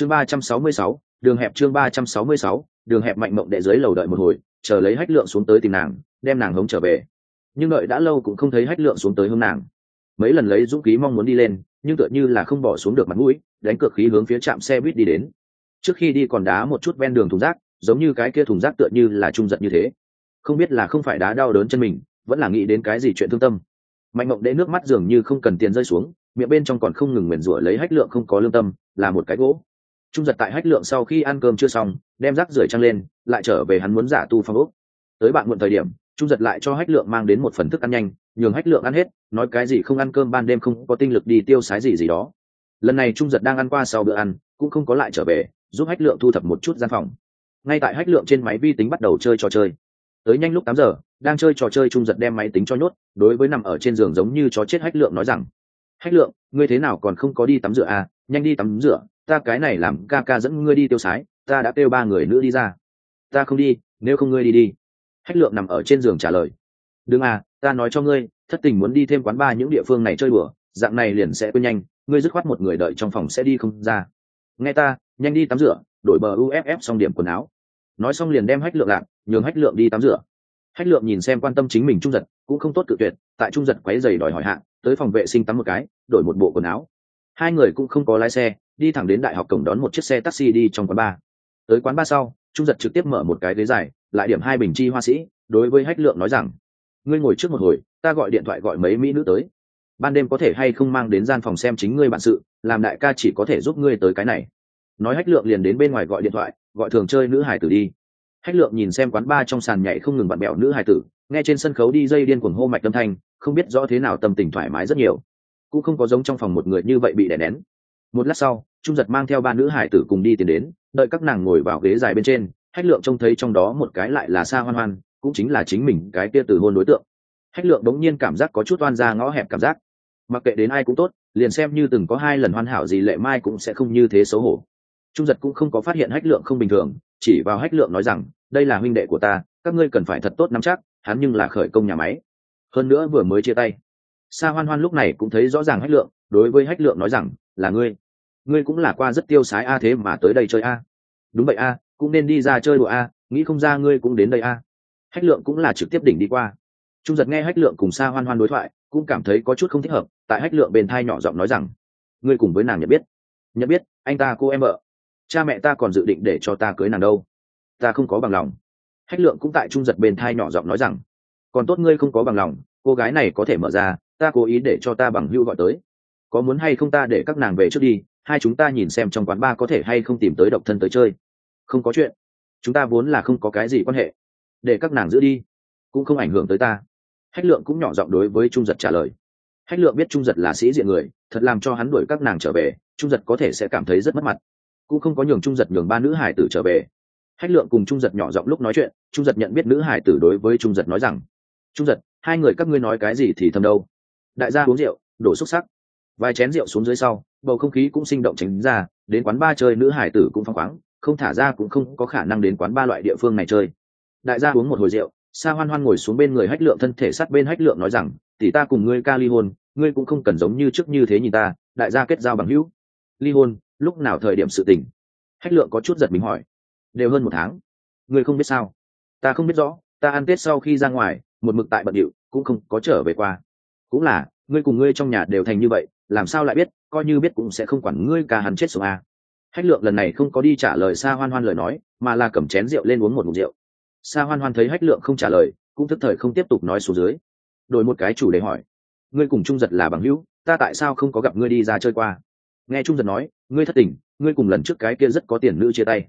chương ba trăm sáu mươi sáu, đường hẹp chương ba trăm sáu mươi sáu, đường hẹp mạnh mộng đệ dưới lầu đợi một hồi, chờ lấy hách lượng xuống tới tìm nàng, đem nàng hống trở về. Nhưng đợi đã lâu cũng không thấy hách lượng xuống tới hướng nàng. Mấy lần lấy dũng khí mong muốn đi lên, nhưng tựa như là không bỏ xuống được mặt mũi, đánh cược khí hướng phía trạm xe buýt đi đến. Trước khi đi còn đá một chút ven đường thùng rác, giống như cái kia thùng rác tựa như là trung giật như thế. Không biết là không phải đá đau đớn chân mình, vẫn là nghĩ đến cái gì chuyện thương tâm. Mạnh mộng đệ nước mắt dường như không cần tiền rơi xuống, miệng bên trong còn không ngừng nguyền rủa lấy hách lượng không có lương tâm, là một cái gỗ trung giật tại hách lượng sau khi ăn cơm chưa xong, đem rác rưởi trăng lên, lại trở về hắn muốn giả tu phong ốc. Tới bạn muộn thời điểm, trung giật lại cho hách lượng mang đến một phần thức ăn nhanh, nhường hách lượng ăn hết, nói cái gì không ăn cơm ban đêm không có tinh lực đi tiêu sái gì gì đó. Lần này trung giật đang ăn qua sau bữa ăn, cũng không có lại trở về, giúp hách lượng thu thập một chút gian phòng. Ngay tại hách lượng trên máy vi tính bắt đầu chơi trò chơi. Tới nhanh lúc tám giờ, đang chơi trò chơi trung giật đem máy tính cho nhốt, đối với nằm ở trên giường giống như chó chết hách lượng nói rằng, hách lượng, ngươi thế nào còn không có đi tắm rửa à? Nhanh đi tắm rửa ta cái này làm ca ca dẫn ngươi đi tiêu sái, ta đã kêu ba người nữa đi ra. Ta không đi, nếu không ngươi đi đi. Hách lượng nằm ở trên giường trả lời. Đừng à ta nói cho ngươi, thất tình muốn đi thêm quán ba những địa phương này chơi bừa dạng này liền sẽ quên nhanh, ngươi dứt khoát một người đợi trong phòng sẽ đi không ra. Nghe ta, nhanh đi tắm rửa, đổi bờ uff xong điểm quần áo. Nói xong liền đem hách lượng lạc, nhường hách lượng đi tắm rửa. Hách lượng nhìn xem quan tâm chính mình trung giật, cũng không tốt cự tuyệt, tại trung giật quáy dày đòi hỏi hạn tới phòng vệ sinh tắm một cái, đổi một bộ quần áo. Hai người cũng không có lái xe đi thẳng đến đại học cổng đón một chiếc xe taxi đi trong quán bar. Tới quán bar sau, trung giật trực tiếp mở một cái ghế dài, lại điểm hai bình chi hoa sĩ, đối với hách lượng nói rằng, ngươi ngồi trước một hồi, ta gọi điện thoại gọi mấy mỹ nữ tới. Ban đêm có thể hay không mang đến gian phòng xem chính ngươi bản sự, làm đại ca chỉ có thể giúp ngươi tới cái này. Nói hách lượng liền đến bên ngoài gọi điện thoại, gọi thường chơi nữ hải tử đi. Hách lượng nhìn xem quán ba trong sàn nhảy không ngừng bạn bèo nữ hải tử, nghe trên sân khấu đi dây điên cuồng hô mạch tâm thanh, không biết rõ thế nào tâm tình thoải mái rất nhiều. Cũng không có giống trong phòng một người như vậy bị đè nén một lát sau, trung giật mang theo ba nữ hải tử cùng đi tiến đến, đợi các nàng ngồi vào ghế dài bên trên, hách lượng trông thấy trong đó một cái lại là xa hoan hoan, cũng chính là chính mình cái kia từ hôn đối tượng. Hách lượng đống nhiên cảm giác có chút oan ra ngõ hẹp cảm giác. Mặc kệ đến ai cũng tốt, liền xem như từng có hai lần hoàn hảo gì lệ mai cũng sẽ không như thế xấu hổ. Trung giật cũng không có phát hiện hách lượng không bình thường, chỉ vào hách lượng nói rằng, đây là huynh đệ của ta, các ngươi cần phải thật tốt nắm chắc, hắn nhưng là khởi công nhà máy. Hơn nữa vừa mới chia tay. Sa hoan hoan lúc này cũng thấy rõ ràng hách lượng, đối với hách lượng nói rằng, là ngươi ngươi cũng là qua rất tiêu sái a, thế mà tới đây chơi a. Đúng vậy a, cũng nên đi ra chơi đùa a, nghĩ không ra ngươi cũng đến đây a. Hách lượng cũng là trực tiếp đỉnh đi qua. Trung giật nghe hách lượng cùng sa hoan hoan đối thoại, cũng cảm thấy có chút không thích hợp, tại hách lượng bên thai nhỏ giọng nói rằng, ngươi cùng với nàng nhận biết. Nhận biết, anh ta cô em vợ. Cha mẹ ta còn dự định để cho ta cưới nàng đâu. Ta không có bằng lòng. Hách lượng cũng tại trung giật bên thai nhỏ giọng nói rằng, còn tốt ngươi không có bằng lòng, cô gái này có thể mở ra, ta cố ý để cho ta bằng hưu gọi tới. Có muốn hay không ta để các nàng về trước đi hai chúng ta nhìn xem trong quán ba có thể hay không tìm tới độc thân tới chơi. Không có chuyện. Chúng ta vốn là không có cái gì quan hệ. Để các nàng giữ đi, cũng không ảnh hưởng tới ta. Hách lượng cũng nhỏ giọng đối với trung giật trả lời. Hách lượng biết trung giật là sĩ diện người, thật làm cho hắn đuổi các nàng trở về, trung giật có thể sẽ cảm thấy rất mất mặt. Cũng không có nhường trung giật nhường ba nữ hải tử trở về. Hách lượng cùng trung giật nhỏ giọng lúc nói chuyện, trung giật nhận biết nữ hải tử đối với trung giật nói rằng, trung giật, hai người các ngươi nói cái gì thì thầm đâu? Đại gia uống rượu, đổ xúc sắc. Vài chén rượu xuống dưới sau bầu không khí cũng sinh động tránh ra, đến quán ba chơi nữ hải tử cũng phăng khoáng, không thả ra cũng không có khả năng đến quán ba loại địa phương này chơi. Đại gia uống một hồi rượu, sa hoan hoan ngồi xuống bên người hách lượng thân thể sát bên hách lượng nói rằng, tỷ ta cùng ngươi ca ly hôn, ngươi cũng không cần giống như trước như thế nhìn ta, đại gia kết giao bằng hữu. Ly hôn, lúc nào thời điểm sự tình? Hách lượng có chút giật mình hỏi. Đều hơn một tháng. Ngươi không biết sao? Ta không biết rõ, ta ăn tết sau khi ra ngoài, một mực tại bận điệu, cũng không có trở về qua. Cũng là, ngươi cùng ngươi trong nhà đều thành như vậy làm sao lại biết, coi như biết cũng sẽ không quản ngươi ca hắn chết sống à. hách lượng lần này không có đi trả lời xa hoan hoan lời nói, mà là cầm chén rượu lên uống một mục rượu. Sa hoan hoan thấy hách lượng không trả lời, cũng thức thời không tiếp tục nói xuống dưới. Đổi một cái chủ đề hỏi. Ngươi cùng trung giật là bằng hữu, ta tại sao không có gặp ngươi đi ra chơi qua? Nghe trung giật nói, ngươi thất tình, ngươi cùng lần trước cái kia rất có tiền nữ chia tay.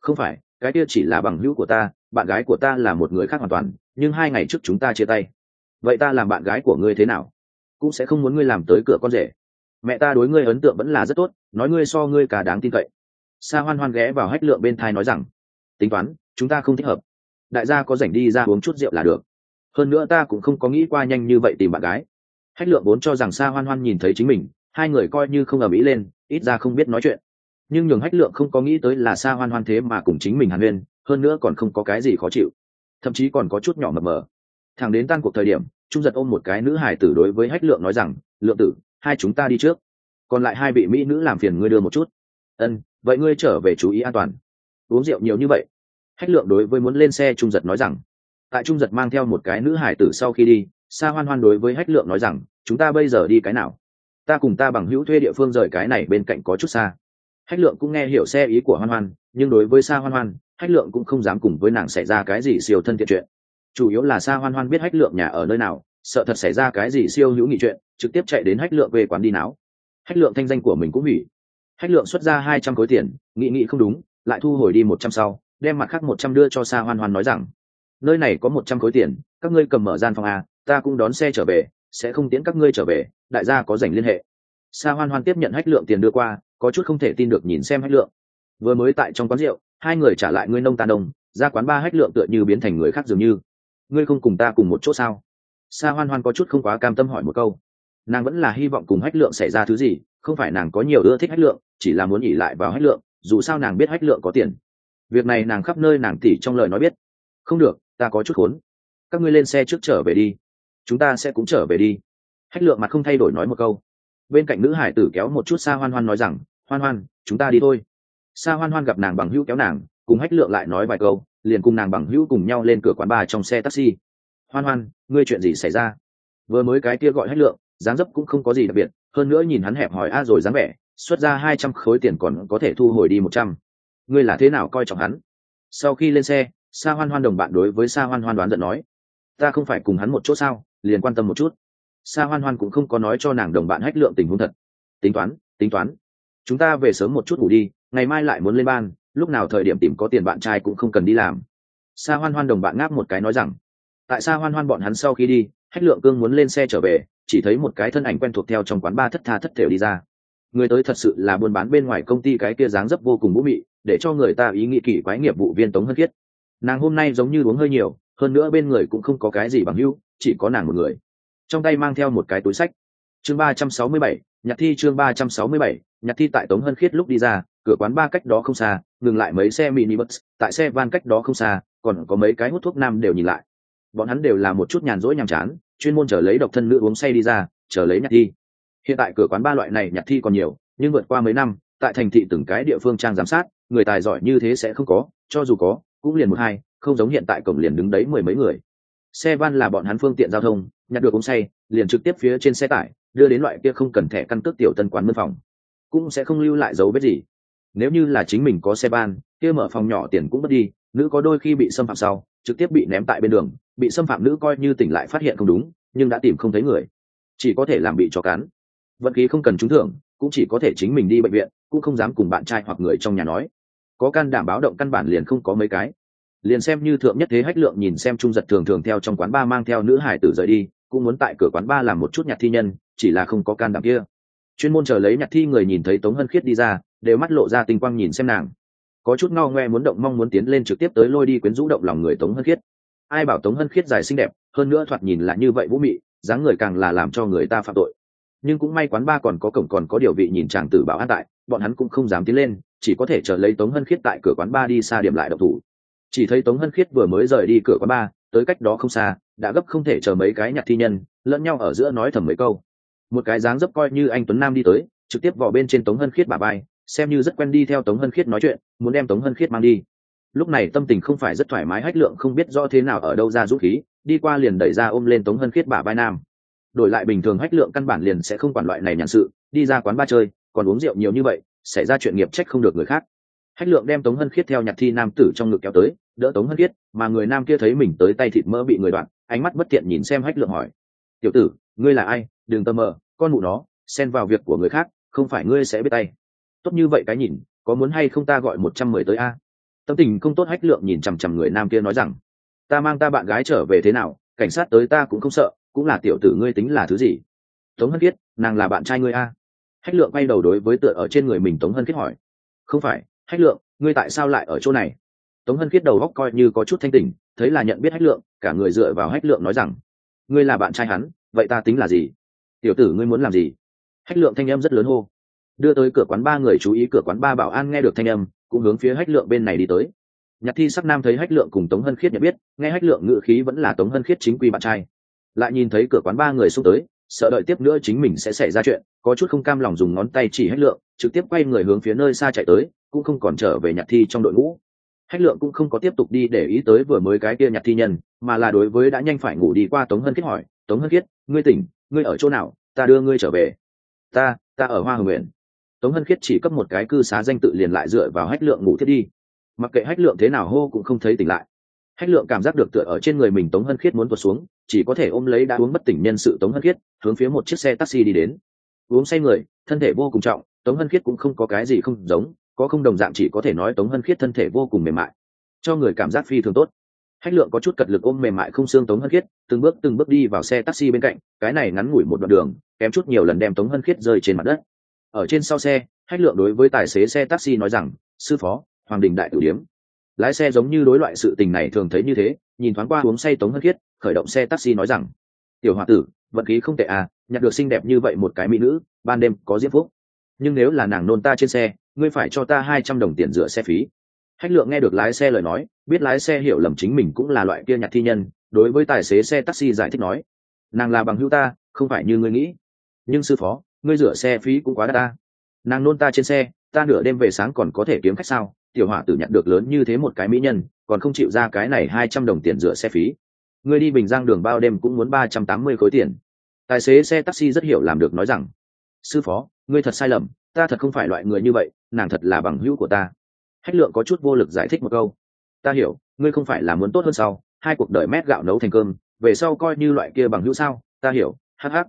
Không phải, cái kia chỉ là bằng hữu của ta, bạn gái của ta là một người khác hoàn toàn, nhưng hai ngày trước chúng ta chia tay. Vậy ta làm bạn gái của ngươi thế nào? Cũng sẽ không muốn ngươi làm tới cửa con rể mẹ ta đối ngươi ấn tượng vẫn là rất tốt, nói ngươi so ngươi cả đáng tin cậy. Sa hoan hoan ghé vào hách lượng bên thai nói rằng, tính toán, chúng ta không thích hợp. Đại gia có rảnh đi ra uống chút rượu là được. Hơn nữa ta cũng không có nghĩ qua nhanh như vậy tìm bạn gái. Hách lượng vốn cho rằng sa hoan hoan nhìn thấy chính mình, hai người coi như không ầm ĩ lên, ít ra không biết nói chuyện. Nhưng nhường hách lượng không có nghĩ tới là sa hoan hoan thế mà cùng chính mình hàn huyên, hơn nữa còn không có cái gì khó chịu. Thậm chí còn có chút nhỏ mập mờ. Thẳng đến tan cuộc thời điểm, trung giật ôm một cái nữ hải tử đối với hách lượng nói rằng, lượng tử hai chúng ta đi trước. Còn lại hai vị mỹ nữ làm phiền ngươi đưa một chút. Ân, vậy ngươi trở về chú ý an toàn. Uống rượu nhiều như vậy. Hách lượng đối với muốn lên xe trung giật nói rằng. Tại trung giật mang theo một cái nữ hải tử sau khi đi, sa hoan hoan đối với hách lượng nói rằng, chúng ta bây giờ đi cái nào? Ta cùng ta bằng hữu thuê địa phương rời cái này bên cạnh có chút xa. Hách lượng cũng nghe hiểu xe ý của hoan hoan, nhưng đối với sa hoan hoan, hách lượng cũng không dám cùng với nàng xảy ra cái gì siêu thân thiện chuyện. Chủ yếu là sa hoan hoan biết hách lượng nhà ở nơi nào, sợ thật xảy ra cái gì siêu hữu nghị chuyện trực tiếp chạy đến hách lượng về quán đi não hách lượng thanh danh của mình cũng hủy. Hách lượng xuất ra hai trăm khối tiền, nghị nghị không đúng, lại thu hồi đi một trăm sau, đem mặt khác một trăm đưa cho sa hoan hoan nói rằng, nơi này có một trăm khối tiền, các ngươi cầm mở gian phòng a, ta cũng đón xe trở về, sẽ không tiễn các ngươi trở về, đại gia có dành liên hệ. Sa hoan hoan tiếp nhận hách lượng tiền đưa qua, có chút không thể tin được nhìn xem hách lượng. Vừa mới tại trong quán rượu, hai người trả lại ngươi nông tàn đông ra quán ba hách lượng tựa như biến thành người khác dường như. Ngươi không cùng ta cùng một chỗ sao? Sa hoan hoan có chút không quá cam tâm hỏi một câu nàng vẫn là hy vọng cùng hách lượng xảy ra thứ gì, không phải nàng có nhiều ưa thích hách lượng, chỉ là muốn nghỉ lại vào hách lượng, dù sao nàng biết hách lượng có tiền. Việc này nàng khắp nơi nàng tỉ trong lời nói biết. Không được, ta có chút khốn. Các ngươi lên xe trước trở về đi. Chúng ta sẽ cũng trở về đi. Hách lượng mặt không thay đổi nói một câu. Bên cạnh nữ hải tử kéo một chút xa hoan hoan nói rằng, hoan hoan, chúng ta đi thôi. Xa hoan hoan gặp nàng bằng hữu kéo nàng, cùng hách lượng lại nói vài câu, liền cùng nàng bằng hữu cùng nhau lên cửa quán bar trong xe taxi. Hoan hoan, ngươi chuyện gì xảy ra? Vừa mới cái kia gọi hách lượng dáng dấp cũng không có gì đặc biệt, hơn nữa nhìn hắn hẹp hỏi a rồi dáng vẻ, xuất ra hai trăm khối tiền còn có thể thu hồi đi một trăm. Ngươi là thế nào coi trọng hắn? Sau khi lên xe, sa hoan hoan đồng bạn đối với sa hoan hoan đoán giận nói, ta không phải cùng hắn một chỗ sao, liền quan tâm một chút. Sa hoan hoan cũng không có nói cho nàng đồng bạn hách lượng tình huống thật. Tính toán tính toán. Chúng ta về sớm một chút ngủ đi, ngày mai lại muốn lên ban, lúc nào thời điểm tìm có tiền bạn trai cũng không cần đi làm. Sa hoan hoan đồng bạn ngáp một cái nói rằng, tại sa hoan hoan bọn hắn sau khi đi, hách lượng cương muốn lên xe trở về chỉ thấy một cái thân ảnh quen thuộc theo trong quán ba thất tha thất thểu đi ra. Người tới thật sự là buôn bán bên ngoài công ty cái kia dáng dấp vô cùng vũ mị, để cho người ta ý nghĩ kỷ quái nghiệp vụ viên tống hân khiết nàng hôm nay giống như uống hơi nhiều, hơn nữa bên người cũng không có cái gì bằng hữu, chỉ có nàng một người. Trong tay mang theo một cái túi sách. Chương ba trăm sáu mươi bảy, nhạc thi chương ba trăm sáu mươi bảy, nhạc thi tại tống hân khiết lúc đi ra, cửa quán ba cách đó không xa, ngừng lại mấy xe mini bus tại xe van cách đó không xa, còn có mấy cái hút thuốc nam đều nhìn lại. Bọn hắn đều là một chút nhàn rỗi nhàm chán chuyên môn chờ lấy độc thân nữ uống say đi ra, chờ lấy nhạc thi. Hiện tại cửa quán ba loại này nhạc thi còn nhiều, nhưng vượt qua mấy năm, tại thành thị từng cái địa phương trang giám sát, người tài giỏi như thế sẽ không có, cho dù có, cũng liền một hai, không giống hiện tại cổng liền đứng đấy mười mấy người. Xe van là bọn hắn phương tiện giao thông, nhặt được uống say, liền trực tiếp phía trên xe tải, đưa đến loại kia không cần thẻ căn cước tiểu tân quán mân phòng. Cũng sẽ không lưu lại dấu vết gì. Nếu như là chính mình có xe van, kia mở phòng nhỏ tiền cũng mất đi, nữ có đôi khi bị xâm phạm sau trực tiếp bị ném tại bên đường, bị xâm phạm nữ coi như tỉnh lại phát hiện không đúng, nhưng đã tìm không thấy người. Chỉ có thể làm bị cho cán vận khí không cần trúng thưởng, cũng chỉ có thể chính mình đi bệnh viện, cũng không dám cùng bạn trai hoặc người trong nhà nói. Có can đảm báo động căn bản liền không có mấy cái. Liền xem như thượng nhất thế hách lượng nhìn xem trung giật thường thường theo trong quán ba mang theo nữ hải tử rời đi, cũng muốn tại cửa quán ba làm một chút nhạc thi nhân, chỉ là không có can đảm kia. Chuyên môn chờ lấy nhạc thi người nhìn thấy tống hân khiết đi ra, đều mắt lộ ra tinh quang nhìn xem nàng có chút ngao ngoe muốn động mong muốn tiến lên trực tiếp tới lôi đi quyến rũ động lòng người tống hân khiết. Ai bảo tống hân khiết dài xinh đẹp, hơn nữa thoạt nhìn là như vậy vũ mị, dáng người càng là làm cho người ta phạm tội. Nhưng cũng may quán ba còn có cổng còn có điều vị nhìn chàng tử bảo an tại, bọn hắn cũng không dám tiến lên, chỉ có thể chờ lấy tống hân khiết tại cửa quán ba đi xa điểm lại độc thủ. Chỉ thấy tống hân khiết vừa mới rời đi cửa quán ba, tới cách đó không xa, đã gấp không thể chờ mấy cái nhặt thi nhân, lẫn nhau ở giữa nói thầm mấy câu. Một cái dáng dấp coi như anh tuấn nam đi tới, trực tiếp vào bên trên tống hân khiết bà bay xem như rất quen đi theo tống hân khiết nói chuyện, muốn đem tống hân khiết mang đi. Lúc này tâm tình không phải rất thoải mái, hách lượng không biết rõ thế nào ở đâu ra dũng khí, đi qua liền đẩy ra ôm lên tống hân khiết bả vai nam. Đổi lại bình thường hách lượng căn bản liền sẽ không quản loại này nhàn sự, đi ra quán ba chơi, còn uống rượu nhiều như vậy, xảy ra chuyện nghiệp trách không được người khác. Hách lượng đem tống hân khiết theo nhặt thi nam tử trong ngực kéo tới, đỡ tống hân khiết, mà người nam kia thấy mình tới tay thịt mỡ bị người đoạn, ánh mắt bất tiện nhìn xem hách lượng hỏi. Tiểu tử, ngươi là ai? Đừng tơ mờ con mụ nó, xen vào việc của người khác, không phải ngươi sẽ biết tay tốt như vậy cái nhìn, có muốn hay không ta gọi một trăm mười tới a? Tâm tình không tốt hách lượng nhìn chằm chằm người nam kia nói rằng, ta mang ta bạn gái trở về thế nào, cảnh sát tới ta cũng không sợ, cũng là tiểu tử ngươi tính là thứ gì? Tống hân khiết nàng là bạn trai ngươi a? Hách lượng bay đầu đối với tựa ở trên người mình tống hân khiết hỏi. Không phải, hách lượng, ngươi tại sao lại ở chỗ này? Tống hân khiết đầu góc coi như có chút thanh tình thấy là nhận biết hách lượng, cả người dựa vào hách lượng nói rằng, ngươi là bạn trai hắn, vậy ta tính là gì? Tiểu tử ngươi muốn làm gì? Hách lượng thanh âm rất lớn hô đưa tới cửa quán ba người chú ý cửa quán ba bảo an nghe được thanh âm, cũng hướng phía hách lượng bên này đi tới. Nhạc thi sắc nam thấy hách lượng cùng tống hân khiết nhận biết, nghe hách lượng ngự khí vẫn là tống hân khiết chính quy bạn trai. Lại nhìn thấy cửa quán ba người xông tới, sợ đợi tiếp nữa chính mình sẽ xảy ra chuyện, có chút không cam lòng dùng ngón tay chỉ hách lượng, trực tiếp quay người hướng phía nơi xa chạy tới, cũng không còn trở về nhặt thi trong đội ngũ. Hách lượng cũng không có tiếp tục đi để ý tới vừa mới cái kia nhặt thi nhân, mà là đối với đã nhanh phải ngủ đi qua tống hân khiết hỏi, tống hân khiết, ngươi tỉnh, ngươi ở chỗ nào? Ta đưa ngươi trở về. Ta ta ở hoa hồng nguyện tống hân khiết chỉ cấp một cái cư xá danh tự liền lại dựa vào hách lượng ngủ thiết đi. Mặc kệ hách lượng thế nào hô cũng không thấy tỉnh lại. Hách lượng cảm giác được tựa ở trên người mình tống hân khiết muốn tuột xuống, chỉ có thể ôm lấy đã uống bất tỉnh nhân sự tống hân khiết, hướng phía một chiếc xe taxi đi đến. Uống say người, thân thể vô cùng trọng, tống hân khiết cũng không có cái gì không giống, có không đồng dạng chỉ có thể nói tống hân khiết thân thể vô cùng mềm mại, cho người cảm giác phi thường tốt. Hách lượng có chút cật lực ôm mềm mại không xương tống hân khiết, từng bước từng bước đi vào xe taxi bên cạnh, cái này ngắn ngủi một đoạn đường, kém chút nhiều lần đem tống hân khiết rơi trên mặt đất ở trên sau xe hách lượng đối với tài xế xe taxi nói rằng, sư phó, hoàng đình đại tử điếm. Lái xe giống như đối loại sự tình này thường thấy như thế, nhìn thoáng qua uống say tống hân khiết, khởi động xe taxi nói rằng, tiểu h o a tử, vận khí không tệ à nhặt được xinh đẹp như vậy một cái mỹ nữ, ban đêm có diễm phúc. Nhưng nếu là nàng nôn ta trên xe, ngươi phải cho ta hai trăm đồng tiền rửa xe phí. Hách lượng nghe được lái xe lời nói, biết lái xe hiểu lầm chính mình cũng là loại kia nhặt thi nhân, đối với tài xế xe taxi giải thích nói, nàng là bằng hữu ta, không phải như ngươi nghĩ. Nhưng sư phó ngươi rửa xe phí cũng quá đắt ta. Nàng nôn ta trên xe, ta nửa đêm về sáng còn có thể kiếm khách sao? Tiểu hỏa tử nhận được lớn như thế một cái mỹ nhân, còn không chịu ra cái này hai trăm đồng tiền rửa xe phí. Ngươi đi bình giang đường bao đêm cũng muốn ba trăm tám mươi khối tiền. Tài xế xe taxi rất hiểu làm được nói rằng, sư phó, ngươi thật sai lầm, ta thật không phải loại người như vậy, nàng thật là bằng hữu của ta. Hách lượng có chút vô lực giải thích một câu. Ta hiểu, ngươi không phải là muốn tốt hơn sau hai cuộc đời mét gạo nấu thành cơm, về sau coi như loại kia bằng hữu sao? Ta hiểu, hắc hắc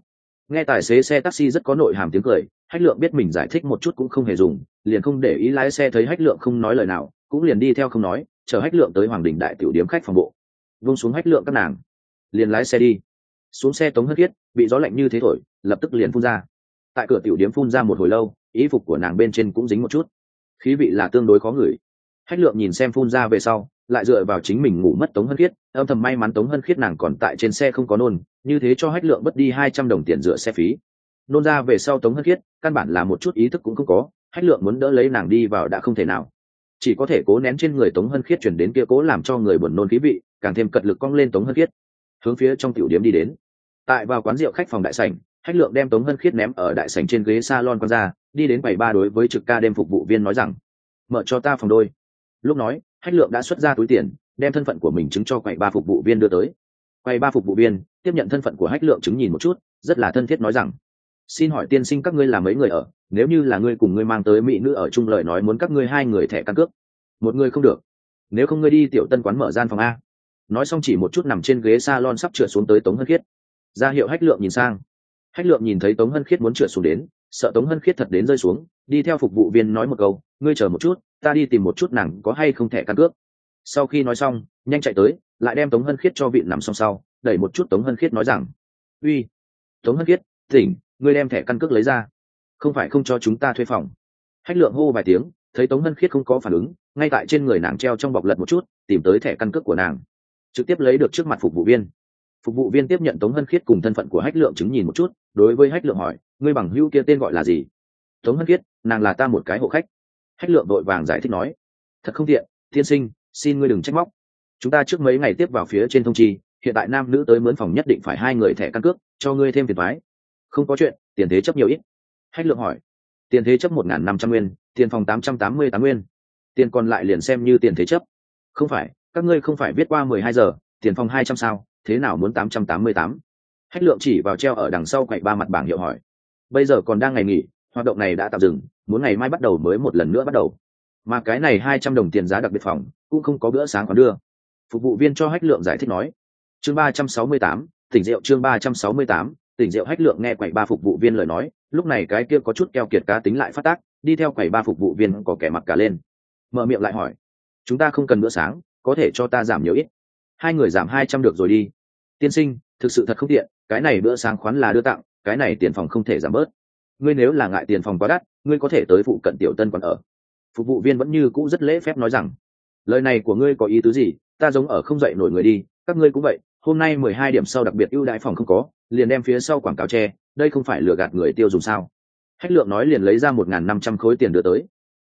nghe tài xế xe taxi rất có nội hàm tiếng cười, hách lượng biết mình giải thích một chút cũng không hề dùng, liền không để ý lái xe thấy hách lượng không nói lời nào, cũng liền đi theo không nói, chờ hách lượng tới hoàng đình đại tiểu điếm khách phòng bộ. Vung xuống hách lượng các nàng, liền lái xe đi. Xuống xe tống hất thiết, bị gió lạnh như thế thổi, lập tức liền phun ra. Tại cửa tiểu điếm phun ra một hồi lâu, ý phục của nàng bên trên cũng dính một chút. Khí vị là tương đối khó ngửi hách lượng nhìn xem phun ra về sau, lại dựa vào chính mình ngủ mất tống hân khiết, âm thầm may mắn tống hân khiết nàng còn tại trên xe không có nôn, như thế cho hách lượng mất đi hai trăm đồng tiền rửa xe phí. Nôn ra về sau tống hân khiết, căn bản là một chút ý thức cũng không có hách lượng muốn đỡ lấy nàng đi vào đã không thể nào. Chỉ có thể cố nén trên người tống hân khiết chuyển đến kia cố làm cho người buồn nôn khí vị, càng thêm cật lực cong lên tống hân khiết. Hướng phía trong tiểu điếm đi đến. Tại vào quán rượu khách phòng đại sảnh hách lượng đem tống hân khiết ném ở đại sảnh trên ghế salon con ra, đi đến bảy ba đối với trực ca đêm phục vụ viên nói rằng, mở cho ta phòng đôi lúc nói, hách lượng đã xuất ra túi tiền, đem thân phận của mình chứng cho quầy ba phục vụ viên đưa tới. Quầy ba phục vụ viên tiếp nhận thân phận của hách lượng chứng nhìn một chút, rất là thân thiết nói rằng, xin hỏi tiên sinh các ngươi là mấy người ở? Nếu như là ngươi cùng ngươi mang tới mỹ nữ ở chung lời nói muốn các ngươi hai người thẻ căn cước. Một người không được. Nếu không ngươi đi tiểu tân quán mở gian phòng a. Nói xong chỉ một chút nằm trên ghế s a lon sắp trượt xuống tới tống hân khiết. Ra hiệu hách lượng nhìn sang. Hách lượng nhìn thấy tống hân khiết muốn trượt xuống đến, sợ tống hân khiết thật đến rơi xuống, đi theo phục vụ viên nói một câu, ngươi chờ một chút ta đi tìm một chút nàng có hay không thẻ căn cước. Sau khi nói xong, nhanh chạy tới, lại đem tống hân khiết cho vị nằm song sau, đẩy một chút tống hân khiết nói rằng, uy, tống hân khiết, tỉnh, ngươi đem thẻ căn cước lấy ra. Không phải không cho chúng ta thuê phòng. Hách lượng hô vài tiếng, thấy tống hân khiết không có phản ứng, ngay tại trên người nàng treo trong bọc lật một chút, tìm tới thẻ căn cước của nàng. Trực tiếp lấy được trước mặt phục vụ viên. Phục vụ viên tiếp nhận tống hân khiết cùng thân phận của hách lượng chứng nhìn một chút, đối với hách lượng hỏi, ngươi bằng hữu kia tên gọi là gì? Tống hân khiết, nàng là ta một cái hộ khách hách lượng đội vàng giải thích nói, thật không tiện, tiên sinh, xin ngươi đừng trách móc. Chúng ta trước mấy ngày tiếp vào phía trên thông chi, hiện tại nam nữ tới mướn phòng nhất định phải hai người thẻ căn cước, cho ngươi thêm tiền thoái không có chuyện, tiền thế chấp nhiều ít. Hách lượng hỏi, tiền thế chấp một n g h n năm trăm nguyên, tiền phòng tám trăm tám mươi tám nguyên. Tiền còn lại liền xem như tiền thế chấp. Không phải, các ngươi không phải viết qua mười hai giờ, tiền phòng hai trăm sao, thế nào muốn tám trăm tám mươi tám? Hách lượng chỉ vào treo ở đằng sau quậy ba mặt bảng hiệu hỏi, bây giờ còn đang ngày nghỉ, hoạt động này đã tạm dừng muốn ngày mai bắt đầu mới một lần nữa bắt đầu. Mà cái này hai trăm đồng tiền giá đặc biệt phòng, cũng không có bữa sáng còn đưa. Phục vụ viên cho hách lượng giải thích nói. Chương ba trăm sáu mươi tám, tỉnh rượu chương ba trăm sáu mươi tám, tỉnh rượu hách lượng nghe quầy ba phục vụ viên lời nói, lúc này cái kia có chút keo kiệt cá tính lại phát tác, đi theo quầy ba phục vụ viên có kẻ mặc cả lên. Mở miệng lại hỏi. Chúng ta không cần bữa sáng, có thể cho ta giảm nhiều ít. Hai người giảm hai trăm được rồi đi. Tiên sinh, thực sự thật không tiện, cái này bữa sáng khoán là đưa tặng, cái này tiền phòng không thể giảm bớt. Ngươi nếu là ngại tiền phòng quá đắt ngươi có thể tới phụ cận tiểu tân còn ở. Phục vụ viên vẫn như cũ rất lễ phép nói rằng, lời này của ngươi có ý tứ gì? Ta giống ở không dậy nổi người đi, các ngươi cũng vậy, hôm nay mười hai điểm sau đặc biệt ưu đãi phòng không có, liền đem phía sau quảng cáo che, đây không phải lừa gạt người tiêu dùng sao? Hách lượng nói liền lấy ra một n g h n năm trăm khối tiền đưa tới.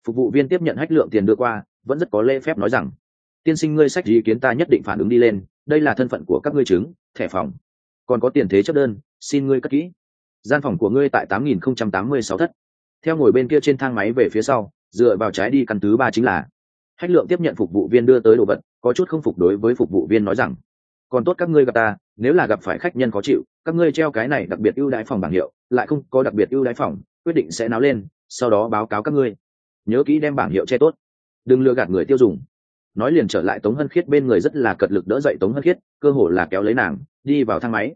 Phục vụ viên tiếp nhận hách lượng tiền đưa qua, vẫn rất có lễ phép nói rằng, tiên sinh ngươi sách ý kiến ta nhất định phản ứng đi lên, đây là thân phận của các ngươi chứng, thẻ phòng. Còn có tiền thế chấp đơn, xin ngươi cất kỹ. Gian phòng của ngươi tại tám nghìn không trăm tám mươi sáu thất theo ngồi bên kia trên thang máy về phía sau, dựa vào trái đi căn thứ ba chính là hách lượng tiếp nhận phục vụ viên đưa tới đồ vật, có chút không phục đối với phục vụ viên nói rằng, còn tốt các ngươi gặp ta, nếu là gặp phải khách nhân khó chịu, các ngươi treo cái này đặc biệt ưu đãi phòng bảng hiệu, lại không có đặc biệt ưu đãi phòng, quyết định sẽ náo lên, sau đó báo cáo các ngươi. Nhớ kỹ đem bảng hiệu che tốt, đừng lừa gạt người tiêu dùng. Nói liền trở lại tống hân khiết bên người rất là cật lực đỡ dậy tống hân khiết, cơ hồ là kéo lấy nàng, đi vào thang máy.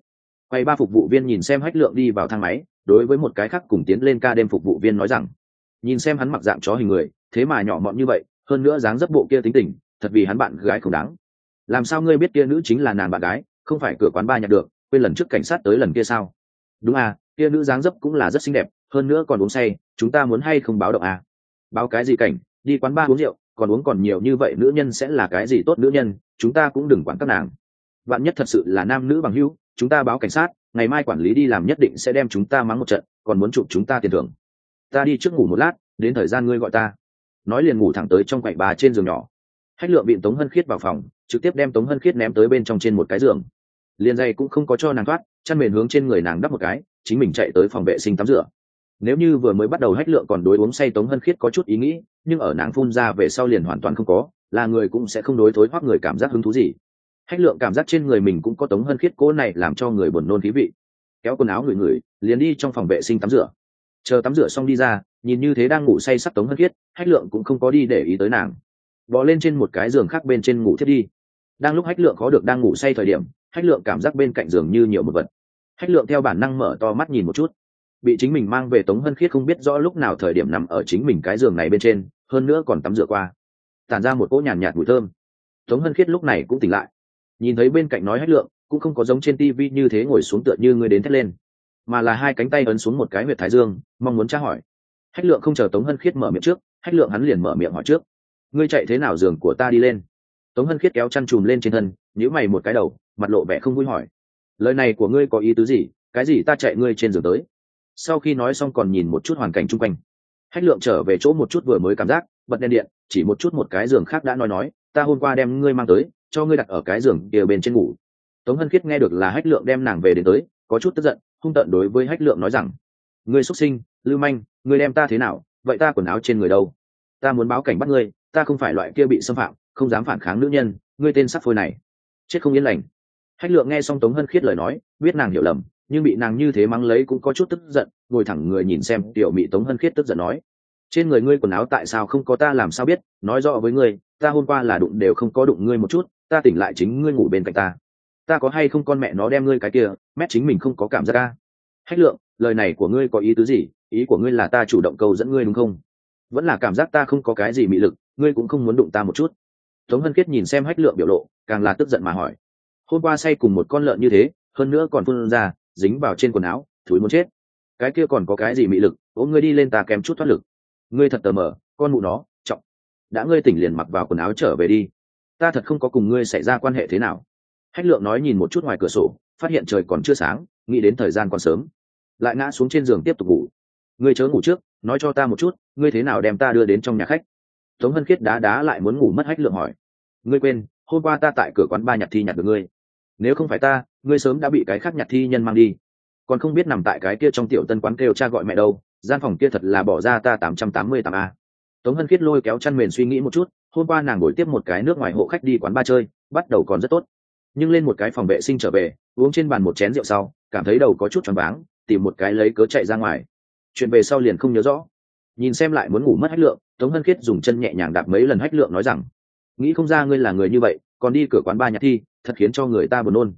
Quay ba phục vụ viên nhìn xem hách lượng đi vào thang máy đối với một cái khác cùng tiến lên ca đêm phục vụ viên nói rằng, nhìn xem hắn mặc dạng chó hình người, thế mà nhỏ mọn như vậy, hơn nữa dáng dấp bộ kia tính tình, thật vì hắn bạn gái không đáng. Làm sao ngươi biết kia nữ chính là nàng bạn gái, không phải cửa quán ba nhặt được, quên lần trước cảnh sát tới lần kia sao? Đúng à kia nữ dáng dấp cũng là rất xinh đẹp, hơn nữa còn uống say, chúng ta muốn hay không báo động à? Báo cái gì cảnh, đi quán ba uống rượu, còn uống còn nhiều như vậy nữ nhân sẽ là cái gì tốt nữ nhân, chúng ta cũng đừng quản các nàng. Bạn nhất thật sự là nam nữ bằng hữu, chúng ta báo cảnh sát ngày mai quản lý đi làm nhất định sẽ đem chúng ta mắng một trận, còn muốn chụp chúng ta tiền thưởng. Ta đi trước ngủ một lát, đến thời gian ngươi gọi ta. Nói liền ngủ thẳng tới trong quầy bà trên giường nhỏ. Hách lượng bị tống hân khiết vào phòng, trực tiếp đem tống hân khiết ném tới bên trong trên một cái giường. Liền dây cũng không có cho nàng thoát, chăn mền hướng trên người nàng đắp một cái, chính mình chạy tới phòng vệ sinh tắm rửa. Nếu như vừa mới bắt đầu hách lượng còn đối uống say tống hân khiết có chút ý nghĩ, nhưng ở nàng phun ra về sau liền hoàn toàn không có, là người cũng sẽ không đối thối thoát người cảm giác hứng thú gì hách lượng cảm giác trên người mình cũng có tống hân khiết cố này làm cho người buồn nôn khí vị. Kéo quần áo người người liền đi trong phòng vệ sinh tắm rửa. Chờ tắm rửa xong đi ra nhìn như thế đang ngủ say sắc tống hân khiết hách lượng cũng không có đi để ý tới nàng. Bò lên trên một cái giường khác bên trên ngủ thiết đi. Đang lúc hách lượng có được đang ngủ say thời điểm hách lượng cảm giác bên cạnh giường như nhiều một vật. Hách lượng theo bản năng mở to mắt nhìn một chút. Bị chính mình mang về tống hân khiết không biết rõ lúc nào thời điểm nằm ở chính mình cái giường này bên trên hơn nữa còn tắm rửa qua. Tản ra một cỗ nhàn nhạt, nhạt mùi thơm. Tống hân khiết lúc này cũng tỉnh lại nhìn thấy bên cạnh nói hách lượng, cũng không có giống trên tivi như thế ngồi xuống tựa như ngươi đến thét lên, mà là hai cánh tay ấn xuống một cái huyệt thái dương, mong muốn tra hỏi. Hách lượng không chờ tống hân khiết mở miệng trước, hách lượng hắn liền mở miệng hỏi trước. Ngươi chạy thế nào giường của ta đi lên? Tống hân khiết kéo chăn chùm lên trên thân nhữ mày một cái đầu, mặt lộ vẻ không vui hỏi. Lời này của ngươi có ý tứ gì? Cái gì ta chạy ngươi trên giường tới? Sau khi nói xong còn nhìn một chút hoàn cảnh chung quanh. Hách lượng trở về chỗ một chút vừa mới cảm giác, bật đèn điện, chỉ một chút một cái giường khác đã nói nói, ta hôm qua đem ngươi mang tới cho ngươi đặt ở cái giường kia bên trên ngủ. Tống hân khiết nghe được là hách lượng đem nàng về đến tới, có chút tức giận, hung tận đối với hách lượng nói rằng, ngươi xuất sinh, lưu manh, ngươi đem ta thế nào, vậy ta quần áo trên người đâu? Ta muốn báo cảnh bắt ngươi, ta không phải loại kia bị xâm phạm, không dám phản kháng nữ nhân, ngươi tên sắc phôi này, chết không yên lành. Hách lượng nghe xong tống hân khiết lời nói, biết nàng hiểu lầm, nhưng bị nàng như thế mắng lấy cũng có chút tức giận, ngồi thẳng người nhìn xem tiểu mỹ tống hân khiết tức giận nói, trên người ngươi quần áo tại sao không có ta làm sao biết, nói rõ với ngươi, ta hôm qua là đụng đều không có đụng ngươi một chút ta tỉnh lại chính ngươi ngủ bên cạnh ta. Ta có hay không con mẹ nó đem ngươi cái kia, mét chính mình không có cảm giác ca hách lượng, lời này của ngươi có ý tứ gì? Ý của ngươi là ta chủ động câu dẫn ngươi đúng không? Vẫn là cảm giác ta không có cái gì mị lực, ngươi cũng không muốn đụng ta một chút. Tống hân Kết nhìn xem hách lượng biểu lộ, càng là tức giận mà hỏi. Hôm qua say cùng một con lợn như thế, hơn nữa còn phun ra, dính vào trên quần áo, thúi muốn chết. Cái kia còn có cái gì mị lực? Ôm ngươi đi lên ta kém chút thoát lực. Ngươi thật tờ mờ, con mụ nó, trọng. Đã ngươi tỉnh liền mặc vào quần áo trở về đi ta thật không có cùng ngươi xảy ra quan hệ thế nào. Hách lượng nói nhìn một chút ngoài cửa sổ, phát hiện trời còn chưa sáng, nghĩ đến thời gian còn sớm. Lại ngã xuống trên giường tiếp tục ngủ. Ngươi chớ ngủ trước, nói cho ta một chút, ngươi thế nào đem ta đưa đến trong nhà khách? Tống hân khiết đá đá lại muốn ngủ mất hách lượng hỏi. Ngươi quên, hôm qua ta tại cửa quán ba nhặt thi nhặt được ngươi. Nếu không phải ta, ngươi sớm đã bị cái khác nhặt thi nhân mang đi. Còn không biết nằm tại cái kia trong tiểu tân quán kêu cha gọi mẹ đâu, gian phòng kia thật là bỏ ra ta tám trăm tám mươi tám a. Tống hân khiết lôi kéo chăn mền suy nghĩ một chút hôm qua nàng ngồi tiếp một cái nước ngoài hộ khách đi quán ba chơi, bắt đầu còn rất tốt. Nhưng lên một cái phòng vệ sinh trở về, uống trên bàn một chén rượu sau, cảm thấy đầu có chút choáng váng, tìm một cái lấy cớ chạy ra ngoài. Chuyện về sau liền không nhớ rõ. Nhìn xem lại muốn ngủ mất hách lượng, tống hân khiết dùng chân nhẹ nhàng đạp mấy lần hách lượng nói rằng, nghĩ không ra ngươi là người như vậy, còn đi cửa quán ba nhạc thi, thật khiến cho người ta buồn nôn.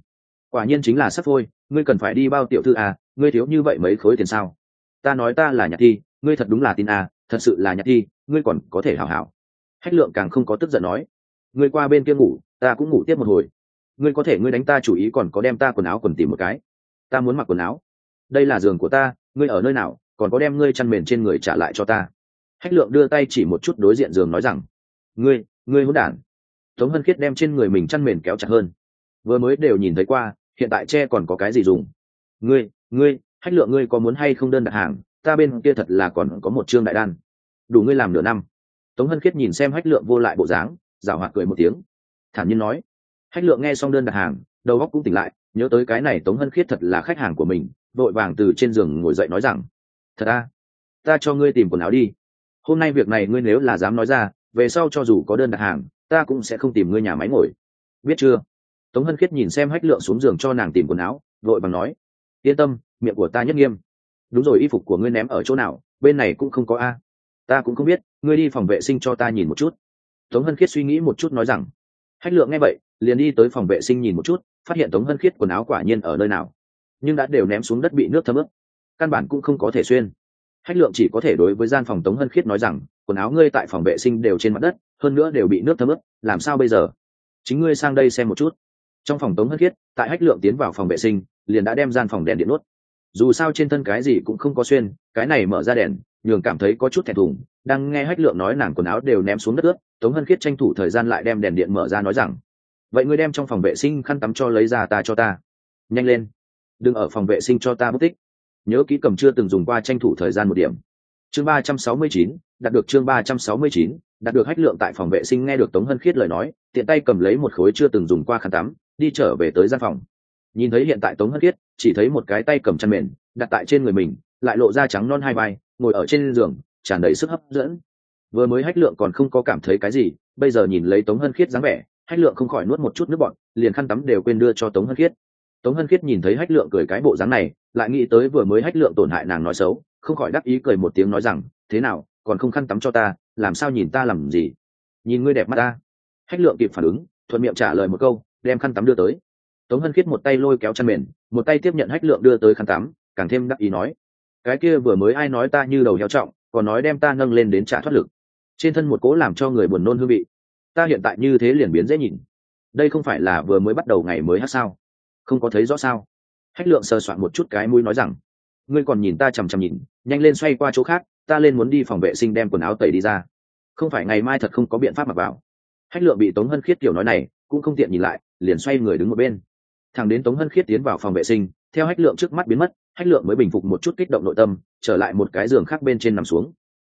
Quả nhiên chính là sắp thôi ngươi cần phải đi bao tiểu thư à ngươi thiếu như vậy mấy khối tiền sao? Ta nói ta là nhạc thi, ngươi thật đúng là tin à thật sự là nhạc thi, ngươi còn có thể hảo hảo hách lượng càng không có tức giận nói, ngươi qua bên kia ngủ, ta cũng ngủ tiếp một hồi. Ngươi có thể, ngươi đánh ta chủ ý còn có đem ta quần áo quần tìm một cái. Ta muốn mặc quần áo. Đây là giường của ta, ngươi ở nơi nào, còn có đem ngươi chăn mền trên người trả lại cho ta. Hách lượng đưa tay chỉ một chút đối diện giường nói rằng, ngươi ngươi hỗn đản. Tống hân khiết đem trên người mình chăn mền kéo chặt hơn. Vừa mới đều nhìn thấy qua, hiện tại tre còn có cái gì dùng? Ngươi ngươi, hách lượng ngươi có muốn hay không đơn đặt hàng? Ta bên kia thật là còn có một chương đại đan. Đủ ngươi làm nửa năm tống hân khiết nhìn xem hách lượng vô lại bộ dáng, giảo hoạt cười một tiếng. Thản nhiên nói, hách lượng nghe xong đơn đặt hàng, đầu óc cũng tỉnh lại, nhớ tới cái này tống hân khiết thật là khách hàng của mình, vội vàng từ trên giường ngồi dậy nói rằng, thật à ta cho ngươi tìm quần áo đi. Hôm nay việc này ngươi nếu là dám nói ra, về sau cho dù có đơn đặt hàng, ta cũng sẽ không tìm ngươi nhà máy ngồi. Biết chưa? Tống hân khiết nhìn xem hách lượng xuống giường cho nàng tìm quần áo, vội bằng nói, yên tâm, miệng của ta nhất nghiêm. Đúng rồi, y phục của ngươi ném ở chỗ nào, bên này cũng không có a ta cũng không biết, ngươi đi phòng vệ sinh cho ta nhìn một chút. Tống hân khiết suy nghĩ một chút nói rằng, hách lượng nghe vậy, liền đi tới phòng vệ sinh nhìn một chút, phát hiện tống hân khiết quần áo quả nhiên ở nơi nào, nhưng đã đều ném xuống đất bị nước thấm ướt, căn bản cũng không có thể xuyên. Hách lượng chỉ có thể đối với gian phòng tống hân khiết nói rằng, quần áo ngươi tại phòng vệ sinh đều trên mặt đất, hơn nữa đều bị nước thấm ướt, làm sao bây giờ? Chính ngươi sang đây xem một chút. Trong phòng tống hân khiết, tại hách lượng tiến vào phòng vệ sinh, liền đã đem gian phòng đèn điện nuốt. Dù sao trên thân cái gì cũng không có xuyên, cái này mở ra đèn nhường cảm thấy có chút thẹn thùng, đang nghe hách lượng nói nàng quần áo đều ném xuống đất ướt, tống hân khiết tranh thủ thời gian lại đem đèn điện mở ra nói rằng, vậy ngươi đem trong phòng vệ sinh khăn tắm cho lấy ra ta cho ta. Nhanh lên. Đừng ở phòng vệ sinh cho ta mất tích. Nhớ kỹ cầm chưa từng dùng qua tranh thủ thời gian một điểm. Chương ba trăm sáu mươi chín, đạt được chương ba trăm sáu mươi chín, đạt được hách lượng tại phòng vệ sinh nghe được tống hân khiết lời nói, tiện tay cầm lấy một khối chưa từng dùng qua khăn tắm, đi trở về tới gian phòng. Nhìn thấy hiện tại tống hân khiết, chỉ thấy một cái tay cầm chăn mền đặt tại trên người mình lại lộ ra trắng non hai vai, ngồi ở trên giường, tràn đầy sức hấp dẫn. Vừa mới hách lượng còn không có cảm thấy cái gì, bây giờ nhìn lấy tống hân khiết dáng vẻ, hách lượng không khỏi nuốt một chút nước bọn liền khăn tắm đều quên đưa cho tống hân khiết. Tống hân khiết nhìn thấy hách lượng cười cái bộ dáng này, lại nghĩ tới vừa mới hách lượng tổn hại nàng nói xấu, không khỏi đắc ý cười một tiếng nói rằng, thế nào, còn không khăn tắm cho ta, làm sao nhìn ta làm gì? Nhìn ngươi đẹp mắt ta. Hách lượng kịp phản ứng, thuận miệng trả lời một câu, đem khăn tắm đưa tới. Tống hân khiết một tay lôi kéo chăn mền, một tay tiếp nhận hách lượng đưa tới khăn tắm, càng thêm đắc ý nói cái kia vừa mới ai nói ta như đầu heo trọng, còn nói đem ta nâng lên đến trả thoát lực. Trên thân một cố làm cho người buồn nôn hương vị. Ta hiện tại như thế liền biến dễ nhìn. Đây không phải là vừa mới bắt đầu ngày mới hát sao? Không có thấy rõ sao? Hách lượng sờ soạn một chút cái mũi nói rằng, ngươi còn nhìn ta chằm chằm nhìn, nhanh lên xoay qua chỗ khác, ta lên muốn đi phòng vệ sinh đem quần áo tẩy đi ra. Không phải ngày mai thật không có biện pháp mặc vào. Hách lượng bị tống hân khiết kiểu nói này, cũng không tiện nhìn lại, liền xoay người đứng một bên. Thằng đến tống hân khiết tiến vào phòng vệ sinh, theo hách lượng trước mắt biến mất hách lượng mới bình phục một chút kích động nội tâm, trở lại một cái giường khác bên trên nằm xuống.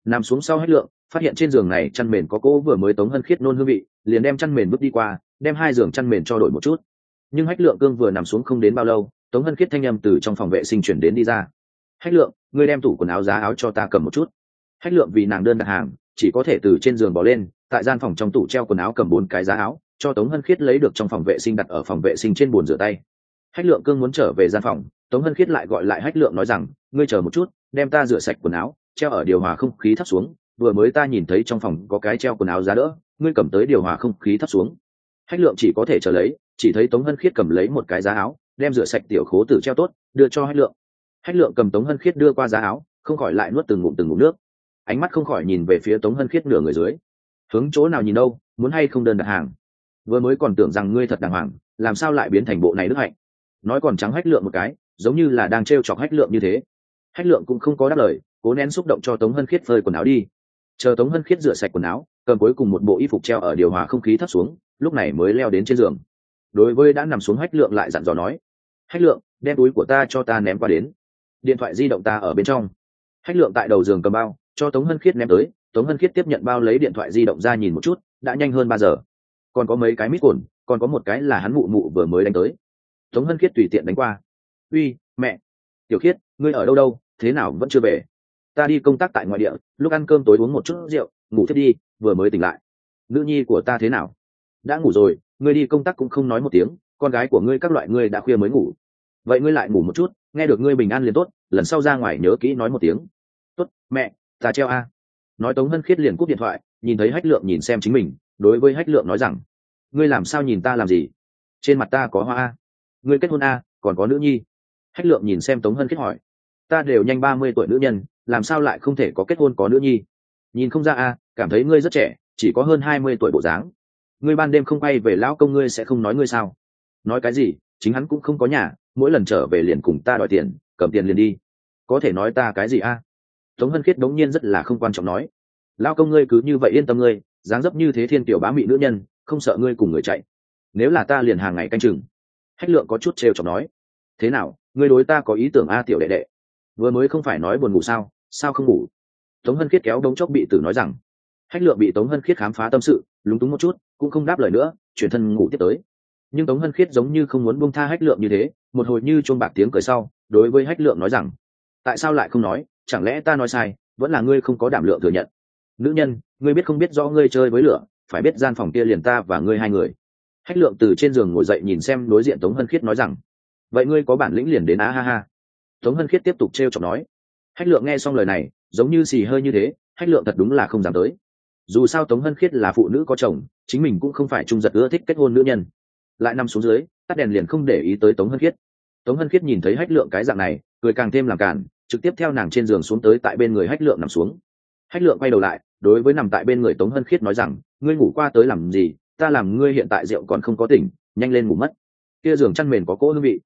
Nằm xuống sau hách lượng, phát hiện trên giường này chăn mền có cỗ vừa mới tống hân khiết nôn hương vị, liền đem chăn mền bước đi qua, đem hai giường chăn mền cho đổi một chút. Nhưng hách lượng cương vừa nằm xuống không đến bao lâu, tống hân khiết thanh â m từ trong phòng vệ sinh chuyển đến đi ra. Hách lượng, ngươi đem tủ quần áo giá áo cho ta cầm một chút. Hách lượng vì nàng đơn đặt hàng, chỉ có thể từ trên giường bỏ lên, tại gian phòng trong tủ treo quần áo cầm bốn cái giá áo, cho tống hân khiết lấy được trong phòng vệ sinh đặt ở phòng vệ sinh trên bồn rửa tay hách lượng cương muốn trở về gian phòng, tống hân khiết lại gọi lại hách lượng nói rằng, ngươi chờ một chút, đem ta rửa sạch quần áo, treo ở điều hòa không khí thấp xuống, vừa mới ta nhìn thấy trong phòng có cái treo quần áo giá đỡ, ngươi cầm tới điều hòa không khí thấp xuống. Hách lượng chỉ có thể chờ lấy, chỉ thấy tống hân khiết cầm lấy một cái giá áo, đem rửa sạch tiểu khố tử treo tốt, đưa cho hách lượng. Hách lượng cầm tống hân khiết đưa qua giá áo, không khỏi lại nuốt từng ngụm từng ngụm nước. Ánh mắt không khỏi nhìn về phía tống hân khiết nửa người dưới. Hướng chỗ nào nhìn đâu, muốn hay không đơn đặt hàng? Vừa mới còn tưởng rằng ngươi thật đàng hoàng, làm sao lại biến thành bộ này đức hạnh? Nói còn trắng hách lượng một cái, giống như là đang t r e o chọc hách lượng như thế. Hách lượng cũng không có đáp lời, cố nén xúc động cho tống hân khiết phơi quần áo đi. Chờ tống hân khiết rửa sạch quần áo, cầm cuối cùng một bộ y phục treo ở điều hòa không khí thấp xuống, lúc này mới leo đến trên giường. Đối với đã nằm xuống hách lượng lại dặn dò nói, hách lượng, đem túi của ta cho ta ném qua đến. Điện thoại di động ta ở bên trong. Hách lượng tại đầu giường cầm bao, cho tống hân khiết ném tới. Tống hân khiết tiếp nhận bao lấy điện thoại di động ra nhìn một chút, đã nhanh hơn ba giờ. Còn có mấy cái mít cồn còn có một cái là hắn mụ mụ vừa mới đánh tới tống hân khiết tùy tiện đánh qua. Uy, mẹ, tiểu khiết, ngươi ở đâu đâu, thế nào vẫn chưa về? Ta đi công tác tại ngoại địa, lúc ăn cơm tối uống một chút rượu, ngủ thiết đi, vừa mới tỉnh lại. Nữ nhi của ta thế nào? Đã ngủ rồi, ngươi đi công tác cũng không nói một tiếng, con gái của ngươi các loại ngươi đã khuya mới ngủ. Vậy ngươi lại ngủ một chút, nghe được ngươi bình an liền tốt, lần sau ra ngoài nhớ kỹ nói một tiếng. Tốt, mẹ, ta treo a. Nói tống hân khiết liền cúp điện thoại, nhìn thấy hách lượng nhìn xem chính mình, đối với hách lượng nói rằng, ngươi làm sao nhìn ta làm gì? Trên mặt ta có hoa a ngươi kết hôn a, còn có nữ nhi. Hách lượng nhìn xem tống hân kết hỏi. Ta đều nhanh ba mươi tuổi nữ nhân, làm sao lại không thể có kết hôn có nữ nhi? Nhìn không ra a, cảm thấy ngươi rất trẻ, chỉ có hơn hai mươi tuổi bộ dáng. Ngươi ban đêm không quay về lão công ngươi sẽ không nói ngươi sao? Nói cái gì, chính hắn cũng không có nhà, mỗi lần trở về liền cùng ta đòi tiền, cầm tiền liền đi. Có thể nói ta cái gì a? Tống hân khiết đống nhiên rất là không quan trọng nói. Lao công ngươi cứ như vậy yên tâm ngươi, dáng dấp như thế thiên tiểu bá mị nữ nhân, không sợ ngươi cùng người chạy. Nếu là ta liền hàng ngày canh chừng hách lượng có chút trêu chọc nói, thế nào, ngươi đối ta có ý tưởng a tiểu đệ đệ? Vừa mới không phải nói buồn ngủ sao? Sao không ngủ? Tống hân khiết kéo đống chốc bị tử nói rằng, hách lượng bị tống hân khiết khám phá tâm sự, lúng túng một chút, cũng không đáp lời nữa, chuyển thân ngủ tiếp tới. Nhưng tống hân khiết giống như không muốn buông tha hách lượng như thế, một hồi như chuông bạc tiếng cười sau, đối với hách lượng nói rằng, tại sao lại không nói? Chẳng lẽ ta nói sai, vẫn là ngươi không có đảm lượng thừa nhận? Nữ nhân, ngươi biết không biết rõ ngươi chơi với lửa, phải biết gian phòng kia liền ta và ngươi hai người hách lượng từ trên giường ngồi dậy nhìn xem đối diện tống hân khiết nói rằng, vậy ngươi có bản lĩnh liền đến á ha ha. Tống hân khiết tiếp tục t r e o chọc nói, hách lượng nghe xong lời này, giống như xì hơi như thế, hách lượng thật đúng là không dám tới. Dù sao tống hân khiết là phụ nữ có chồng, chính mình cũng không phải trung giật ưa thích kết hôn nữ nhân. Lại nằm xuống dưới, tắt đèn liền không để ý tới tống hân khiết. Tống hân khiết nhìn thấy hách lượng cái dạng này, cười càng thêm làm cản trực tiếp theo nàng trên giường xuống tới tại bên người hách lượng nằm xuống. Hách lượng quay đầu lại, đối với nằm tại bên người tống hân khiết nói rằng, ngươi ngủ qua tới làm gì? Ta làm ngươi hiện tại rượu còn không có tỉnh, nhanh lên ngủ mất. Kia giường chăn mền có cỗ hương vị.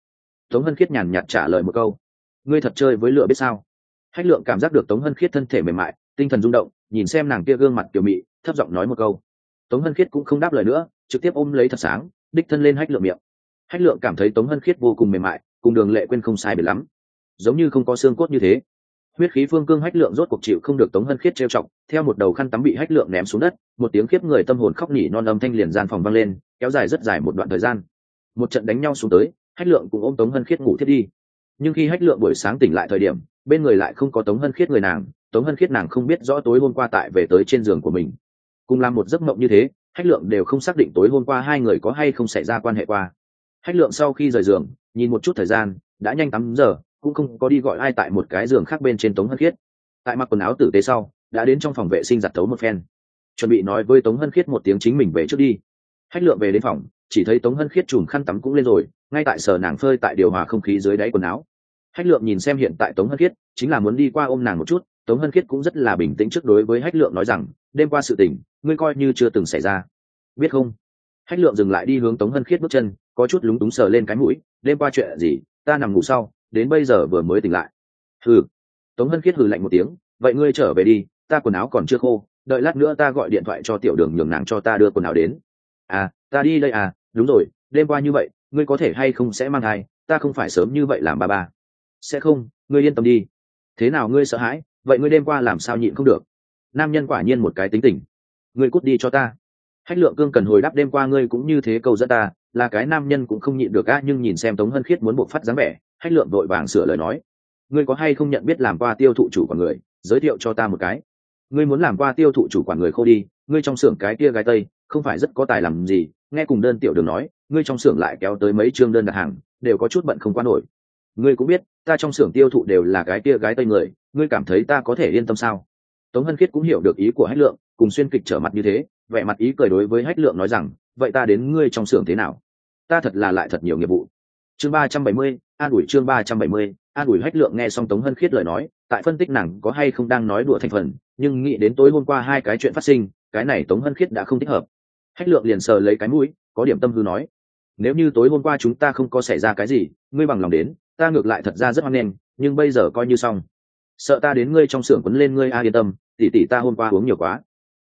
Tống hân khiết nhàn nhạt trả lời một câu. Ngươi thật chơi với lửa biết sao? Hách lượng cảm giác được tống hân khiết thân thể mềm mại, tinh thần rung động, nhìn xem nàng kia gương mặt kiểu mị, thấp giọng nói một câu. Tống hân khiết cũng không đáp lời nữa, trực tiếp ôm lấy thật sáng, đích thân lên hách lượng miệng. Hách lượng cảm thấy tống hân khiết vô cùng mềm mại, cùng đường lệ quên không sai biệt lắm. Giống như không có xương cốt như thế huyết khí phương cương hách lượng rốt cuộc chịu không được tống hân khiết trêu chọc, theo một đầu khăn tắm bị hách lượng ném xuống đất, một tiếng khiếp người tâm hồn khóc nỉ non âm thanh liền gian phòng vang lên, kéo dài rất dài một đoạn thời gian. Một trận đánh nhau xuống tới, hách lượng cũng ôm tống hân khiết ngủ thiết đi. Nhưng khi hách lượng buổi sáng tỉnh lại thời điểm, bên người lại không có tống hân khiết người nàng, tống hân khiết nàng không biết rõ tối hôm qua tại về tới trên giường của mình. Cùng làm một giấc mộng như thế, hách lượng đều không xác định tối hôm qua hai người có hay không xảy ra quan hệ qua. Hách lượng sau khi rời giường, nhìn một chút thời gian, đã nhanh tám giờ cũng không có đi gọi ai tại một cái giường khác bên trên tống hân khiết. Tại mặc quần áo tử tế sau, đã đến trong phòng vệ sinh giặt tấu một phen. Chuẩn bị nói với tống hân khiết một tiếng chính mình về trước đi. Hách lượng về đến phòng, chỉ thấy tống hân khiết chùm khăn tắm cũng lên rồi, ngay tại sở nàng phơi tại điều hòa không khí dưới đáy quần áo. Hách lượng nhìn xem hiện tại tống hân khiết, chính là muốn đi qua ôm nàng một chút, tống hân khiết cũng rất là bình tĩnh trước đối với hách lượng nói rằng, đêm qua sự tình, ngươi coi như chưa từng xảy ra. Biết không? Hách lượng dừng lại đi hướng tống hân khiết bước chân, có chút lúng túng sờ lên cái mũi, đêm qua chuyện gì, ta nằm ngủ sau đến bây giờ vừa mới tỉnh lại. Hừ. Tống hân khiết hừ lạnh một tiếng, vậy ngươi trở về đi, ta quần áo còn chưa khô, đợi lát nữa ta gọi điện thoại cho tiểu đường nhường nàng cho ta đưa quần áo đến. À ta đi đây à đúng rồi, đêm qua như vậy, ngươi có thể hay không sẽ mang thai, ta không phải sớm như vậy làm ba ba. Sẽ không, ngươi yên tâm đi. Thế nào ngươi sợ hãi, vậy ngươi đêm qua làm sao nhịn không được? Nam nhân quả nhiên một cái tính tình. Ngươi cút đi cho ta. Hách lượng cương cần hồi đáp đêm qua ngươi cũng như thế cầu dẫn ta, là cái nam nhân cũng không nhịn được á, nhưng nhìn xem tống hân khiết muốn buộc phát dáng vẻ hách lượng vội vàng sửa lời nói. Ngươi có hay không nhận biết làm qua tiêu thụ chủ quản người? Giới thiệu cho ta một cái. Ngươi muốn làm qua tiêu thụ chủ quản người khô đi, ngươi trong xưởng cái kia gái tây, không phải rất có tài làm gì. Nghe cùng đơn tiểu đường nói, ngươi trong xưởng lại kéo tới mấy chương đơn đặt hàng, đều có chút bận không qua nổi. Ngươi cũng biết, ta trong xưởng tiêu thụ đều là cái kia gái tây người, ngươi cảm thấy ta có thể yên tâm sao? Tống hân khiết cũng hiểu được ý của hách lượng, cùng xuyên kịch trở mặt như thế, vẻ mặt ý cười đối với hách lượng nói rằng, vậy ta đến ngươi trong xưởng thế nào? Ta thật là lại thật nhiều nghiệp vụ chương ba trăm bảy mươi, an ủi chương ba trăm bảy mươi, an ủi hách lượng nghe xong tống hân khiết lời nói, tại phân tích nàng có hay không đang nói đùa thành phần, nhưng nghĩ đến tối hôm qua hai cái chuyện phát sinh, cái này tống hân khiết đã không thích hợp. Hách lượng liền sờ lấy cái mũi, có điểm tâm hư nói, nếu như tối hôm qua chúng ta không có xảy ra cái gì, ngươi bằng lòng đến, ta ngược lại thật ra rất hoan nghênh, nhưng bây giờ coi như xong. Sợ ta đến ngươi trong xưởng quấn lên ngươi a, yên tâm, tỉ tỉ ta hôm qua uống nhiều quá.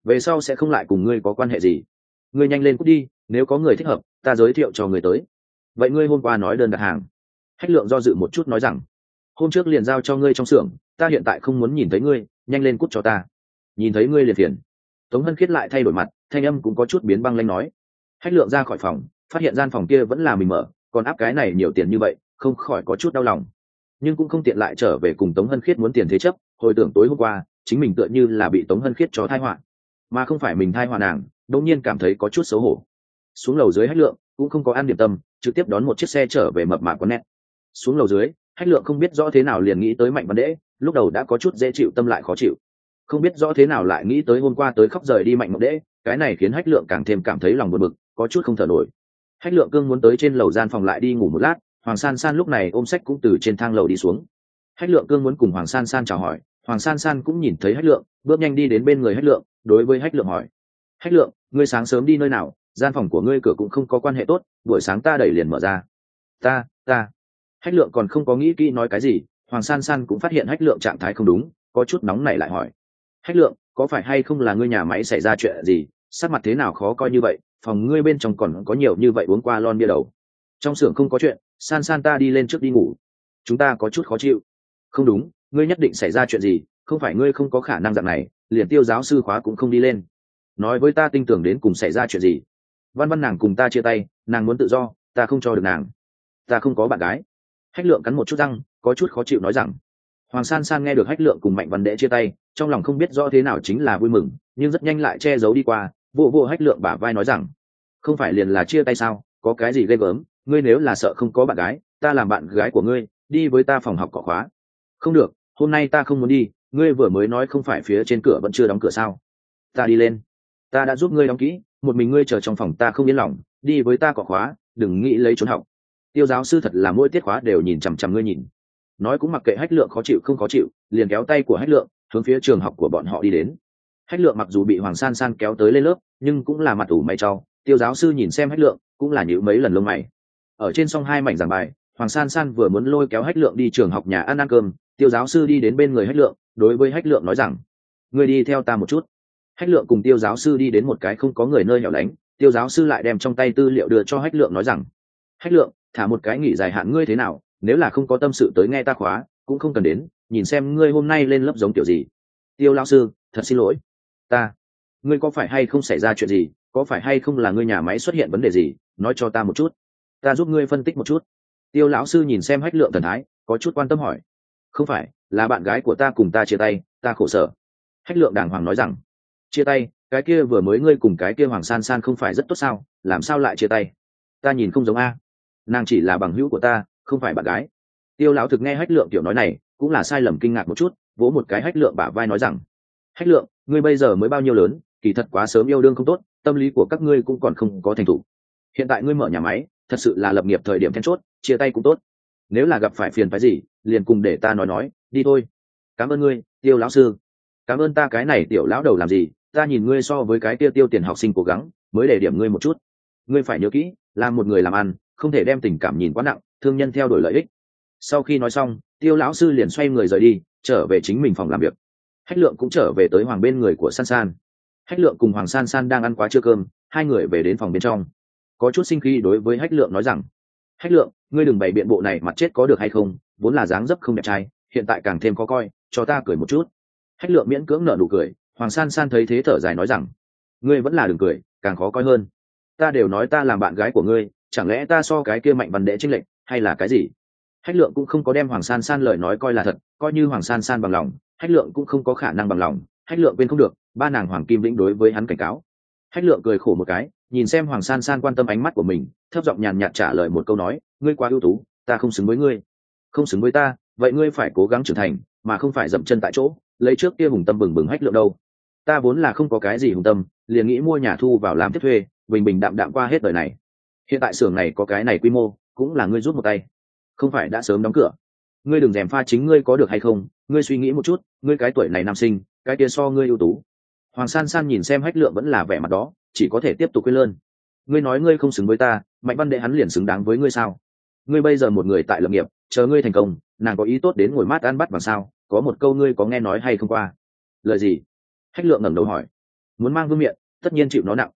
Về sau sẽ không lại cùng ngươi có quan hệ gì. Ngươi nhanh lên cút đi, nếu có người thích hợp, ta giới thiệu cho người tới vậy ngươi hôm qua nói đơn đặt hàng. Hách lượng do dự một chút nói rằng, hôm trước liền giao cho ngươi trong xưởng, ta hiện tại không muốn nhìn thấy ngươi, nhanh lên cút cho ta. Nhìn thấy ngươi liền phiền. Tống hân khiết lại thay đổi mặt, thanh âm cũng có chút biến băng lanh nói. Hách lượng ra khỏi phòng, phát hiện gian phòng kia vẫn là mình mở, còn áp cái này nhiều tiền như vậy, không khỏi có chút đau lòng. Nhưng cũng không tiện lại trở về cùng tống hân khiết muốn tiền thế chấp, hồi tưởng tối hôm qua, chính mình tựa như là bị tống hân khiết cho thai họa. Mà không phải mình thai họa nàng, đột nhiên cảm thấy có chút xấu hổ. Xuống lầu dưới hách lượng cũng không có ăn điểm tâm, trực tiếp đón một chiếc xe trở về mập mạc con nét xuống lầu dưới, hách lượng không biết rõ thế nào liền nghĩ tới mạnh văn đễ, lúc đầu đã có chút dễ chịu tâm lại khó chịu. Không biết rõ thế nào lại nghĩ tới hôm qua tới khóc rời đi mạnh mộng đễ, cái này khiến hách lượng càng thêm cảm thấy lòng buồn bực, có chút không thở nổi. Hách lượng cương muốn tới trên lầu gian phòng lại đi ngủ một lát, hoàng san san lúc này ôm sách cũng từ trên thang lầu đi xuống. Hách lượng cương muốn cùng hoàng san san chào hỏi, hoàng san san cũng nhìn thấy hách lượng, bước nhanh đi đến bên người hách lượng, đối với hách lượng hỏi. Hách lượng, ngươi sáng sớm đi nơi nào? Gian phòng của ngươi cửa cũng không có quan hệ tốt, buổi sáng ta đẩy liền mở ra. Ta ta. Hách lượng còn không có nghĩ kỹ nói cái gì, hoàng san san cũng phát hiện hách lượng trạng thái không đúng, có chút nóng nảy lại hỏi. Hách lượng, có phải hay không là ngươi nhà máy xảy ra chuyện gì? Sắc mặt thế nào khó coi như vậy, phòng ngươi bên trong còn có nhiều như vậy uống qua lon bia đầu. Trong xưởng không có chuyện, san san ta đi lên trước đi ngủ. Chúng ta có chút khó chịu. Không đúng, ngươi nhất định xảy ra chuyện gì, không phải ngươi không có khả năng dạng này, liền tiêu giáo sư khóa cũng không đi lên. Nói với ta tin tưởng đến cùng xảy ra chuyện gì văn văn nàng cùng ta chia tay, nàng muốn tự do, ta không cho được nàng. Ta không có bạn gái. Hách lượng cắn một chút răng, có chút khó chịu nói rằng, hoàng san san nghe được hách lượng cùng mạnh văn đệ chia tay, trong lòng không biết rõ thế nào chính là vui mừng, nhưng rất nhanh lại che giấu đi qua vụ vụ hách lượng bả vai nói rằng, không phải liền là chia tay sao? Có cái gì ghê gớm? Ngươi nếu là sợ không có bạn gái, ta làm bạn gái của ngươi, đi với ta phòng học cỏ khóa. Không được, hôm nay ta không muốn đi, ngươi vừa mới nói không phải phía trên cửa vẫn chưa đóng cửa sao? Ta đi lên ta đã giúp ngươi đóng kỹ, một mình ngươi chờ trong phòng ta không yên lòng, đi với ta có khóa, đừng nghĩ lấy trốn học. Tiêu giáo sư thật là mỗi tiết khóa đều nhìn chằm chằm ngươi nhìn. Nói cũng mặc kệ hách lượng khó chịu không khó chịu, liền kéo tay của hách lượng, hướng phía trường học của bọn họ đi đến. Hách lượng mặc dù bị hoàng san san kéo tới lên lớp, nhưng cũng là mặt ủ mày trau tiêu giáo sư nhìn xem hách lượng, cũng là nhữ mấy lần lông mày. Ở trên song hai mảnh giảng bài, hoàng san san vừa muốn lôi kéo hách lượng đi trường học nhà ăn ăn cơm, tiêu giáo sư đi đến bên người hách lượng, đối với hách lượng nói rằng, ngươi đi theo ta một chút hách lượng cùng tiêu giáo sư đi đến một cái không có người nơi nhỏ lánh, tiêu giáo sư lại đem trong tay tư liệu đưa cho hách lượng nói rằng, hách lượng, thả một cái nghỉ dài hạn ngươi thế nào, nếu là không có tâm sự tới nghe ta khóa, cũng không cần đến, nhìn xem ngươi hôm nay lên lớp giống kiểu gì. Tiêu lao sư, thật xin lỗi. Ta, ngươi có phải hay không xảy ra chuyện gì, có phải hay không là ngươi nhà máy xuất hiện vấn đề gì, nói cho ta một chút. Ta giúp ngươi phân tích một chút. Tiêu lão sư nhìn xem hách lượng thần thái, có chút quan tâm hỏi. Không phải, là bạn gái của ta cùng ta chia tay, ta khổ sở. Hách lượng đàng hoàng nói rằng chia tay, cái kia vừa mới ngươi cùng cái kia hoàng san san không phải rất tốt sao, làm sao lại chia tay? Ta nhìn không giống a. Nàng chỉ là bằng hữu của ta, không phải bạn gái. Tiêu lão thực nghe hách lượng tiểu nói này, cũng là sai lầm kinh ngạc một chút, vỗ một cái hách lượng bả vai nói rằng, hách lượng, ngươi bây giờ mới bao nhiêu lớn, kỳ thật quá sớm yêu đương không tốt, tâm lý của các ngươi cũng còn không có thành thủ hiện tại ngươi mở nhà máy, thật sự là lập nghiệp thời điểm then chốt, chia tay cũng tốt. Nếu là gặp phải phiền phái gì, liền cùng để ta nói nói, đi thôi. Cảm ơn ngươi, tiêu lão sư. Cảm ơn ta cái này tiểu lão đầu làm gì ta nhìn ngươi so với cái tiêu tiêu tiền học sinh cố gắng, mới để điểm ngươi một chút. Ngươi phải nhớ kỹ, là một người làm ăn, không thể đem tình cảm nhìn quá nặng, thương nhân theo đuổi lợi ích. Sau khi nói xong, tiêu lão sư liền xoay người rời đi, trở về chính mình phòng làm việc. Hách lượng cũng trở về tới hoàng bên người của san san. Hách lượng cùng hoàng san san đang ăn quá trưa cơm, hai người về đến phòng bên trong. Có chút sinh khí đối với hách lượng nói rằng, hách lượng, ngươi đừng bày biện bộ này mặt chết có được hay không, vốn là dáng dấp không đẹp trai, hiện tại càng thêm khó coi, cho ta cười một chút. Hách lượng miễn cưỡng nở nụ cười hoàng san san thấy thế thở dài nói rằng, ngươi vẫn là đừng cười, càng khó coi hơn. Ta đều nói ta làm bạn gái của ngươi, chẳng lẽ ta so cái kia mạnh văn đệ trinh lệnh hay là cái gì? Hách lượng cũng không có đem hoàng san san lời nói coi là thật, coi như hoàng san san bằng lòng, hách lượng cũng không có khả năng bằng lòng. Hách lượng quên không được, ba nàng hoàng kim lĩnh đối với hắn cảnh cáo. Hách lượng cười khổ một cái, nhìn xem hoàng san san quan tâm ánh mắt của mình, thấp giọng nhàn nhạt trả lời một câu nói, ngươi quá ưu tú, ta không xứng với ngươi. Không xứng với ta, vậy ngươi phải cố gắng trưởng thành, mà không phải dậm chân tại chỗ, lấy trước kia hùng tâm bừng bừng hách lượng đâu ta vốn là không có cái gì hùng tâm, liền nghĩ mua nhà thu vào làm tiếp thuê, bình bình đạm đạm qua hết đời này. Hiện tại xưởng này có cái này quy mô, cũng là ngươi rút một tay. Không phải đã sớm đóng cửa. Ngươi đừng rèm pha chính ngươi có được hay không, ngươi suy nghĩ một chút, ngươi cái tuổi này nam sinh, cái kia so ngươi ưu tú. Hoàng san san nhìn xem hách lượng vẫn là vẻ mặt đó, chỉ có thể tiếp tục quên lơn. Ngươi nói ngươi không xứng với ta, mạnh văn đệ hắn liền xứng đáng với ngươi sao? Ngươi bây giờ một người tại lập nghiệp, chờ ngươi thành công, nàng có ý tốt đến ngồi mát ăn bắt bằng sao? Có một câu ngươi có nghe nói hay không qua? Lời gì? Hách lượng ngẩng đầu hỏi. Muốn mang vương miệng tất nhiên chịu nó nặng.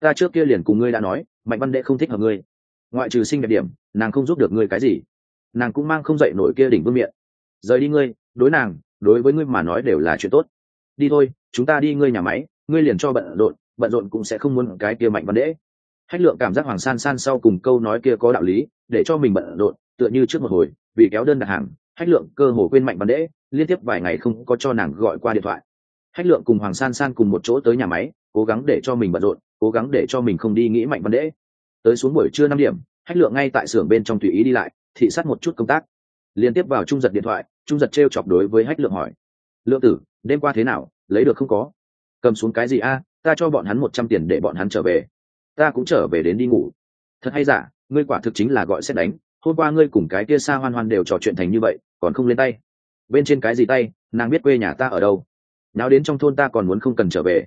Ta trước kia liền cùng ngươi đã nói, mạnh văn đệ không thích hợp ngươi. Ngoại trừ sinh đẹp điểm, nàng không giúp được ngươi cái gì. Nàng cũng mang không dậy nổi kia đỉnh vương miệng rời đi ngươi, đối nàng, đối với ngươi mà nói đều là chuyện tốt. Đi thôi, chúng ta đi ngươi nhà máy, ngươi liền cho bận rộn bận rộn cũng sẽ không muốn cái kia mạnh văn đễ hách lượng cảm giác hoàng san san sau cùng câu nói kia có đạo lý, để cho mình bận rộn, tựa như trước một hồi, vì kéo đơn đặt hàng, hách lượng cơ hồ quên mạnh văn đễ liên tiếp vài ngày không có cho nàng gọi qua điện thoại hách lượng cùng hoàng san san cùng một chỗ tới nhà máy, cố gắng để cho mình bận rộn, cố gắng để cho mình không đi nghĩ mạnh văn đễ tới xuống buổi trưa năm điểm, hách lượng ngay tại xưởng bên trong tùy ý đi lại, thị sát một chút công tác. Liên tiếp vào trung giật điện thoại, trung giật t chọc đối với hách lượng hỏi. Lượng tử, đêm qua thế nào? Lấy được không có? Cầm xuống cái gì a? Ta cho bọn hắn một trăm tiền để bọn hắn trở về. Ta cũng trở về đến đi ngủ. Thật hay giả? Ngươi quả thực chính là gọi xét đánh. Hôm qua ngươi cùng cái kia xa hoan hoan đều trò chuyện thành như vậy, còn không lên tay. Bên trên cái gì tay? Nàng biết quê nhà ta ở đâu nào đến trong thôn ta còn muốn không cần trở về.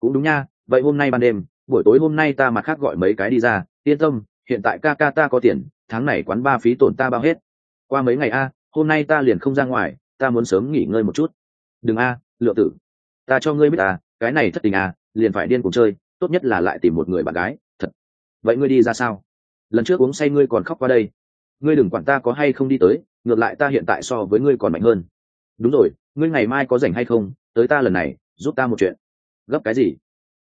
Cũng đúng nha vậy hôm nay ban đêm buổi tối hôm nay ta mặt khác gọi mấy cái đi ra. Yên tâm hiện tại ca ca ta có tiền tháng này quán ba phí tổn ta bao hết. Qua mấy ngày a hôm nay ta liền không ra ngoài ta muốn sớm nghỉ ngơi một chút. Đừng a à, lựa tử. Ta cho ngươi biết à cái này thất tình à liền phải điên cùng chơi tốt nhất là lại tìm một người bạn gái thật. Vậy ngươi đi ra sao? Lần trước uống say ngươi còn khóc qua đây. Ngươi đừng quản ta có hay không đi tới ngược lại ta hiện tại so với ngươi còn mạnh hơn. Đúng rồi ngươi ngày mai có rảnh hay không tới ta lần này, giúp ta một chuyện. Gấp cái gì?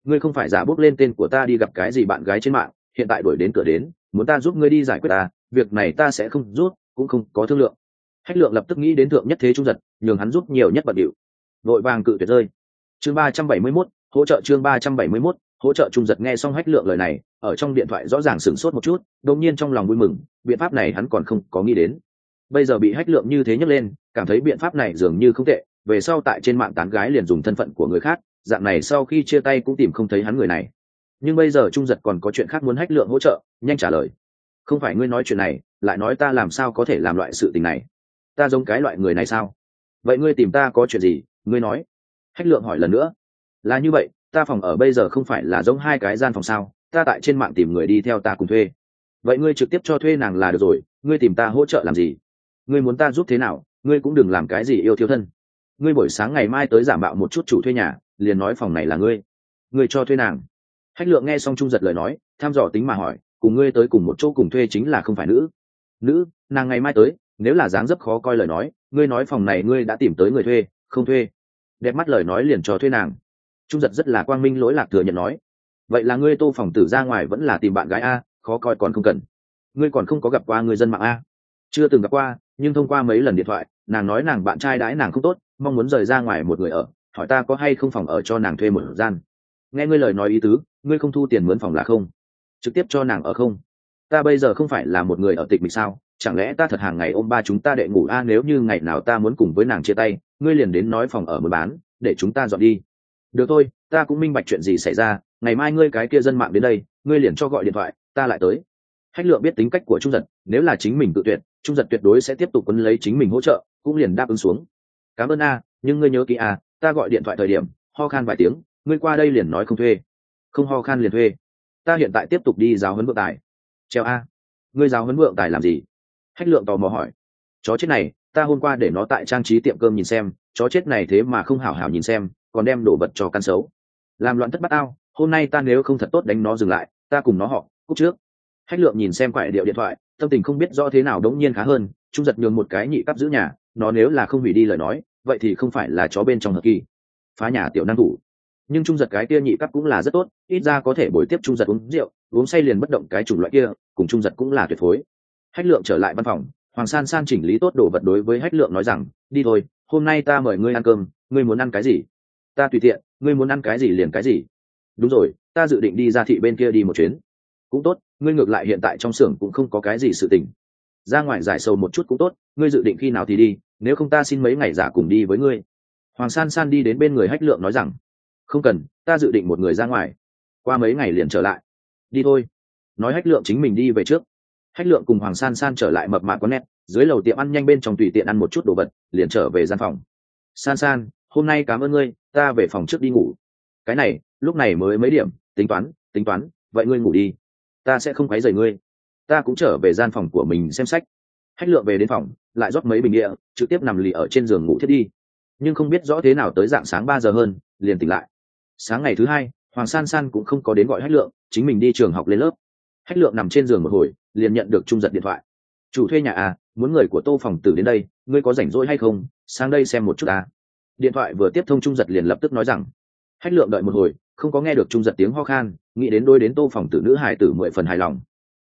Ngươi không phải giả bốc lên tên của ta đi gặp cái gì bạn gái trên mạng, hiện tại đuổi đến cửa đến, muốn ta giúp ngươi đi giải quyết ta, việc này ta sẽ không rút cũng không có thương lượng. Hách lượng lập tức nghĩ đến thượng nhất thế trung giật, nhường hắn giúp nhiều nhất bận điệu. Vội vàng cự tuyệt rơi. Chương ba trăm bảy mươi mốt, hỗ trợ chương ba trăm bảy mươi mốt, hỗ trợ trung giật nghe xong hách lượng lời này, ở trong điện thoại rõ ràng sửng sốt một chút, đột nhiên trong lòng vui mừng, biện pháp này hắn còn không có nghĩ đến. Bây giờ bị hách lượng như thế nhấc lên, cảm thấy biện pháp này dường như không tệ về sau tại trên mạng tán gái liền dùng thân phận của người khác, dạng này sau khi chia tay cũng tìm không thấy hắn người này. Nhưng bây giờ trung giật còn có chuyện khác muốn hách lượng hỗ trợ, nhanh trả lời. Không phải ngươi nói chuyện này, lại nói ta làm sao có thể làm loại sự tình này? Ta giống cái loại người này sao? Vậy ngươi tìm ta có chuyện gì, ngươi nói. Hách lượng hỏi lần nữa. Là như vậy, ta phòng ở bây giờ không phải là giống hai cái gian phòng sao? Ta tại trên mạng tìm người đi theo ta cùng thuê. Vậy ngươi trực tiếp cho thuê nàng là được rồi, ngươi tìm ta hỗ trợ làm gì? Ngươi muốn ta giúp thế nào, ngươi cũng đừng làm cái gì yêu thiếu thân ngươi buổi sáng ngày mai tới giả mạo một chút chủ thuê nhà, liền nói phòng này là ngươi. Ngươi cho thuê nàng. Hách lượng nghe xong trung giật lời nói tham dò tính mà hỏi, cùng ngươi tới cùng một chỗ cùng thuê chính là không phải nữ. Nữ, nàng ngày mai tới, nếu là dáng dấp khó coi lời nói, ngươi nói phòng này ngươi đã tìm tới người thuê, không thuê. Đẹp mắt lời nói liền cho thuê nàng. Trung giật rất là quang minh lỗi lạc thừa nhận nói. Vậy là ngươi tô phòng tử ra ngoài vẫn là tìm bạn gái a, khó coi còn không cần. Ngươi còn không có gặp qua người dân mạng a. Chưa từng gặp qua, nhưng thông qua mấy lần điện thoại nàng nói nàng bạn trai đãi nàng không tốt, mong muốn rời ra ngoài một người ở, hỏi ta có hay không phòng ở cho nàng thuê một gian. Nghe ngươi lời nói ý tứ, ngươi không thu tiền mướn phòng là không? Trực tiếp cho nàng ở không? Ta bây giờ không phải là một người ở tịch mịch sao? Chẳng lẽ ta thật hàng ngày ôm ba chúng ta đệ ngủ a? Nếu như ngày nào ta muốn cùng với nàng chia tay, ngươi liền đến nói phòng ở muốn bán, để chúng ta dọn đi. Được thôi, ta cũng minh bạch chuyện gì xảy ra, ngày mai ngươi cái kia dân mạng đến đây, ngươi liền cho gọi điện thoại, ta lại tới. Hách lượng biết tính cách của trung giật, nếu là chính mình tự tuyệt, trung giật tuyệt đối sẽ tiếp tục quấn lấy chính mình hỗ trợ cũng liền đáp ứng xuống. Cảm ơn a, nhưng ngươi nhớ kỹ a, ta gọi điện thoại thời điểm, ho khan vài tiếng, ngươi qua đây liền nói không thuê. Không ho khan liền thuê. Ta hiện tại tiếp tục đi giáo huấn vượng tài. Treo a, ngươi giáo huấn vượng tài làm gì? Hách lượng tò mò hỏi. Chó chết này, ta hôm qua để nó tại trang trí tiệm cơm nhìn xem, chó chết này thế mà không hảo hảo nhìn xem, còn đem đồ vật cho căn xấu. Làm loạn thất bát ao hôm nay ta nếu không thật tốt đánh nó dừng lại, ta cùng nó họ cúc trước. Hách lượng nhìn xem quại điệu điện thoại, tâm tình không biết rõ thế nào đống nhiên khá hơn, trung giật nhường một cái nhị cắp giữ nhà nó nếu là không hủy đi lời nói, vậy thì không phải là chó bên trong hợp kỳ. Phá nhà tiểu năng thủ. Nhưng trung giật cái kia nhị cắp cũng là rất tốt, ít ra có thể bồi tiếp trung giật uống rượu, uống say liền bất động cái chủng loại kia, cùng trung giật cũng là tuyệt phối. Hách lượng trở lại văn phòng, hoàng san san chỉnh lý tốt đồ vật đối với hách lượng nói rằng, đi thôi, hôm nay ta mời ngươi ăn cơm, ngươi muốn ăn cái gì? Ta tùy tiện, ngươi muốn ăn cái gì liền cái gì. Đúng rồi, ta dự định đi ra thị bên kia đi một chuyến. Cũng tốt, ngươi ngược lại hiện tại trong xưởng cũng không có cái gì sự tình. Ra ngoài giải sầu một chút cũng tốt, ngươi dự định khi nào thì đi? Nếu không ta xin mấy ngày giả cùng đi với ngươi. Hoàng san san đi đến bên người hách lượng nói rằng, không cần, ta dự định một người ra ngoài. Qua mấy ngày liền trở lại. Đi thôi. Nói hách lượng chính mình đi về trước. Hách lượng cùng hoàng san san trở lại mập mạp có nét dưới lầu tiệm ăn nhanh bên trong tùy tiện ăn một chút đồ vật, liền trở về gian phòng. San san, hôm nay cảm ơn ngươi, ta về phòng trước đi ngủ. Cái này, lúc này mới mấy điểm, tính toán tính toán, vậy ngươi ngủ đi. Ta sẽ không quấy rầy ngươi. Ta cũng trở về gian phòng của mình xem sách hách lượng về đến phòng, lại rót mấy bình địa, trực tiếp nằm lì ở trên giường ngủ thiết đi. Nhưng không biết rõ thế nào tới dạng sáng ba giờ hơn, liền tỉnh lại. Sáng ngày thứ hai, hoàng san san cũng không có đến gọi hách lượng, chính mình đi trường học lên lớp. Hách lượng nằm trên giường một hồi, liền nhận được trung giật điện thoại. Chủ thuê nhà à muốn người của tô phòng tử đến đây, ngươi có rảnh rỗi hay không? Sang đây xem một chút à điện thoại vừa tiếp thông trung giật liền lập tức nói rằng hách lượng đợi một hồi, không có nghe được trung giật tiếng ho khan, nghĩ đến đôi đến tô phòng tử nữ hải tử mười phần hài lòng.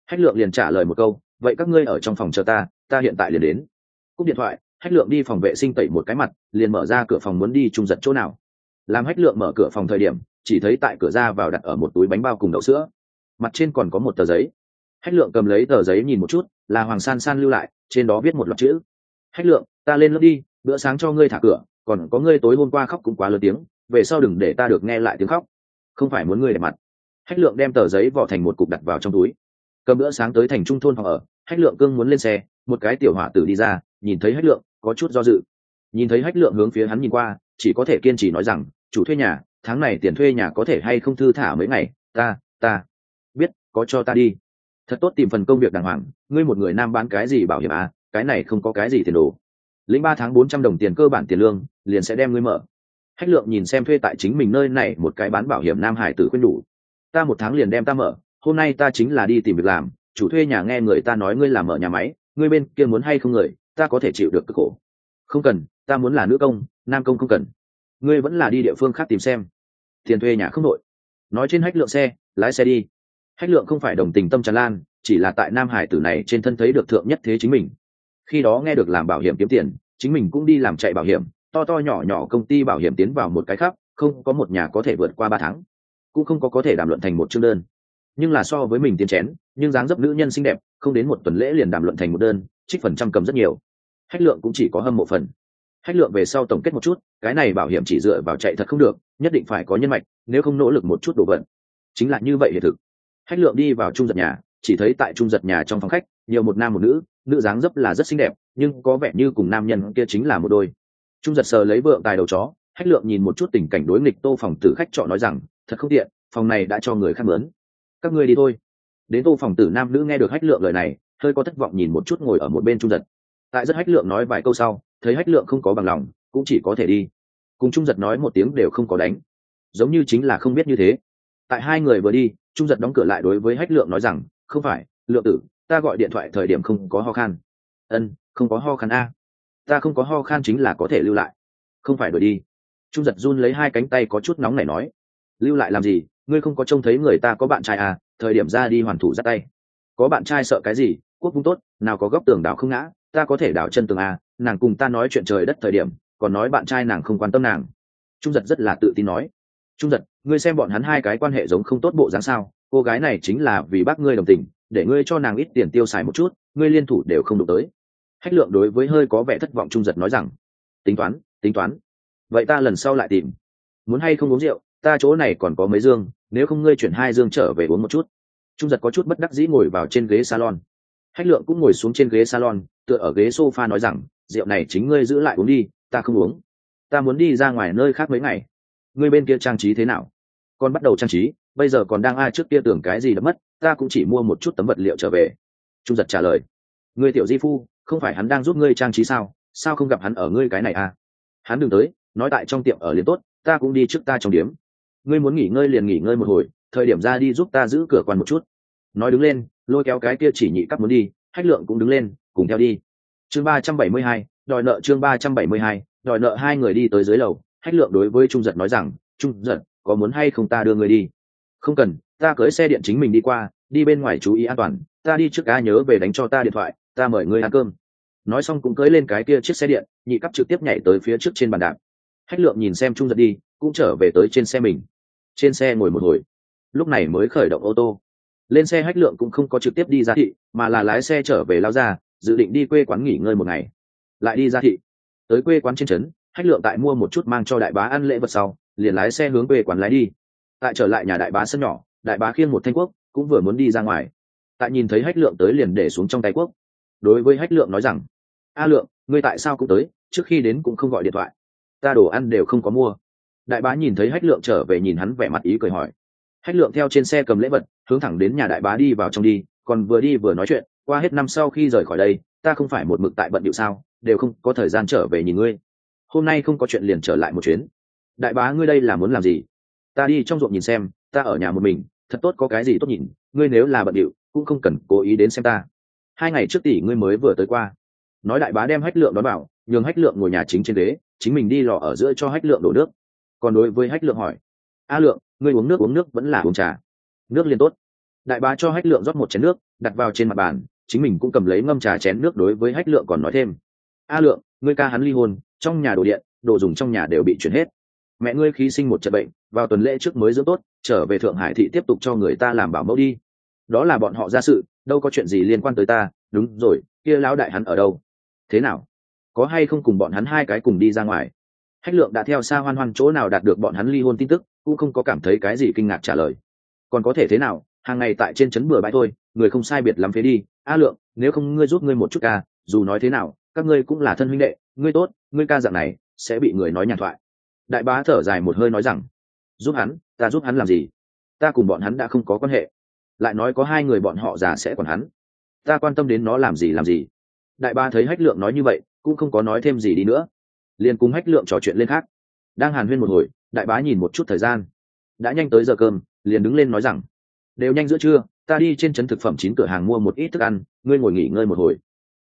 Hách lượng liền trả lời một câu, vậy các ngươi ở trong phòng chờ ta ta hiện tại liền đến. Cúp điện thoại, hách lượng đi phòng vệ sinh tẩy một cái mặt, liền mở ra cửa phòng muốn đi trung giật chỗ nào. Làm hách lượng mở cửa phòng thời điểm, chỉ thấy tại cửa ra vào đặt ở một túi bánh bao cùng đậu sữa. Mặt trên còn có một tờ giấy. Hách lượng cầm lấy tờ giấy nhìn một chút, là hoàng san san lưu lại, trên đó viết một loạt chữ. Hách lượng, ta lên lớp đi, bữa sáng cho ngươi thả cửa, còn có ngươi tối hôm qua khóc cũng quá lớn tiếng, về sau đừng để ta được nghe lại tiếng khóc. Không phải muốn ngươi để mặt. Hách lượng đem tờ giấy vỏ thành một cục đặt vào trong túi. Cầm bữa sáng tới thành trung thôn phòng ở, hách lượng cương muốn lên xe một cái tiểu hỏa tử đi ra, nhìn thấy hách lượng, có chút do dự. Nhìn thấy hách lượng hướng phía hắn nhìn qua, chỉ có thể kiên trì nói rằng, chủ thuê nhà, tháng này tiền thuê nhà có thể hay không thư thả mấy ngày? Ta ta biết, có cho ta đi. Thật tốt, tìm phần công việc đàng hoàng. Ngươi một người nam bán cái gì bảo hiểm à? Cái này không có cái gì tiền đồ. Lĩnh ba tháng bốn trăm đồng tiền cơ bản tiền lương, liền sẽ đem ngươi mở. Hách lượng nhìn xem thuê tại chính mình nơi này một cái bán bảo hiểm nam hải tử khuyên đủ. Ta một tháng liền đem ta mở. Hôm nay ta chính là đi tìm việc làm. Chủ thuê nhà nghe người ta nói ngươi làm mở nhà máy ngươi bên kia muốn hay không người, ta có thể chịu được cực khổ. Không cần, ta muốn là nữ công, nam công không cần. Ngươi vẫn là đi địa phương khác tìm xem. Tiền thuê nhà không đội nói trên hách lượng xe, lái xe đi. Hách lượng không phải đồng tình tâm tràn lan, chỉ là tại nam hải tử này trên thân thấy được thượng nhất thế chính mình. Khi đó nghe được làm bảo hiểm kiếm tiền, chính mình cũng đi làm chạy bảo hiểm, to to nhỏ nhỏ công ty bảo hiểm tiến vào một cái khác, không có một nhà có thể vượt qua ba tháng. Cũng không có có thể đàm luận thành một chương đơn nhưng là so với mình tiến chén, nhưng dáng dấp nữ nhân xinh đẹp, không đến một tuần lễ liền đàm luận thành một đơn, trích phần trăm cầm rất nhiều. Hách lượng cũng chỉ có hâm mộ phần. Hách lượng về sau tổng kết một chút, cái này bảo hiểm chỉ dựa vào chạy thật không được, nhất định phải có nhân mạch, nếu không nỗ lực một chút đồ vận chính là như vậy hiện thực. Hách lượng đi vào trung giật nhà, chỉ thấy tại trung giật nhà trong phòng khách, nhiều một nam một nữ nữ dáng dấp là rất xinh đẹp, nhưng có vẻ như cùng nam nhân kia chính là một đôi. Trung giật sờ lấy vượng tài đầu chó, hách lượng nhìn một chút tình cảnh đối nghịch tô phòng tử khách trọ nói rằng, thật không tiện, phòng này đã cho người khác mướn các ngươi đi thôi. Đến tô phòng tử nam nữ nghe được hách lượng lời này, hơi có thất vọng nhìn một chút ngồi ở một bên trung giật. Tại rất hách lượng nói vài câu sau, thấy hách lượng không có bằng lòng, cũng chỉ có thể đi. Cùng trung giật nói một tiếng đều không có đánh. Giống như chính là không biết như thế. Tại hai người vừa đi, trung giật đóng cửa lại đối với hách lượng nói rằng, không phải, lượng tử, ta gọi điện thoại thời điểm không có ho khan. Ân, không có ho khan a. Ta không có ho khan chính là có thể lưu lại. Không phải đuổi đi. Trung giật run lấy hai cánh tay có chút nóng này nói. Lưu lại làm gì? Ngươi không có trông thấy người ta có bạn trai à thời điểm ra đi hoàn thủ ra tay. Có bạn trai sợ cái gì, quốc vung tốt, nào có góc tường đảo không ngã, ta có thể đảo chân tường à nàng cùng ta nói chuyện trời đất thời điểm, còn nói bạn trai nàng không quan tâm nàng. Trung giật rất là tự tin nói. Trung giật, ngươi xem bọn hắn hai cái quan hệ giống không tốt bộ dáng sao, cô gái này chính là vì bác ngươi đồng tình, để ngươi cho nàng ít tiền tiêu xài một chút, ngươi liên thủ đều không đủ tới. Hách lượng đối với hơi có vẻ thất vọng trung giật nói rằng, tính toán tính toán. Vậy ta lần sau lại tìm. Muốn hay không uống rượu? Ta chỗ này còn có mấy dương, nếu không ngươi chuyển hai dương trở về uống một chút. Trung giật có chút bất đắc dĩ ngồi vào trên ghế salon. Hách lượng cũng ngồi xuống trên ghế salon, tựa ở ghế sofa nói rằng, rượu này chính ngươi giữ lại uống đi, ta không uống. Ta muốn đi ra ngoài nơi khác mấy ngày. Ngươi bên kia trang trí thế nào? Con bắt đầu trang trí, bây giờ còn đang ai trước kia tưởng cái gì đã mất, ta cũng chỉ mua một chút tấm vật liệu trở về. Trung giật trả lời, ngươi tiểu di phu, không phải hắn đang giúp ngươi trang trí sao? Sao không gặp hắn ở ngươi cái này à? Hắn đừng tới, nói tại trong tiệm ở liền tốt, ta cũng đi trước ta trong điếm ngươi muốn nghỉ ngơi liền nghỉ ngơi một hồi, thời điểm ra đi giúp ta giữ cửa quan một chút. Nói đứng lên, lôi kéo cái kia chỉ nhị cắt muốn đi, hách lượng cũng đứng lên, cùng theo đi. Chương ba trăm bảy mươi hai, đòi nợ chương ba trăm bảy mươi hai, đòi nợ hai người đi tới dưới lầu, hách lượng đối với trung giật nói rằng, trung giật, có muốn hay không ta đưa người đi? Không cần, ta cưới xe điện chính mình đi qua, đi bên ngoài chú ý an toàn, ta đi trước cá nhớ về đánh cho ta điện thoại, ta mời ngươi ăn cơm. Nói xong cũng cưới lên cái kia chiếc xe điện, nhị cấp trực tiếp nhảy tới phía trước trên bàn đạp. Hách lượng nhìn xem trung giật đi cũng trở về tới trên xe mình. Trên xe ngồi một hồi. Lúc này mới khởi động ô tô. Lên xe hách lượng cũng không có trực tiếp đi ra thị, mà là lái xe trở về lao ra, dự định đi quê quán nghỉ ngơi một ngày. Lại đi ra thị. Tới quê quán trên trấn, hách lượng tại mua một chút mang cho đại bá ăn lễ vật sau, liền lái xe hướng quê quán lái đi. Tại trở lại nhà đại bá sân nhỏ, đại bá khiêng một thanh quốc, cũng vừa muốn đi ra ngoài. Tại nhìn thấy hách lượng tới liền để xuống trong tay quốc. Đối với hách lượng nói rằng, a lượng, ngươi tại sao cũng tới? Trước khi đến cũng không gọi điện thoại. Ta đồ ăn đều không có mua đại bá nhìn thấy hách lượng trở về nhìn hắn vẻ mặt ý cười hỏi. Hách lượng theo trên xe cầm lễ vật, hướng thẳng đến nhà đại bá đi vào trong đi, còn vừa đi vừa nói chuyện, qua hết năm sau khi rời khỏi đây, ta không phải một mực tại bận điệu sao, đều không có thời gian trở về nhìn ngươi. Hôm nay không có chuyện liền trở lại một chuyến. Đại bá ngươi đây là muốn làm gì? Ta đi trong ruộng nhìn xem, ta ở nhà một mình, thật tốt có cái gì tốt nhìn, ngươi nếu là bận điệu, cũng không cần cố ý đến xem ta. Hai ngày trước tỷ ngươi mới vừa tới qua. Nói đại bá đem hách lượng đón bảo nhường hách lượng ngồi nhà chính trên ghế, chính mình đi lò ở giữa cho hách lượng đổ nước còn đối với hách lượng hỏi, a lượng, ngươi uống nước uống nước vẫn là uống trà. Nước liên tốt. Đại bá cho hách lượng rót một chén nước, đặt vào trên mặt bàn, chính mình cũng cầm lấy ngâm trà chén nước đối với hách lượng còn nói thêm, a lượng, ngươi ca hắn ly hôn, trong nhà đồ điện, đồ dùng trong nhà đều bị chuyển hết. Mẹ ngươi khí sinh một trận bệnh, vào tuần lễ trước mới dưỡng tốt, trở về thượng hải thị tiếp tục cho người ta làm bảo mẫu đi. Đó là bọn họ ra sự, đâu có chuyện gì liên quan tới ta, đúng rồi, kia lão đại hắn ở đâu? Thế nào? Có hay không cùng bọn hắn hai cái cùng đi ra ngoài? Hách lượng đã theo xa hoan hoan chỗ nào đạt được bọn hắn ly hôn tin tức, cũng không có cảm thấy cái gì kinh ngạc trả lời. Còn có thể thế nào, hàng ngày tại trên trấn bừa bãi thôi, người không sai biệt lắm phế đi. A lượng, nếu không ngươi giúp ngươi một chút ca, dù nói thế nào, các ngươi cũng là thân huynh đệ, ngươi tốt, ngươi ca dạng này, sẽ bị người nói nhàn thoại. Đại bá thở dài một hơi nói rằng, giúp hắn, ta giúp hắn làm gì? Ta cùng bọn hắn đã không có quan hệ. Lại nói có hai người bọn họ già sẽ còn hắn. Ta quan tâm đến nó làm gì làm gì. Đại bá thấy hách lượng nói như vậy, cũng không có nói thêm gì đi nữa liền cùng hách lượng trò chuyện lên khác. Đang hàn huyên một hồi, đại bá nhìn một chút thời gian. Đã nhanh tới giờ cơm, liền đứng lên nói rằng, đều nhanh giữa trưa, ta đi trên trấn thực phẩm chín cửa hàng mua một ít thức ăn, ngươi ngồi nghỉ ngơi một hồi.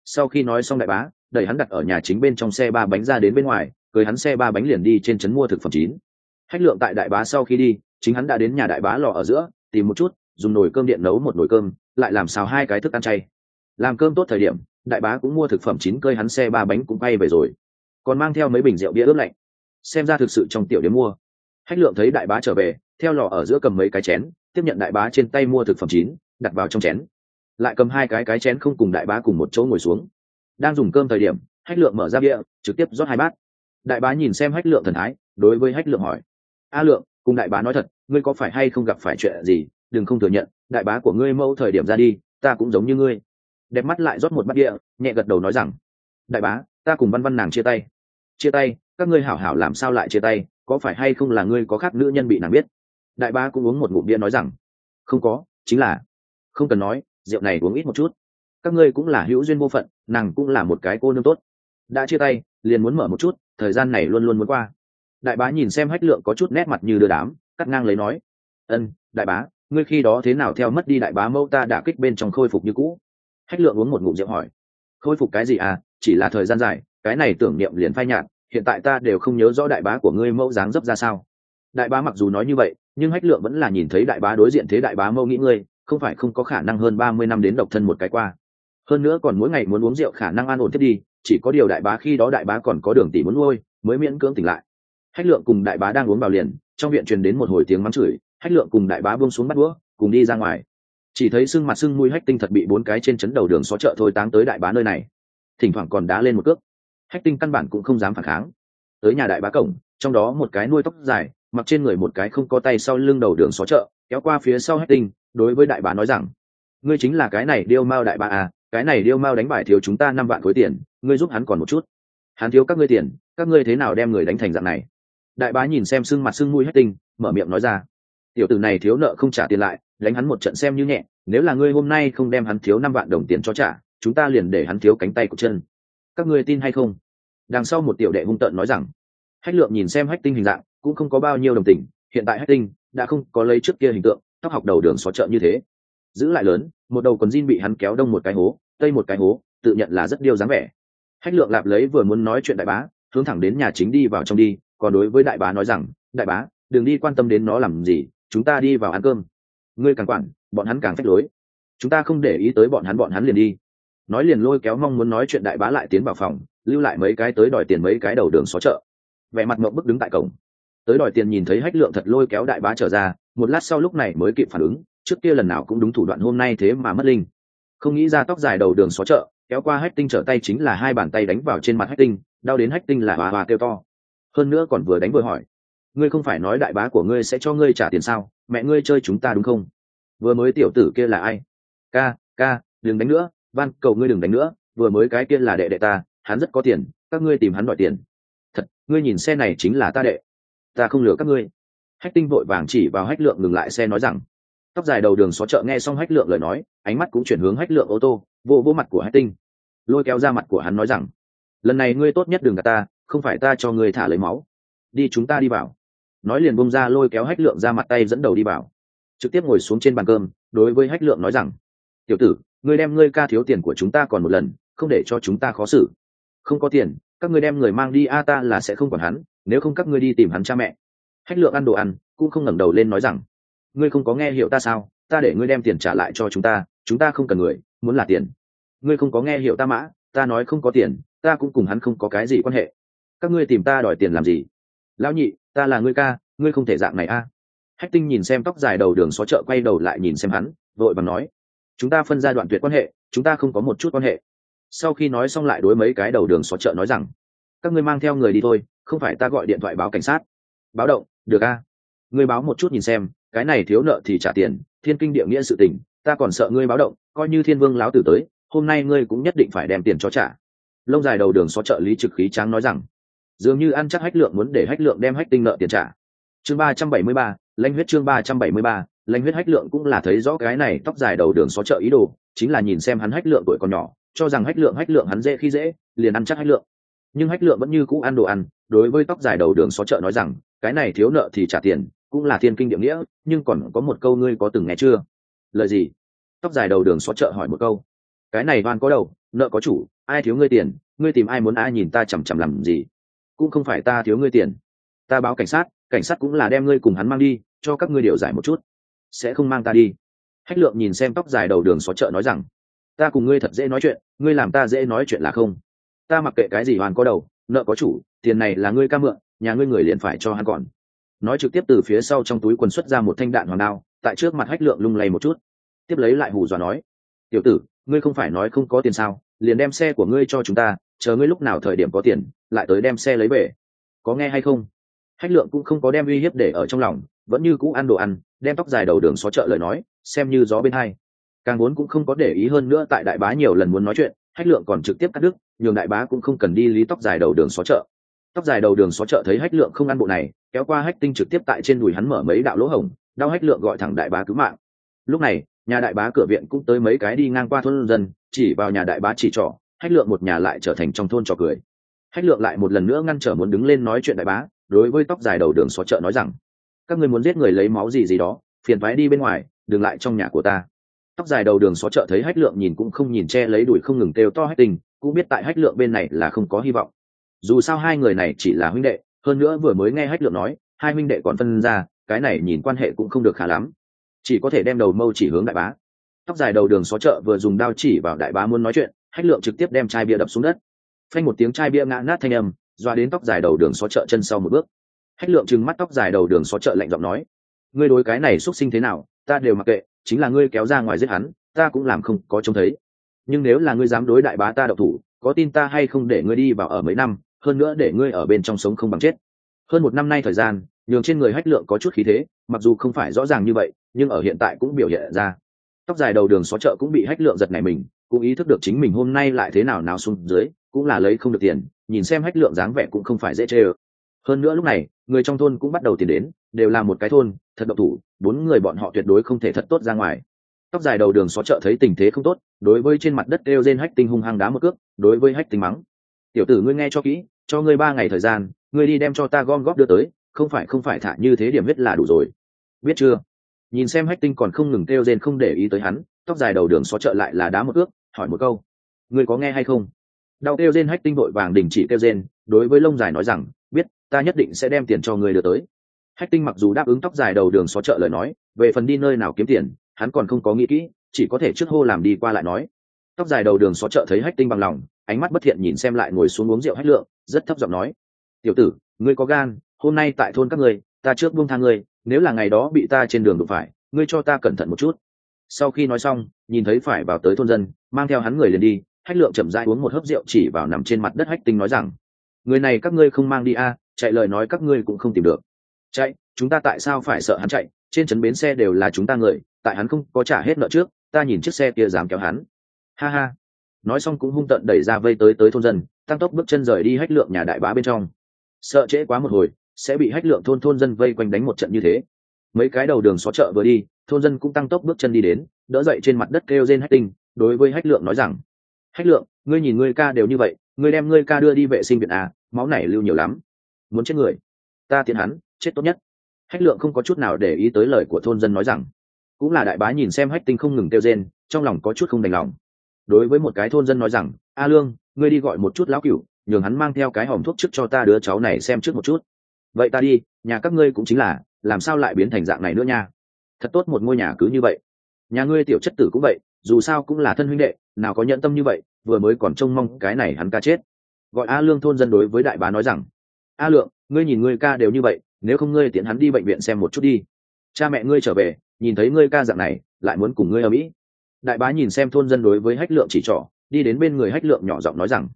Sau khi nói xong đại bá, đẩy hắn đặt ở nhà chính bên trong xe ba bánh ra đến bên ngoài, cười hắn xe ba bánh liền đi trên trấn mua thực phẩm chín. Hách lượng tại đại bá sau khi đi, chính hắn đã đến nhà đại bá lò ở giữa, tìm một chút, dùng nồi cơm điện nấu một nồi cơm, lại làm xào hai cái thức ăn chay. Làm cơm tốt thời điểm, đại bá cũng mua thực phẩm chín, cơi hắn xe ba bánh cũng bay về rồi còn mang theo mấy bình rượu bia ướp lạnh. Xem ra thực sự trong tiểu điểm mua. Hách lượng thấy đại bá trở về, theo lò ở giữa cầm mấy cái chén, tiếp nhận đại bá trên tay mua thực phẩm chín, đặt vào trong chén. Lại cầm hai cái cái chén không cùng đại bá cùng một chỗ ngồi xuống. Đang dùng cơm thời điểm, hách lượng mở ra bia, trực tiếp rót hai bát. Đại bá nhìn xem hách lượng thần thái, đối với hách lượng hỏi. A lượng, cùng đại bá nói thật, ngươi có phải hay không gặp phải chuyện gì? Đừng không thừa nhận, đại bá của ngươi mẫu thời điểm ra đi, ta cũng giống như ngươi. Đẹp mắt lại rót một bát địa nhẹ gật đầu nói rằng, đại bá ta cùng văn văn nàng chia tay. Chia tay, các ngươi hảo hảo làm sao lại chia tay, có phải hay không là ngươi có khác nữ nhân bị nàng biết? Đại bá cũng uống một ngụm bia nói rằng, không có, chính là, không cần nói, rượu này uống ít một chút. Các ngươi cũng là hữu duyên vô phận, nàng cũng là một cái cô nương tốt. Đã chia tay, liền muốn mở một chút, thời gian này luôn luôn muốn qua. Đại bá nhìn xem hách lượng có chút nét mặt như đưa đám, cắt ngang lấy nói, ân, đại bá, ngươi khi đó thế nào theo mất đi đại bá mâu ta đã kích bên trong khôi phục như cũ? Hách lượng uống một ngụm rượu hỏi, khôi phục cái gì à? Chỉ là thời gian dài, cái này tưởng niệm liền phai nhạt, hiện tại ta đều không nhớ rõ đại bá của ngươi mẫu dáng dấp ra sao. Đại bá mặc dù nói như vậy, nhưng hách lượng vẫn là nhìn thấy đại bá đối diện thế đại bá mâu nghĩ ngươi, không phải không có khả năng hơn ba mươi năm đến độc thân một cái qua. Hơn nữa còn mỗi ngày muốn uống rượu khả năng an ổn thiết đi, chỉ có điều đại bá khi đó đại bá còn có đường tỷ muốn nuôi, mới miễn cưỡng tỉnh lại. Hách lượng cùng đại bá đang uống vào liền, trong viện truyền đến một hồi tiếng mắng chửi, hách lượng cùng đại bá buông xuống bắt đũa, cùng đi ra ngoài. Chỉ thấy sưng mặt sưng mũi hách tinh thật bị bốn cái trên chấn đầu đường xó chợ thôi táng tới đại bá nơi này thỉnh thoảng còn đá lên một cước. Hách tinh căn bản cũng không dám phản kháng. Tới nhà đại bá cổng, trong đó một cái nuôi tóc dài, mặc trên người một cái không có tay sau lưng đầu đường xó chợ, kéo qua phía sau hách tinh, đối với đại bá nói rằng, ngươi chính là cái này điêu mao đại bá à cái này điêu mao đánh bài thiếu chúng ta năm vạn khối tiền, ngươi giúp hắn còn một chút. Hắn thiếu các ngươi tiền, các ngươi thế nào đem người đánh thành dạng này? Đại bá nhìn xem sưng mặt sưng mũi hách tinh, mở miệng nói ra, tiểu tử này thiếu nợ không trả tiền lại, đánh hắn một trận xem như nhẹ, nếu là ngươi hôm nay không đem hắn thiếu năm vạn đồng tiền cho trả chúng ta liền để hắn thiếu cánh tay của chân. Các ngươi tin hay không? Đằng sau một tiểu đệ hung tợn nói rằng, hách lượng nhìn xem hách tinh hình dạng, cũng không có bao nhiêu đồng tình, hiện tại hách tinh đã không có lấy trước kia hình tượng, tóc học đầu đường xó chợ như thế. Giữ lại lớn, một đầu còn jean bị hắn kéo đông một cái hố, tây một cái hố, tự nhận là rất điêu dáng vẻ. Hách lượng lạp lấy vừa muốn nói chuyện đại bá, hướng thẳng đến nhà chính đi vào trong đi, còn đối với đại bá nói rằng, đại bá, đừng đi quan tâm đến nó làm gì, chúng ta đi vào ăn cơm. Ngươi càng quản, bọn hắn càng phách lối. Chúng ta không để ý tới bọn hắn bọn hắn liền đi nói liền lôi kéo mong muốn nói chuyện đại bá lại tiến vào phòng, lưu lại mấy cái tới đòi tiền mấy cái đầu đường xó chợ. Vẻ mặt mộng bức đứng tại cổng. Tới đòi tiền nhìn thấy hách lượng thật lôi kéo đại bá trở ra, một lát sau lúc này mới kịp phản ứng, trước kia lần nào cũng đúng thủ đoạn hôm nay thế mà mất linh. Không nghĩ ra tóc dài đầu đường xó chợ, kéo qua hách tinh trở tay chính là hai bàn tay đánh vào trên mặt hách tinh, đau đến hách tinh là hòa hòa kêu to. Hơn nữa còn vừa đánh vừa hỏi, ngươi không phải nói đại bá của ngươi sẽ cho ngươi trả tiền sao? Mẹ ngươi chơi chúng ta đúng không? Vừa mới tiểu tử kia là ai? Ca ca, đừng đánh nữa van, cầu ngươi đừng đánh nữa, vừa mới cái kia là đệ đệ ta, hắn rất có tiền, các ngươi tìm hắn đòi tiền. Thật, ngươi nhìn xe này chính là ta đệ. Ta không lừa các ngươi. Hách tinh vội vàng chỉ vào hách lượng ngừng lại xe nói rằng, tóc dài đầu đường xó chợ nghe xong hách lượng lời nói, ánh mắt cũng chuyển hướng hách lượng ô tô, vô vô mặt của hách tinh. Lôi kéo ra mặt của hắn nói rằng, lần này ngươi tốt nhất đừng gạt ta, không phải ta cho ngươi thả lấy máu. Đi chúng ta đi vào. Nói liền bông ra lôi kéo hách lượng ra mặt tay dẫn đầu đi vào. Trực tiếp ngồi xuống trên bàn cơm, đối với hách lượng nói rằng, tiểu tử ngươi đem ngươi ca thiếu tiền của chúng ta còn một lần, không để cho chúng ta khó xử. Không có tiền, các ngươi đem người mang đi, a ta là sẽ không còn hắn, nếu không các ngươi đi tìm hắn cha mẹ. Hách lượng ăn đồ ăn, cũng không ngẩng đầu lên nói rằng, ngươi không có nghe hiểu ta sao? Ta để ngươi đem tiền trả lại cho chúng ta chúng ta không cần người, muốn là tiền. Ngươi không có nghe hiểu ta mã, ta nói không có tiền, ta cũng cùng hắn không có cái gì quan hệ. Các ngươi tìm ta đòi tiền làm gì? Lão nhị, ta là ngươi ca, ngươi không thể dạng này a. Hách tinh nhìn xem tóc dài đầu đường xó chợ quay đầu lại nhìn xem hắn, vội bằng nói chúng ta phân giai đoạn tuyệt quan hệ, chúng ta không có một chút quan hệ. Sau khi nói xong lại đối mấy cái đầu đường xó chợ nói rằng, các ngươi mang theo người đi thôi, không phải ta gọi điện thoại báo cảnh sát. Báo động, được a. Ngươi báo một chút nhìn xem, cái này thiếu nợ thì trả tiền, thiên kinh địa nghĩa sự tình, ta còn sợ ngươi báo động, coi như thiên vương láo tử tới, hôm nay ngươi cũng nhất định phải đem tiền cho trả. Lông dài đầu đường xó chợ lý trực khí tráng nói rằng, dường như ăn chắc hách lượng muốn để hách lượng đem hách tinh nợ tiền trả. Chương ba trăm bảy mươi ba, lãnh huyết chương ba trăm bảy mươi ba lãnh huyết hách lượng cũng là thấy rõ cái này tóc dài đầu đường xó chợ ý đồ, chính là nhìn xem hắn hách lượng tuổi còn nhỏ, cho rằng hách lượng hách lượng hắn dễ khi dễ, liền ăn chắc hách lượng. Nhưng hách lượng vẫn như cũ ăn đồ ăn, đối với tóc dài đầu đường xó chợ nói rằng, cái này thiếu nợ thì trả tiền, cũng là thiên kinh địa nghĩa, nhưng còn có một câu ngươi có từng nghe chưa? Lời gì? Tóc dài đầu đường xó chợ hỏi một câu. Cái này oan có đầu, nợ có chủ, ai thiếu ngươi tiền, ngươi tìm ai muốn ai nhìn ta chằm chằm làm gì? Cũng không phải ta thiếu ngươi tiền. Ta báo cảnh sát cảnh sát cũng là đem ngươi cùng hắn mang đi, cho các ngươi điều giải một chút sẽ không mang ta đi. Hách lượng nhìn xem tóc dài đầu đường xó chợ nói rằng, ta cùng ngươi thật dễ nói chuyện, ngươi làm ta dễ nói chuyện là không. Ta mặc kệ cái gì hoàn có đầu, nợ có chủ, tiền này là ngươi ca mượn, nhà ngươi người liền phải cho hắn còn. Nói trực tiếp từ phía sau trong túi quần xuất ra một thanh đạn hoàng đao, tại trước mặt hách lượng lung lay một chút. Tiếp lấy lại hù dọa nói, tiểu tử, ngươi không phải nói không có tiền sao, liền đem xe của ngươi cho chúng ta, chờ ngươi lúc nào thời điểm có tiền, lại tới đem xe lấy về. Có nghe hay không? Hách lượng cũng không có đem uy hiếp để ở trong lòng, vẫn như cũ ăn đồ ăn đem tóc dài đầu đường xó chợ lời nói, xem như gió bên hai. Càng vốn cũng không có để ý hơn nữa tại đại bá nhiều lần muốn nói chuyện, hách lượng còn trực tiếp cắt đứt, nhường đại bá cũng không cần đi lý tóc dài đầu đường xó chợ. Tóc dài đầu đường xó chợ thấy hách lượng không ăn bộ này, kéo qua hách tinh trực tiếp tại trên đùi hắn mở mấy đạo lỗ hổng, đau hách lượng gọi thẳng đại bá cứu mạng. Lúc này, nhà đại bá cửa viện cũng tới mấy cái đi ngang qua thôn dân, chỉ vào nhà đại bá chỉ trỏ, hách lượng một nhà lại trở thành trong thôn trò cười. Hách lượng lại một lần nữa ngăn trở muốn đứng lên nói chuyện đại bá, đối với tóc dài đầu đường xó chợ nói rằng các người muốn giết người lấy máu gì gì đó, phiền thoái đi bên ngoài, đừng lại trong nhà của ta. Tóc dài đầu đường xó chợ thấy hách lượng nhìn cũng không nhìn che lấy đuổi không ngừng kêu to hách tình, cũng biết tại hách lượng bên này là không có hy vọng. Dù sao hai người này chỉ là huynh đệ, hơn nữa vừa mới nghe hách lượng nói, hai huynh đệ còn phân ra, cái này nhìn quan hệ cũng không được khá lắm. Chỉ có thể đem đầu mâu chỉ hướng đại bá. Tóc dài đầu đường xó chợ vừa dùng đao chỉ vào đại bá muốn nói chuyện, hách lượng trực tiếp đem chai bia đập xuống đất. Phanh một tiếng chai bia ngã nát thanh âm, doa đến tóc dài đầu đường xó chợ chân sau một bước hách lượng trừng mắt tóc dài đầu đường xó chợ lạnh giọng nói, ngươi đối cái này xuất sinh thế nào, ta đều mặc kệ, chính là ngươi kéo ra ngoài giết hắn, ta cũng làm không có trông thấy. Nhưng nếu là ngươi dám đối đại bá ta độc thủ, có tin ta hay không để ngươi đi vào ở mấy năm, hơn nữa để ngươi ở bên trong sống không bằng chết. Hơn một năm nay thời gian, nhường trên người hách lượng có chút khí thế, mặc dù không phải rõ ràng như vậy, nhưng ở hiện tại cũng biểu hiện ra. Tóc dài đầu đường xó chợ cũng bị hách lượng giật này mình, cũng ý thức được chính mình hôm nay lại thế nào nào xuống dưới, cũng là lấy không được tiền, nhìn xem hách lượng dáng vẻ cũng không phải dễ chê ơ hơn nữa lúc này, người trong thôn cũng bắt đầu tìm đến, đều là một cái thôn, thật độc thủ, bốn người bọn họ tuyệt đối không thể thật tốt ra ngoài. Tóc dài đầu đường xó chợ thấy tình thế không tốt, đối với trên mặt đất đeo trên hách tinh hung hăng đá một cước, đối với hách tinh mắng. Tiểu tử ngươi nghe cho kỹ, cho ngươi ba ngày thời gian, ngươi đi đem cho ta gom góp đưa tới, không phải không phải thả như thế điểm huyết là đủ rồi. Biết chưa? Nhìn xem hách tinh còn không ngừng kêu rên không để ý tới hắn, tóc dài đầu đường xó chợ lại là đá một ước hỏi một câu. Ngươi có nghe hay không? Đau kêu rên hách tinh vội vàng đình chỉ kêu rên, đối với lông dài nói rằng ta nhất định sẽ đem tiền cho ngươi đưa tới. Hách tinh mặc dù đáp ứng tóc dài đầu đường xó chợ lời nói, về phần đi nơi nào kiếm tiền, hắn còn không có nghĩ kỹ, chỉ có thể trước hô làm đi qua lại nói. Tóc dài đầu đường xó chợ thấy hách tinh bằng lòng, ánh mắt bất thiện nhìn xem lại ngồi xuống uống rượu hách lượng, rất thấp giọng nói. Tiểu tử, ngươi có gan, hôm nay tại thôn các ngươi, ta trước buông tha ngươi, nếu là ngày đó bị ta trên đường đụng phải, ngươi cho ta cẩn thận một chút. Sau khi nói xong, nhìn thấy phải vào tới thôn dân, mang theo hắn người liền đi, hách lượng chậm rãi uống một hớp rượu chỉ vào nằm trên mặt đất hách tinh nói rằng, người này các ngươi không mang đi a chạy lời nói các ngươi cũng không tìm được. Chạy, chúng ta tại sao phải sợ hắn chạy? Trên trấn bến xe đều là chúng ta người, tại hắn không có trả hết nợ trước, ta nhìn chiếc xe kia dám kéo hắn. Ha ha. Nói xong cũng hung tận đẩy ra vây tới tới thôn dân, tăng tốc bước chân rời đi hách lượng nhà đại bá bên trong. Sợ trễ quá một hồi, sẽ bị hách lượng thôn thôn dân vây quanh đánh một trận như thế. Mấy cái đầu đường xó chợ vừa đi, thôn dân cũng tăng tốc bước chân đi đến, đỡ dậy trên mặt đất kêu trên hách tinh, đối với hách lượng nói rằng, hách lượng, ngươi nhìn ngươi ca đều như vậy, ngươi đem ngươi ca đưa đi vệ sinh viện à máu này lưu nhiều lắm muốn chết người. Ta tiến hắn, chết tốt nhất. Hách lượng không có chút nào để ý tới lời của thôn dân nói rằng. Cũng là đại bá nhìn xem hách tinh không ngừng kêu rên, trong lòng có chút không đành lòng. Đối với một cái thôn dân nói rằng, a lương, ngươi đi gọi một chút lão cửu, nhường hắn mang theo cái hòm thuốc trước cho ta đứa cháu này xem trước một chút. Vậy ta đi, nhà các ngươi cũng chính là, làm sao lại biến thành dạng này nữa nha? Thật tốt một ngôi nhà cứ như vậy. Nhà ngươi tiểu chất tử cũng vậy, dù sao cũng là thân huynh đệ, nào có nhận tâm như vậy, vừa mới còn trông mong cái này hắn ca chết. Gọi a lương thôn dân đối với đại bá nói rằng a lượng, ngươi nhìn ngươi ca đều như vậy, nếu không ngươi tiện hắn đi bệnh viện xem một chút đi. Cha mẹ ngươi trở về, nhìn thấy ngươi ca dạng này, lại muốn cùng ngươi ở mỹ. Đại bá nhìn xem thôn dân đối với hách lượng chỉ trỏ, đi đến bên người hách lượng nhỏ giọng nói rằng,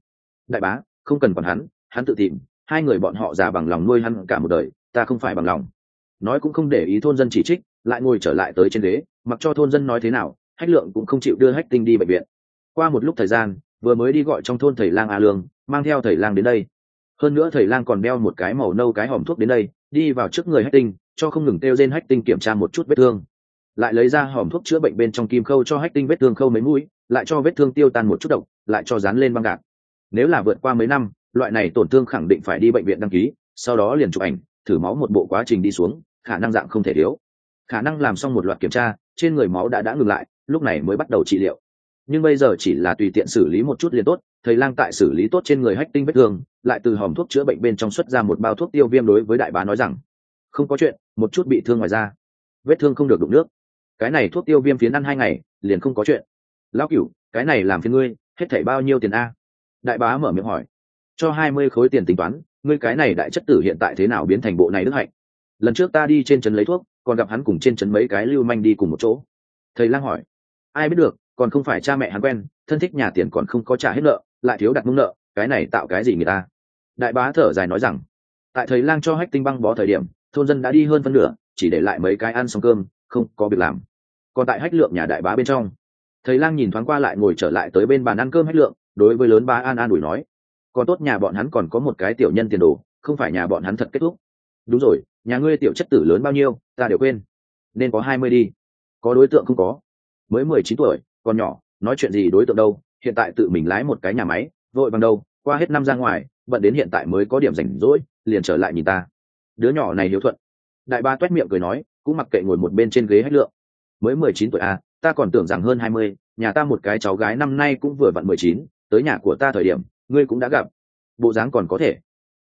đại bá, không cần còn hắn hắn tự tìm, hai người bọn họ già bằng lòng nuôi hắn cả một đời, ta không phải bằng lòng. Nói cũng không để ý thôn dân chỉ trích, lại ngồi trở lại tới trên ghế, mặc cho thôn dân nói thế nào, hách lượng cũng không chịu đưa hách tinh đi bệnh viện. Qua một lúc thời gian, vừa mới đi gọi trong thôn thầy lang a lương, mang theo thầy lang đến đây hơn nữa thầy lang còn đeo một cái màu nâu cái hòm thuốc đến đây, đi vào trước người hách tinh, cho không ngừng kêu trên hách tinh kiểm tra một chút vết thương. Lại lấy ra hòm thuốc chữa bệnh bên trong kim khâu cho hách tinh vết thương khâu mấy mũi, lại cho vết thương tiêu tan một chút độc, lại cho dán lên băng gạc. Nếu là vượt qua mấy năm, loại này tổn thương khẳng định phải đi bệnh viện đăng ký, sau đó liền chụp ảnh, thử máu một bộ quá trình đi xuống, khả năng dạng không thể thiếu. Khả năng làm xong một loạt kiểm tra, trên người máu đã đã ngừng lại, lúc này mới bắt đầu trị liệu nhưng bây giờ chỉ là tùy tiện xử lý một chút liền tốt, thầy lang tại xử lý tốt trên người hách tinh vết thương, lại từ hòm thuốc chữa bệnh bên trong xuất ra một bao thuốc tiêu viêm đối với đại bá nói rằng, không có chuyện, một chút bị thương ngoài da, vết thương không được đụng nước. Cái này thuốc tiêu viêm phiến ăn hai ngày, liền không có chuyện. Lão cửu, cái này làm phiền ngươi, hết thảy bao nhiêu tiền a? Đại bá mở miệng hỏi. Cho hai mươi khối tiền tính toán, ngươi cái này đại chất tử hiện tại thế nào biến thành bộ này đức hạnh? Lần trước ta đi trên trấn lấy thuốc, còn gặp hắn cùng trên trấn mấy cái lưu manh đi cùng một chỗ. Thầy lang hỏi. Ai biết được còn không phải cha mẹ hắn quen, thân thích nhà tiền còn không có trả hết nợ, lại thiếu đặt mông nợ, cái này tạo cái gì người ta? Đại bá thở dài nói rằng, tại thầy lang cho hách tinh băng bó thời điểm, thôn dân đã đi hơn phân nửa, chỉ để lại mấy cái ăn xong cơm, không có việc làm. Còn tại hách lượng nhà đại bá bên trong, thầy lang nhìn thoáng qua lại ngồi trở lại tới bên bàn ăn cơm hách lượng, đối với lớn bá an an ủi nói, còn tốt nhà bọn hắn còn có một cái tiểu nhân tiền đồ, không phải nhà bọn hắn thật kết thúc. Đúng rồi, nhà ngươi tiểu chất tử lớn bao nhiêu, ta đều quên, nên có hai mươi đi. Có đối tượng không có. Mới mười chín tuổi còn nhỏ, nói chuyện gì đối tượng đâu, hiện tại tự mình lái một cái nhà máy, vội bằng đâu, qua hết năm ra ngoài, bận đến hiện tại mới có điểm rảnh rỗi, liền trở lại nhìn ta. Đứa nhỏ này hiếu thuận. Đại ba toét miệng cười nói, cũng mặc kệ ngồi một bên trên ghế hách lượng. Mới mười chín tuổi à ta còn tưởng rằng hơn hai mươi, nhà ta một cái cháu gái năm nay cũng vừa vặn mười chín, tới nhà của ta thời điểm, ngươi cũng đã gặp. Bộ dáng còn có thể.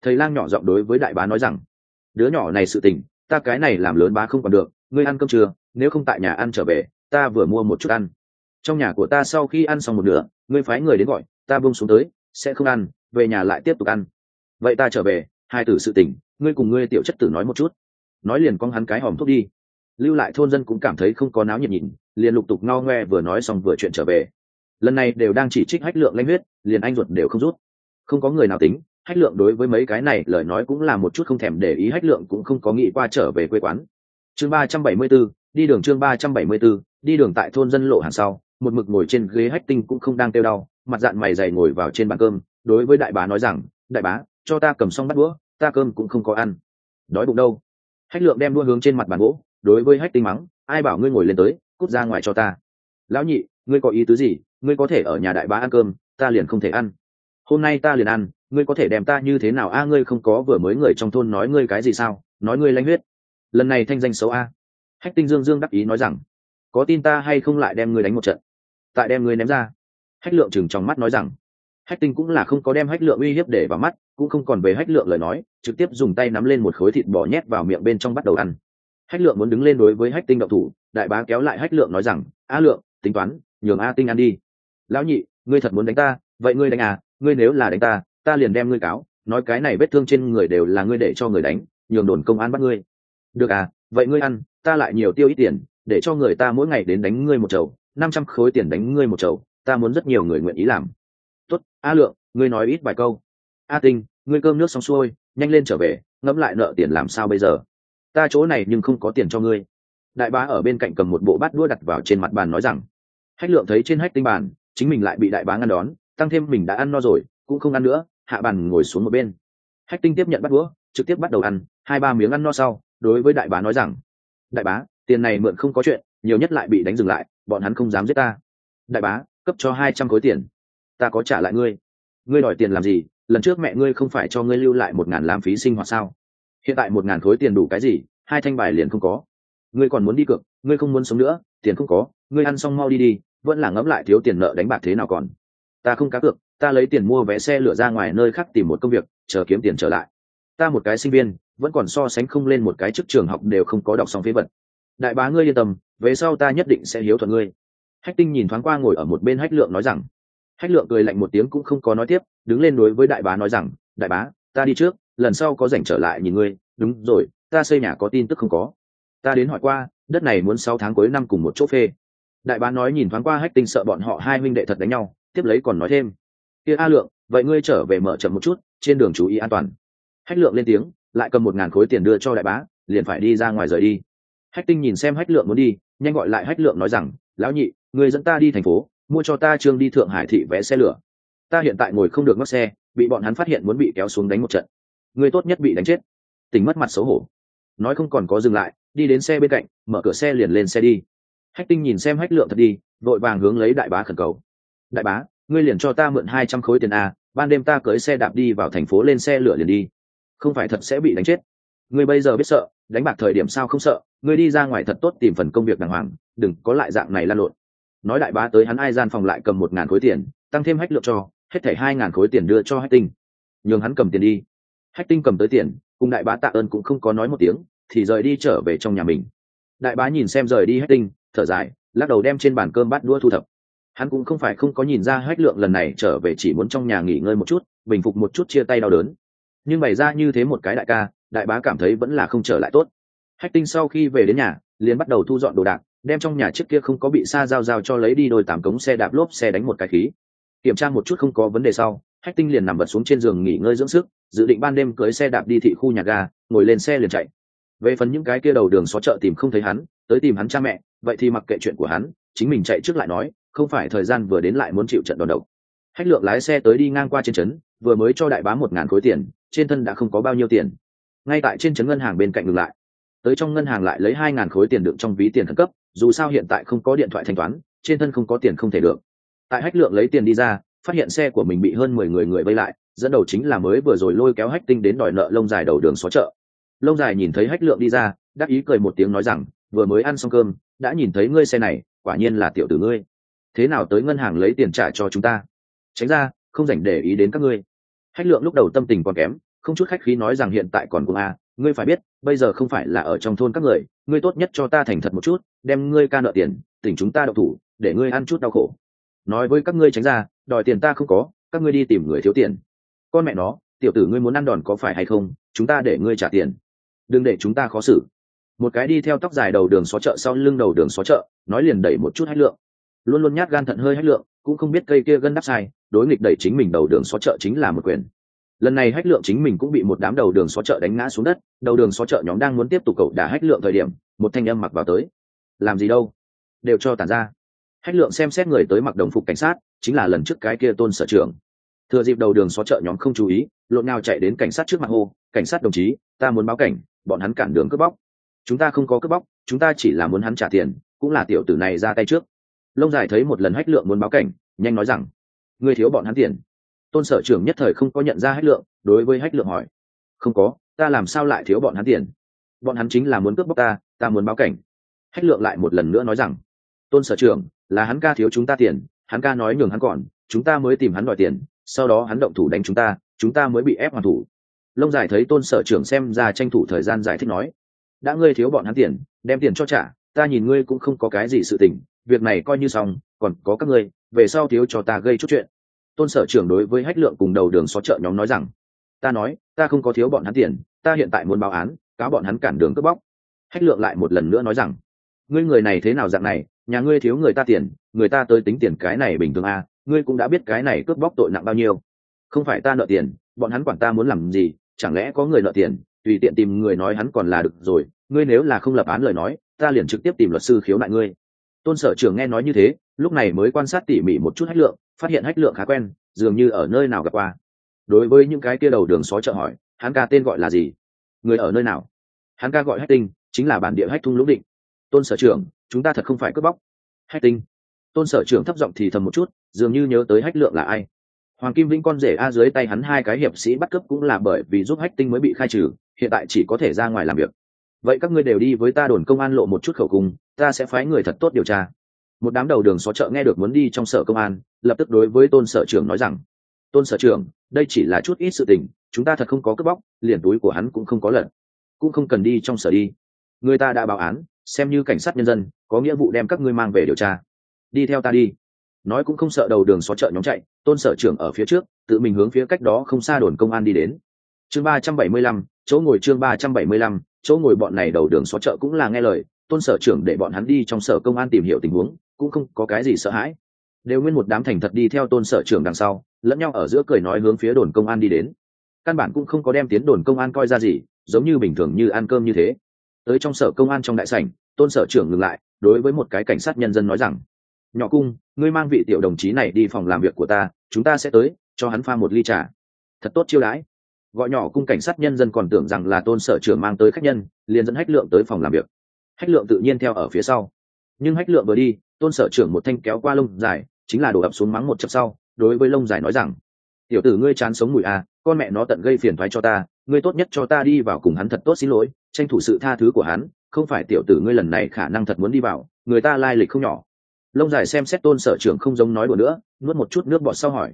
Thầy lang nhỏ giọng đối với đại bá nói rằng, đứa nhỏ này sự tình, ta cái này làm lớn bá không còn được, ngươi ăn cơm trưa nếu không tại nhà ăn trở về, ta vừa mua một chút ăn trong nhà của ta sau khi ăn xong một nửa ngươi phái người đến gọi ta bông xuống tới sẽ không ăn về nhà lại tiếp tục ăn. Vậy ta trở về hai tử sự tình ngươi cùng ngươi tiểu chất tử nói một chút. Nói liền con hắn cái hòm thuốc đi. Lưu lại thôn dân cũng cảm thấy không có náo nhiệt nhìn liền lục tục ngao ngoe vừa nói xong vừa chuyện trở về. Lần này đều đang chỉ trích hách lượng lanh huyết liền anh ruột đều không rút. Không có người nào tính hách lượng đối với mấy cái này lời nói cũng là một chút không thèm để ý hách lượng cũng không có nghĩ qua trở về quê quán. Chương ba trăm bảy mươi 374, đi đường chương ba trăm bảy mươi 374, đi đường tại thôn dân lộ hàng sau một mực ngồi trên ghế hách tinh cũng không đang kêu đau, mặt dạng mày dày ngồi vào trên bàn cơm, đối với đại bá nói rằng, đại bá, cho ta cầm xong bắt đũa, ta cơm cũng không có ăn. Đói bụng đâu? Hách lượng đem đua hướng trên mặt bàn gỗ, đối với hách tinh mắng, ai bảo ngươi ngồi lên tới, cút ra ngoài cho ta. Lão nhị, ngươi có ý tứ gì? Ngươi có thể ở nhà đại bá ăn cơm, ta liền không thể ăn. Hôm nay ta liền ăn, ngươi có thể đem ta như thế nào a? Ngươi không có vừa mới người trong thôn nói ngươi cái gì sao? Nói ngươi lanh huyết. Lần này thanh danh xấu a. Hách tinh dương dương đắc ý nói rằng, có tin ta hay không lại đem ngươi đánh một trận? Tại đem ngươi ném ra. Hách lượng chừng trong mắt nói rằng, hách tinh cũng là không có đem hách lượng uy hiếp để vào mắt, cũng không còn về hách lượng lời nói, trực tiếp dùng tay nắm lên một khối thịt bò nhét vào miệng bên trong bắt đầu ăn. Hách lượng muốn đứng lên đối với hách tinh đậu thủ, đại bá kéo lại hách lượng nói rằng, a lượng, tính toán, nhường a tinh ăn đi. Lão nhị, ngươi thật muốn đánh ta? Vậy ngươi đánh à? Ngươi nếu là đánh ta ta liền đem ngươi cáo. Nói cái này vết thương trên người đều là ngươi để cho người đánh, nhường đồn công an bắt ngươi. Được à vậy ngươi ăn, ta lại nhiều tiêu ít tiền, để cho người ta mỗi ngày đến đánh ngươi một chầu năm trăm khối tiền đánh ngươi một chầu, ta muốn rất nhiều người nguyện ý làm. Tốt, a lượng, ngươi nói ít vài câu. A tinh, ngươi cơm nước xong xuôi, nhanh lên trở về, ngẫm lại nợ tiền làm sao bây giờ? Ta chỗ này nhưng không có tiền cho ngươi. Đại bá ở bên cạnh cầm một bộ bát đũa đặt vào trên mặt bàn nói rằng, hách lượng thấy trên hách tinh bàn, chính mình lại bị đại bá ngăn đón, tăng thêm mình đã ăn no rồi, cũng không ăn nữa, hạ bàn ngồi xuống một bên. Hách tinh tiếp nhận bát đũa, trực tiếp bắt đầu ăn, hai ba miếng ăn no sau, đối với đại bá nói rằng, đại bá, tiền này mượn không có chuyện, nhiều nhất lại bị đánh dừng lại bọn hắn không dám giết ta. Đại bá, cấp cho hai trăm khối tiền. Ta có trả lại ngươi. Ngươi đòi tiền làm gì? Lần trước mẹ ngươi không phải cho ngươi lưu lại một ngàn làm phí sinh hoạt sao? Hiện tại một ngàn khối tiền đủ cái gì? Hai thanh bài liền không có. Ngươi còn muốn đi cược, ngươi không muốn sống nữa, tiền không có. Ngươi ăn xong mau đi đi, vẫn là ngẫm lại thiếu tiền nợ đánh bạc thế nào còn? Ta không cá cược, ta lấy tiền mua vé xe lửa ra ngoài nơi khác tìm một công việc, chờ kiếm tiền trở lại. Ta một cái sinh viên, vẫn còn so sánh không lên một cái chức trường học đều không có đọc xong phế vật đại bá ngươi yên tâm, về sau ta nhất định sẽ hiếu thuận ngươi. Hách tinh nhìn thoáng qua ngồi ở một bên hách lượng nói rằng. Hách lượng cười lạnh một tiếng cũng không có nói tiếp, đứng lên đối với đại bá nói rằng, đại bá, ta đi trước, lần sau có rảnh trở lại nhìn ngươi. Đúng rồi, ta xây nhà có tin tức không có. Ta đến hỏi qua, đất này muốn sáu tháng cuối năm cùng một chỗ phê. Đại bá nói nhìn thoáng qua hách tinh sợ bọn họ hai minh đệ thật đánh nhau, tiếp lấy còn nói thêm. Kia a lượng, vậy ngươi trở về mở chậm một chút, trên đường chú ý an toàn. Hách lượng lên tiếng, lại cầm một ngàn khối tiền đưa cho đại bá, liền phải đi ra ngoài rời đi hách tinh nhìn xem hách lượng muốn đi, nhanh gọi lại hách lượng nói rằng, lão nhị, người dẫn ta đi thành phố, mua cho ta trương đi thượng hải thị vé xe lửa. Ta hiện tại ngồi không được mắc xe, bị bọn hắn phát hiện muốn bị kéo xuống đánh một trận. Người tốt nhất bị đánh chết. Tỉnh mất mặt xấu hổ. Nói không còn có dừng lại, đi đến xe bên cạnh, mở cửa xe liền lên xe đi. Hách tinh nhìn xem hách lượng thật đi, vội vàng hướng lấy đại bá khẩn cầu. Đại bá, ngươi liền cho ta mượn hai trăm khối tiền a, ban đêm ta cưới xe đạp đi vào thành phố lên xe lửa liền đi. Không phải thật sẽ bị đánh chết. Ngươi bây giờ biết sợ, đánh bạc thời điểm sao không sợ? Ngươi đi ra ngoài thật tốt tìm phần công việc đàng hoàng, đừng có lại dạng này lan lộn. Nói đại bá tới hắn ai gian phòng lại cầm một ngàn khối tiền, tăng thêm hách lượng cho, hết thảy hai ngàn khối tiền đưa cho hách tinh. Nhường hắn cầm tiền đi. Hách tinh cầm tới tiền, cùng đại bá tạ ơn cũng không có nói một tiếng, thì rời đi trở về trong nhà mình. Đại bá nhìn xem rời đi hách tinh, thở dài, lắc đầu đem trên bàn cơm bát đũa thu thập. Hắn cũng không phải không có nhìn ra hách lượng lần này trở về chỉ muốn trong nhà nghỉ ngơi một chút, bình phục một chút chia tay đau đớn. Nhưng bày ra như thế một cái đại ca, đại bá cảm thấy vẫn là không trở lại tốt hách tinh sau khi về đến nhà, liền bắt đầu thu dọn đồ đạc, đem trong nhà trước kia không có bị xa giao giao cho lấy đi đôi tám cống xe đạp lốp xe đánh một cái khí. Kiểm tra một chút không có vấn đề sau, hách tinh liền nằm vật xuống trên giường nghỉ ngơi dưỡng sức, dự định ban đêm cưới xe đạp đi thị khu nhà ga, ngồi lên xe liền chạy. Về phần những cái kia đầu đường xó chợ tìm không thấy hắn, tới tìm hắn cha mẹ, vậy thì mặc kệ chuyện của hắn, chính mình chạy trước lại nói, không phải thời gian vừa đến lại muốn chịu trận đòn độc hách lượng lái xe tới đi ngang qua trên trấn, vừa mới cho đại bá một ngàn khối tiền, trên thân đã không có bao nhiêu tiền. Ngay tại trên trấn ngân hàng bên cạnh ngừng lại tới trong ngân hàng lại lấy hai ngàn khối tiền đựng trong ví tiền khẩn cấp, dù sao hiện tại không có điện thoại thanh toán, trên thân không có tiền không thể được. Tại hách lượng lấy tiền đi ra, phát hiện xe của mình bị hơn mười người người vây lại, dẫn đầu chính là mới vừa rồi lôi kéo hách tinh đến đòi nợ lông dài đầu đường xó chợ. Lông dài nhìn thấy hách lượng đi ra, đắc ý cười một tiếng nói rằng, vừa mới ăn xong cơm, đã nhìn thấy ngươi xe này, quả nhiên là tiểu tử ngươi. Thế nào tới ngân hàng lấy tiền trả cho chúng ta? Tránh ra, không dành để ý đến các ngươi. Hách lượng lúc đầu tâm tình còn kém, không chút khách khí nói rằng hiện tại còn cùng a à, ngươi phải biết, bây giờ không phải là ở trong thôn các người, ngươi tốt nhất cho ta thành thật một chút, đem ngươi ca nợ tiền, tỉnh chúng ta đậu thủ, để ngươi ăn chút đau khổ. Nói với các ngươi tránh ra, đòi tiền ta không có, các ngươi đi tìm người thiếu tiền. Con mẹ nó, tiểu tử ngươi muốn ăn đòn có phải hay không, chúng ta để ngươi trả tiền. Đừng để chúng ta khó xử. Một cái đi theo tóc dài đầu đường xó chợ sau lưng đầu đường xó chợ, nói liền đẩy một chút hách lượng. Luôn luôn nhát gan thận hơi hách lượng, cũng không biết cây kia gân đắp sai, đối nghịch đẩy chính mình đầu đường xó chợ chính là một quyền lần này hách lượng chính mình cũng bị một đám đầu đường xó chợ đánh ngã xuống đất, đầu đường xó chợ nhóm đang muốn tiếp tục cậu đả hách lượng thời điểm, một thanh âm mặc vào tới. Làm gì đâu? Đều cho tàn ra. Hách lượng xem xét người tới mặc đồng phục cảnh sát, chính là lần trước cái kia tôn sở trưởng. Thừa dịp đầu đường xó chợ nhóm không chú ý, lộn nào chạy đến cảnh sát trước mặt hô, cảnh sát đồng chí, ta muốn báo cảnh, bọn hắn cản đường cướp bóc. Chúng ta không có cướp bóc, chúng ta chỉ là muốn hắn trả tiền, cũng là tiểu tử này ra tay trước. Lông dài thấy một lần hách lượng muốn báo cảnh, nhanh nói rằng người thiếu bọn hắn tiền tôn sở trưởng nhất thời không có nhận ra hách lượng, đối với hách lượng hỏi. Không có, ta làm sao lại thiếu bọn hắn tiền? Bọn hắn chính là muốn cướp bóc ta ta muốn báo cảnh. Hách lượng lại một lần nữa nói rằng, tôn sở trưởng, là hắn ca thiếu chúng ta tiền, hắn ca nói nhường hắn còn, chúng ta mới tìm hắn đòi tiền, sau đó hắn động thủ đánh chúng ta chúng ta mới bị ép hoàn thủ. Lông dài thấy tôn sở trưởng xem ra tranh thủ thời gian giải thích nói, đã ngươi thiếu bọn hắn tiền, đem tiền cho trả, ta nhìn ngươi cũng không có cái gì sự tình, việc này coi như xong, còn có các ngươi, về sau thiếu cho ta gây chút chuyện tôn sở trưởng đối với hách lượng cùng đầu đường xó chợ nhóm nói rằng ta nói ta không có thiếu bọn hắn tiền ta hiện tại muốn báo án cáo bọn hắn cản đường cướp bóc. Hách lượng lại một lần nữa nói rằng ngươi người này thế nào dạng này nhà ngươi thiếu người ta tiền người ta tới tính tiền cái này bình thường à, ngươi cũng đã biết cái này cướp bóc tội nặng bao nhiêu. Không phải ta nợ tiền bọn hắn quản ta muốn làm gì chẳng lẽ có người nợ tiền tùy tiện tìm người nói hắn còn là được rồi ngươi nếu là không lập án lời nói ta liền trực tiếp tìm luật sư khiếu nại ngươi. Tôn sở trưởng nghe nói như thế lúc này mới quan sát tỉ mỉ một chút hách lượng phát hiện hách lượng khá quen, dường như ở nơi nào gặp qua. Đối với những cái kia đầu đường xó chợ hỏi, hắn ca tên gọi là gì? Người ở nơi nào? Hắn ca gọi hách tinh, chính là bản địa hách thung lũng định. Tôn sở trưởng, chúng ta thật không phải cướp bóc. Hách tinh. Tôn sở trưởng thấp giọng thì thầm một chút, dường như nhớ tới hách lượng là ai. Hoàng kim vĩnh con rể a dưới tay hắn hai cái hiệp sĩ bắt cướp cũng là bởi vì giúp hách tinh mới bị khai trừ, hiện tại chỉ có thể ra ngoài làm việc. Vậy các ngươi đều đi với ta đồn công an lộ một chút khẩu cung, ta sẽ phái người thật tốt điều tra một đám đầu đường xó chợ nghe được muốn đi trong sở công an, lập tức đối với tôn sở trưởng nói rằng, tôn sở trưởng, đây chỉ là chút ít sự tình, chúng ta thật không có cướp bóc, liền túi của hắn cũng không có lần cũng không cần đi trong sở đi. Người ta đã báo án, xem như cảnh sát nhân dân, có nghĩa vụ đem các ngươi mang về điều tra. Đi theo ta đi. Nói cũng không sợ đầu đường xó chợ nhóm chạy, tôn sở trưởng ở phía trước, tự mình hướng phía cách đó không xa đồn công an đi đến. Chương ba trăm bảy mươi lăm, chỗ ngồi chương ba trăm bảy mươi lăm, chỗ ngồi bọn này đầu đường xó chợ cũng là nghe lời, tôn sở trưởng để bọn hắn đi trong sở công an tìm hiểu tình huống cũng không có cái gì sợ hãi. Đều nguyên một đám thành thật đi theo tôn sở trưởng đằng sau, lẫn nhau ở giữa cười nói hướng phía đồn công an đi đến. Căn bản cũng không có đem tiến đồn công an coi ra gì, giống như bình thường như ăn cơm như thế. Tới trong sở công an trong đại sảnh, tôn sở trưởng ngừng lại, đối với một cái cảnh sát nhân dân nói rằng, nhỏ cung, ngươi mang vị tiểu đồng chí này đi phòng làm việc của ta, chúng ta sẽ tới, cho hắn pha một ly trà. Thật tốt chiêu đãi. Gọi nhỏ cung cảnh sát nhân dân còn tưởng rằng là tôn sở trưởng mang tới khách nhân, liền dẫn hách lượng tới phòng làm việc. Hách lượng tự nhiên theo ở phía sau. Nhưng hách lượng vừa đi tôn sở trưởng một thanh kéo qua lông dài, chính là đổ ập xuống mắng một chập sau, đối với lông dài nói rằng, tiểu tử ngươi chán sống mùi à con mẹ nó tận gây phiền thoái cho ta, ngươi tốt nhất cho ta đi vào cùng hắn thật tốt xin lỗi, tranh thủ sự tha thứ của hắn, không phải tiểu tử ngươi lần này khả năng thật muốn đi vào, người ta lai lịch không nhỏ. Lông dài xem xét tôn sở trưởng không giống nói đùa nữa, nuốt một chút nước bọt sau hỏi,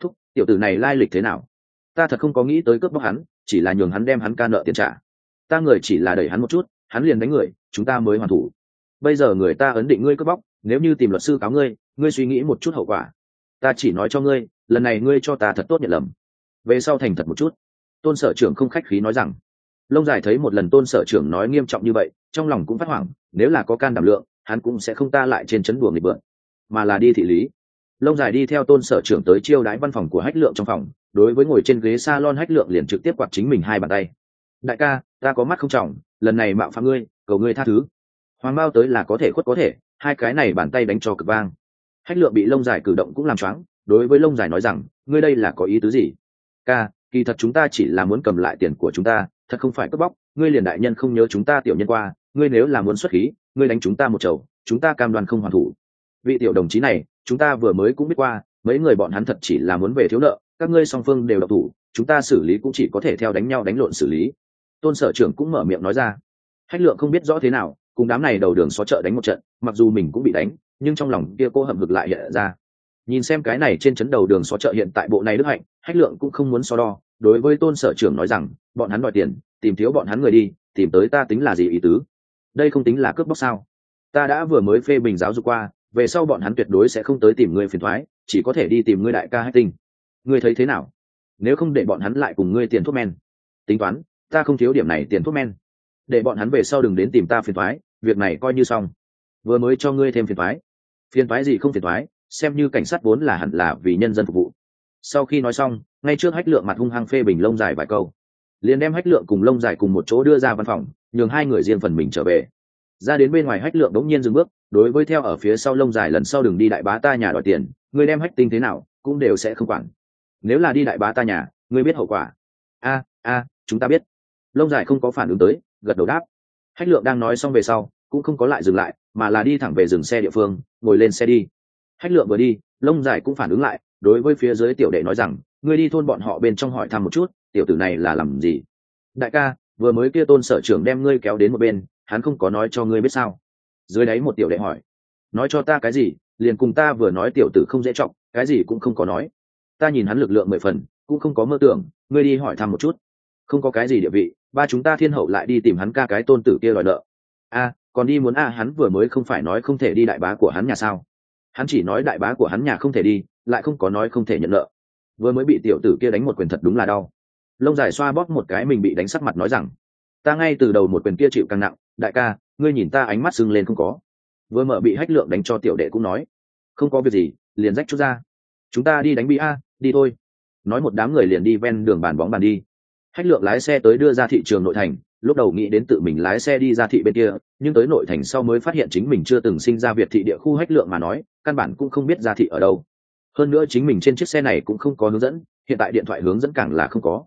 thúc, tiểu tử này lai lịch thế nào? Ta thật không có nghĩ tới cướp bóc hắn, chỉ là nhường hắn đem hắn ca nợ tiền trả. Ta người chỉ là đẩy hắn một chút, hắn liền đánh người, chúng ta mới hoàn thủ. Bây giờ người ta ấn định ngươi cướp bóc nếu như tìm luật sư cáo ngươi ngươi suy nghĩ một chút hậu quả. Ta chỉ nói cho ngươi, lần này ngươi cho ta thật tốt nhận lầm. Về sau thành thật một chút. Tôn sở trưởng không khách khí nói rằng. Lông dài thấy một lần tôn sở trưởng nói nghiêm trọng như vậy, trong lòng cũng phát hoảng, nếu là có can đảm lượng, hắn cũng sẽ không ta lại trên chấn đùa nghịch bượn mà là đi thị lý. Lông dài đi theo tôn sở trưởng tới chiêu đái văn phòng của hách lượng trong phòng, đối với ngồi trên ghế s a lon hách lượng liền trực tiếp quạt chính mình hai bàn tay. Đại ca, ta có mắt không trọng, lần này mạo phạm ngươi, cầu ngươi tha thứ. Hoàng bao tới là có thể khuất có thể hai cái này bàn tay đánh cho cực vang. Hách lượng bị lông dài cử động cũng làm choáng, đối với lông dài nói rằng, ngươi đây là có ý tứ gì? Ca, kỳ thật chúng ta chỉ là muốn cầm lại tiền của chúng ta, thật không phải cướp bóc, ngươi liền đại nhân không nhớ chúng ta tiểu nhân qua, ngươi nếu là muốn xuất khí, ngươi đánh chúng ta một chầu, chúng ta cam đoan không hoàn thủ. Vị tiểu đồng chí này, chúng ta vừa mới cũng biết qua, mấy người bọn hắn thật chỉ là muốn về thiếu nợ, các ngươi song phương đều độc thủ, chúng ta xử lý cũng chỉ có thể theo đánh nhau đánh lộn xử lý. Tôn sở trưởng cũng mở miệng nói ra. Hách lượng không biết rõ thế nào, cùng đám này đầu đường xó chợ đánh một trận mặc dù mình cũng bị đánh, nhưng trong lòng kia cô hậm hực lại hiện ra. Nhìn xem cái này trên chấn đầu đường xó chợ hiện tại bộ này đức hạnh, hách lượng cũng không muốn so đo, đối với tôn sở trưởng nói rằng, bọn hắn đòi tiền, tìm thiếu bọn hắn người đi, tìm tới ta tính là gì ý tứ? Đây không tính là cướp bóc sao? Ta đã vừa mới phê bình giáo dục qua, về sau bọn hắn tuyệt đối sẽ không tới tìm ngươi phiền thoái, chỉ có thể đi tìm ngươi đại ca hách tinh. Ngươi thấy thế nào? Nếu không để bọn hắn lại cùng ngươi tiền thuốc men. Tính toán, ta không thiếu điểm này tiền thuốc men. Để bọn hắn về sau đừng đến tìm ta phiền thoái, việc này coi như xong vừa mới cho ngươi thêm phiền thoái. Phiền thoái gì không phiền thoái, xem như cảnh sát vốn là hẳn là vì nhân dân phục vụ. Sau khi nói xong, ngay trước hách lượng mặt hung hăng phê bình lông dài vài câu. Liền đem hách lượng cùng lông dài cùng một chỗ đưa ra văn phòng, nhường hai người riêng phần mình trở về. Ra đến bên ngoài hách lượng đống nhiên dừng bước, đối với theo ở phía sau lông dài lần sau đừng đi đại bá ta nhà đòi tiền, người đem hách tinh thế nào, cũng đều sẽ không quản. Nếu là đi đại bá ta nhà, người biết hậu quả. A a, chúng ta biết. Lông dài không có phản ứng tới, gật đầu đáp. Hách lượng đang nói xong về sau cũng không có lại dừng lại, mà là đi thẳng về dừng xe địa phương, ngồi lên xe đi. Hách lượng vừa đi, lông dài cũng phản ứng lại, đối với phía dưới tiểu đệ nói rằng, ngươi đi thôn bọn họ bên trong hỏi thăm một chút, tiểu tử này là làm gì? Đại ca, vừa mới kia tôn sở trưởng đem ngươi kéo đến một bên, hắn không có nói cho ngươi biết sao? Dưới đáy một tiểu đệ hỏi. Nói cho ta cái gì, liền cùng ta vừa nói tiểu tử không dễ trọng, cái gì cũng không có nói. Ta nhìn hắn lực lượng mười phần, cũng không có mơ tưởng, ngươi đi hỏi thăm một chút. Không có cái gì địa vị, ba chúng ta thiên hậu lại đi tìm hắn ca cái tôn tử kia đòi nợ. A còn đi muốn a, hắn vừa mới không phải nói không thể đi đại bá của hắn nhà sao? Hắn chỉ nói đại bá của hắn nhà không thể đi, lại không có nói không thể nhận nợ. Vừa mới bị tiểu tử kia đánh một quyền thật đúng là đau. Lông dài xoa bóp một cái mình bị đánh sắc mặt nói rằng, ta ngay từ đầu một quyền kia chịu càng nặng, đại ca, ngươi nhìn ta ánh mắt sưng lên không có. Vừa mở bị hách lượng đánh cho tiểu đệ cũng nói, không có việc gì, liền rách chút ra. Chúng ta đi đánh bi a, đi thôi. Nói một đám người liền đi ven đường bàn bóng bàn đi. Hách lượng lái xe tới đưa ra thị trường nội thành lúc đầu nghĩ đến tự mình lái xe đi ra thị bên kia, nhưng tới nội thành sau mới phát hiện chính mình chưa từng sinh ra việt thị địa khu hách lượng mà nói, căn bản cũng không biết ra thị ở đâu. Hơn nữa chính mình trên chiếc xe này cũng không có hướng dẫn, hiện tại điện thoại hướng dẫn càng là không có.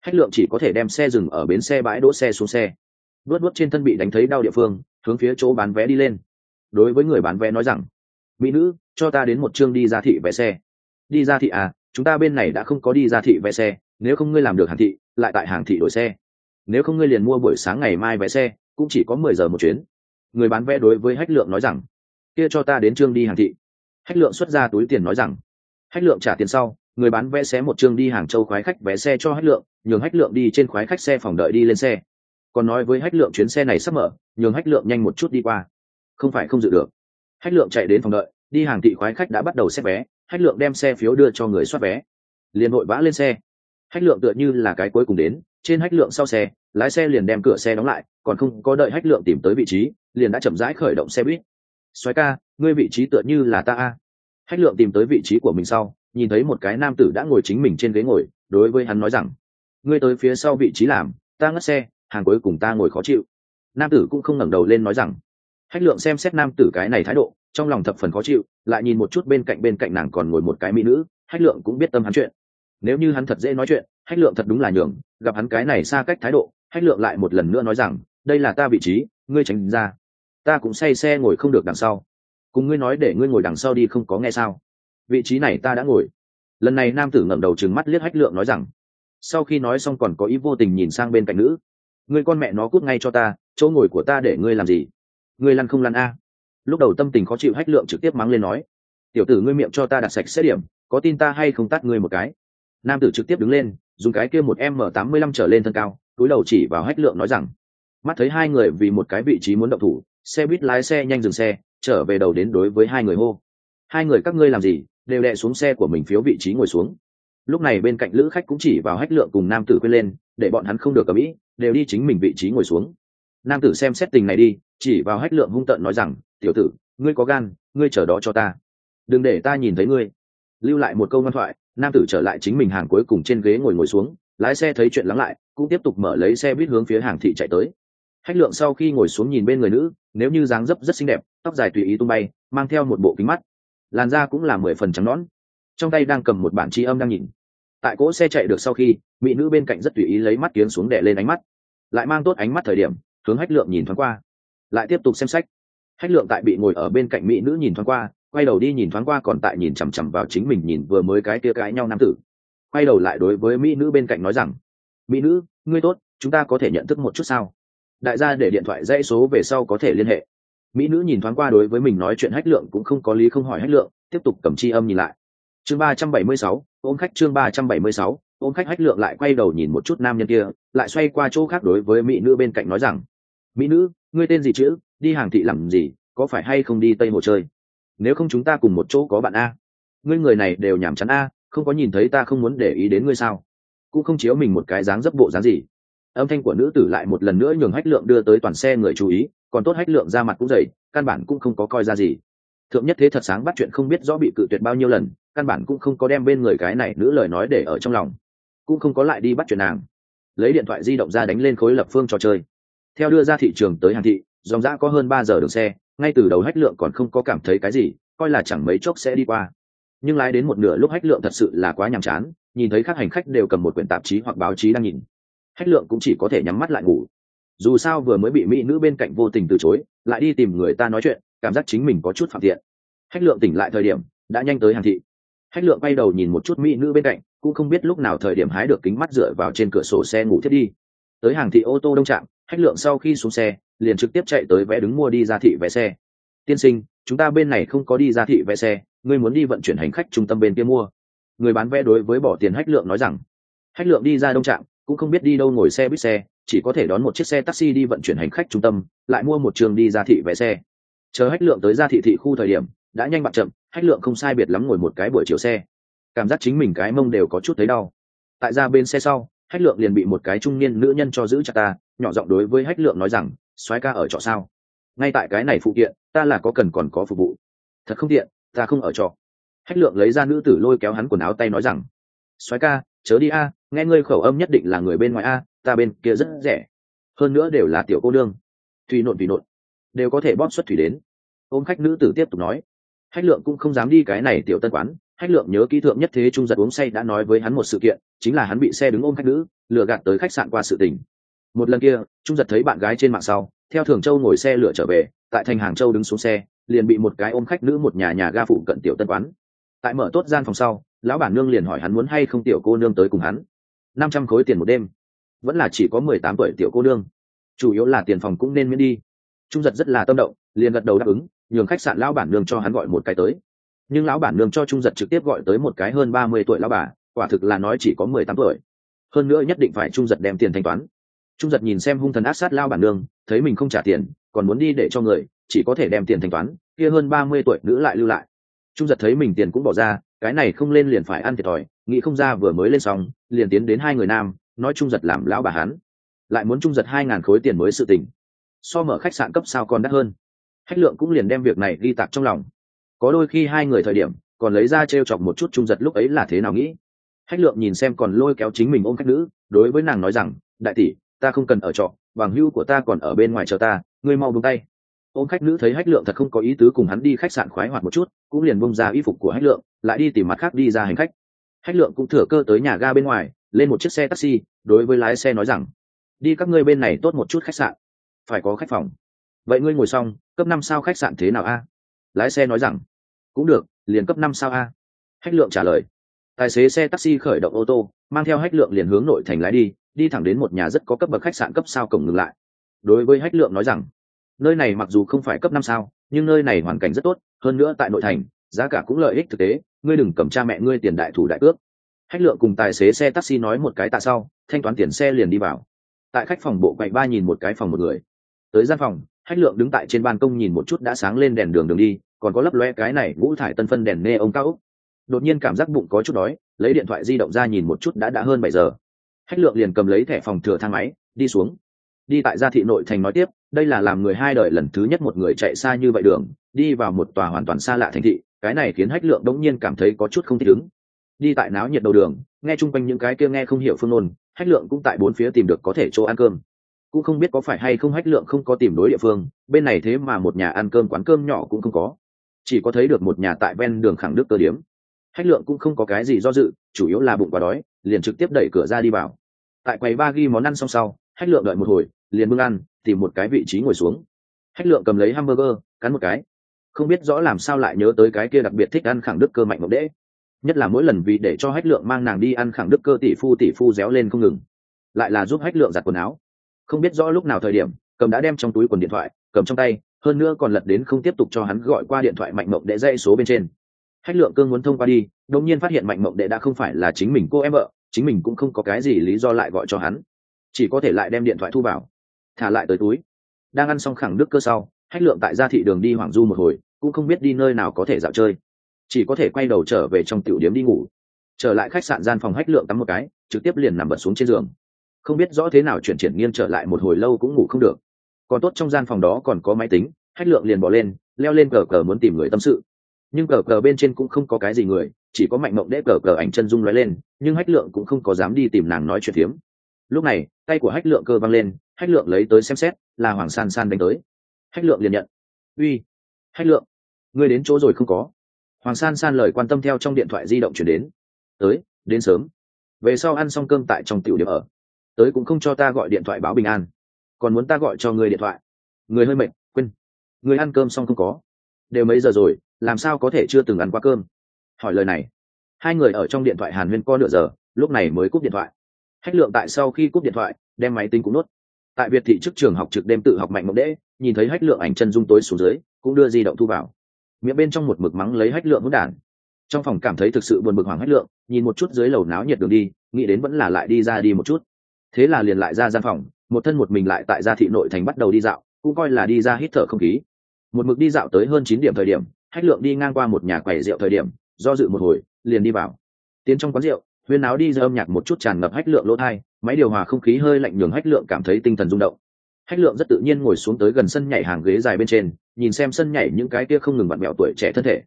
Hách lượng chỉ có thể đem xe dừng ở bến xe bãi đỗ xe xuống xe. Vớt vớt trên thân bị đánh thấy đau địa phương, hướng phía chỗ bán vé đi lên. Đối với người bán vé nói rằng, mỹ nữ, cho ta đến một chương đi ra thị vé xe. Đi ra thị à? Chúng ta bên này đã không có đi ra thị vé xe, nếu không ngươi làm được hàng thị, lại tại hàng thị đổi xe nếu không ngươi liền mua buổi sáng ngày mai vé xe, cũng chỉ có mười giờ một chuyến. Người bán vé đối với hách lượng nói rằng, kia cho ta đến trương đi hàng thị. Hách lượng xuất ra túi tiền nói rằng, hách lượng trả tiền sau, người bán vé xé một chương đi hàng châu khoái khách vé xe cho hách lượng, nhường hách lượng đi trên khoái khách xe phòng đợi đi lên xe. Còn nói với hách lượng chuyến xe này sắp mở, nhường hách lượng nhanh một chút đi qua. Không phải không dự được. Hách lượng chạy đến phòng đợi, đi hàng thị khoái khách đã bắt đầu xếp vé, hách lượng đem xe phiếu đưa cho người soát vé. Liền vội vã lên xe. Hách lượng tựa như là cái cuối cùng đến trên hách lượng sau xe, lái xe liền đem cửa xe đóng lại, còn không có đợi hách lượng tìm tới vị trí, liền đã chậm rãi khởi động xe buýt. Xoáy ca, ngươi vị trí tựa như là ta a. Hách lượng tìm tới vị trí của mình sau, nhìn thấy một cái nam tử đã ngồi chính mình trên ghế ngồi, đối với hắn nói rằng, ngươi tới phía sau vị trí làm, ta ngất xe, hàng cuối cùng ta ngồi khó chịu. Nam tử cũng không ngẩng đầu lên nói rằng, hách lượng xem xét nam tử cái này thái độ, trong lòng thập phần khó chịu, lại nhìn một chút bên cạnh bên cạnh nàng còn ngồi một cái mỹ nữ, hách lượng cũng biết tâm hắn chuyện nếu như hắn thật dễ nói chuyện, hách lượng thật đúng là nhường, gặp hắn cái này xa cách thái độ, hách lượng lại một lần nữa nói rằng, đây là ta vị trí, ngươi tránh ra. Ta cũng say xe ngồi không được đằng sau. Cùng ngươi nói để ngươi ngồi đằng sau đi không có nghe sao. Vị trí này ta đã ngồi. Lần này nam tử ngẩng đầu trừng mắt liếc hách lượng nói rằng, sau khi nói xong còn có ý vô tình nhìn sang bên cạnh nữ. Ngươi con mẹ nó cút ngay cho ta, chỗ ngồi của ta để ngươi làm gì? Ngươi lăn không lăn a? Lúc đầu tâm tình khó chịu, hách lượng trực tiếp mắng lên nói, tiểu tử ngươi miệng cho ta đặt sạch xét điểm, có tin ta hay không tắt ngươi một cái? Nam tử trực tiếp đứng lên, dùng cái kia một m tám mươi lăm trở lên thân cao, túi đầu chỉ vào hách lượng nói rằng, mắt thấy hai người vì một cái vị trí muốn động thủ, xe buýt lái xe nhanh dừng xe, trở về đầu đến đối với hai người hô. Hai người các ngươi làm gì? Đều đè xuống xe của mình phiếu vị trí ngồi xuống. Lúc này bên cạnh lữ khách cũng chỉ vào hách lượng cùng nam tử quên lên, để bọn hắn không được cầm ĩ đều đi chính mình vị trí ngồi xuống. Nam tử xem xét tình này đi, chỉ vào hách lượng hung tợn nói rằng, tiểu tử, ngươi có gan, ngươi chờ đó cho ta. Đừng để ta nhìn thấy ngươi. Lưu lại một câu ngoan thoại nam tử trở lại chính mình hàng cuối cùng trên ghế ngồi ngồi xuống, lái xe thấy chuyện lắng lại, cũng tiếp tục mở lấy xe buýt hướng phía hàng thị chạy tới. Hách lượng sau khi ngồi xuống nhìn bên người nữ, nếu như dáng dấp rất xinh đẹp, tóc dài tùy ý tung bay, mang theo một bộ kính mắt. Làn da cũng là mười phần trắng nõn. Trong tay đang cầm một bản tri âm đang nhìn. Tại cỗ xe chạy được sau khi, mỹ nữ bên cạnh rất tùy ý lấy mắt tiếng xuống đè lên ánh mắt. Lại mang tốt ánh mắt thời điểm, hướng hách lượng nhìn thoáng qua. Lại tiếp tục xem sách. Hách lượng tại bị ngồi ở bên cạnh mỹ nữ nhìn thoáng qua quay đầu đi nhìn thoáng qua còn tại nhìn chằm chằm vào chính mình nhìn vừa mới cái tia cãi nhau nam tử. Quay đầu lại đối với mỹ nữ bên cạnh nói rằng, mỹ nữ, ngươi tốt, chúng ta có thể nhận thức một chút sao? Đại gia để điện thoại dãy số về sau có thể liên hệ. Mỹ nữ nhìn thoáng qua đối với mình nói chuyện hách lượng cũng không có lý không hỏi hách lượng, tiếp tục cầm chi âm nhìn lại. Chương ba trăm bảy mươi sáu, ôm khách chương ba trăm bảy mươi sáu, ôm khách hách lượng lại quay đầu nhìn một chút nam nhân kia, lại xoay qua chỗ khác đối với mỹ nữ bên cạnh nói rằng, mỹ nữ, ngươi tên gì chữ đi hàng thị làm gì? Có phải hay không đi tây hồ chơi? Nếu không chúng ta cùng một chỗ có bạn a. Ngươi người này đều nhảm chán a, không có nhìn thấy ta không muốn để ý đến ngươi sao? Cũng không chiếu mình một cái dáng dấp bộ dáng gì. Âm thanh của nữ tử lại một lần nữa nhường hách lượng đưa tới toàn xe người chú ý, còn tốt hách lượng ra mặt cũng dày căn bản cũng không có coi ra gì. Thượng nhất thế thật sáng bắt chuyện không biết rõ bị cự tuyệt bao nhiêu lần, căn bản cũng không có đem bên người cái này nữ lời nói để ở trong lòng. Cũng không có lại đi bắt chuyện nàng. Lấy điện thoại di động ra đánh lên khối lập phương trò chơi. Theo đưa ra thị trường tới hàng thị, dòng dã có hơn ba giờ đường xe ngay từ đầu hách lượng còn không có cảm thấy cái gì, coi là chẳng mấy chốc sẽ đi qua. Nhưng lái đến một nửa lúc hách lượng thật sự là quá nhàm chán, nhìn thấy các hành khách đều cầm một quyển tạp chí hoặc báo chí đang nhìn. Hách lượng cũng chỉ có thể nhắm mắt lại ngủ. Dù sao vừa mới bị mỹ nữ bên cạnh vô tình từ chối, lại đi tìm người ta nói chuyện, cảm giác chính mình có chút phạm tiện. Hách lượng tỉnh lại thời điểm, đã nhanh tới hàng thị. Hách lượng bay đầu nhìn một chút mỹ nữ bên cạnh, cũng không biết lúc nào thời điểm hái được kính mắt dựa vào trên cửa sổ xe ngủ thiết đi. Tới hàng thị ô tô đông trạm hách lượng sau khi xuống xe, liền trực tiếp chạy tới vé đứng mua đi ra thị vé xe. Tiên sinh, chúng ta bên này không có đi ra thị vé xe, ngươi muốn đi vận chuyển hành khách trung tâm bên kia mua. Người bán vé đối với bỏ tiền hách lượng nói rằng. Hách lượng đi ra đông trạm, cũng không biết đi đâu ngồi xe buýt xe, chỉ có thể đón một chiếc xe taxi đi vận chuyển hành khách trung tâm, lại mua một trường đi ra thị vé xe. Chờ hách lượng tới ra thị thị khu thời điểm, đã nhanh bạc chậm hách lượng không sai biệt lắm ngồi một cái buổi chiều xe. Cảm giác chính mình cái mông đều có chút thấy đau. Tại ra bên xe sau hách lượng liền bị một cái trung niên nữ nhân cho giữ chặt ta nhỏ giọng đối với hách lượng nói rằng, soái ca ở trọ sao? Ngay tại cái này phụ kiện, ta là có cần còn có phục vụ. Thật không tiện, ta không ở trọ. Hách lượng lấy ra nữ tử lôi kéo hắn quần áo tay nói rằng, soái ca, chớ đi a, nghe ngươi khẩu âm nhất định là người bên ngoài a, ta bên kia rất rẻ. Hơn nữa đều là tiểu cô đương thủy nộn thủy nộn. Đều có thể bóp xuất thủy đến. Ôm khách nữ tử tiếp tục nói. Hách lượng cũng không dám đi cái này tiểu tân quán. Hách lượng nhớ kỹ thượng nhất thế trung giật uống say đã nói với hắn một sự kiện, chính là hắn bị xe đứng ôm khách nữ, lừa gạt tới khách sạn qua sự tình một lần kia, trung giật thấy bạn gái trên mạng sau, theo thường châu ngồi xe lửa trở về, tại thành hàng châu đứng xuống xe, liền bị một cái ôm khách nữ một nhà nhà ga phụ cận tiểu tân quán. Tại mở tốt gian phòng sau, lão bản nương liền hỏi hắn muốn hay không tiểu cô nương tới cùng hắn. Năm trăm khối tiền một đêm. Vẫn là chỉ có mười tám tuổi tiểu cô nương. Chủ yếu là tiền phòng cũng nên miễn đi. Trung giật rất là tâm động, liền gật đầu đáp ứng, nhường khách sạn lão bản nương cho hắn gọi một cái tới. Nhưng lão bản nương cho trung giật trực tiếp gọi tới một cái hơn ba mươi tuổi lão bà, quả thực là nói chỉ có mười tám tuổi. Hơn nữa nhất định phải trung giật đem tiền thanh toán trung giật nhìn xem hung thần ác sát lao bản nương, thấy mình không trả tiền, còn muốn đi để cho người, chỉ có thể đem tiền thanh toán, kia hơn ba mươi tuổi nữ lại lưu lại. Trung giật thấy mình tiền cũng bỏ ra, cái này không lên liền phải ăn thiệt thòi, nghĩ không ra vừa mới lên xong, liền tiến đến hai người nam, nói trung giật làm lão bà hắn. Lại muốn trung giật hai ngàn khối tiền mới sự tình. So mở khách sạn cấp sao còn đắt hơn. Hách lượng cũng liền đem việc này ghi tạc trong lòng. Có đôi khi hai người thời điểm, còn lấy ra t r e o chọc một chút trung giật lúc ấy là thế nào nghĩ. Hách lượng nhìn xem còn lôi kéo chính mình ôm khách nữ, đối với nàng nói rằng, đại tỷ ta không cần ở trọ, bằng hữu của ta còn ở bên ngoài chờ ta, ngươi mau buông tay. Ôm khách nữ thấy hách lượng thật không có ý tứ cùng hắn đi khách sạn khoái hoạt một chút, cũng liền bông ra y phục của hách lượng, lại đi tìm mặt khác đi ra hành khách. Hách lượng cũng thừa cơ tới nhà ga bên ngoài, lên một chiếc xe taxi, đối với lái xe nói rằng, đi các ngươi bên này tốt một chút khách sạn. Phải có khách phòng. Vậy ngươi ngồi xong, cấp năm sao khách sạn thế nào a? Lái xe nói rằng, cũng được, liền cấp năm sao a. Hách lượng trả lời, tài xế xe taxi khởi động ô tô, mang theo hách lượng liền hướng nội thành lái đi đi thẳng đến một nhà rất có cấp bậc khách sạn cấp sao cổng ngừng lại. Đối với hách lượng nói rằng, nơi này mặc dù không phải cấp năm sao, nhưng nơi này hoàn cảnh rất tốt, hơn nữa tại nội thành, giá cả cũng lợi ích thực tế, ngươi đừng cầm cha mẹ ngươi tiền đại thủ đại cước. hách lượng cùng tài xế xe taxi nói một cái tạ sau, thanh toán tiền xe liền đi vào. Tại khách phòng bộ quậy ba nhìn một cái phòng một người. Tới gian phòng, hách lượng đứng tại trên ban công nhìn một chút đã sáng lên đèn đường đường đi, còn có lấp loe cái này ngũ thải tân phân đèn nê ông cao úc. Đột nhiên cảm giác bụng có chút đói, lấy điện thoại di động ra nhìn một chút đã đã hơn bảy giờ hách lượng liền cầm lấy thẻ phòng thừa thang máy đi xuống. Đi tại gia thị nội thành nói tiếp đây là làm người hai đời lần thứ nhất một người chạy xa như vậy đường đi vào một tòa hoàn toàn xa lạ thành thị cái này khiến hách lượng đống nhiên cảm thấy có chút không thích ứng. Đi tại náo nhiệt đầu đường nghe chung quanh những cái kia nghe không hiểu phương ngôn, hách lượng cũng tại bốn phía tìm được có thể chỗ ăn cơm. Cũng không biết có phải hay không hách lượng không có tìm đối địa phương bên này thế mà một nhà ăn cơm quán cơm nhỏ cũng không có. Chỉ có thấy được một nhà tại ven đường khẳng đức cơ điếm. Hách lượng cũng không có cái gì do dự chủ yếu là bụng quá đói liền trực tiếp đẩy cửa ra đi vào tại quầy ba ghi món ăn xong sau, hách lượng đợi một hồi, liền bưng ăn, tìm một cái vị trí ngồi xuống. Hách lượng cầm lấy hamburger, cắn một cái. Không biết rõ làm sao lại nhớ tới cái kia đặc biệt thích ăn khẳng đức cơ mạnh mộng đễ nhất là mỗi lần vì để cho hách lượng mang nàng đi ăn khẳng đức cơ tỷ phu tỷ phu réo lên không ngừng. Lại là giúp hách lượng giặt quần áo. Không biết rõ lúc nào thời điểm, cầm đã đem trong túi quần điện thoại, cầm trong tay, hơn nữa còn lật đến không tiếp tục cho hắn gọi qua điện thoại mạnh mộng đệ dây số bên trên. Hách lượng cương muốn thông qua đi, đột nhiên phát hiện mạnh mộng đệ đã không phải là chính mình cô em vợ chính mình cũng không có cái gì lý do lại gọi cho hắn. Chỉ có thể lại đem điện thoại thu vào. Thả lại tới túi. Đang ăn xong khẳng đức cơ sau, hách lượng tại gia thị đường đi hoàng du một hồi, cũng không biết đi nơi nào có thể dạo chơi. Chỉ có thể quay đầu trở về trong tiểu điếm đi ngủ. Trở lại khách sạn gian phòng hách lượng tắm một cái, trực tiếp liền nằm bật xuống trên giường. Không biết rõ thế nào chuyển triển nghiêng trở lại một hồi lâu cũng ngủ không được. Còn tốt trong gian phòng đó còn có máy tính, hách lượng liền bỏ lên, leo lên cờ cờ muốn tìm người tâm sự. Nhưng cờ cờ bên trên cũng không có cái gì người chỉ có mạnh mộng đễ cờ cờ ảnh chân dung lóe lên, nhưng hách lượng cũng không có dám đi tìm nàng nói chuyện phiếm. Lúc này, tay của hách lượng cơ văng lên, hách lượng lấy tới xem xét, là hoàng san san đánh tới. Hách lượng liền nhận. Uy, hách lượng, ngươi đến chỗ rồi không có? Hoàng san san lời quan tâm theo trong điện thoại di động chuyển đến. Tới, đến sớm. Về sau ăn xong cơm tại trong tiểu điểm ở. Tới cũng không cho ta gọi điện thoại báo bình an. Còn muốn ta gọi cho người điện thoại. Người hơi mệt, quên. Người ăn cơm xong không có. Đều mấy giờ rồi, làm sao có thể chưa từng ăn qua cơm? Hỏi lời này. Hai người ở trong điện thoại hàn huyên co nửa giờ, lúc này mới cúp điện thoại. Hách lượng tại sau khi cúp điện thoại, đem máy tính cũng nốt tại việt thị trước trường học trực đêm tự học mạnh mộng đễ nhìn thấy hách lượng ảnh chân dung tối xuống dưới, cũng đưa di động thu vào. Miệng bên trong một mực mắng lấy hách lượng hỗn đản. Trong phòng cảm thấy thực sự buồn bực hoàng hách lượng, nhìn một chút dưới lầu náo nhiệt đường đi, nghĩ đến vẫn là lại đi ra đi một chút. Thế là liền lại ra gian phòng, một thân một mình lại tại gia thị nội thành bắt đầu đi dạo, cũng coi là đi ra hít thở không khí. Một mực đi dạo tới hơn chín điểm thời điểm, hách lượng đi ngang qua một nhà quầy rượu thời điểm do dự một hồi, liền đi vào. Tiến trong quán rượu, huyên áo đi ra âm nhạc một chút tràn ngập hách lượng lỗ thai, máy điều hòa không khí hơi lạnh nhường hách lượng cảm thấy tinh thần rung động. Hách lượng rất tự nhiên ngồi xuống tới gần sân nhảy hàng ghế dài bên trên, nhìn xem sân nhảy những cái kia không ngừng vặn mẹo tuổi trẻ thân thể.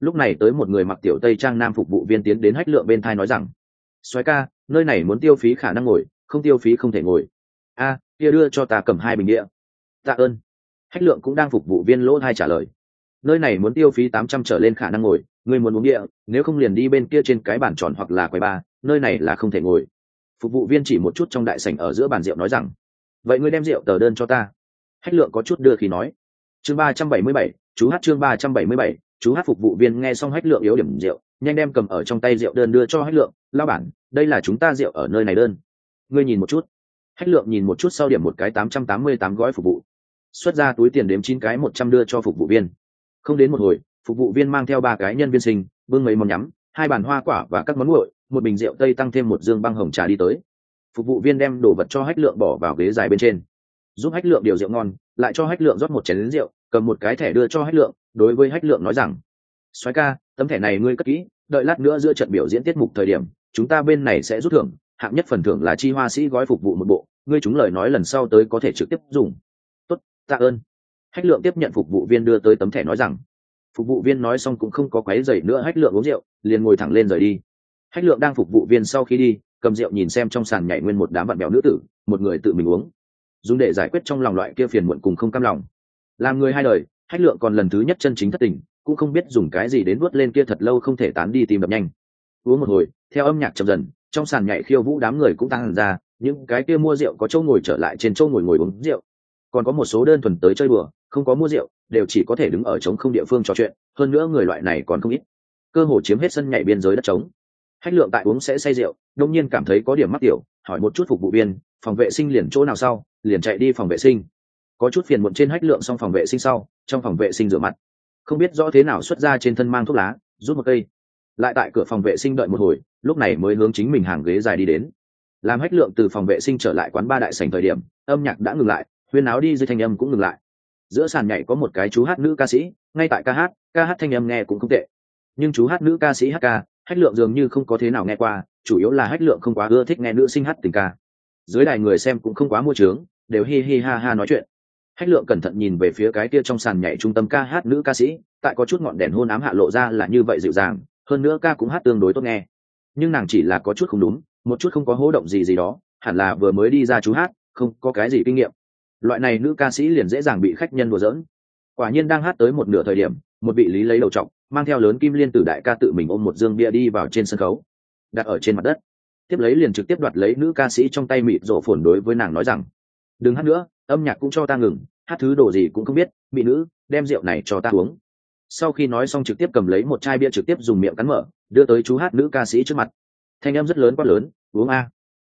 Lúc này tới một người mặc tiểu tây trang nam phục vụ viên tiến đến hách lượng bên thai nói rằng, soái ca, nơi này muốn tiêu phí khả năng ngồi, không tiêu phí không thể ngồi. A, kia đưa cho ta cầm hai bình địa. Tạ ơn. Hách lượng cũng đang phục vụ viên lỗ thai trả lời nơi này muốn tiêu phí tám trăm trở lên khả năng ngồi người muốn uống địa, nếu không liền đi bên kia trên cái bàn tròn hoặc là quầy ba nơi này là không thể ngồi. Phục vụ viên chỉ một chút trong đại sảnh ở giữa bàn rượu nói rằng, vậy ngươi đem rượu tờ đơn cho ta. Hách lượng có chút đưa khi nói, chương ba trăm bảy mươi bảy, chú hát chương ba trăm bảy mươi bảy, chú hát phục vụ viên nghe xong hách lượng yếu điểm rượu, nhanh đem cầm ở trong tay rượu đơn đưa cho hách lượng lao bản, đây là chúng ta rượu ở nơi này đơn. Ngươi nhìn một chút. Hách lượng nhìn một chút sau điểm một cái tám trăm tám mươi tám gói phục vụ. Xuất ra túi tiền đếm chín cái một trăm đưa cho phục vụ viên không đến một hồi, phục vụ viên mang theo ba cái nhân viên sinh, bưng mấy món nhắm, hai bàn hoa quả và các món nguội, một bình rượu tây tăng thêm một dương băng hồng trà đi tới. Phục vụ viên đem đồ vật cho hách lượng bỏ vào ghế dài bên trên. Giúp hách lượng điều rượu ngon, lại cho hách lượng rót một chén rượu, cầm một cái thẻ đưa cho hách lượng, đối với hách lượng nói rằng, soái ca, tấm thẻ này ngươi cất kỹ, đợi lát nữa giữa trận biểu diễn tiết mục thời điểm, chúng ta bên này sẽ rút thưởng, hạng nhất phần thưởng là chi hoa sĩ gói phục vụ một bộ, ngươi chúng lời nói lần sau tới có thể trực tiếp dùng. Tốt, tạ ơn hách lượng tiếp nhận phục vụ viên đưa tới tấm thẻ nói rằng, phục vụ viên nói xong cũng không có quấy dày nữa, hách lượng uống rượu, liền ngồi thẳng lên rời đi. Hách lượng đang phục vụ viên sau khi đi, cầm rượu nhìn xem trong sàn nhảy nguyên một đám bạn bèo nữ tử, một người tự mình uống. Dùng để giải quyết trong lòng loại kia phiền muộn cùng không cam lòng. Làm người hai đời, hách lượng còn lần thứ nhất chân chính thất tình, cũng không biết dùng cái gì đến vuốt lên kia thật lâu không thể tán đi tìm đập nhanh. Uống một hồi, theo âm nhạc chậm dần, trong sàn nhảy khiêu vũ đám người cũng tăng hẳn ra, những cái kia mua rượu có chỗ ngồi trở lại trên chỗ ngồi ngồi uống rượu còn có một số đơn thuần tới chơi bừa không có mua rượu, đều chỉ có thể đứng ở trống không địa phương trò chuyện, hơn nữa người loại này còn không ít. Cơ hồ chiếm hết sân nhảy biên giới đất trống. Hách lượng tại uống sẽ say rượu, đông nhiên cảm thấy có điểm mắc tiểu, hỏi một chút phục vụ viên, phòng vệ sinh liền chỗ nào sau, liền chạy đi phòng vệ sinh. Có chút phiền muộn trên hách lượng xong phòng vệ sinh sau, trong phòng vệ sinh rửa mặt. Không biết rõ thế nào xuất ra trên thân mang thuốc lá, rút một cây. Lại tại cửa phòng vệ sinh đợi một hồi, lúc này mới hướng chính mình hàng ghế dài đi đến. Làm hách lượng từ phòng vệ sinh trở lại quán ba đại sảnh thời điểm, âm nhạc đã ngừng lại huyên áo đi dưới thanh âm cũng ngừng lại. Giữa sàn nhảy có một cái chú hát nữ ca sĩ, ngay tại ca hát ca hát thanh âm nghe cũng không tệ. Nhưng chú hát nữ ca sĩ hát ca, hách lượng dường như không có thế nào nghe qua, chủ yếu là hách lượng không quá ưa thích nghe nữ sinh hát tình ca. Dưới đài người xem cũng không quá mua trướng đều hi hi ha ha nói chuyện. Hách lượng cẩn thận nhìn về phía cái kia trong sàn nhảy trung tâm ca hát nữ ca sĩ, tại có chút ngọn đèn hôn ám hạ lộ ra là như vậy dịu dàng, hơn nữa ca cũng hát tương đối tốt nghe. Nhưng nàng chỉ là có chút không đúng, một chút không có hố động gì gì đó, hẳn là vừa mới đi ra chú hát, không có cái gì kinh nghiệm loại này nữ ca sĩ liền dễ dàng bị khách nhân đùa giỡn. Quả nhiên đang hát tới một nửa thời điểm, một vị lý lấy đầu trọng mang theo lớn kim liên tử đại ca tự mình ôm một dương bia đi vào trên sân khấu. Đặt ở trên mặt đất. Tiếp lấy liền trực tiếp đoạt lấy nữ ca sĩ trong tay mịt rổ phồn đối với nàng nói rằng, đừng hát nữa, âm nhạc cũng cho ta ngừng, hát thứ đồ gì cũng không biết bị nữ, đem rượu này cho ta uống. Sau khi nói xong trực tiếp cầm lấy một chai bia trực tiếp dùng miệng cắn mở, đưa tới chú hát nữ ca sĩ trước mặt. Thanh em rất lớn quá lớn, uống a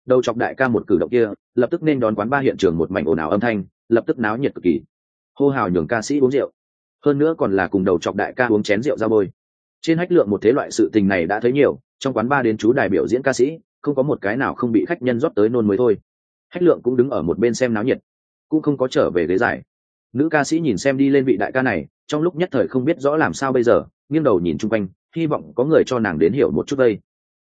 đầu chọc đại ca một cử động kia, lập tức nên đón quán ba hiện trường một mảnh ồn ào âm thanh, lập tức náo nhiệt cực kỳ. Hô hào nhường ca sĩ uống rượu. Hơn nữa còn là cùng đầu chọc đại ca uống chén rượu ra bôi. Trên hách lượng một thế loại sự tình này đã thấy nhiều, trong quán ba đến chú đài biểu diễn ca sĩ, không có một cái nào không bị khách nhân rót tới nôn mới thôi. Hách lượng cũng đứng ở một bên xem náo nhiệt, cũng không có trở về ghế giải. Nữ ca sĩ nhìn xem đi lên vị đại ca này, trong lúc nhất thời không biết rõ làm sao bây giờ, nghiêng đầu nhìn chung quanh, hy vọng có người cho nàng đến hiểu một chút đây.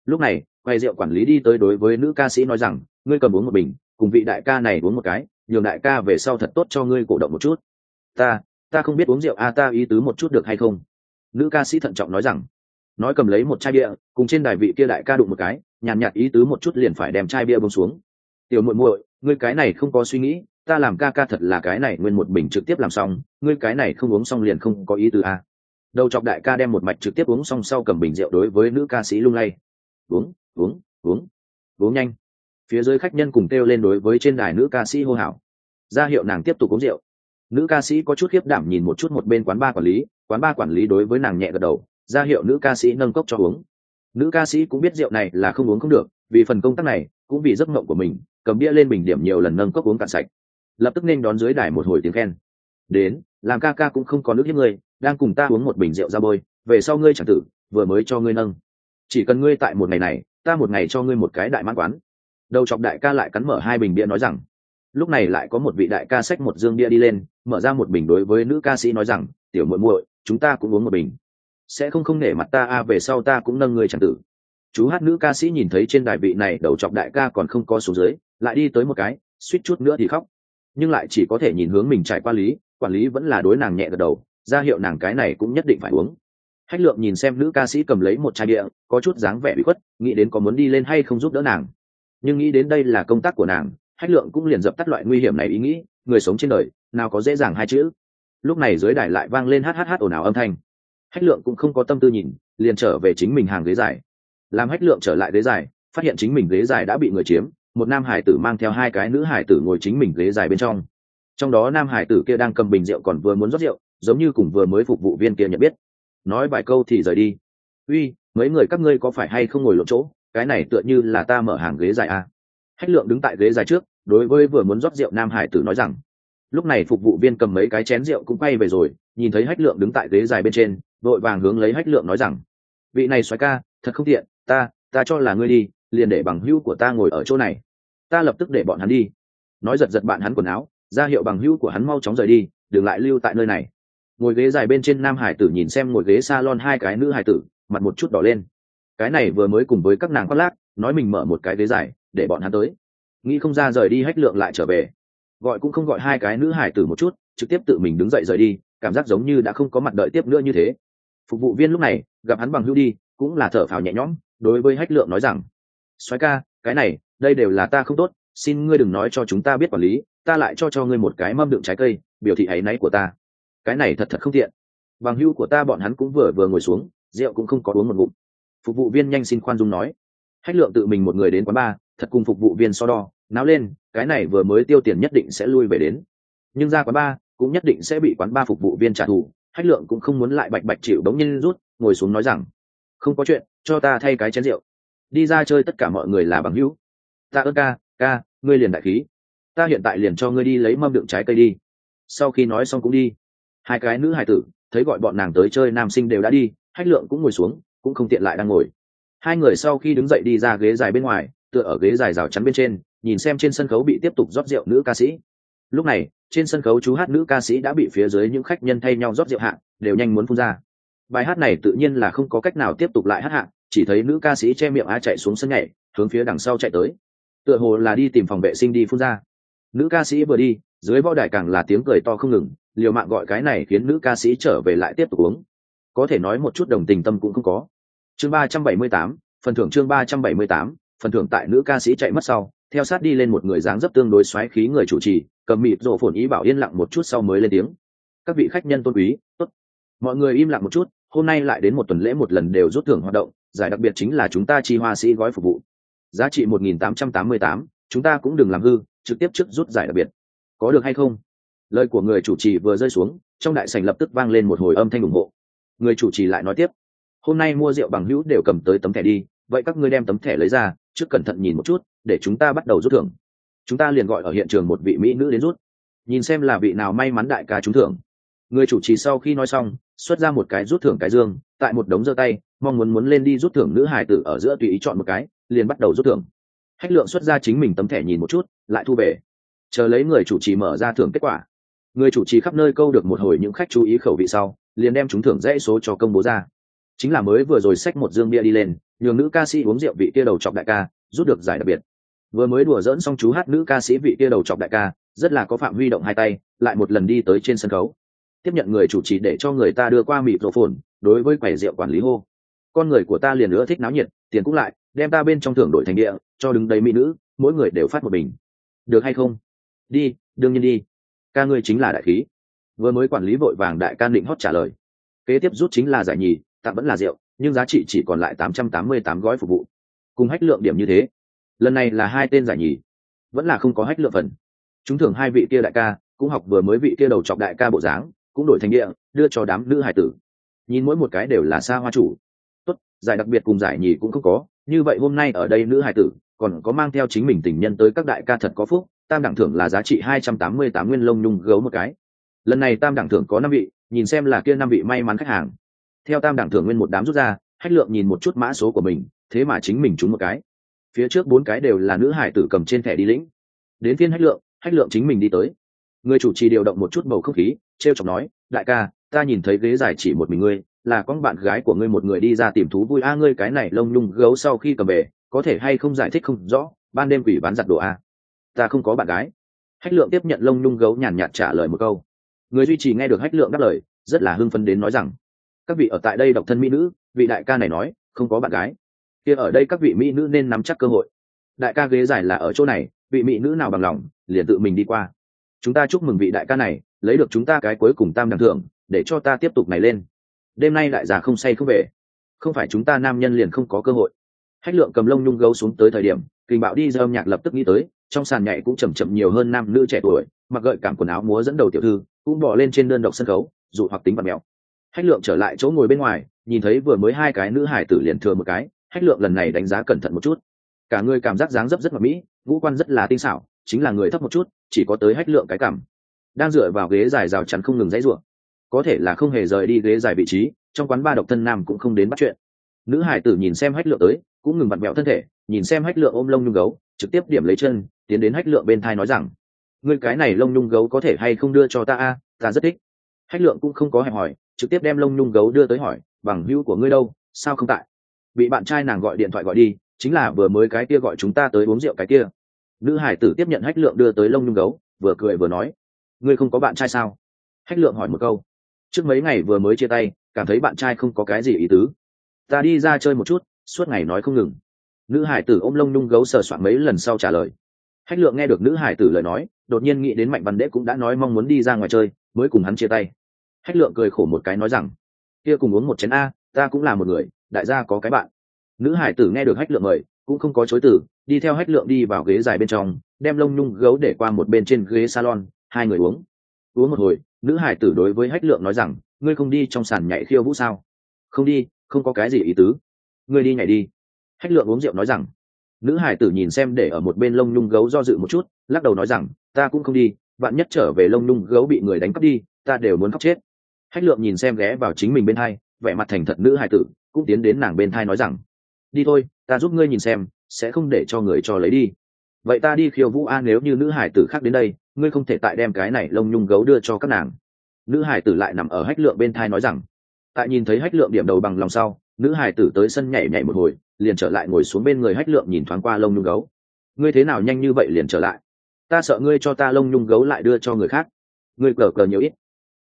Lúc này quay rượu quản lý đi tới đối với nữ ca sĩ nói rằng ngươi cầm uống một bình cùng vị đại ca này uống một cái nhường đại ca về sau thật tốt cho ngươi cổ động một chút. Ta ta không biết uống rượu a à, ta ý tứ một chút được hay không? Nữ ca sĩ thận trọng nói rằng nói cầm lấy một chai bia cùng trên đài vị kia đại ca đụng một cái nhàn nhạt ý tứ một chút liền phải đem chai bia bông xuống. Tiểu muội muội ngươi cái này không có suy nghĩ ta làm ca ca thật là cái này nguyên một bình trực tiếp làm xong ngươi cái này không uống xong liền không có ý tứ a đầu chọc đại ca đem một mạch trực tiếp uống xong sau cầm bình rượu đối với nữ ca sĩ lung lay. Uống uống uống uống nhanh. Phía dưới khách nhân cùng kêu lên đối với trên đài nữ ca sĩ hô hào. Ra hiệu nàng tiếp tục uống rượu. Nữ ca sĩ có chút khiếp đảm nhìn một chút một bên quán ba quản lý, quán ba quản lý đối với nàng nhẹ gật đầu, ra hiệu nữ ca sĩ nâng cốc cho uống. Nữ ca sĩ cũng biết rượu này là không uống không được, vì phần công tác này, cũng vì giấc mộng của mình, cầm bia lên bình điểm nhiều lần nâng cốc uống cạn sạch. Lập tức nên đón dưới đài một hồi tiếng khen. Đến, làm ca ca cũng không có nước hiếp ngươi, đang cùng ta uống một bình rượu ra bôi, về sau ngươi chẳng tử, vừa mới cho ngươi nâng. Chỉ cần ngươi tại một ngày này ta một ngày cho ngươi một cái đại mãn quán. Đầu chọc đại ca lại cắn mở hai bình bia nói rằng, lúc này lại có một vị đại ca xách một dương bia đi lên, mở ra một bình đối với nữ ca sĩ nói rằng, tiểu muội muội, chúng ta cũng uống một bình. Sẽ không không nể mặt ta, a, về sau ta cũng nâng người chẳng tử. Chú hát nữ ca sĩ nhìn thấy trên đài vị này, đầu chọc đại ca còn không có số dưới, lại đi tới một cái, suýt chút nữa thì khóc. Nhưng lại chỉ có thể nhìn hướng mình trải qua lý, quản lý vẫn là đối nàng nhẹ gật đầu, ra hiệu nàng cái này cũng nhất định phải uống hách lượng nhìn xem nữ ca sĩ cầm lấy một chai địa có chút dáng vẻ bị khuất, nghĩ đến có muốn đi lên hay không giúp đỡ nàng. Nhưng nghĩ đến đây là công tác của nàng, hách lượng cũng liền dập tắt loại nguy hiểm này ý nghĩ, người sống trên đời, nào có dễ dàng hai chữ. Lúc này dưới đài lại vang lên hhh ồn ào âm thanh. Hách lượng cũng không có tâm tư nhìn, liền trở về chính mình hàng ghế dài. Làm hách lượng trở lại ghế dài, phát hiện chính mình ghế dài đã bị người chiếm, một nam hải tử mang theo hai cái nữ hải tử ngồi chính mình ghế dài bên trong. Trong đó nam hải tử kia đang cầm bình rượu còn vừa muốn rót rượu, giống như cùng vừa mới phục vụ viên kia nhận biết nói vài câu thì rời đi. Uy, mấy người các ngươi có phải hay không ngồi lộn chỗ? Cái này tựa như là ta mở hàng ghế dài à. hách lượng đứng tại ghế dài trước, đối với vừa muốn rót rượu nam hải tử nói rằng, lúc này phục vụ viên cầm mấy cái chén rượu cũng quay về rồi, nhìn thấy hách lượng đứng tại ghế dài bên trên đội vàng hướng lấy hách lượng nói rằng, vị này xoáy ca, thật không tiện, ta ta cho là ngươi đi, liền để bằng hữu của ta ngồi ở chỗ này. Ta lập tức để bọn hắn đi. Nói giật giật bạn hắn quần áo, ra hiệu bằng hữu của hắn mau chóng rời đi, đừng lại lưu tại nơi này ngồi ghế dài bên trên nam hải tử nhìn xem ngồi ghế s a lon hai cái nữ hải tử, mặt một chút đỏ lên. Cái này vừa mới cùng với các nàng khoác lác nói mình mở một cái ghế dài, để bọn hắn tới. Nghĩ không ra rời đi hách lượng lại trở về. Gọi cũng không gọi hai cái nữ hải tử một chút, trực tiếp tự mình đứng dậy rời đi, cảm giác giống như đã không có mặt đợi tiếp nữa như thế. Phục vụ viên lúc này, gặp hắn bằng hữu đi, cũng là thở phào nhẹ nhõm, đối với hách lượng nói rằng, soái ca, cái này, đây đều là ta không tốt, xin ngươi đừng nói cho chúng ta biết quản lý, ta lại cho cho ngươi một cái mâm đựng trái cây, biểu thị áy náy của ta cái này thật thật không tiện. Bằng hữu của ta bọn hắn cũng vừa vừa ngồi xuống, rượu cũng không có uống một ngụm. Phục vụ viên nhanh xin khoan dung nói, hách lượng tự mình một người đến quán bar, thật cùng phục vụ viên so đo, náo lên, cái này vừa mới tiêu tiền nhất định sẽ lui về đến. Nhưng ra quán bar cũng nhất định sẽ bị quán bar phục vụ viên trả thù, hách lượng cũng không muốn lại bạch bạch chịu đống nhân rút, ngồi xuống nói rằng, không có chuyện, cho ta thay cái chén rượu. Đi ra chơi tất cả mọi người là bằng hữu. Ta ơn ca ca, ngươi liền đại khí. Ta hiện tại liền cho ngươi đi lấy mâm đựng trái cây đi. Sau khi nói xong cũng đi hai cái nữ hài tử, thấy gọi bọn nàng tới chơi nam sinh đều đã đi, hách lượng cũng ngồi xuống, cũng không tiện lại đang ngồi. Hai người sau khi đứng dậy đi ra ghế dài bên ngoài, tựa ở ghế dài rào chắn bên trên, nhìn xem trên sân khấu bị tiếp tục rót rượu nữ ca sĩ. Lúc này, trên sân khấu chú hát nữ ca sĩ đã bị phía dưới những khách nhân thay nhau rót rượu hạ, đều nhanh muốn phun ra. Bài hát này tự nhiên là không có cách nào tiếp tục lại hát hạ, chỉ thấy nữ ca sĩ che miệng a chạy xuống sân nhảy, hướng phía đằng sau chạy tới. Tựa hồ là đi tìm phòng vệ sinh đi phun ra. Nữ ca sĩ vừa đi, dưới võ đài càng là tiếng cười to không ngừng liều mạng gọi cái này khiến nữ ca sĩ trở về lại tiếp tục uống. Có thể nói một chút đồng tình tâm cũng không có. Chương ba trăm bảy mươi tám, phần thưởng chương ba trăm bảy mươi tám, phần thưởng tại nữ ca sĩ chạy mất sau, theo sát đi lên một người dáng dấp tương đối xoáy khí người chủ trì, cầm mịt rộ phồn ý bảo yên lặng một chút sau mới lên tiếng. Các vị khách nhân tôn quý, tốt. Mọi người im lặng một chút, hôm nay lại đến một tuần lễ một lần đều rút thưởng hoạt động, giải đặc biệt chính là chúng ta chi hoa sĩ gói phục vụ. Giá trị một nghìn tám trăm tám mươi tám, chúng ta cũng đừng làm hư, trực tiếp trước rút giải đặc biệt. Có được hay không? Lời của người chủ trì vừa rơi xuống, trong đại sảnh lập tức vang lên một hồi âm thanh ủng hộ. Người chủ trì lại nói tiếp, hôm nay mua rượu bằng hữu đều cầm tới tấm thẻ đi, vậy các ngươi đem tấm thẻ lấy ra, trước cẩn thận nhìn một chút, để chúng ta bắt đầu rút thưởng. Chúng ta liền gọi ở hiện trường một vị mỹ nữ đến rút. Nhìn xem là vị nào may mắn đại ca trúng thưởng. Người chủ trì sau khi nói xong, xuất ra một cái rút thưởng cái dương, tại một đống giơ tay, mong muốn muốn lên đi rút thưởng nữ hải tử ở giữa tùy ý chọn một cái, liền bắt đầu rút thưởng. Hách lượng xuất ra chính mình tấm thẻ nhìn một chút, lại thu về. Chờ lấy người chủ trì mở ra thưởng kết quả người chủ trì khắp nơi câu được một hồi những khách chú ý khẩu vị sau, liền đem chúng thưởng dãy số cho công bố ra. Chính là mới vừa rồi xách một dương bia đi lên, nhường nữ ca sĩ uống rượu vị kia đầu chọc đại ca, rút được giải đặc biệt. Vừa mới đùa dỡn xong chú hát nữ ca sĩ vị kia đầu chọc đại ca, rất là có phạm huy động hai tay, lại một lần đi tới trên sân khấu. Tiếp nhận người chủ trì để cho người ta đưa qua mịt rổ phồn, đối với quầy rượu quản lý hô. Con người của ta liền nữa thích náo nhiệt, tiền cũng lại, đem ta bên trong thưởng đổi thành địa, cho đứng đầy mỹ nữ, mỗi người đều phát một bình. Được hay không? Đi, đương nhiên đi ca ngươi chính là đại khí. Vừa mới quản lý vội vàng đại can định hót trả lời. Kế tiếp rút chính là giải nhì, tạm vẫn là rượu, nhưng giá trị chỉ còn lại tám trăm tám mươi tám gói phục vụ. Cùng hách lượng điểm như thế. Lần này là hai tên giải nhì. Vẫn là không có hách lượng phần. Chúng thường hai vị kia đại ca, cũng học vừa mới vị kia đầu chọc đại ca bộ dáng, cũng đổi thành địa, đưa cho đám nữ hải tử. Nhìn mỗi một cái đều là xa hoa chủ. Tốt, giải đặc biệt cùng giải nhì cũng không có. Như vậy hôm nay ở đây nữ hải tử, còn có mang theo chính mình tình nhân tới các đại ca thật có phúc tam đẳng thưởng là giá trị hai trăm tám mươi tám nguyên lông nhung gấu một cái. Lần này tam đẳng thưởng có năm vị, nhìn xem là kia năm vị may mắn khách hàng. Theo tam đẳng thưởng nguyên một đám rút ra hách lượng nhìn một chút mã số của mình, thế mà chính mình trúng một cái. Phía trước bốn cái đều là nữ hải tử cầm trên thẻ đi lĩnh. Đến phiên hách lượng hách lượng chính mình đi tới. Người chủ trì điều động một chút bầu không khí t r e o chọc nói, đại ca, ta nhìn thấy ghế dài chỉ một mình ngươi, là con bạn gái của ngươi một người đi ra tìm thú vui a, ngươi cái này lông nhung gấu sau khi cầm về, có thể hay không giải thích không rõ, ban đêm quỷ bán giặt đồ a ta không có bạn gái. Hách lượng tiếp nhận lông nhung gấu nhàn nhạt trả lời một câu. Người duy trì nghe được hách lượng đáp lời, rất là hưng phấn đến nói rằng, các vị ở tại đây độc thân mỹ nữ, vị đại ca này nói, không có bạn gái. Kia ở đây các vị mỹ nữ nên nắm chắc cơ hội. Đại ca ghế dài là ở chỗ này, vị mỹ nữ nào bằng lòng, liền tự mình đi qua. Chúng ta chúc mừng vị đại ca này, lấy được chúng ta cái cuối cùng tam đẳng thưởng, để cho ta tiếp tục này lên. Đêm nay đại già không say không về. Không phải chúng ta nam nhân liền không có cơ hội. Hách lượng cầm lông nhung gấu xuống tới thời điểm kình bạo đi ra âm nhạc lập tức nghĩ tới trong sàn nhảy cũng chầm chậm nhiều hơn nam nữ trẻ tuổi, mặc gợi cảm quần áo múa dẫn đầu tiểu thư, cũng bỏ lên trên đơn độc sân khấu, dù hoặc tính vật mèo hách lượng trở lại chỗ ngồi bên ngoài, nhìn thấy vừa mới hai cái nữ hải tử liền thừa một cái, hách lượng lần này đánh giá cẩn thận một chút. Cả người cảm giác dáng dấp rất mật mỹ ngũ quan rất là tinh xảo, chính là người thấp một chút, chỉ có tới hách lượng cái cảm. Đang dựa vào ghế dài rào chắn không ngừng dãy ruộng. Có thể là không hề rời đi ghế dài vị trí, trong quán ba độc thân nam cũng không đến bắt chuyện. Nữ hải tử nhìn xem hách lượng tới, cũng ngừng vặn mẹo thân thể, nhìn xem hách lượng ôm lông nhung gấu trực tiếp điểm lấy chân, tiến đến hách lượng bên thai nói rằng, ngươi cái này lông nhung gấu có thể hay không đưa cho ta a? Ta rất thích. Hách lượng cũng không có hẹp hỏi, trực tiếp đem lông nhung gấu đưa tới hỏi, bằng hữu của ngươi đâu? Sao không tại? Bị bạn trai nàng gọi điện thoại gọi đi, chính là vừa mới cái kia gọi chúng ta tới uống rượu cái kia. Nữ hải tử tiếp nhận hách lượng đưa tới lông nhung gấu, vừa cười vừa nói, ngươi không có bạn trai sao? Hách lượng hỏi một câu, trước mấy ngày vừa mới chia tay, cảm thấy bạn trai không có cái gì ý tứ. Ta đi ra chơi một chút, suốt ngày nói không ngừng nữ hải tử ôm lông nhung gấu sờ soạn mấy lần sau trả lời. Hách lượng nghe được nữ hải tử lời nói, đột nhiên nghĩ đến mạnh văn đễ cũng đã nói mong muốn đi ra ngoài chơi, mới cùng hắn chia tay. Hách lượng cười khổ một cái nói rằng, kia cùng uống một chén a, ta cũng là một người, đại gia có cái bạn. Nữ hải tử nghe được hách lượng mời, cũng không có chối từ, đi theo hách lượng đi vào ghế dài bên trong, đem lông nhung gấu để qua một bên trên ghế salon, hai người uống. Uống một hồi, nữ hải tử đối với hách lượng nói rằng, ngươi không đi trong sàn nhảy khiêu vũ sao? Không đi, không có cái gì ý tứ. Ngươi đi nhảy đi hách lượng uống rượu nói rằng, nữ hải tử nhìn xem để ở một bên lông nhung gấu do dự một chút, lắc đầu nói rằng, ta cũng không đi bạn nhất trở về lông nhung gấu bị người đánh cắp đi, ta đều muốn khóc chết. Hách lượng nhìn xem ghé vào chính mình bên hai, vẻ mặt thành thật nữ hải tử, cũng tiến đến nàng bên thai nói rằng, đi thôi, ta giúp ngươi nhìn xem, sẽ không để cho người cho lấy đi. Vậy ta đi khiêu vũ a, nếu như nữ hải tử khác đến đây, ngươi không thể tại đem cái này lông nhung gấu đưa cho các nàng. Nữ hải tử lại nằm ở hách lượng bên thai nói rằng, tại nhìn thấy hách lượng điểm đầu bằng lòng sau, nữ hải tử tới sân nhảy nhảy một hồi liền trở lại ngồi xuống bên người hách lượng nhìn thoáng qua lông nhung gấu. Ngươi thế nào nhanh như vậy liền trở lại? Ta sợ ngươi cho ta lông nhung gấu lại đưa cho người khác. Ngươi cờ cờ nhiều ít.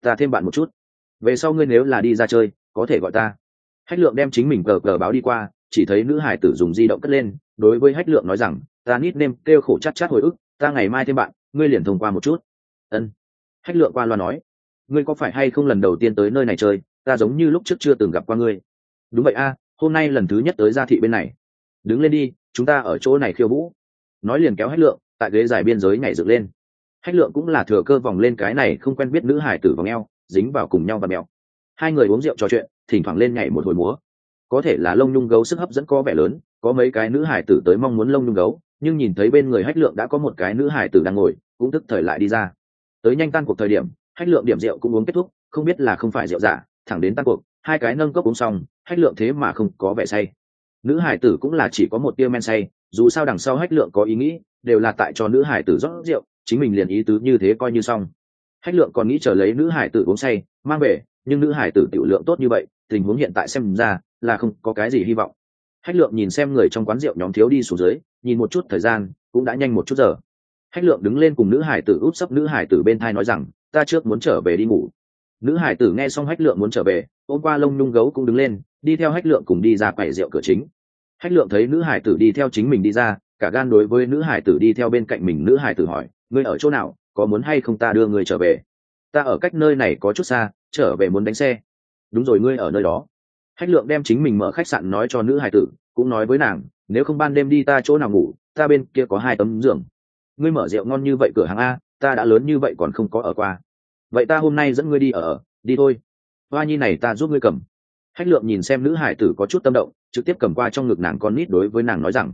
Ta thêm bạn một chút. Về sau ngươi nếu là đi ra chơi, có thể gọi ta. Hách lượng đem chính mình cờ cờ báo đi qua, chỉ thấy nữ hải tử dùng di động cất lên, đối với hách lượng nói rằng, ta nít nêm, kêu khổ chát chát hồi ức, ta ngày mai thêm bạn, ngươi liền thông qua một chút. Ân. Hách lượng qua loa nói, ngươi có phải hay không lần đầu tiên tới nơi này chơi? Ta giống như lúc trước chưa từng gặp qua ngươi. Đúng vậy a hôm nay lần thứ nhất tới gia thị bên này. Đứng lên đi, chúng ta ở chỗ này khiêu vũ. Nói liền kéo hách lượng, tại ghế dài biên giới nhảy dựng lên. Hách lượng cũng là thừa cơ vòng lên cái này không quen biết nữ hải tử vòng eo, dính vào cùng nhau và mèo hai người uống rượu trò chuyện, thỉnh thoảng lên nhảy một hồi múa. Có thể là lông nhung gấu sức hấp dẫn có vẻ lớn, có mấy cái nữ hải tử tới mong muốn lông nhung gấu, nhưng nhìn thấy bên người hách lượng đã có một cái nữ hải tử đang ngồi, cũng tức thời lại đi ra. Tới nhanh tan cuộc thời điểm, hách lượng điểm rượu cũng uống kết thúc, không biết là không phải rượu giả, thẳng đến tan cuộc, hai cái nâng cốc uống xong hách lượng thế mà không có vẻ say. Nữ hải tử cũng là chỉ có một tia men say, dù sao đằng sau hách lượng có ý nghĩ, đều là tại cho nữ hải tử rót rượu, chính mình liền ý tứ như thế coi như xong. Hách lượng còn nghĩ chờ lấy nữ hải tử uống say, mang về, nhưng nữ hải tử tiểu lượng tốt như vậy, tình huống hiện tại xem ra là không có cái gì hy vọng. Hách lượng nhìn xem người trong quán rượu nhóm thiếu đi xuống dưới, nhìn một chút thời gian, cũng đã nhanh một chút giờ. Hách lượng đứng lên cùng nữ hải tử úp sấp nữ hải tử bên thai nói rằng, ta trước muốn trở về đi ngủ nữ hải tử nghe xong hách lượng muốn trở về, ôm qua lông nhung gấu cũng đứng lên, đi theo hách lượng cùng đi ra quầy rượu cửa chính. Hách lượng thấy nữ hải tử đi theo chính mình đi ra, cả gan đối với nữ hải tử đi theo bên cạnh mình, nữ hải tử hỏi, ngươi ở chỗ nào, có muốn hay không ta đưa người trở về? Ta ở cách nơi này có chút xa, trở về muốn đánh xe. Đúng rồi, ngươi ở nơi đó. Hách lượng đem chính mình mở khách sạn nói cho nữ hải tử, cũng nói với nàng, nếu không ban đêm đi ta chỗ nào ngủ, ta bên kia có hai tấm giường. Ngươi mở rượu ngon như vậy cửa hàng a, ta đã lớn như vậy còn không có ở qua vậy ta hôm nay dẫn ngươi đi ở đi thôi. Hoa nhi này ta giúp ngươi cầm. Hách lượng nhìn xem nữ hải tử có chút tâm động, trực tiếp cầm qua trong ngực nàng con nít đối với nàng nói rằng,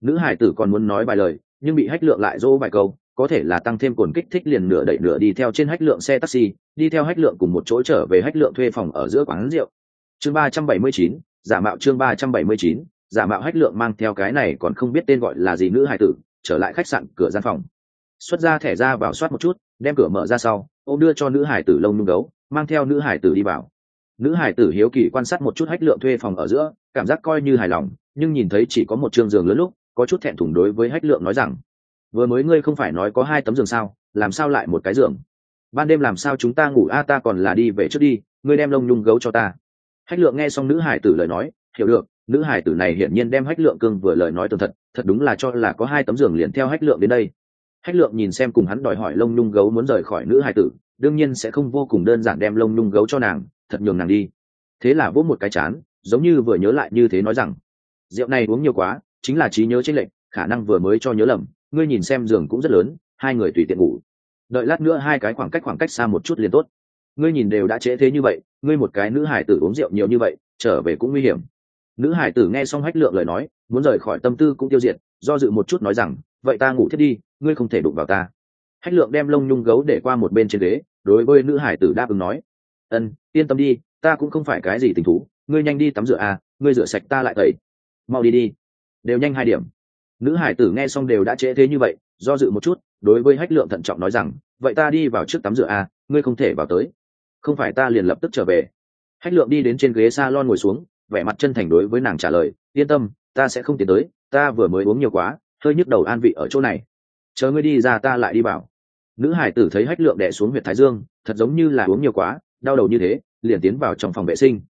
nữ hải tử còn muốn nói vài lời, nhưng bị hách lượng lại dỗ vài câu, có thể là tăng thêm cồn kích thích liền nửa đẩy nửa đi theo trên hách lượng xe taxi, đi theo hách lượng cùng một chỗ trở về hách lượng thuê phòng ở giữa quán rượu. Chương ba trăm bảy mươi chín, giả mạo chương ba trăm bảy mươi chín, giả mạo hách lượng mang theo cái này còn không biết tên gọi là gì nữ hải tử, trở lại khách sạn cửa gian phòng. Xuất ra thẻ ra vào soát một chút, đem cửa mở ra sau ô đưa cho nữ hải tử lông nhung gấu, mang theo nữ hải tử đi vào. Nữ hải tử hiếu kỳ quan sát một chút hách lượng thuê phòng ở giữa, cảm giác coi như hài lòng, nhưng nhìn thấy chỉ có một chương giường lớn lúc, có chút thẹn thùng đối với hách lượng nói rằng, vừa mới ngươi không phải nói có hai tấm giường sao, làm sao lại một cái giường? Ban đêm làm sao chúng ta ngủ, a, ta còn là đi về trước đi, ngươi đem lông nhung gấu cho ta. Hách lượng nghe xong nữ hải tử lời nói, hiểu được, nữ hải tử này hiển nhiên đem hách lượng cương vừa lời nói tường thật thật đúng là cho là có hai tấm giường liền theo hách lượng đến đây hách lượng nhìn xem cùng hắn đòi hỏi lông nhung gấu muốn rời khỏi nữ hài tử, đương nhiên sẽ không vô cùng đơn giản đem lông nhung gấu cho nàng, thật nhường nàng đi. Thế là vỗ một cái chán, giống như vừa nhớ lại như thế nói rằng, rượu này uống nhiều quá, chính là trí nhớ trên lệnh khả năng vừa mới cho nhớ lầm, ngươi nhìn xem giường cũng rất lớn, hai người tùy tiện ngủ. Đợi lát nữa hai cái khoảng cách khoảng cách xa một chút liền tốt. Ngươi nhìn đều đã trễ thế như vậy, ngươi một cái nữ hải tử uống rượu nhiều như vậy, trở về cũng nguy hiểm. Nữ hải tử nghe xong hách lượng lời nói, muốn rời khỏi tâm tư cũng tiêu diệt, do dự một chút nói rằng vậy ta ngủ thiết đi, ngươi không thể đụng vào ta. Hách lượng đem lông nhung gấu để qua một bên trên ghế, đối với nữ hải tử đáp ứng nói. Ân, yên tâm đi, ta cũng không phải cái gì tình thú, ngươi nhanh đi tắm rửa à ngươi rửa sạch ta lại tẩy. Mau đi đi. Đều nhanh hai điểm. Nữ hải tử nghe xong đều đã trễ thế như vậy, do dự một chút, đối với hách lượng thận trọng nói rằng, vậy ta đi vào trước tắm rửa à ngươi không thể vào tới. Không phải ta liền lập tức trở về. Hách lượng đi đến trên ghế s a lon ngồi xuống, vẻ mặt chân thành đối với nàng trả lời, yên tâm, ta sẽ không tiến tới, ta vừa mới uống nhiều quá hơi nhức đầu an vị ở chỗ này. Chờ ngươi đi ra ta lại đi bảo. nữ hải tử thấy hách lượng đẻ xuống huyện thái dương, thật giống như là uống nhiều quá, đau đầu như thế, liền tiến vào trong phòng vệ sinh.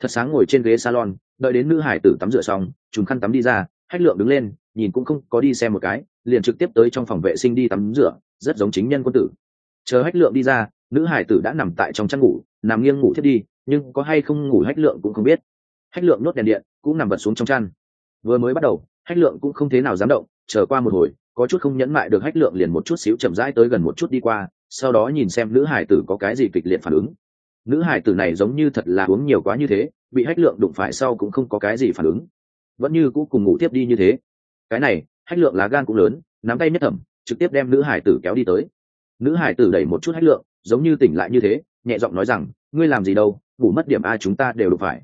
Thật sáng ngồi trên ghế salon, đợi đến nữ hải tử tắm rửa xong chúng khăn tắm đi ra, hách lượng đứng lên, nhìn cũng không có đi xem một cái, liền trực tiếp tới trong phòng vệ sinh đi tắm rửa, rất giống chính nhân quân tử. Chờ hách lượng đi ra, nữ hải tử đã nằm tại trong chăn ngủ, nằm nghiêng ngủ thiết đi, nhưng có hay không ngủ hách lượng cũng không biết. Hách lượng nốt đèn điện, cũng nằm bật xuống trong chăn. Vừa mới bắt đầu, hách lượng cũng không thế nào dám động chờ qua một hồi, có chút không nhẫn mại được hách lượng liền một chút xíu chậm rãi tới gần một chút đi qua, sau đó nhìn xem nữ hải tử có cái gì kịch liệt phản ứng. Nữ hải tử này giống như thật là uống nhiều quá như thế, bị hách lượng đụng phải sau cũng không có cái gì phản ứng. Vẫn như cũ cùng ngủ tiếp đi như thế. Cái này, hách lượng lá gan cũng lớn, nắm tay nhất thẩm, trực tiếp đem nữ hải tử kéo đi tới. Nữ hải tử đẩy một chút hách lượng, giống như tỉnh lại như thế, nhẹ giọng nói rằng, ngươi làm gì đâu, ngủ mất điểm ai chúng ta đều đụng phải.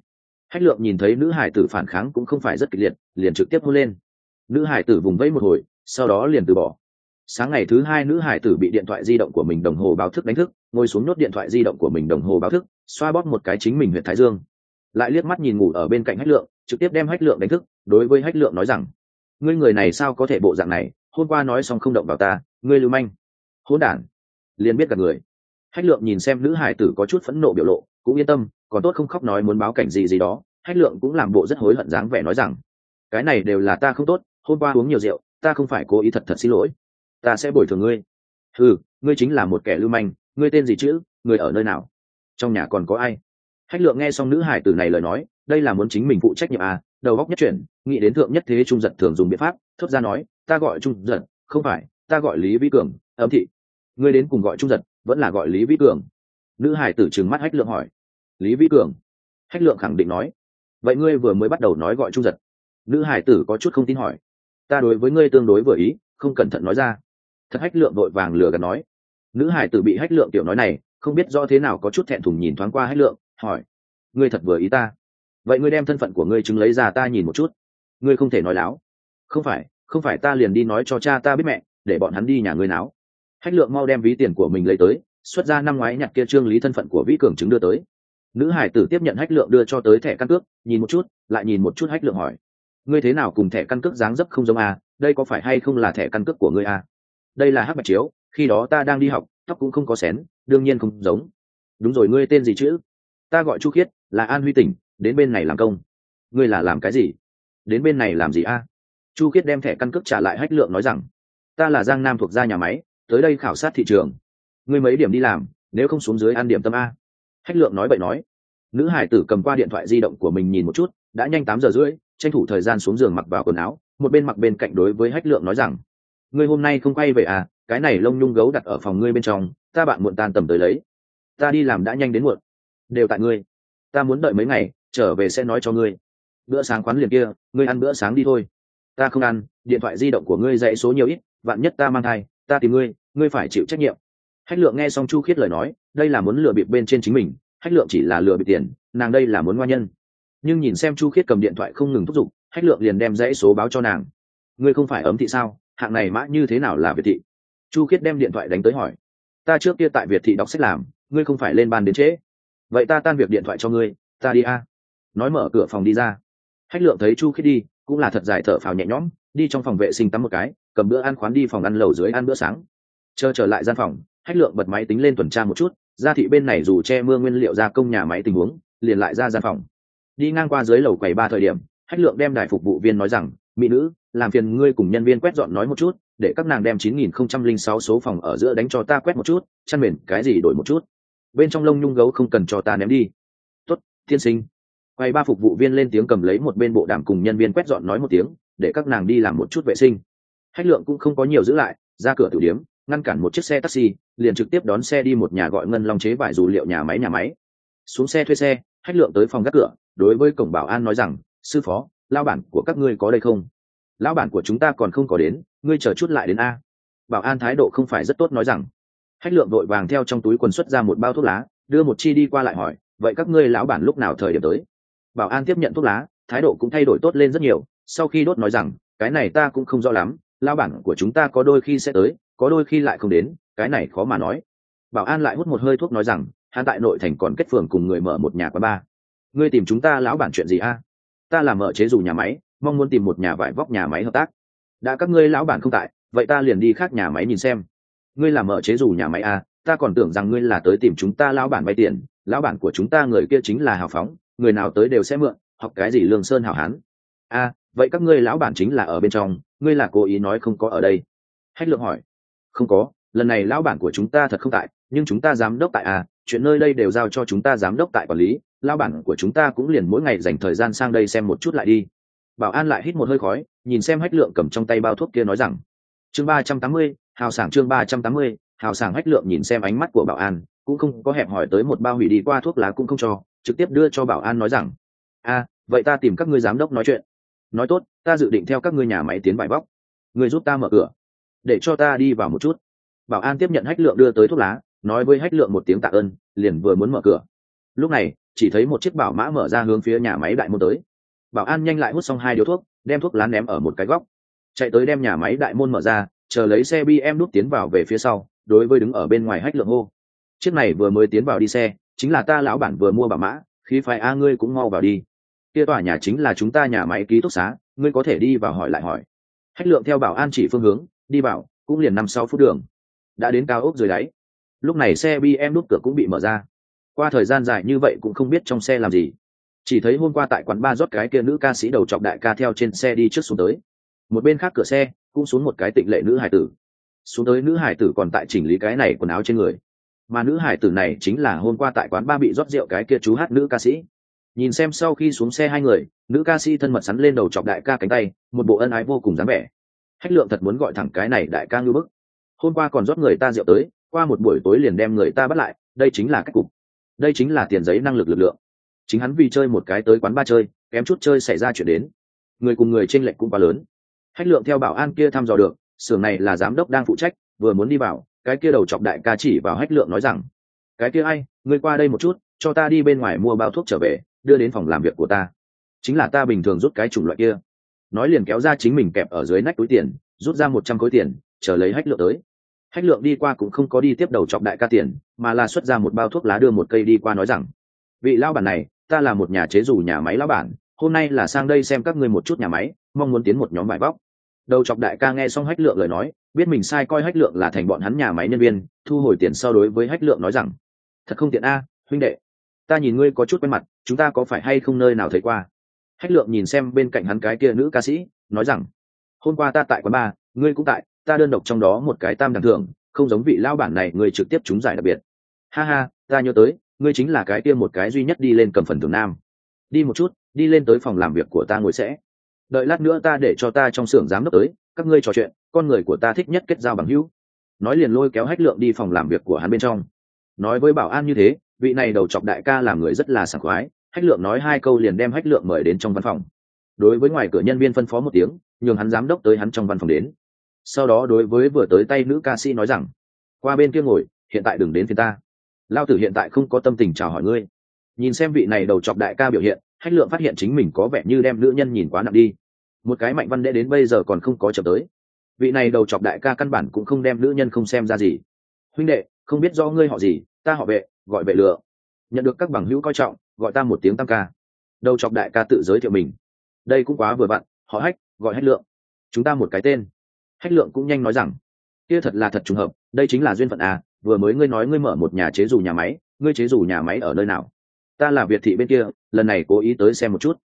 Hách lượng nhìn thấy nữ hải tử phản kháng cũng không phải rất kịch liệt, liền trực tiếp hôn lên nữ hải tử vùng vẫy một hồi, sau đó liền từ bỏ. Sáng ngày thứ hai, nữ hải tử bị điện thoại di động của mình đồng hồ báo thức đánh thức, ngồi xuống nhốt điện thoại di động của mình đồng hồ báo thức, xoa bóp một cái chính mình huyện thái dương. Lại liếc mắt nhìn ngủ ở bên cạnh hách lượng, trực tiếp đem hách lượng đánh thức, đối với hách lượng nói rằng, ngươi người này sao có thể bộ dạng này, hôm qua nói xong không động vào ta, ngươi lưu manh. Hỗn đản. Liền biết cả người. Hách lượng nhìn xem nữ hải tử có chút phẫn nộ biểu lộ, cũng yên tâm, còn tốt không khóc nói muốn báo cảnh gì gì đó. Hách lượng cũng làm bộ rất hối hận dáng vẻ nói rằng, cái này đều là ta không tốt hôm qua uống nhiều rượu, ta không phải cố ý thật thật xin lỗi. Ta sẽ bồi thường ngươi. Ừ ngươi chính là một kẻ lưu manh, ngươi tên gì chứ ngươi ở nơi nào? Trong nhà còn có ai? Hách lượng nghe xong nữ hải tử này lời nói, đây là muốn chính mình phụ trách nhiệm à đầu góc nhất chuyển, nghĩ đến thượng nhất thế trung giật thường dùng biện pháp, thốt ra nói, ta gọi trung giật, không phải, ta gọi lý vĩ cường ấm thị. Ngươi đến cùng gọi trung giật, vẫn là gọi lý vĩ cường? Nữ hải tử trừng mắt hách lượng hỏi. Lý vĩ cường? Hách lượng khẳng định nói. Vậy ngươi vừa mới bắt đầu nói gọi trung giật. Nữ hải tử có chút không tin hỏi ta đối với ngươi tương đối vừa ý, không cẩn thận nói ra. Thật hách lượng vội vàng lừa gạt nói. Nữ hải tử bị hách lượng tiểu nói này, không biết do thế nào có chút thẹn thùng nhìn thoáng qua hách lượng, hỏi. Ngươi thật vừa ý ta. Vậy ngươi đem thân phận của ngươi chứng lấy ra ta nhìn một chút. Ngươi không thể nói láo. Không phải không phải ta liền đi nói cho cha ta biết mẹ, để bọn hắn đi nhà ngươi náo. Hách lượng mau đem ví tiền của mình lấy tới, xuất ra năm ngoái nhặt kia trương lý thân phận của vĩ cường chứng đưa tới. Nữ hải tử tiếp nhận hách lượng đưa cho tới thẻ căn cước, nhìn một chút, lại nhìn một chút hách lượng hỏi ngươi thế nào cùng thẻ căn cước dáng dấp không giống à, đây có phải hay không là thẻ căn cước của ngươi à? đây là hắc bạch chiếu khi đó ta đang đi học tóc cũng không có xén đương nhiên không giống. Đúng rồi ngươi tên gì chứ? Ta gọi chu khiết là an huy tỉnh đến bên này làm công. Ngươi là làm cái gì? Đến bên này làm gì a? Chu khiết đem thẻ căn cước trả lại hách lượng nói rằng ta là giang nam thuộc gia nhà máy tới đây khảo sát thị trường. Ngươi mấy điểm đi làm nếu không xuống dưới ăn điểm tâm a. Hách lượng nói vậy nói. Nữ hải tử cầm qua điện thoại di động của mình nhìn một chút đã nhanh tám giờ rưỡi tranh thủ thời gian xuống giường mặc vào quần áo, một bên mặc bên cạnh đối với hách lượng nói rằng, ngươi hôm nay không quay về à? Cái này lông nhung gấu đặt ở phòng ngươi bên trong, ta bạn muộn tan tầm tới lấy. Ta đi làm đã nhanh đến muộn. Đều tại ngươi. Ta muốn đợi mấy ngày, trở về sẽ nói cho ngươi. Bữa sáng quán liền kia, ngươi ăn bữa sáng đi thôi. Ta không ăn, điện thoại di động của ngươi dạy số nhiều ít, vạn nhất ta mang thai, ta tìm ngươi ngươi phải chịu trách nhiệm. Hách lượng nghe xong chu khiết lời nói, đây là muốn lừa bịp bên trên chính mình, hách lượng chỉ là lừa bịp tiền, nàng đây là muốn ngoan nhân nhưng nhìn xem chu khiết cầm điện thoại không ngừng thúc giục, hách lượng liền đem dãy số báo cho nàng. Ngươi không phải ấm thị sao? Hạng này mã như thế nào là việt thị? Chu khiết đem điện thoại đánh tới hỏi. Ta trước kia tại việt thị đọc sách làm, ngươi không phải lên ban đến trễ. Vậy ta tan việc điện thoại cho ngươi, ta đi a. Nói mở cửa phòng đi ra. Hách lượng thấy chu khiết đi, cũng là thật dài thở phào nhẹ nhõm, đi trong phòng vệ sinh tắm một cái, cầm bữa ăn khoán đi phòng ăn lầu dưới ăn bữa sáng. Chờ trở lại gian phòng, hách lượng bật máy tính lên tuần tra một chút, ra thị bên này dù che mưa nguyên liệu gia công nhà máy tình huống, liền lại ra gian phòng đi ngang qua dưới lầu quầy ba thời điểm, hách lượng đem đại phục vụ viên nói rằng, mỹ nữ, làm phiền ngươi cùng nhân viên quét dọn nói một chút, để các nàng đem chín nghìn không trăm linh sáu số phòng ở giữa đánh cho ta quét một chút, chăn mền, cái gì đổi một chút. Bên trong lông nhung gấu không cần cho ta ném đi. Tuất thiên sinh. Quay ba phục vụ viên lên tiếng cầm lấy một bên bộ đàm cùng nhân viên quét dọn nói một tiếng, để các nàng đi làm một chút vệ sinh. Hách lượng cũng không có nhiều giữ lại, ra cửa tử điếm, ngăn cản một chiếc xe taxi, liền trực tiếp đón xe đi một nhà gọi ngân long chế vải dù liệu nhà máy nhà máy. Xuống xe thuê xe, hách lượng tới phòng gác cửa đối với cổng bảo an nói rằng, sư phó lao bản của các ngươi có đây không? Lão bản của chúng ta còn không có đến, ngươi chờ chút lại đến a. Bảo an thái độ không phải rất tốt nói rằng. Hách lượng đội vàng theo trong túi quần xuất ra một bao thuốc lá, đưa một chi đi qua lại hỏi, vậy các ngươi lão bản lúc nào thời điểm tới? Bảo an tiếp nhận thuốc lá, thái độ cũng thay đổi tốt lên rất nhiều, sau khi đốt nói rằng, cái này ta cũng không rõ lắm, lão bản của chúng ta có đôi khi sẽ tới, có đôi khi lại không đến, cái này khó mà nói. Bảo an lại hút một hơi thuốc nói rằng, hắn tại nội thành còn kết phường cùng người mở một nhà quán bar ngươi tìm chúng ta lão bản chuyện gì a? Ta làm mở chế dù nhà máy, mong muốn tìm một nhà vải vóc nhà máy hợp tác. Đã các ngươi lão bản không tại, vậy ta liền đi khác nhà máy nhìn xem. Ngươi làm mở chế dù nhà máy a ta còn tưởng rằng ngươi là tới tìm chúng ta lão bản vay tiền, lão bản của chúng ta người kia chính là hào phóng, người nào tới đều sẽ mượn, học cái gì lương sơn hảo hán. A vậy các ngươi lão bản chính là ở bên trong, ngươi là cố ý nói không có ở đây? Hách lượng hỏi. Không có, lần này lão bản của chúng ta thật không tại, nhưng chúng ta giám đốc tại a chuyện nơi đây đều giao cho chúng ta giám đốc tại quản lý lão bản của chúng ta cũng liền mỗi ngày dành thời gian sang đây xem một chút lại đi. Bảo an lại hít một hơi khói, nhìn xem hách lượng cầm trong tay bao thuốc kia nói rằng, chương ba trăm tám mươi, hào sảng chương ba trăm tám mươi, hào sảng hách lượng nhìn xem ánh mắt của bảo an, cũng không có hẹp hỏi tới một bao hủy đi qua thuốc lá cũng không cho, trực tiếp đưa cho bảo an nói rằng, a, vậy ta tìm các ngươi giám đốc nói chuyện. Nói tốt, ta dự định theo các ngươi nhà máy tiến vải bóc. Người giúp ta mở cửa, để cho ta đi vào một chút. Bảo an tiếp nhận hách lượng đưa tới thuốc lá, nói với hách lượng một tiếng tạ ơn, liền vừa muốn mở cửa. Lúc này chỉ thấy một chiếc bảo mã mở ra hướng phía nhà máy đại môn tới. Bảo an nhanh lại hút xong hai điếu thuốc, đem thuốc lá ném ở một cái góc. Chạy tới đem nhà máy đại môn mở ra, chờ lấy xe bm đút tiến vào về phía sau, đối với đứng ở bên ngoài hách lượng hô. Chiếc này vừa mới tiến vào đi xe, chính là ta lão bản vừa mua bảo mã khi phải a ngươi cũng mau vào đi. Kia tòa nhà chính là chúng ta nhà máy ký túc xá, ngươi có thể đi vào hỏi lại hỏi. Hách lượng theo bảo an chỉ phương hướng, đi vào, cũng liền năm sáu phút đường. Đã đến cao ốc dưới đáy. Lúc này xe bm đút cửa cũng bị mở ra qua thời gian dài như vậy cũng không biết trong xe làm gì. Chỉ thấy hôm qua tại quán ba rót cái kia nữ ca sĩ đầu chọc đại ca theo trên xe đi trước xuống tới. Một bên khác cửa xe cũng xuống một cái tịnh lệ nữ hải tử. Xuống tới nữ hải tử còn tại chỉnh lý cái này quần áo trên người. Mà nữ hải tử này chính là hôm qua tại quán ba bị rót rượu cái kia chú hát nữ ca sĩ. Nhìn xem sau khi xuống xe hai người, nữ ca sĩ thân mật sắn lên đầu chọc đại ca cánh tay, một bộ ân ái vô cùng dáng vẻ. Hách lượng thật muốn gọi thẳng cái này đại ca ngư bức. Hôm qua còn rót người ta rượu tới, qua một buổi tối liền đem người ta bắt lại, đây chính là cách cục đây chính là tiền giấy năng lực lực lượng. Chính hắn vì chơi một cái tới quán ba chơi, kém chút chơi xảy ra chuyện đến. Người cùng người tranh lệch cũng quá lớn. Hách lượng theo bảo an kia thăm dò được, xưởng này là giám đốc đang phụ trách, vừa muốn đi vào, cái kia đầu chọc đại ca chỉ vào hách lượng nói rằng, cái kia ai, ngươi qua đây một chút, cho ta đi bên ngoài mua bao thuốc trở về, đưa đến phòng làm việc của ta. Chính là ta bình thường rút cái chủng loại kia. Nói liền kéo ra chính mình kẹp ở dưới nách túi tiền, rút ra một trăm khối tiền, chờ lấy hách lượng tới hách lượng đi qua cũng không có đi tiếp đầu chọc đại ca tiền, mà là xuất ra một bao thuốc lá đưa một cây đi qua nói rằng, vị lao bản này, ta là một nhà chế dù nhà máy lao bản, hôm nay là sang đây xem các ngươi một chút nhà máy, mong muốn tiến một nhóm bài vóc đầu chọc đại ca nghe xong hách lượng lời nói, biết mình sai coi hách lượng là thành bọn hắn nhà máy nhân viên, thu hồi tiền so đối với hách lượng nói rằng, thật không tiện a, huynh đệ, ta nhìn ngươi có chút quen mặt, chúng ta có phải hay không nơi nào thấy qua? Hách lượng nhìn xem bên cạnh hắn cái kia nữ ca sĩ, nói rằng, hôm qua ta tại quán ba ngươi cũng tại ta đơn độc trong đó một cái tam đẳng thưởng, không giống vị lao bản này, người trực tiếp trúng giải đặc biệt. Ha ha, ta nhớ tới, ngươi chính là cái kia một cái duy nhất đi lên cầm phần thưởng nam. Đi một chút, đi lên tới phòng làm việc của ta ngồi sẽ. Đợi lát nữa ta để cho ta trong xưởng giám đốc tới, các ngươi trò chuyện, con người của ta thích nhất kết giao bằng hữu. Nói liền lôi kéo hách lượng đi phòng làm việc của hắn bên trong. Nói với bảo an như thế, vị này đầu chọc đại ca làm người rất là sảng khoái, hách lượng nói hai câu liền đem hách lượng mời đến trong văn phòng. Đối với ngoài cửa nhân viên phân phó một tiếng, nhường hắn giám đốc tới hắn trong văn phòng đến sau đó đối với vừa tới tay nữ ca sĩ nói rằng, qua bên kia ngồi, hiện tại đừng đến phía ta. Lao tử hiện tại không có tâm tình chào hỏi ngươi. Nhìn xem vị này đầu chọc đại ca biểu hiện, hách lượng phát hiện chính mình có vẻ như đem nữ nhân nhìn quá nặng đi. Một cái mạnh văn đệ đến bây giờ còn không có chậm tới. Vị này đầu chọc đại ca căn bản cũng không đem nữ nhân không xem ra gì. Huynh đệ, không biết do ngươi họ gì, ta họ vệ, gọi vệ lựa nhận được các bằng hữu coi trọng, gọi ta một tiếng tam ca. Đầu chọc đại ca tự giới thiệu mình. Đây cũng quá vừa vặn, họ hách, gọi hách lượng. Chúng ta một cái tên hách lượng cũng nhanh nói rằng, kia thật là thật trùng hợp, đây chính là duyên phận à vừa mới ngươi nói ngươi mở một nhà chế dù nhà máy, ngươi chế dù nhà máy ở nơi nào? Ta là việt thị bên kia, lần này cố ý tới xem một chút.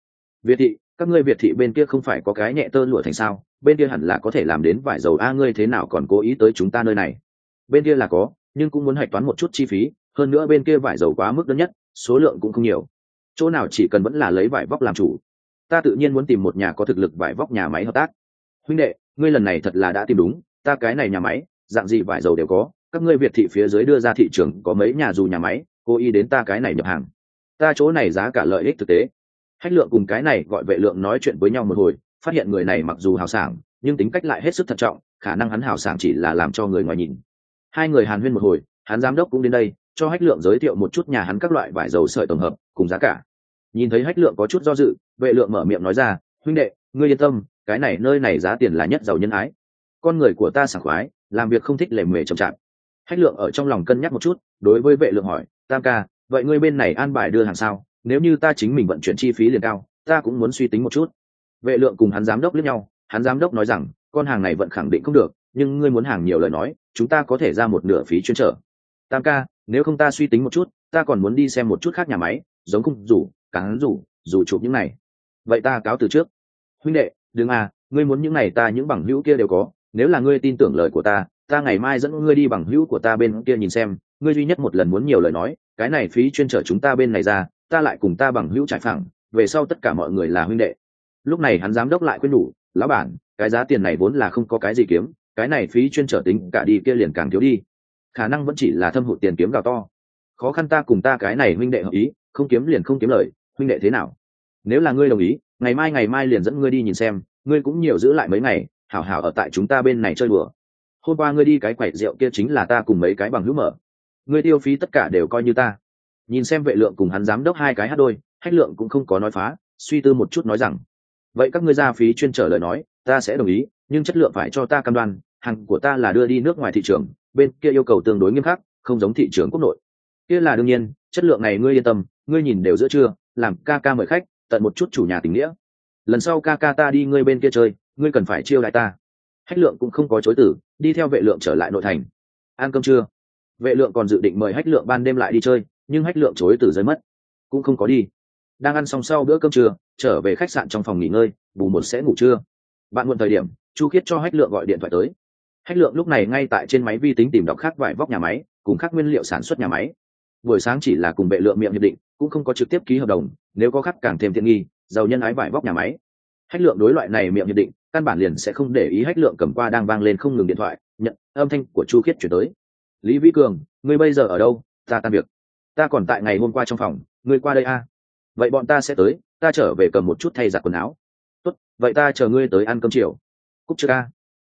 Việt thị, các ngươi việt thị bên kia không phải có cái nhẹ tơ lụa thành sao? Bên kia hẳn là có thể làm đến vải dầu a, ngươi thế nào còn cố ý tới chúng ta nơi này? Bên kia là có, nhưng cũng muốn hạch toán một chút chi phí, hơn nữa bên kia vải dầu quá mức đơn nhất, số lượng cũng không nhiều. Chỗ nào chỉ cần vẫn là lấy vải vóc làm chủ, ta tự nhiên muốn tìm một nhà có thực lực vải vóc nhà máy hợp tác. Huynh đệ ngươi lần này thật là đã tìm đúng, ta cái này nhà máy, dạng gì vải dầu đều có, các ngươi việt thị phía dưới đưa ra thị trường có mấy nhà dù nhà máy, cố ý đến ta cái này nhập hàng. Ta chỗ này giá cả lợi ích thực tế. Hách lượng cùng cái này gọi vệ lượng nói chuyện với nhau một hồi, phát hiện người này mặc dù hào sảng, nhưng tính cách lại hết sức thận trọng, khả năng hắn hào sảng chỉ là làm cho người ngoài nhìn. Hai người hàn huyên một hồi, hắn giám đốc cũng đến đây, cho hách lượng giới thiệu một chút nhà hắn các loại vải dầu sợi tổng hợp, cùng giá cả. Nhìn thấy hách lượng có chút do dự, vệ lượng mở miệng nói ra, huynh đệ, ngươi yên tâm cái này, nơi này giá tiền là nhất giàu nhân ái. Con người của ta sảng khoái, làm việc không thích lề mề chậm chạp. Hách lượng ở trong lòng cân nhắc một chút, đối với vệ lượng hỏi, tam ca, vậy ngươi bên này an bài đưa hàng sao? Nếu như ta chính mình vận chuyển chi phí liền cao, ta cũng muốn suy tính một chút. Vệ lượng cùng hắn giám đốc lẫn nhau, hắn giám đốc nói rằng, con hàng này vẫn khẳng định không được, nhưng ngươi muốn hàng nhiều lời nói, chúng ta có thể ra một nửa phí chuyên trở. Tam ca, nếu không ta suy tính một chút, ta còn muốn đi xem một chút khác nhà máy, giống cung rủ, cán rủ rủ chụp những này. Vậy ta cáo từ trước. Huynh đệ đừng à ngươi muốn những này ta những bằng hữu kia đều có, nếu là ngươi tin tưởng lời của ta ta ngày mai dẫn ngươi đi bằng hữu của ta bên kia nhìn xem, ngươi duy nhất một lần muốn nhiều lời nói, cái này phí chuyên trở chúng ta bên này ra, ta lại cùng ta bằng hữu trải phẳng, về sau tất cả mọi người là huynh đệ. Lúc này hắn giám đốc lại quên đủ, lão bản, cái giá tiền này vốn là không có cái gì kiếm, cái này phí chuyên trở tính cả đi kia liền càng thiếu đi. Khả năng vẫn chỉ là thâm hụt tiền kiếm gào to. Khó khăn ta cùng ta cái này huynh đệ hợp ý, không kiếm liền không kiếm lời, huynh đệ thế nào? Nếu là ngươi đồng ý ngày mai ngày mai liền dẫn ngươi đi nhìn xem, ngươi cũng nhiều giữ lại mấy ngày, hảo hảo ở tại chúng ta bên này chơi đùa. Hôm qua ngươi đi cái quẩy rượu kia chính là ta cùng mấy cái bằng hữu mở. Ngươi tiêu phí tất cả đều coi như ta. Nhìn xem vệ lượng cùng hắn giám đốc hai cái hát đôi, hách lượng cũng không có nói phá, suy tư một chút nói rằng, vậy các ngươi ra phí chuyên trở lời nói, ta sẽ đồng ý, nhưng chất lượng phải cho ta cam đoan, hàng của ta là đưa đi nước ngoài thị trường, bên kia yêu cầu tương đối nghiêm khắc, không giống thị trường quốc nội. Kia là đương nhiên, chất lượng này ngươi yên tâm, ngươi nhìn đều giữa trưa, làm ca ca mời khách tận một chút chủ nhà tình nghĩa. Lần sau ca ca ta đi ngươi bên kia chơi, ngươi cần phải chiêu đại ta. Hách lượng cũng không có chối tử, đi theo vệ lượng trở lại nội thành. Ăn cơm trưa. Vệ lượng còn dự định mời hách lượng ban đêm lại đi chơi, nhưng hách lượng chối từ rơi mất. Cũng không có đi. Đang ăn xong sau bữa cơm trưa, trở về khách sạn trong phòng nghỉ ngơi, bù một sẽ ngủ trưa. Bạn muộn thời điểm, chu khiết cho hách lượng gọi điện thoại tới. Hách lượng lúc này ngay tại trên máy vi tính tìm đọc khác vải vóc nhà máy, cùng khác nguyên liệu sản xuất nhà máy. Buổi sáng chỉ là cùng vệ lượng miệng hiệp định, cũng không có trực tiếp ký hợp đồng nếu có khắc càng thêm tiện nghi, giàu nhân ái vải vóc nhà máy. Hách lượng đối loại này miệng nhận định, căn bản liền sẽ không để ý hách lượng cầm qua đang vang lên không ngừng điện thoại, nhận, âm thanh của chu khiết chuyển tới. Lý vĩ cường, ngươi bây giờ ở đâu? Ta tan việc. Ta còn tại ngày hôm qua trong phòng, ngươi qua đây a. Vậy bọn ta sẽ tới, ta trở về cầm một chút thay giặt quần áo. Tốt, vậy ta chờ ngươi tới ăn cơm chiều. Cúc chưa ca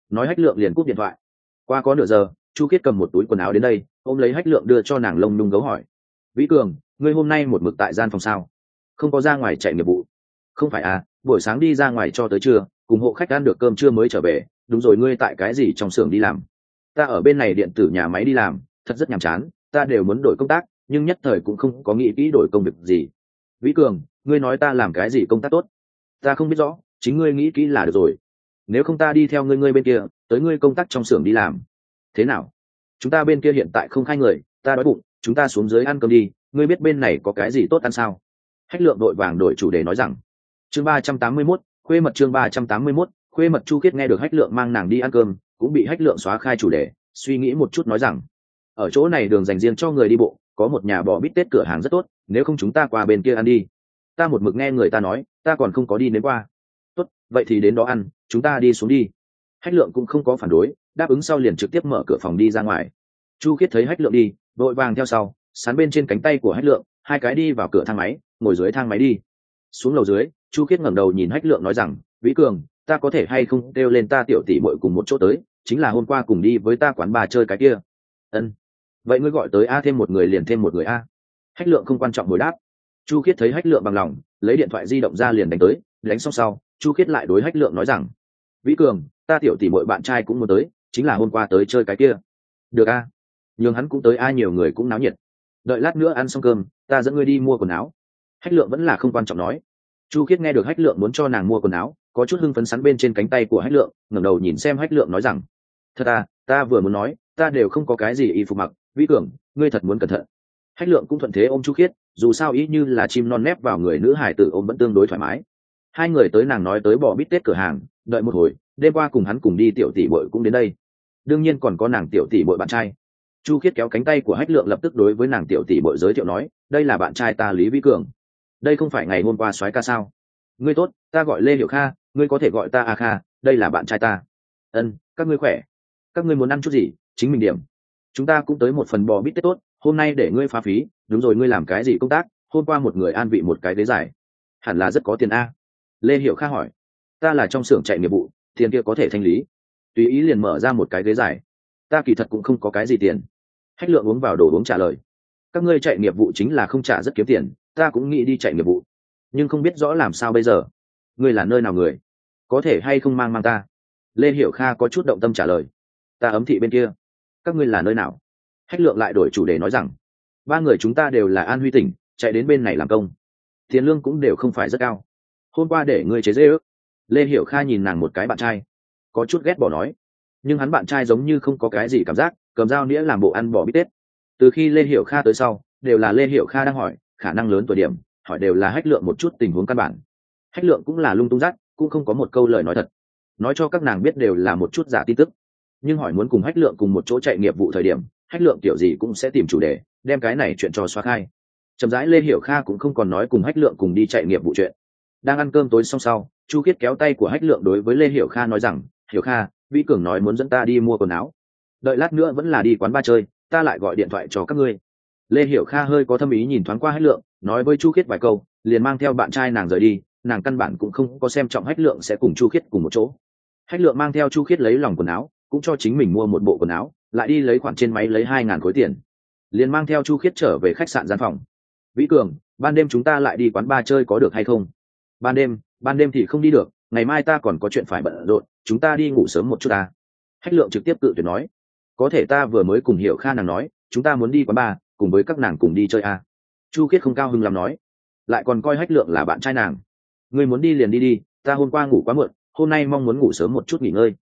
nói hách lượng liền cúp điện thoại. Qua có nửa giờ, chu khiết cầm một túi quần áo đến đây, ôm lấy hách lượng đưa cho nàng lông nhung gấu hỏi. Vĩ cường, ngươi hôm nay một mực tại gian phòng sao? Không có ra ngoài chạy nghiệp vụ. Không phải à buổi sáng đi ra ngoài cho tới trưa, cùng hộ khách ăn được cơm trưa mới trở về, đúng rồi, ngươi tại cái gì trong xưởng đi làm? Ta ở bên này điện tử nhà máy đi làm, thật rất nhàm chán, ta đều muốn đổi công tác, nhưng nhất thời cũng không có nghĩ kỹ đổi công việc gì. Vĩ cường, ngươi nói ta làm cái gì công tác tốt? Ta không biết rõ, chính ngươi nghĩ kỹ là được rồi. Nếu không ta đi theo ngươi ngươi bên kia, tới ngươi công tác trong xưởng đi làm. Thế nào? Chúng ta bên kia hiện tại không khai người, ta đói bụng, chúng ta xuống dưới ăn cơm đi, ngươi biết bên này có cái gì tốt ăn sao? Hách lượng đội vàng đổi chủ đề nói rằng, chương ba trăm tám mươi mốt, khuê mật chương ba trăm tám mươi mốt, khuê mật chu Kiết nghe được hách lượng mang nàng đi ăn cơm, cũng bị hách lượng xóa khai chủ đề, suy nghĩ một chút nói rằng, ở chỗ này đường dành riêng cho người đi bộ, có một nhà bò bít tết cửa hàng rất tốt, nếu không chúng ta qua bên kia ăn đi. Ta một mực nghe người ta nói, ta còn không có đi đến qua. Tốt, vậy thì đến đó ăn, chúng ta đi xuống đi. Hách lượng cũng không có phản đối, đáp ứng sau liền trực tiếp mở cửa phòng đi ra ngoài. Chu khiết thấy hách lượng đi vội vàng theo sau, sán bên trên cánh tay của hách lượng, hai cái đi vào cửa thang máy ngồi dưới thang máy đi. Xuống lầu dưới, chu khiết ngẩng đầu nhìn hách lượng nói rằng, vĩ cường, ta có thể hay không kêu lên ta tiểu tỷ bội cùng một chỗ tới, chính là hôm qua cùng đi với ta quán bà chơi cái kia. Ân, vậy ngươi gọi tới a thêm một người liền thêm một người a. Hách lượng không quan trọng hồi đáp. Chu khiết thấy hách lượng bằng lòng, lấy điện thoại di động ra liền đánh tới, đánh xong sau, chu khiết lại đối hách lượng nói rằng, vĩ cường, ta tiểu tỷ bội bạn trai cũng muốn tới, chính là hôm qua tới chơi cái kia. Được a. Nhường hắn cũng tới a, nhiều người cũng náo nhiệt. Đợi lát nữa ăn xong cơm, ta dẫn ngươi đi mua quần áo hách lượng vẫn là không quan trọng nói. Chu khiết nghe được hách lượng muốn cho nàng mua quần áo, có chút hưng phấn sắn bên trên cánh tay của hách lượng, ngẩng đầu nhìn xem hách lượng nói rằng, thật à ta vừa muốn nói, ta đều không có cái gì y phục mặc, vĩ cường, ngươi thật muốn cẩn thận. Hách lượng cũng thuận thế ôm chu khiết, dù sao ý như là chim non nép vào người nữ hải tử ôm vẫn tương đối thoải mái. Hai người tới nàng nói tới bỏ bít tết cửa hàng, đợi một hồi, đêm qua cùng hắn cùng đi tiểu tỷ bội cũng đến đây. Đương nhiên còn có nàng tiểu tỷ bội bạn trai. Chu khiết kéo cánh tay của hách lượng lập tức đối với nàng tiểu tỷ bội giới thiệu nói, đây là bạn trai ta lý vĩ cường đây không phải ngày hôm qua soái ca sao? Ngươi tốt, ta gọi lê hiệu kha, ngươi có thể gọi ta a kha, đây là bạn trai ta. Ân, các ngươi khỏe? Các ngươi muốn ăn chút gì? Chính mình điểm. Chúng ta cũng tới một phần bò bít tết tốt, hôm nay để ngươi phá phí, đúng rồi, ngươi làm cái gì công tác? Hôm qua một người an vị một cái ghế dài. Hẳn là rất có tiền a. Lê hiệu kha hỏi. Ta là trong xưởng chạy nghiệp vụ, tiền kia có thể thanh lý. Tùy ý liền mở ra một cái ghế dài. Ta kỳ thật cũng không có cái gì tiền. Hách lượng uống vào đồ uống trả lời. Các ngươi chạy nghiệp vụ chính là không trả rất kiếm tiền ta cũng nghĩ đi chạy nghiệp vụ, nhưng không biết rõ làm sao bây giờ. Ngươi là nơi nào người? Có thể hay không mang mang ta? Lê hiểu kha có chút động tâm trả lời. Ta ấm thị bên kia. Các ngươi là nơi nào? Hách lượng lại đổi chủ đề nói rằng, ba người chúng ta đều là an huy tỉnh, chạy đến bên này làm công. Tiền lương cũng đều không phải rất cao. Hôm qua để ngươi chế dê ước. Lê hiểu kha nhìn nàng một cái bạn trai, có chút ghét bỏ nói. Nhưng hắn bạn trai giống như không có cái gì cảm giác, cầm dao nĩa làm bộ ăn bỏ bít tết. Từ khi lê hiểu kha tới sau, đều là lê hiểu kha đang hỏi khả năng lớn tuổi điểm, hỏi đều là hách lượng một chút tình huống căn bản. Hách lượng cũng là lung tung rắt cũng không có một câu lời nói thật. Nói cho các nàng biết đều là một chút giả tin tức. Nhưng hỏi muốn cùng hách lượng cùng một chỗ chạy nghiệp vụ thời điểm, hách lượng kiểu gì cũng sẽ tìm chủ đề, đem cái này chuyện cho xóa khai. Chậm rãi lê hiểu kha cũng không còn nói cùng hách lượng cùng đi chạy nghiệp vụ chuyện. Đang ăn cơm tối xong sau, chu khiết kéo tay của hách lượng đối với lê hiểu kha nói rằng, hiểu kha, vĩ cường nói muốn dẫn ta đi mua quần áo. Đợi lát nữa vẫn là đi quán ba chơi, ta lại gọi điện thoại cho các ngươi lê hiểu kha hơi có thâm ý nhìn thoáng qua hách lượng, nói với chu khiết vài câu, liền mang theo bạn trai nàng rời đi, nàng căn bản cũng không có xem trọng hách lượng sẽ cùng chu khiết cùng một chỗ. Hách lượng mang theo chu khiết lấy lòng quần áo, cũng cho chính mình mua một bộ quần áo, lại đi lấy khoản trên máy lấy hai ngàn khối tiền. Liền mang theo chu khiết trở về khách sạn gian phòng. Vĩ cường, ban đêm chúng ta lại đi quán bar chơi có được hay không? Ban đêm ban đêm thì không đi được, ngày mai ta còn có chuyện phải bận rộn, chúng ta đi ngủ sớm một chút ta. Hách lượng trực tiếp cự tuyệt nói. Có thể ta vừa mới cùng hiểu kha nàng nói, chúng ta muốn đi quán bar cùng với các nàng cùng đi chơi à. chu khiết không cao hưng làm nói. Lại còn coi hách lượng là bạn trai nàng. Người muốn đi liền đi đi, ta hôm qua ngủ quá muộn, hôm nay mong muốn ngủ sớm một chút nghỉ ngơi.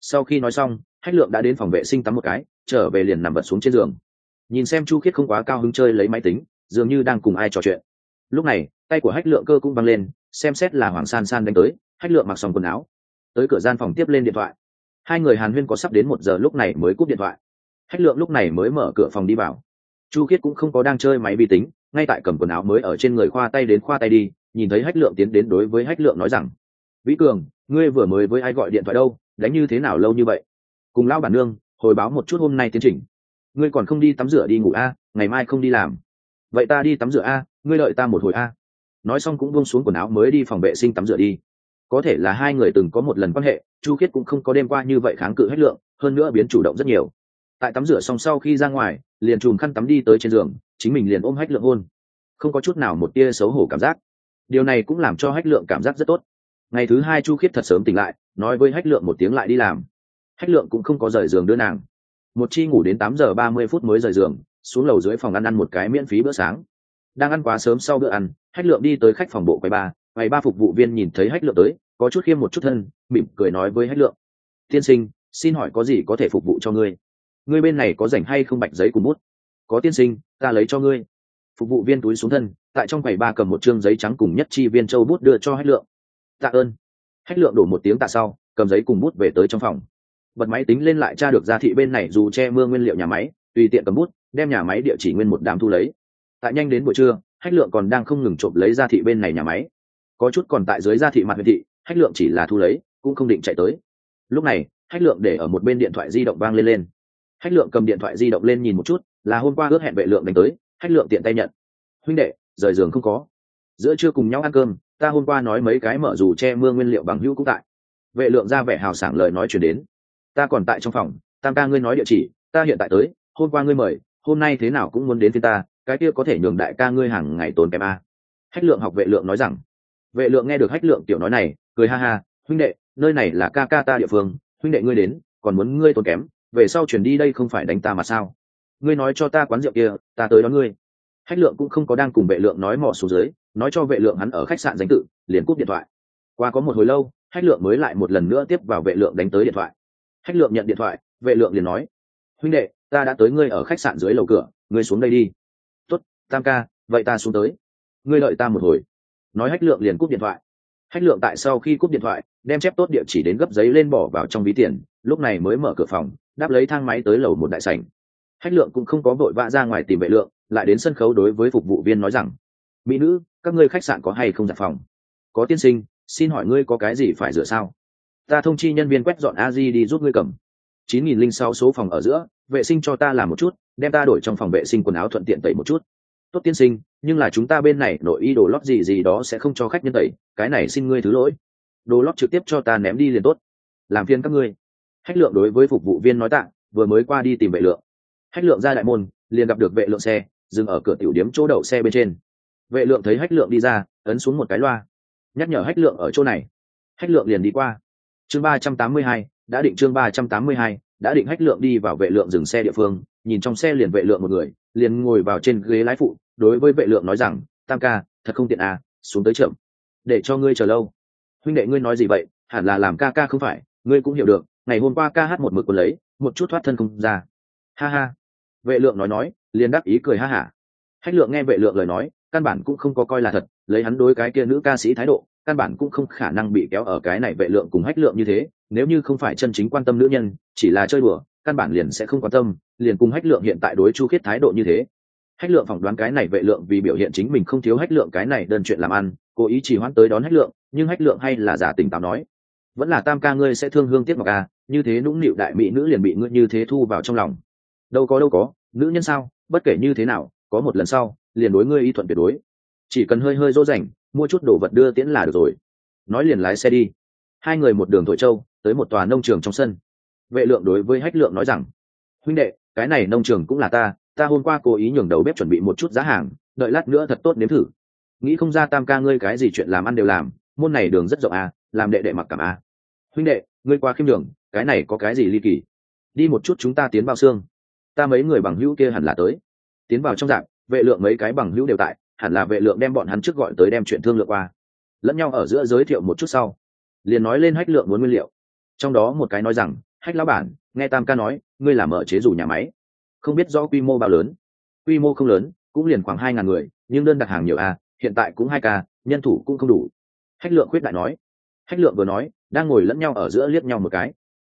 Sau khi nói xong, hách lượng đã đến phòng vệ sinh tắm một cái, trở về liền nằm vật xuống trên giường. Nhìn xem chu khiết không quá cao hứng chơi lấy máy tính, dường như đang cùng ai trò chuyện. Lúc này, tay của hách lượng cơ cũng văng lên, xem xét là hoàng san san đánh tới, hách lượng mặc xong quần áo. Tới cửa gian phòng tiếp lên điện thoại. Hai người hàn huyên có sắp đến một giờ lúc này mới cúp điện thoại. Hách lượng lúc này mới mở cửa phòng đi vào chu khiết cũng không có đang chơi máy vi tính, ngay tại cầm quần áo mới ở trên người khoa tay đến khoa tay đi, nhìn thấy hách lượng tiến đến đối với hách lượng nói rằng, vĩ cường, ngươi vừa mới với ai gọi điện thoại đâu, đánh như thế nào lâu như vậy? Cùng lão bản nương, hồi báo một chút hôm nay tiến trình. Ngươi còn không đi tắm rửa đi ngủ a, ngày mai không đi làm. Vậy ta đi tắm rửa a, ngươi đợi ta một hồi a. Nói xong cũng buông xuống quần áo mới đi phòng vệ sinh tắm rửa đi. Có thể là hai người từng có một lần quan hệ, chu khiết cũng không có đêm qua như vậy kháng cự hết lượng, hơn nữa biến chủ động rất nhiều tại tắm rửa xong sau khi ra ngoài, liền chùm khăn tắm đi tới trên giường, chính mình liền ôm hách lượng hôn. Không có chút nào một tia xấu hổ cảm giác. Điều này cũng làm cho hách lượng cảm giác rất tốt. Ngày thứ hai chu khiết thật sớm tỉnh lại, nói với hách lượng một tiếng lại đi làm. Hách lượng cũng không có rời giường đưa nàng. Một chi ngủ đến tám giờ ba mươi phút mới rời giường, xuống lầu dưới phòng ăn ăn một cái miễn phí bữa sáng. Đang ăn quá sớm sau bữa ăn, hách lượng đi tới khách phòng bộ quầy ba quầy ba phục vụ viên nhìn thấy hách lượng tới, có chút khiêm một chút thân, mỉm cười nói với hách lượng. Tiên sinh, xin hỏi có gì có thể phục vụ cho ngươi? Ngươi bên này có rảnh hay không bạch giấy cùng bút? Có tiên sinh, ta lấy cho ngươi. Phục vụ viên túi xuống thân, tại trong quầy ba cầm một chương giấy trắng cùng nhất chi viên châu bút đưa cho hách lượng. Tạ ơn. Hách lượng đổ một tiếng tạ sau, cầm giấy cùng bút về tới trong phòng. Bật máy tính lên lại tra được gia thị bên này dù che mưa nguyên liệu nhà máy, tùy tiện cầm bút, đem nhà máy địa chỉ nguyên một đám thu lấy. Tại nhanh đến buổi trưa, hách lượng còn đang không ngừng trộm lấy gia thị bên này nhà máy. Có chút còn tại dưới gia thị mặt huyện thị, hách lượng chỉ là thu lấy, cũng không định chạy tới. Lúc này, hách lượng để ở một bên điện thoại di động vang lên lên hách lượng cầm điện thoại di động lên nhìn một chút, là hôm qua ước hẹn vệ lượng đánh tới, hách lượng tiện tay nhận. Huynh đệ, rời giường không có. Giữa trưa cùng nhau ăn cơm, ta hôm qua nói mấy cái mở dù che mưa nguyên liệu bằng hữu cũng tại. Vệ lượng ra vẻ hào sảng lời nói chuyển đến. Ta còn tại trong phòng, tam ca ngươi nói địa chỉ, ta hiện tại tới, hôm qua ngươi mời, hôm nay thế nào cũng muốn đến phía ta, cái kia có thể nhường đại ca ngươi hàng ngày tốn kém a. Hách lượng học vệ lượng nói rằng. Vệ lượng nghe được hách lượng tiểu nói này, cười ha ha, huynh đệ, nơi này là ca ca ta địa phương, huynh đệ ngươi đến, còn muốn ngươi tốn kém về sau chuyển đi đây không phải đánh ta mà sao? Ngươi nói cho ta quán rượu kia, ta tới đón ngươi. Hách lượng cũng không có đang cùng vệ lượng nói mò xuống dưới, nói cho vệ lượng hắn ở khách sạn danh tự, liền cúp điện thoại. Qua có một hồi lâu, hách lượng mới lại một lần nữa tiếp vào vệ lượng đánh tới điện thoại. Hách lượng nhận điện thoại, vệ lượng liền nói, huynh đệ, ta đã tới ngươi ở khách sạn dưới lầu cửa, ngươi xuống đây đi. Tuất tam ca, vậy ta xuống tới. Ngươi đợi ta một hồi. Nói hách lượng liền cúp điện thoại. Hách lượng tại sau khi cúp điện thoại, đem chép tốt địa chỉ đến gấp giấy lên bỏ vào trong ví tiền, lúc này mới mở cửa phòng đáp lấy thang máy tới lầu một đại sảnh. Hách lượng cũng không có vội vã ra ngoài tìm vệ lượng, lại đến sân khấu đối với phục vụ viên nói rằng, mỹ nữ, các ngươi khách sạn có hay không giặt phòng? Có tiên sinh, xin hỏi ngươi có cái gì phải rửa sao? Ta thông chi nhân viên quét dọn a di đi giúp ngươi cầm. Chín nghìn linh sáu số phòng ở giữa, vệ sinh cho ta làm một chút, đem ta đổi trong phòng vệ sinh quần áo thuận tiện tẩy một chút. Tốt tiên sinh, nhưng là chúng ta bên này nội y đồ lót gì gì đó sẽ không cho khách nhân tẩy, cái này xin ngươi thứ lỗi. Đồ lót trực tiếp cho ta ném đi liền tốt. Làm phiền các ngươi hách lượng đối với phục vụ viên nói tạ, vừa mới qua đi tìm vệ lượng. Hách lượng ra đại môn, liền gặp được vệ lượng xe, dừng ở cửa tiểu điếm chỗ đậu xe bên trên. Vệ lượng thấy hách lượng đi ra, ấn xuống một cái loa. Nhắc nhở hách lượng ở chỗ này. Hách lượng liền đi qua. Chương ba trăm tám mươi hai, đã định chương ba trăm tám mươi hai, đã định hách lượng đi vào vệ lượng dừng xe địa phương, nhìn trong xe liền vệ lượng một người, liền ngồi vào trên ghế lái phụ, đối với vệ lượng nói rằng, tam ca, thật không tiện à xuống tới chậm. Để cho ngươi chờ lâu. Huynh đệ ngươi nói gì vậy? Hẳn là làm ca ca không phải, ngươi cũng hiểu được ngày hôm qua ca hát một mực còn lấy, một chút thoát thân không ra. Ha ha. Vệ lượng nói nói, liền đáp ý cười ha hả. Hách lượng nghe vệ lượng lời nói, căn bản cũng không có coi là thật, lấy hắn đối cái kia nữ ca sĩ thái độ, căn bản cũng không khả năng bị kéo ở cái này vệ lượng cùng hách lượng như thế, nếu như không phải chân chính quan tâm nữ nhân, chỉ là chơi đùa, căn bản liền sẽ không quan tâm, liền cùng hách lượng hiện tại đối chu khiết thái độ như thế. Hách lượng phỏng đoán cái này vệ lượng vì biểu hiện chính mình không thiếu hách lượng cái này đơn chuyện làm ăn, cố ý chỉ hoãn tới đón hách lượng, nhưng hách lượng hay là giả tình táo nói vẫn là tam ca ngươi sẽ thương hương tiếc ngọc à như thế nũng nịu đại mỹ nữ liền bị ngươi như thế thu vào trong lòng. Đâu có đâu có, nữ nhân sao, bất kể như thế nào, có một lần sau, liền đối ngươi y thuận tuyệt đối. Chỉ cần hơi hơi dỗ dành, mua chút đồ vật đưa tiễn là được rồi. Nói liền lái xe đi. Hai người một đường thổi châu tới một tòa nông trường trong sân. Vệ lượng đối với hách lượng nói rằng, huynh đệ, cái này nông trường cũng là ta ta hôm qua cố ý nhường đầu bếp chuẩn bị một chút giá hàng, đợi lát nữa thật tốt nếm thử. Nghĩ không ra tam ca ngươi cái gì chuyện làm ăn đều làm, môn này đường rất rộng à làm đệ đệ mặc cảm à huynh đệ, ngươi qua khiêm đường cái này có cái gì ly kỳ? Đi một chút chúng ta tiến vào xương. Ta mấy người bằng hữu kia hẳn là tới. Tiến vào trong dạng, vệ lượng mấy cái bằng hữu đều tại, hẳn là vệ lượng đem bọn hắn trước gọi tới đem chuyện thương lượng qua. Lẫn nhau ở giữa giới thiệu một chút sau, liền nói lên hách lượng muốn nguyên liệu. Trong đó một cái nói rằng, hách lão bản, nghe tam ca nói, ngươi làm ở chế dù nhà máy. Không biết rõ quy mô bao lớn. Quy mô không lớn, cũng liền khoảng hai ngàn người, nhưng đơn đặt hàng nhiều a, hiện tại cũng hai ca, nhân thủ cũng không đủ. Hách lượng quyết đại nói hách lượng vừa nói, đang ngồi lẫn nhau ở giữa liếc nhau một cái.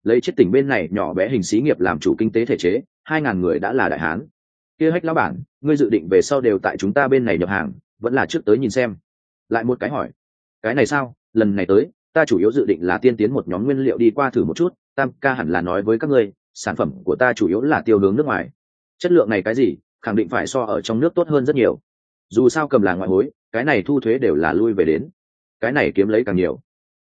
Lấy chiếc tỉnh bên này nhỏ bé hình xí nghiệp làm chủ kinh tế thể chế, hai ngàn người đã là đại hán. Kia hách lão bản, ngươi dự định về sau đều tại chúng ta bên này nhập hàng, vẫn là trước tới nhìn xem. Lại một cái hỏi, cái này sao? Lần này tới, ta chủ yếu dự định là tiên tiến một nhóm nguyên liệu đi qua thử một chút, tam ca hẳn là nói với các ngươi, sản phẩm của ta chủ yếu là tiêu hướng nước ngoài. Chất lượng này cái gì, khẳng định phải so ở trong nước tốt hơn rất nhiều. Dù sao cầm là ngoại hối, cái này thu thuế đều là lui về đến. Cái này kiếm lấy càng nhiều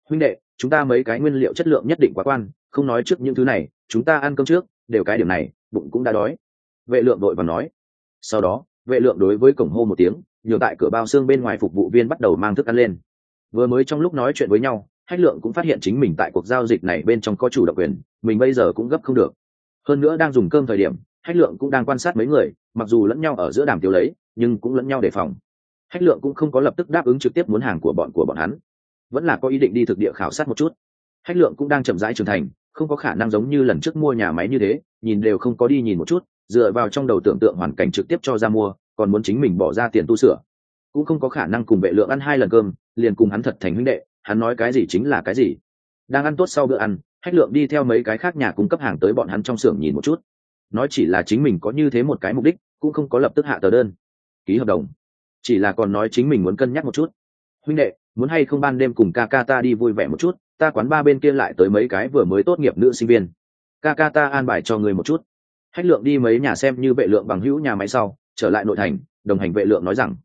huynh đệ, chúng ta mấy cái nguyên liệu chất lượng nhất định quá quan, không nói trước những thứ này, chúng ta ăn cơm trước, đều cái điểm này, bụng cũng đã đói. Vệ lượng đội và nói. Sau đó, vệ lượng đối với cổng hô một tiếng, nhường tại cửa bao xương bên ngoài phục vụ viên bắt đầu mang thức ăn lên. Vừa mới trong lúc nói chuyện với nhau, hách lượng cũng phát hiện chính mình tại cuộc giao dịch này bên trong có chủ độc quyền, mình bây giờ cũng gấp không được. Hơn nữa đang dùng cơm thời điểm, hách lượng cũng đang quan sát mấy người, mặc dù lẫn nhau ở giữa đàm tiêu lấy, nhưng cũng lẫn nhau đề phòng. Hách lượng cũng không có lập tức đáp ứng trực tiếp muốn hàng của bọn của bọn hắn vẫn là có ý định đi thực địa khảo sát một chút. Hách lượng cũng đang chậm rãi trưởng thành, không có khả năng giống như lần trước mua nhà máy như thế, nhìn đều không có đi nhìn một chút, dựa vào trong đầu tưởng tượng hoàn cảnh trực tiếp cho ra mua, còn muốn chính mình bỏ ra tiền tu sửa. Cũng không có khả năng cùng vệ lượng ăn hai lần cơm, liền cùng hắn thật thành huynh đệ, hắn nói cái gì chính là cái gì. Đang ăn tốt sau bữa ăn, hách lượng đi theo mấy cái khác nhà cung cấp hàng tới bọn hắn trong xưởng nhìn một chút. Nói chỉ là chính mình có như thế một cái mục đích, cũng không có lập tức hạ tờ đơn. Ký hợp đồng. Chỉ là còn nói chính mình muốn cân nhắc một chút. Huynh đệ muốn hay không ban đêm cùng ca ca ta đi vui vẻ một chút, ta quán ba bên kia lại tới mấy cái vừa mới tốt nghiệp nữ sinh viên. Ca ca ta an bài cho người một chút. Hách lượng đi mấy nhà xem như vệ lượng bằng hữu nhà máy sau, trở lại nội thành, đồng hành vệ lượng nói rằng,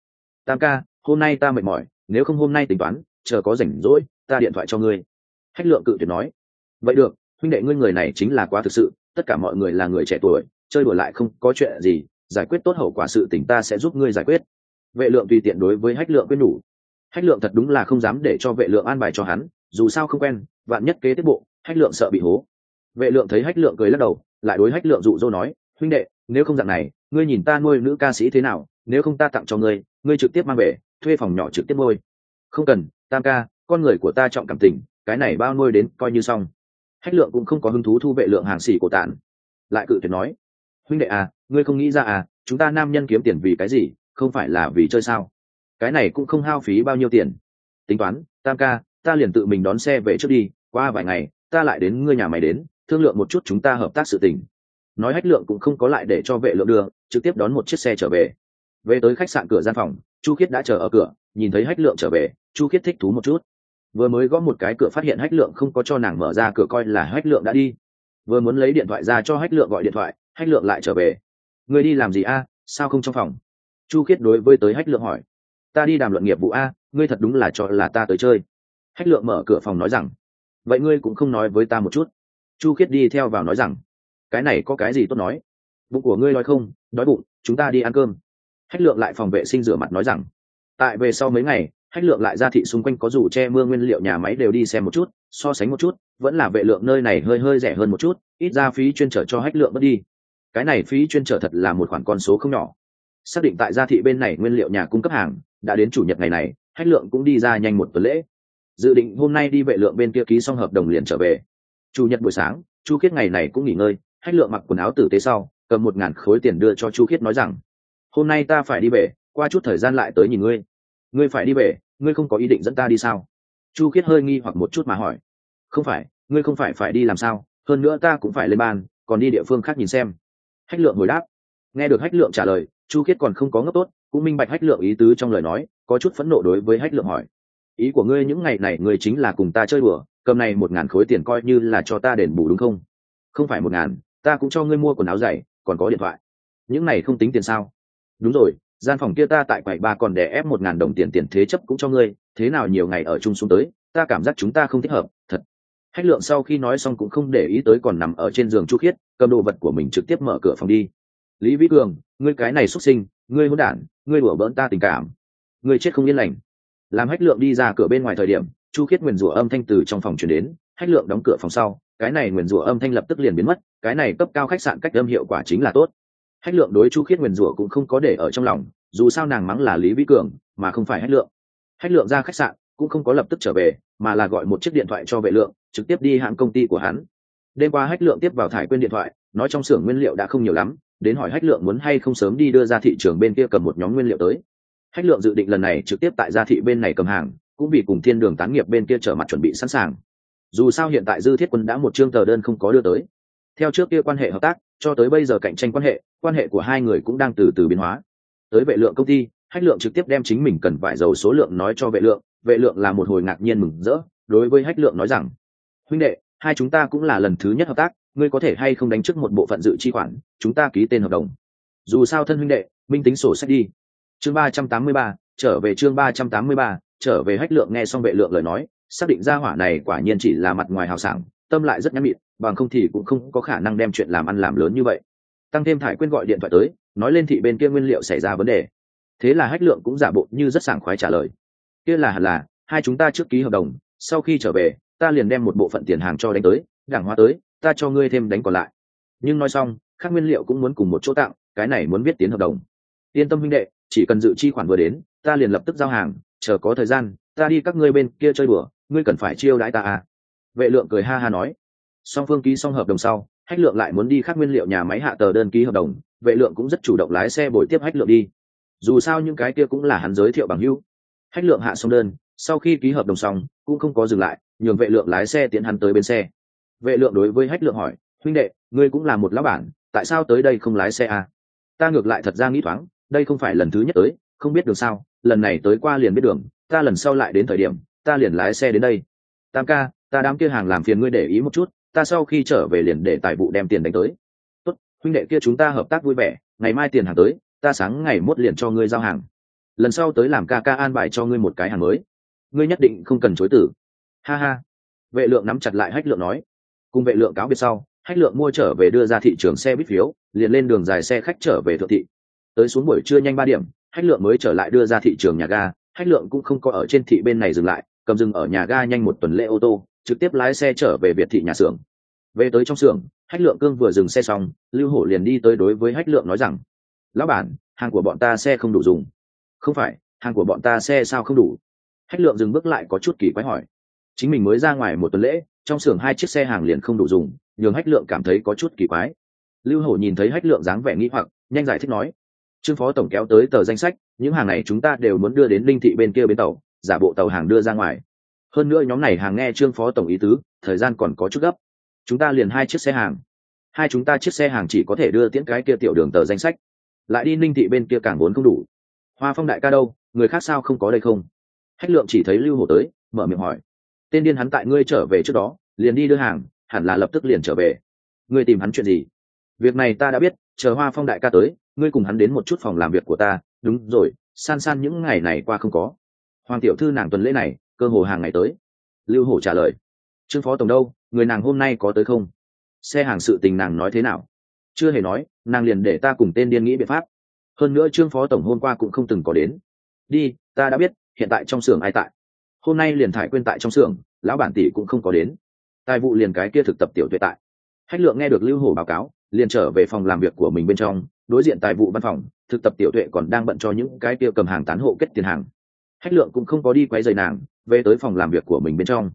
tam ca, hôm nay ta mệt mỏi, nếu không hôm nay tính toán, chờ có rảnh rỗi, ta điện thoại cho ngươi. Hách lượng cự tuyệt nói, vậy được, huynh đệ ngươi người này chính là quá thực sự, tất cả mọi người là người trẻ tuổi, chơi đùa lại không có chuyện gì, giải quyết tốt hậu quả sự tình ta sẽ giúp ngươi giải quyết. Vệ lượng tùy tiện đối với hách lượng quyết nhủ hách lượng thật đúng là không dám để cho vệ lượng an bài cho hắn, dù sao không quen, vạn nhất kế tiếp bộ, hách lượng sợ bị hố. Vệ lượng thấy hách lượng cười lắc đầu, lại đối hách lượng dụ dỗ nói, huynh đệ, nếu không dạng này, ngươi nhìn ta nuôi nữ ca sĩ thế nào, nếu không ta tặng cho ngươi ngươi trực tiếp mang về, thuê phòng nhỏ trực tiếp nuôi. Không cần, tam ca, con người của ta trọng cảm tình, cái này bao nuôi đến coi như xong. Hách lượng cũng không có hứng thú thu vệ lượng hàng xỉ của tản, lại cự tuyệt nói, huynh đệ à ngươi không nghĩ ra à chúng ta nam nhân kiếm tiền vì cái gì, không phải là vì chơi sao? Cái này cũng không hao phí bao nhiêu tiền. Tính toán, tam ca, ta liền tự mình đón xe về trước đi, qua vài ngày, ta lại đến ngươi nhà mày đến, thương lượng một chút chúng ta hợp tác sự tình. Nói hách lượng cũng không có lại để cho vệ lượng đưa, trực tiếp đón một chiếc xe trở về. Về tới khách sạn cửa gian phòng, chu khiết đã chờ ở cửa, nhìn thấy hách lượng trở về, chu khiết thích thú một chút. Vừa mới gõ một cái cửa phát hiện hách lượng không có cho nàng mở ra cửa coi là hách lượng đã đi. Vừa muốn lấy điện thoại ra cho hách lượng gọi điện thoại, hách lượng lại trở về. Người đi làm gì a? Sao không trong phòng? Chu khiết đối với tới hách lượng hỏi ta đi đàm luận nghiệp vụ a, ngươi thật đúng là cho là ta tới chơi. Hách lượng mở cửa phòng nói rằng, vậy ngươi cũng không nói với ta một chút. Chu khiết đi theo vào nói rằng, cái này có cái gì tốt nói? Bụng của ngươi nói không? Đói bụng, chúng ta đi ăn cơm. Hách lượng lại phòng vệ sinh rửa mặt nói rằng, tại về sau mấy ngày, hách lượng lại ra thị xung quanh có dù che mưa nguyên liệu nhà máy đều đi xem một chút, so sánh một chút, vẫn là vệ lượng nơi này hơi hơi rẻ hơn một chút, ít ra phí chuyên trở cho hách lượng mất đi. Cái này phí chuyên trở thật là một khoản con số không nhỏ xác định tại gia thị bên này nguyên liệu nhà cung cấp hàng, đã đến chủ nhật ngày này hách lượng cũng đi ra nhanh một tuần lễ. Dự định hôm nay đi vệ lượng bên kia ký xong hợp đồng liền trở về. Chủ nhật buổi sáng, chu khiết ngày này cũng nghỉ ngơi hách lượng mặc quần áo tử tế sau, cầm một ngàn khối tiền đưa cho chu khiết nói rằng, hôm nay ta phải đi về, qua chút thời gian lại tới nhìn ngươi. Ngươi phải đi về, ngươi không có ý định dẫn ta đi sao? Chu khiết hơi nghi hoặc một chút mà hỏi. Không phải, ngươi không phải phải đi làm sao, hơn nữa ta cũng phải lên ban, còn đi địa phương khác nhìn xem. Hách lượng hồi đáp. Nghe được hách lượng trả lời chu khiết còn không có ngốc tốt, cũng minh bạch hách lượng ý tứ trong lời nói, có chút phẫn nộ đối với hách lượng hỏi. Ý của ngươi những ngày này, ngươi chính là cùng ta chơi đùa, cầm này một ngàn khối tiền coi như là cho ta đền bù đúng không? Không phải một ngàn, ta cũng cho ngươi mua quần áo dày, còn có điện thoại. Những này không tính tiền sao? Đúng rồi, gian phòng kia ta tại quầy ba còn đè ép một ngàn đồng tiền tiền thế chấp cũng cho ngươi, thế nào nhiều ngày ở chung xuống tới, ta cảm giác chúng ta không thích hợp, thật. Hách lượng sau khi nói xong cũng không để ý tới còn nằm ở trên giường chu khiết, cầm đồ vật của mình trực tiếp mở cửa phòng đi lý vĩ cường, ngươi cái này xuất sinh, ngươi hỗn đản, ngươi đùa bỡn ta tình cảm. Ngươi chết không yên lành. Làm hách lượng đi ra cửa bên ngoài thời điểm, chu khiết nguyền rủa âm thanh từ trong phòng chuyển đến, hách lượng đóng cửa phòng sau, cái này nguyền rủa âm thanh lập tức liền biến mất, cái này cấp cao khách sạn cách âm hiệu quả chính là tốt. Hách lượng đối chu khiết nguyền rủa cũng không có để ở trong lòng, dù sao nàng mắng là lý vĩ cường, mà không phải hách lượng. Hách lượng ra khách sạn, cũng không có lập tức trở về, mà là gọi một chiếc điện thoại cho vệ lượng, trực tiếp đi hãng công ty của hắn. Đêm qua hách lượng tiếp vào thải quên điện thoại, nói trong xưởng nguyên liệu đã không nhiều lắm đến hỏi hách lượng muốn hay không sớm đi đưa ra thị trường bên kia cầm một nhóm nguyên liệu tới. Hách lượng dự định lần này trực tiếp tại gia thị bên này cầm hàng, cũng vì cùng thiên đường tán nghiệp bên kia trở mặt chuẩn bị sẵn sàng. Dù sao hiện tại dư thiết quân đã một chương tờ đơn không có đưa tới. Theo trước kia quan hệ hợp tác, cho tới bây giờ cạnh tranh quan hệ quan hệ của hai người cũng đang từ từ biến hóa. Tới vệ lượng công ty, hách lượng trực tiếp đem chính mình cần vải dầu số lượng nói cho vệ lượng vệ lượng là một hồi ngạc nhiên mừng rỡ, đối với hách lượng nói rằng, huynh đệ, hai chúng ta cũng là lần thứ nhất hợp tác ngươi có thể hay không đánh trước một bộ phận dự chi khoản, chúng ta ký tên hợp đồng. Dù sao thân huynh đệ, minh tính sổ sách đi. Chương ba trăm tám mươi ba, trở về chương ba trăm tám mươi ba, trở về hách lượng nghe xong vệ lượng lời nói, xác định ra hỏa này quả nhiên chỉ là mặt ngoài hào sảng, tâm lại rất nhắm mịn bằng không thì cũng không có khả năng đem chuyện làm ăn làm lớn như vậy. Tăng thêm thải quyên gọi điện thoại tới, nói lên thị bên kia nguyên liệu xảy ra vấn đề. Thế là hách lượng cũng giả bộ như rất sảng khoái trả lời. Kia là hẳn là, hai chúng ta trước ký hợp đồng, sau khi trở về, ta liền đem một bộ phận tiền hàng cho đánh tới, đảng hóa tới ta cho ngươi thêm đánh còn lại. Nhưng nói xong các nguyên liệu cũng muốn cùng một chỗ tặng cái này muốn viết tiến hợp đồng. Yên tâm huynh đệ, chỉ cần dự chi khoản vừa đến, ta liền lập tức giao hàng, chờ có thời gian, ta đi các ngươi bên kia chơi bừa ngươi cần phải chiêu đãi ta à. Vệ lượng cười ha ha nói. Song phương ký xong hợp đồng sau, hách lượng lại muốn đi khác nguyên liệu nhà máy hạ tờ đơn ký hợp đồng, vệ lượng cũng rất chủ động lái xe bồi tiếp hách lượng đi. Dù sao những cái kia cũng là hắn giới thiệu bằng hữu. Hách lượng hạ xong đơn, sau khi ký hợp đồng xong, cũng không có dừng lại, nhường vệ lượng lái xe tiến hắn tới bên xe vệ lượng đối với hách lượng hỏi, huynh đệ, ngươi cũng là một lão bản, tại sao tới đây không lái xe à? ta ngược lại thật ra nghĩ thoáng, đây không phải lần thứ nhất tới, không biết đường sao, lần này tới qua liền biết đường, ta lần sau lại đến thời điểm, ta liền lái xe đến đây. Tam ca, ta đám kia hàng làm phiền ngươi để ý một chút, ta sau khi trở về liền để tài vụ đem tiền đánh tới. Tốt, huynh đệ kia chúng ta hợp tác vui vẻ, ngày mai tiền hàng tới, ta sáng ngày mốt liền cho ngươi giao hàng. Lần sau tới làm ca ca an bài cho ngươi một cái hàng mới. Ngươi nhất định không cần chối tử ha ha. Vệ lượng nắm chặt lại hách lượng nói cùng vệ lượng cáo biệt sau hách lượng mua trở về đưa ra thị trường xe buýt phiếu, liền lên đường dài xe khách trở về thượng thị. Tới xuống buổi trưa nhanh ba điểm hách lượng mới trở lại đưa ra thị trường nhà ga hách lượng cũng không có ở trên thị bên này dừng lại, cầm dừng ở nhà ga nhanh một tuần lễ ô tô, trực tiếp lái xe trở về biệt thị nhà xưởng. Về tới trong xưởng hách lượng cương vừa dừng xe xong, lưu hổ liền đi tới đối với hách lượng nói rằng, lão bản, hàng của bọn ta xe không đủ dùng. Không phải, hàng của bọn ta xe sao không đủ? Hách lượng dừng bước lại có chút kỳ quái hỏi. Chính mình mới ra ngoài một tuần lễ trong xưởng hai chiếc xe hàng liền không đủ dùng, nhường hách lượng cảm thấy có chút kỳ quái. Lưu hổ nhìn thấy hách lượng dáng vẻ nghĩ hoặc, nhanh giải thích nói, trương phó tổng kéo tới tờ danh sách, những hàng này chúng ta đều muốn đưa đến linh thị bên kia bến tàu, giả bộ tàu hàng đưa ra ngoài. Hơn nữa nhóm này hàng nghe trương phó tổng ý tứ, thời gian còn có chút gấp. Chúng ta liền hai chiếc xe hàng. Hai chúng ta chiếc xe hàng chỉ có thể đưa tiễn cái kia tiểu đường tờ danh sách. Lại đi ninh thị bên kia càng vốn không đủ. Hoa phong đại ca đâu, người khác sao không có đây không? Hách lượng chỉ thấy lưu hổ tới, mở miệng hỏi tên điên hắn tại ngươi trở về trước đó, liền đi đưa hàng, hẳn là lập tức liền trở về. Ngươi tìm hắn chuyện gì? Việc này ta đã biết, chờ hoa phong đại ca tới, ngươi cùng hắn đến một chút phòng làm việc của ta. Đúng rồi, san san những ngày này qua không có. Hoàng tiểu thư nàng tuần lễ này, cơ hồ hàng ngày tới. Lưu hổ trả lời. Trương phó tổng đâu, người nàng hôm nay có tới không? Xe hàng sự tình nàng nói thế nào? Chưa hề nói, nàng liền để ta cùng tên điên nghĩ biện pháp. Hơn nữa trương phó tổng hôm qua cũng không từng có đến. Đi, ta đã biết, hiện tại trong xưởng ai tại hôm nay liền thải quên tại trong xưởng, lão bản tỷ cũng không có đến. Tài vụ liền cái kia thực tập tiểu tuệ tại. Hách lượng nghe được lưu hổ báo cáo, liền trở về phòng làm việc của mình bên trong, đối diện tài vụ văn phòng, thực tập tiểu tuệ còn đang bận cho những cái kia cầm hàng tán hộ kết tiền hàng. Hách lượng cũng không có đi quay dày nàng, về tới phòng làm việc của mình bên trong.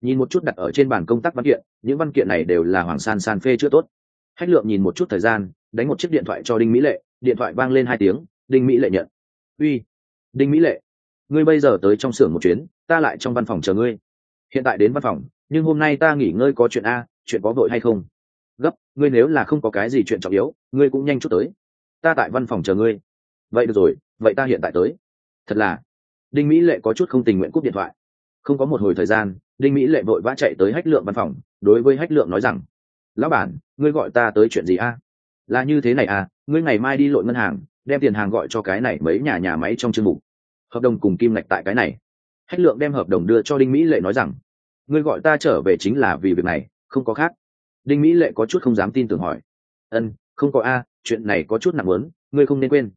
Nhìn một chút đặt ở trên bàn công tác văn kiện, những văn kiện này đều là hoàng san san phê chưa tốt. Hách lượng nhìn một chút thời gian, đánh một chiếc điện thoại cho đinh mỹ lệ, điện thoại vang lên hai tiếng, đinh mỹ lệ nhận. Uy, đinh mỹ lệ ngươi bây giờ tới trong xưởng một chuyến, ta lại trong văn phòng chờ ngươi. Hiện tại đến văn phòng, nhưng hôm nay ta nghỉ ngơi có chuyện a, chuyện có vội hay không? Gấp, ngươi nếu là không có cái gì chuyện trọng yếu, ngươi cũng nhanh chút tới. Ta tại văn phòng chờ ngươi. Vậy được rồi, vậy ta hiện tại tới. Thật là. Đinh mỹ lệ có chút không tình nguyện cúp điện thoại. Không có một hồi thời gian, đinh mỹ lệ vội vã chạy tới hách lượng văn phòng, đối với hách lượng nói rằng, lão bản, ngươi gọi ta tới chuyện gì a? Là như thế này à ngươi ngày mai đi lội ngân hàng, đem tiền hàng gọi cho cái này mấy nhà nhà máy trong chương mục hợp đồng cùng kim ngạch tại cái này. Hách lượng đem hợp đồng đưa cho đinh mỹ lệ nói rằng, ngươi gọi ta trở về chính là vì việc này, không có khác. Đinh mỹ lệ có chút không dám tin tưởng hỏi, ân, không có a, chuyện này có chút nặng lớn ngươi không nên quên.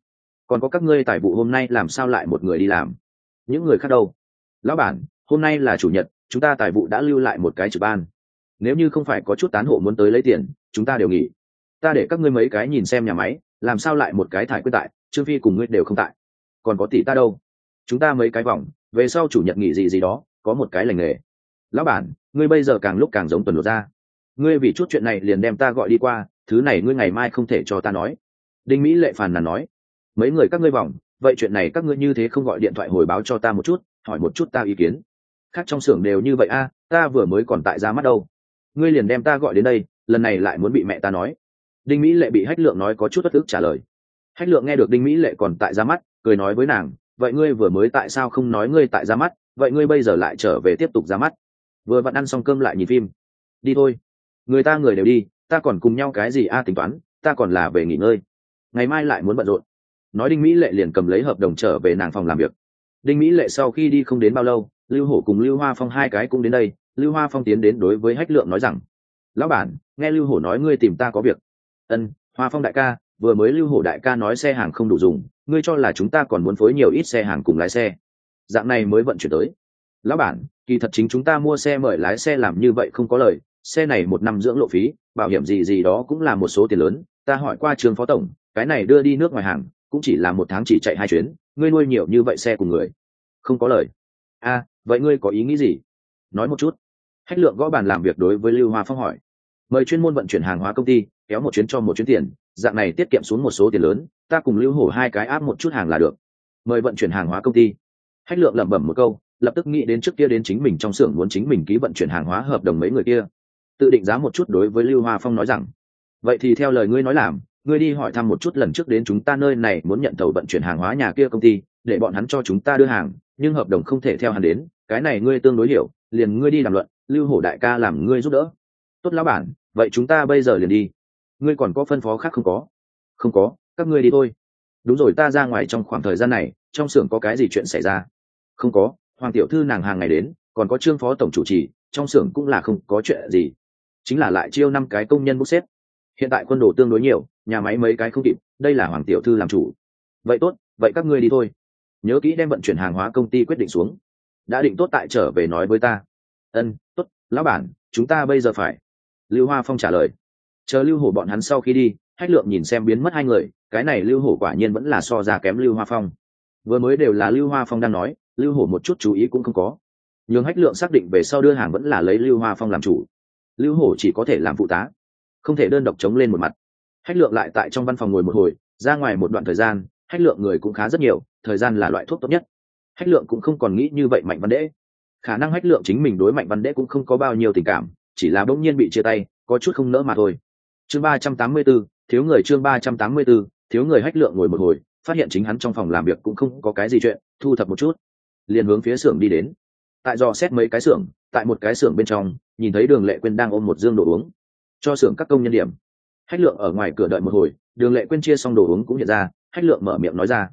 Còn có các ngươi tài vụ hôm nay làm sao lại một người đi làm? Những người khác đâu? Lão bản, hôm nay là chủ nhật, chúng ta tài vụ đã lưu lại một cái trực ban. Nếu như không phải có chút tán hộ muốn tới lấy tiền, chúng ta đều nghỉ. Ta để các ngươi mấy cái nhìn xem nhà máy, làm sao lại một cái thải quyết tại, trương phi cùng ngươi đều không tại. Còn có tỷ ta đâu? Chúng ta mấy cái vòng, về sau chủ nhật nghỉ gì gì đó, có một cái lành nghề. Lão bản, ngươi bây giờ càng lúc càng giống tuần lột ra. Ngươi vì chút chuyện này liền đem ta gọi đi qua, thứ này ngươi ngày mai không thể cho ta nói. Đinh mỹ lệ phàn nàn nói. Mấy người các ngươi vòng, vậy chuyện này các ngươi như thế không gọi điện thoại hồi báo cho ta một chút, hỏi một chút ta ý kiến. Khác trong xưởng đều như vậy a, ta vừa mới còn tại ra mắt đâu. Ngươi liền đem ta gọi đến đây, lần này lại muốn bị mẹ ta nói. Đinh mỹ lệ bị hách lượng nói có chút bất ức trả lời. Hách lượng nghe được đinh mỹ lệ còn tại ra mắt, cười nói với nàng vậy ngươi vừa mới tại sao không nói ngươi tại ra mắt? Vậy ngươi bây giờ lại trở về tiếp tục ra mắt? Vừa vặn ăn xong cơm lại nhìn phim. Đi thôi. Người ta người đều đi, ta còn cùng nhau cái gì a à, tính toán, ta còn là về nghỉ ngơi. Ngày mai lại muốn bận rộn. Nói đinh mỹ lệ liền cầm lấy hợp đồng trở về nàng phòng làm việc. Đinh mỹ lệ sau khi đi không đến bao lâu, lưu hổ cùng lưu hoa phong hai cái cũng đến đây. Lưu hoa phong tiến đến đối với hách lượng nói rằng, lão bản, nghe lưu hổ nói ngươi tìm ta có việc. Ân, hoa phong đại ca vừa mới lưu hổ đại ca nói xe hàng không đủ dùng, ngươi cho là chúng ta còn muốn phối nhiều ít xe hàng cùng lái xe. Dạng này mới vận chuyển tới. Lão bản, kỳ thật chính chúng ta mua xe mời lái xe làm như vậy không có lời, xe này một năm dưỡng lộ phí, bảo hiểm gì gì đó cũng là một số tiền lớn, ta hỏi qua trường phó tổng, cái này đưa đi nước ngoài hàng, cũng chỉ là một tháng chỉ chạy hai chuyến, ngươi nuôi nhiều như vậy xe cùng người. Không có lời. A vậy ngươi có ý nghĩ gì? Nói một chút. Hách lượng gõ bàn làm việc đối với lưu hoa phong hỏi. Mời chuyên môn vận chuyển hàng hóa công ty, kéo một chuyến cho một chuyến tiền dạng này tiết kiệm xuống một số tiền lớn, ta cùng lưu hổ hai cái áp một chút hàng là được. Mời vận chuyển hàng hóa công ty. Hách lượng lẩm bẩm một câu, lập tức nghĩ đến trước kia đến chính mình trong xưởng muốn chính mình ký vận chuyển hàng hóa hợp đồng mấy người kia. Tự định giá một chút đối với lưu hoa phong nói rằng, vậy thì theo lời ngươi nói làm, ngươi đi hỏi thăm một chút lần trước đến chúng ta nơi này muốn nhận tàu vận chuyển hàng hóa nhà kia công ty, để bọn hắn cho chúng ta đưa hàng, nhưng hợp đồng không thể theo hắn đến, cái này ngươi tương đối hiểu, liền ngươi đi làm luận, lưu hổ đại ca làm ngươi giúp đỡ. Tốt lão bản, vậy chúng ta bây giờ liền đi ngươi còn có phân phó khác không có? Không có, các ngươi đi thôi. Đúng rồi, ta ra ngoài trong khoảng thời gian này, trong xưởng có cái gì chuyện xảy ra? Không có, hoàng tiểu thư nàng hàng ngày đến, còn có trương phó tổng chủ trì, trong xưởng cũng là không có chuyện gì. Chính là lại chiêu năm cái công nhân bốc xếp. Hiện tại quân đồ tương đối nhiều, nhà máy mấy cái không kịp, đây là hoàng tiểu thư làm chủ. Vậy tốt, vậy các ngươi đi thôi. Nhớ kỹ đem vận chuyển hàng hóa công ty quyết định xuống. Đã định tốt tại trở về nói với ta. Ân, tốt, lão bản, chúng ta bây giờ phải. Lưu hoa phong trả lời chờ lưu hổ bọn hắn sau khi đi, hách lượng nhìn xem biến mất hai người, cái này lưu hổ quả nhiên vẫn là so ra kém lưu hoa phong. Vừa mới đều là lưu hoa phong đang nói, lưu hổ một chút chú ý cũng không có. Nhưng hách lượng xác định về sau đưa hàng vẫn là lấy lưu hoa phong làm chủ. Lưu hổ chỉ có thể làm phụ tá, không thể đơn độc chống lên một mặt. Hách lượng lại tại trong văn phòng ngồi một hồi, ra ngoài một đoạn thời gian, hách lượng người cũng khá rất nhiều, thời gian là loại thuốc tốt nhất. Hách lượng cũng không còn nghĩ như vậy mạnh văn đễ khả năng hách lượng chính mình đối mạnh văn đễ cũng không có bao nhiêu tình cảm, chỉ là bỗng nhiên bị chia tay, có chút không nỡ mà thôi chương ba trăm tám mươi 384, thiếu người chương ba trăm tám mươi 384, thiếu người hách lượng ngồi một hồi phát hiện chính hắn trong phòng làm việc cũng không có cái gì chuyện thu thập một chút. Liền hướng phía xưởng đi đến. Tại dò xét mấy cái xưởng tại một cái xưởng bên trong nhìn thấy đường lệ quyên đang ôm một dương đồ uống. Cho xưởng các công nhân điểm. Hách lượng ở ngoài cửa đợi một hồi đường lệ quyên chia xong đồ uống cũng hiện ra hách lượng mở miệng nói ra.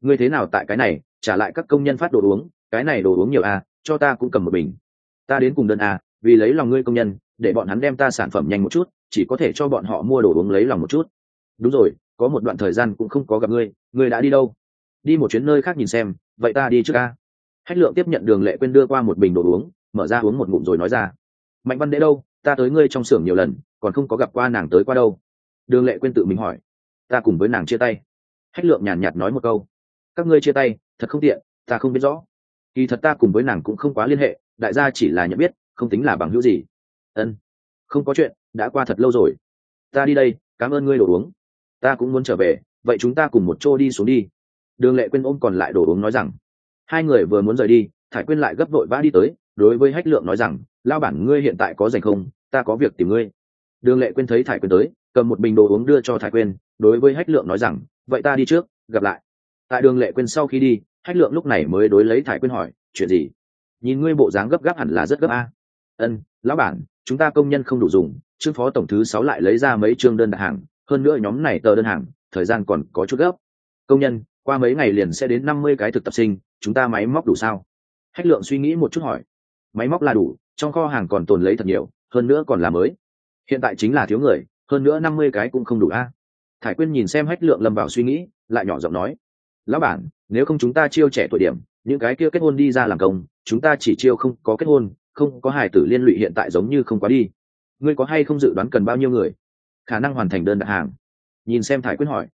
Ngươi thế nào tại cái này trả lại các công nhân phát đồ uống cái này đồ uống nhiều a à, cho ta cũng cầm một bình. Ta đến cùng đơn a à, vì lấy lòng ngươi công nhân để bọn hắn đem ta sản phẩm nhanh một chút chỉ có thể cho bọn họ mua đồ uống lấy lòng một chút. Đúng rồi, có một đoạn thời gian cũng không có gặp ngươi ngươi đã đi đâu? Đi một chuyến nơi khác nhìn xem, vậy ta đi trước a hách lượng tiếp nhận đường lệ quên đưa qua một bình đồ uống, mở ra uống một ngụm rồi nói ra. Mạnh văn đế đâu? Ta tới ngươi trong xưởng nhiều lần, còn không có gặp qua nàng tới qua đâu. Đường lệ quên tự mình hỏi. Ta cùng với nàng chia tay. Hách lượng nhàn nhạt nói một câu. Các ngươi chia tay, thật không tiện, ta không biết rõ. Kỳ thật ta cùng với nàng cũng không quá liên hệ, đại gia chỉ là nhận biết, không tính là bằng hữu gì. Ân, không có chuyện đã qua thật lâu rồi. Ta đi đây, cảm ơn ngươi đồ uống. Ta cũng muốn trở về, vậy chúng ta cùng một chỗ đi xuống đi. Đường lệ quên ôm còn lại đồ uống nói rằng. Hai người vừa muốn rời đi, thải quên lại gấp vội vã đi tới, đối với hách lượng nói rằng lao bản, ngươi hiện tại có dành không? Ta có việc tìm ngươi. Đường lệ quyên thấy thải quên tới, cầm một bình đồ uống đưa cho thải quên đối với hách lượng nói rằng, vậy ta đi trước, gặp lại. Tại đường lệ quyên sau khi đi, hách lượng lúc này mới đối lấy thải quên hỏi, chuyện gì? Nhìn ngươi bộ dáng gấp gáp hẳn là rất gấp a. Ân, lão bản, chúng ta công nhân không đủ dùng trương phó tổng thứ sáu lại lấy ra mấy chương đơn đặt hàng, hơn nữa nhóm này tờ đơn hàng, thời gian còn có chút gấp. Công nhân, qua mấy ngày liền sẽ đến năm mươi cái thực tập sinh, chúng ta máy móc đủ sao? Hách lượng suy nghĩ một chút hỏi. Máy móc là đủ, trong kho hàng còn tồn lấy thật nhiều, hơn nữa còn là mới. Hiện tại chính là thiếu người, hơn nữa năm mươi cái cũng không đủ a. Thải quyên nhìn xem hách lượng lâm vào suy nghĩ, lại nhỏ giọng nói. Lão bản, nếu không chúng ta chiêu trẻ tuổi điểm, những cái kia kết hôn đi ra làm công, chúng ta chỉ chiêu không có kết hôn, không có hài tử liên lụy hiện tại giống như không quá đi ngươi có hay không dự đoán cần bao nhiêu người? Khả năng hoàn thành đơn đặt hàng. Nhìn xem thải Quyết hỏi.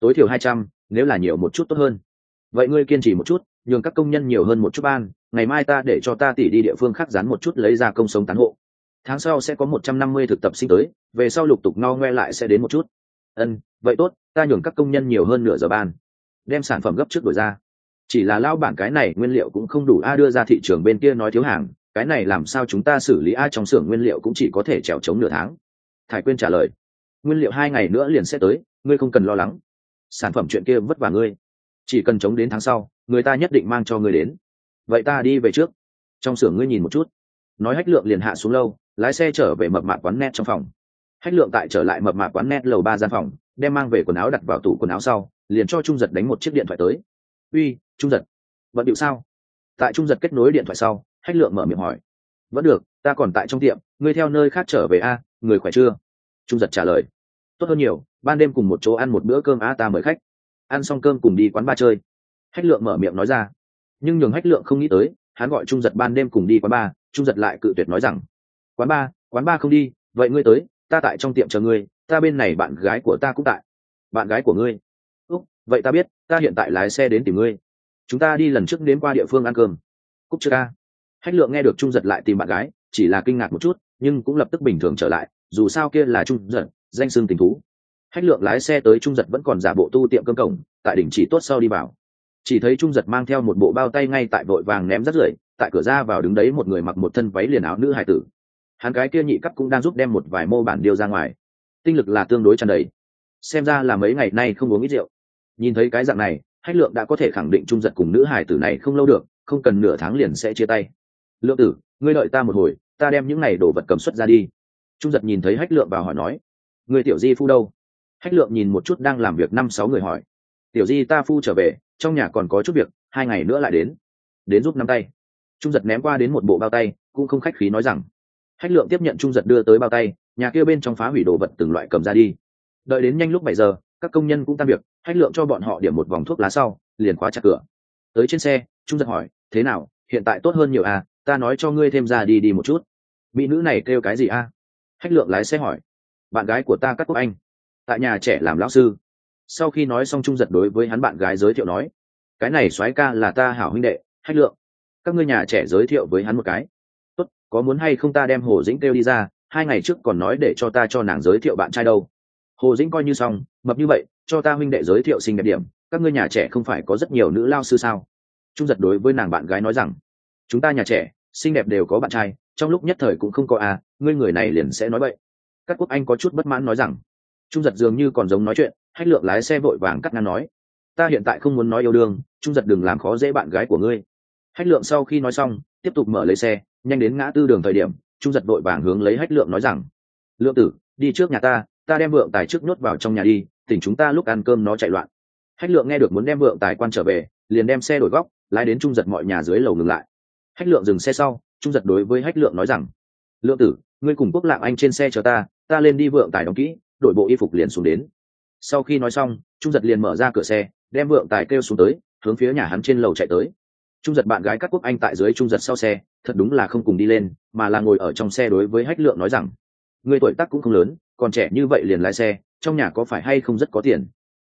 Tối thiểu hai trăm, nếu là nhiều một chút tốt hơn. Vậy ngươi kiên trì một chút, nhường các công nhân nhiều hơn một chút ban, ngày mai ta để cho ta tỉ đi địa phương khác dán một chút lấy ra công sống tán hộ. Tháng sau sẽ có một trăm năm mươi thực tập sinh tới, về sau lục tục no ngoe lại sẽ đến một chút. Ân, vậy tốt, ta nhường các công nhân nhiều hơn nửa giờ ban. Đem sản phẩm gấp trước đổi ra. Chỉ là lao bản cái này nguyên liệu cũng không đủ a, đưa ra thị trường bên kia nói thiếu hàng cái này làm sao chúng ta xử lý a trong xưởng nguyên liệu cũng chỉ có thể trèo trống nửa tháng? Thải quyên trả lời, nguyên liệu hai ngày nữa liền sẽ tới, ngươi không cần lo lắng. Sản phẩm chuyện kia vất vả ngươi. Chỉ cần chống đến tháng sau, người ta nhất định mang cho ngươi đến. Vậy ta đi về trước. Trong xưởng ngươi nhìn một chút. Nói hách lượng liền hạ xuống lâu, lái xe trở về mập mạ quán net trong phòng. Hách lượng tại trở lại mập mạ quán net lầu ba gian phòng, đem mang về quần áo đặt vào tủ quần áo sau, liền cho trung giật đánh một chiếc điện thoại tới. Uy, trung giật vận điệu sao? Tại trung giật kết nối điện thoại sau hách lượng mở miệng hỏi. Vẫn được, ta còn tại trong tiệm, ngươi theo nơi khác trở về a, người khỏe chưa? Trung giật trả lời. Tốt hơn nhiều, ban đêm cùng một chỗ ăn một bữa cơm a ta mời khách. Ăn xong cơm cùng đi quán ba chơi. Hách lượng mở miệng nói ra. Nhưng nhường hách lượng không nghĩ tới, hắn gọi trung giật ban đêm cùng đi quán ba trung giật lại cự tuyệt nói rằng, quán ba quán ba không đi, vậy ngươi tới, ta tại trong tiệm chờ ngươi, ta bên này bạn gái của ta cũng tại. Bạn gái của ngươi? Úc, vậy ta biết, ta hiện tại lái xe đến tìm ngươi. Chúng ta đi lần trước đến qua địa phương ăn cơm. Cúc chưa ca hách lượng nghe được trung giật lại tìm bạn gái, chỉ là kinh ngạc một chút, nhưng cũng lập tức bình thường trở lại, dù sao kia là trung giật, danh xưng tình thú. Hách lượng lái xe tới trung giật vẫn còn giả bộ tu tiệm cơm cổng, tại đỉnh chỉ tốt sau đi vào. Chỉ thấy trung giật mang theo một bộ bao tay ngay tại vội vàng ném rất rưởi, tại cửa ra vào đứng đấy một người mặc một thân váy liền áo nữ hải tử. Hắn cái kia nhị cấp cũng đang giúp đem một vài mô bản điêu ra ngoài. Tinh lực là tương đối tràn đầy. Xem ra là mấy ngày nay không uống ít rượu. Nhìn thấy cái dạng này, hách lượng đã có thể khẳng định trung giật cùng nữ hải tử này không lâu được, không cần nửa tháng liền sẽ chia tay lượng tử, ngươi đợi ta một hồi, ta đem những này đồ vật cầm xuất ra đi. Trung giật nhìn thấy hách lượng vào hỏi nói người tiểu di phu đâu? Hách lượng nhìn một chút đang làm việc năm sáu người hỏi, tiểu di ta phu trở về, trong nhà còn có chút việc, hai ngày nữa lại đến. Đến giúp nắm tay. Trung giật ném qua đến một bộ bao tay, cũng không khách khí nói rằng, hách lượng tiếp nhận trung giật đưa tới bao tay, nhà kia bên trong phá hủy đồ vật từng loại cầm ra đi. Đợi đến nhanh lúc bảy giờ, các công nhân cũng tan việc, hách lượng cho bọn họ điểm một vòng thuốc lá sau, liền khóa chặt cửa. Tới trên xe, trung giật hỏi, thế nào, hiện tại tốt hơn nhiều à? Ta nói cho ngươi thêm ra đi đi một chút. Mỹ nữ này kêu cái gì à hách lượng lái xe hỏi. Bạn gái của ta cắt quốc anh. Tại nhà trẻ làm lão sư. Sau khi nói xong trung giật đối với hắn bạn gái giới thiệu nói. Cái này soái ca là ta hảo huynh đệ, hách lượng. Các ngươi nhà trẻ giới thiệu với hắn một cái. Tốt, có muốn hay không ta đem hồ dĩnh kêu đi ra, hai ngày trước còn nói để cho ta cho nàng giới thiệu bạn trai đâu. Hồ dĩnh coi như xong, mập như vậy, cho ta huynh đệ giới thiệu sinh đẹp điểm, các ngươi nhà trẻ không phải có rất nhiều nữ lao sư sao? Trung giật đối với nàng bạn gái nói rằng chúng ta nhà trẻ, xinh đẹp đều có bạn trai, trong lúc nhất thời cũng không có à ngươi người này liền sẽ nói vậy các quốc anh có chút bất mãn nói rằng, trung giật dường như còn giống nói chuyện, hách lượng lái xe vội vàng cắt ngang nói, ta hiện tại không muốn nói yêu đương, trung giật đừng làm khó dễ bạn gái của ngươi. Hách lượng sau khi nói xong, tiếp tục mở lấy xe, nhanh đến ngã tư đường thời điểm, trung giật vội vàng hướng lấy hách lượng nói rằng, lượng tử, đi trước nhà ta ta đem vượng tài trước nhốt vào trong nhà đi, tỉnh chúng ta lúc ăn cơm nó chạy loạn. Hách lượng nghe được muốn đem vượng tài quan trở về, liền đem xe đổi góc, lái đến trung giật mọi nhà dưới lầu ngừng lại hách lượng dừng xe sau, trung giật đối với hách lượng nói rằng, lượng tử, ngươi cùng quốc lạng anh trên xe chờ ta ta lên đi vượng tài đóng kỹ, đổi bộ y phục liền xuống đến. Sau khi nói xong, trung giật liền mở ra cửa xe, đem vượng tài kêu xuống tới, hướng phía nhà hắn trên lầu chạy tới. Trung giật bạn gái các quốc anh tại dưới trung giật sau xe, thật đúng là không cùng đi lên, mà là ngồi ở trong xe đối với hách lượng nói rằng người tuổi tác cũng không lớn, còn trẻ như vậy liền lái xe, trong nhà có phải hay không rất có tiền?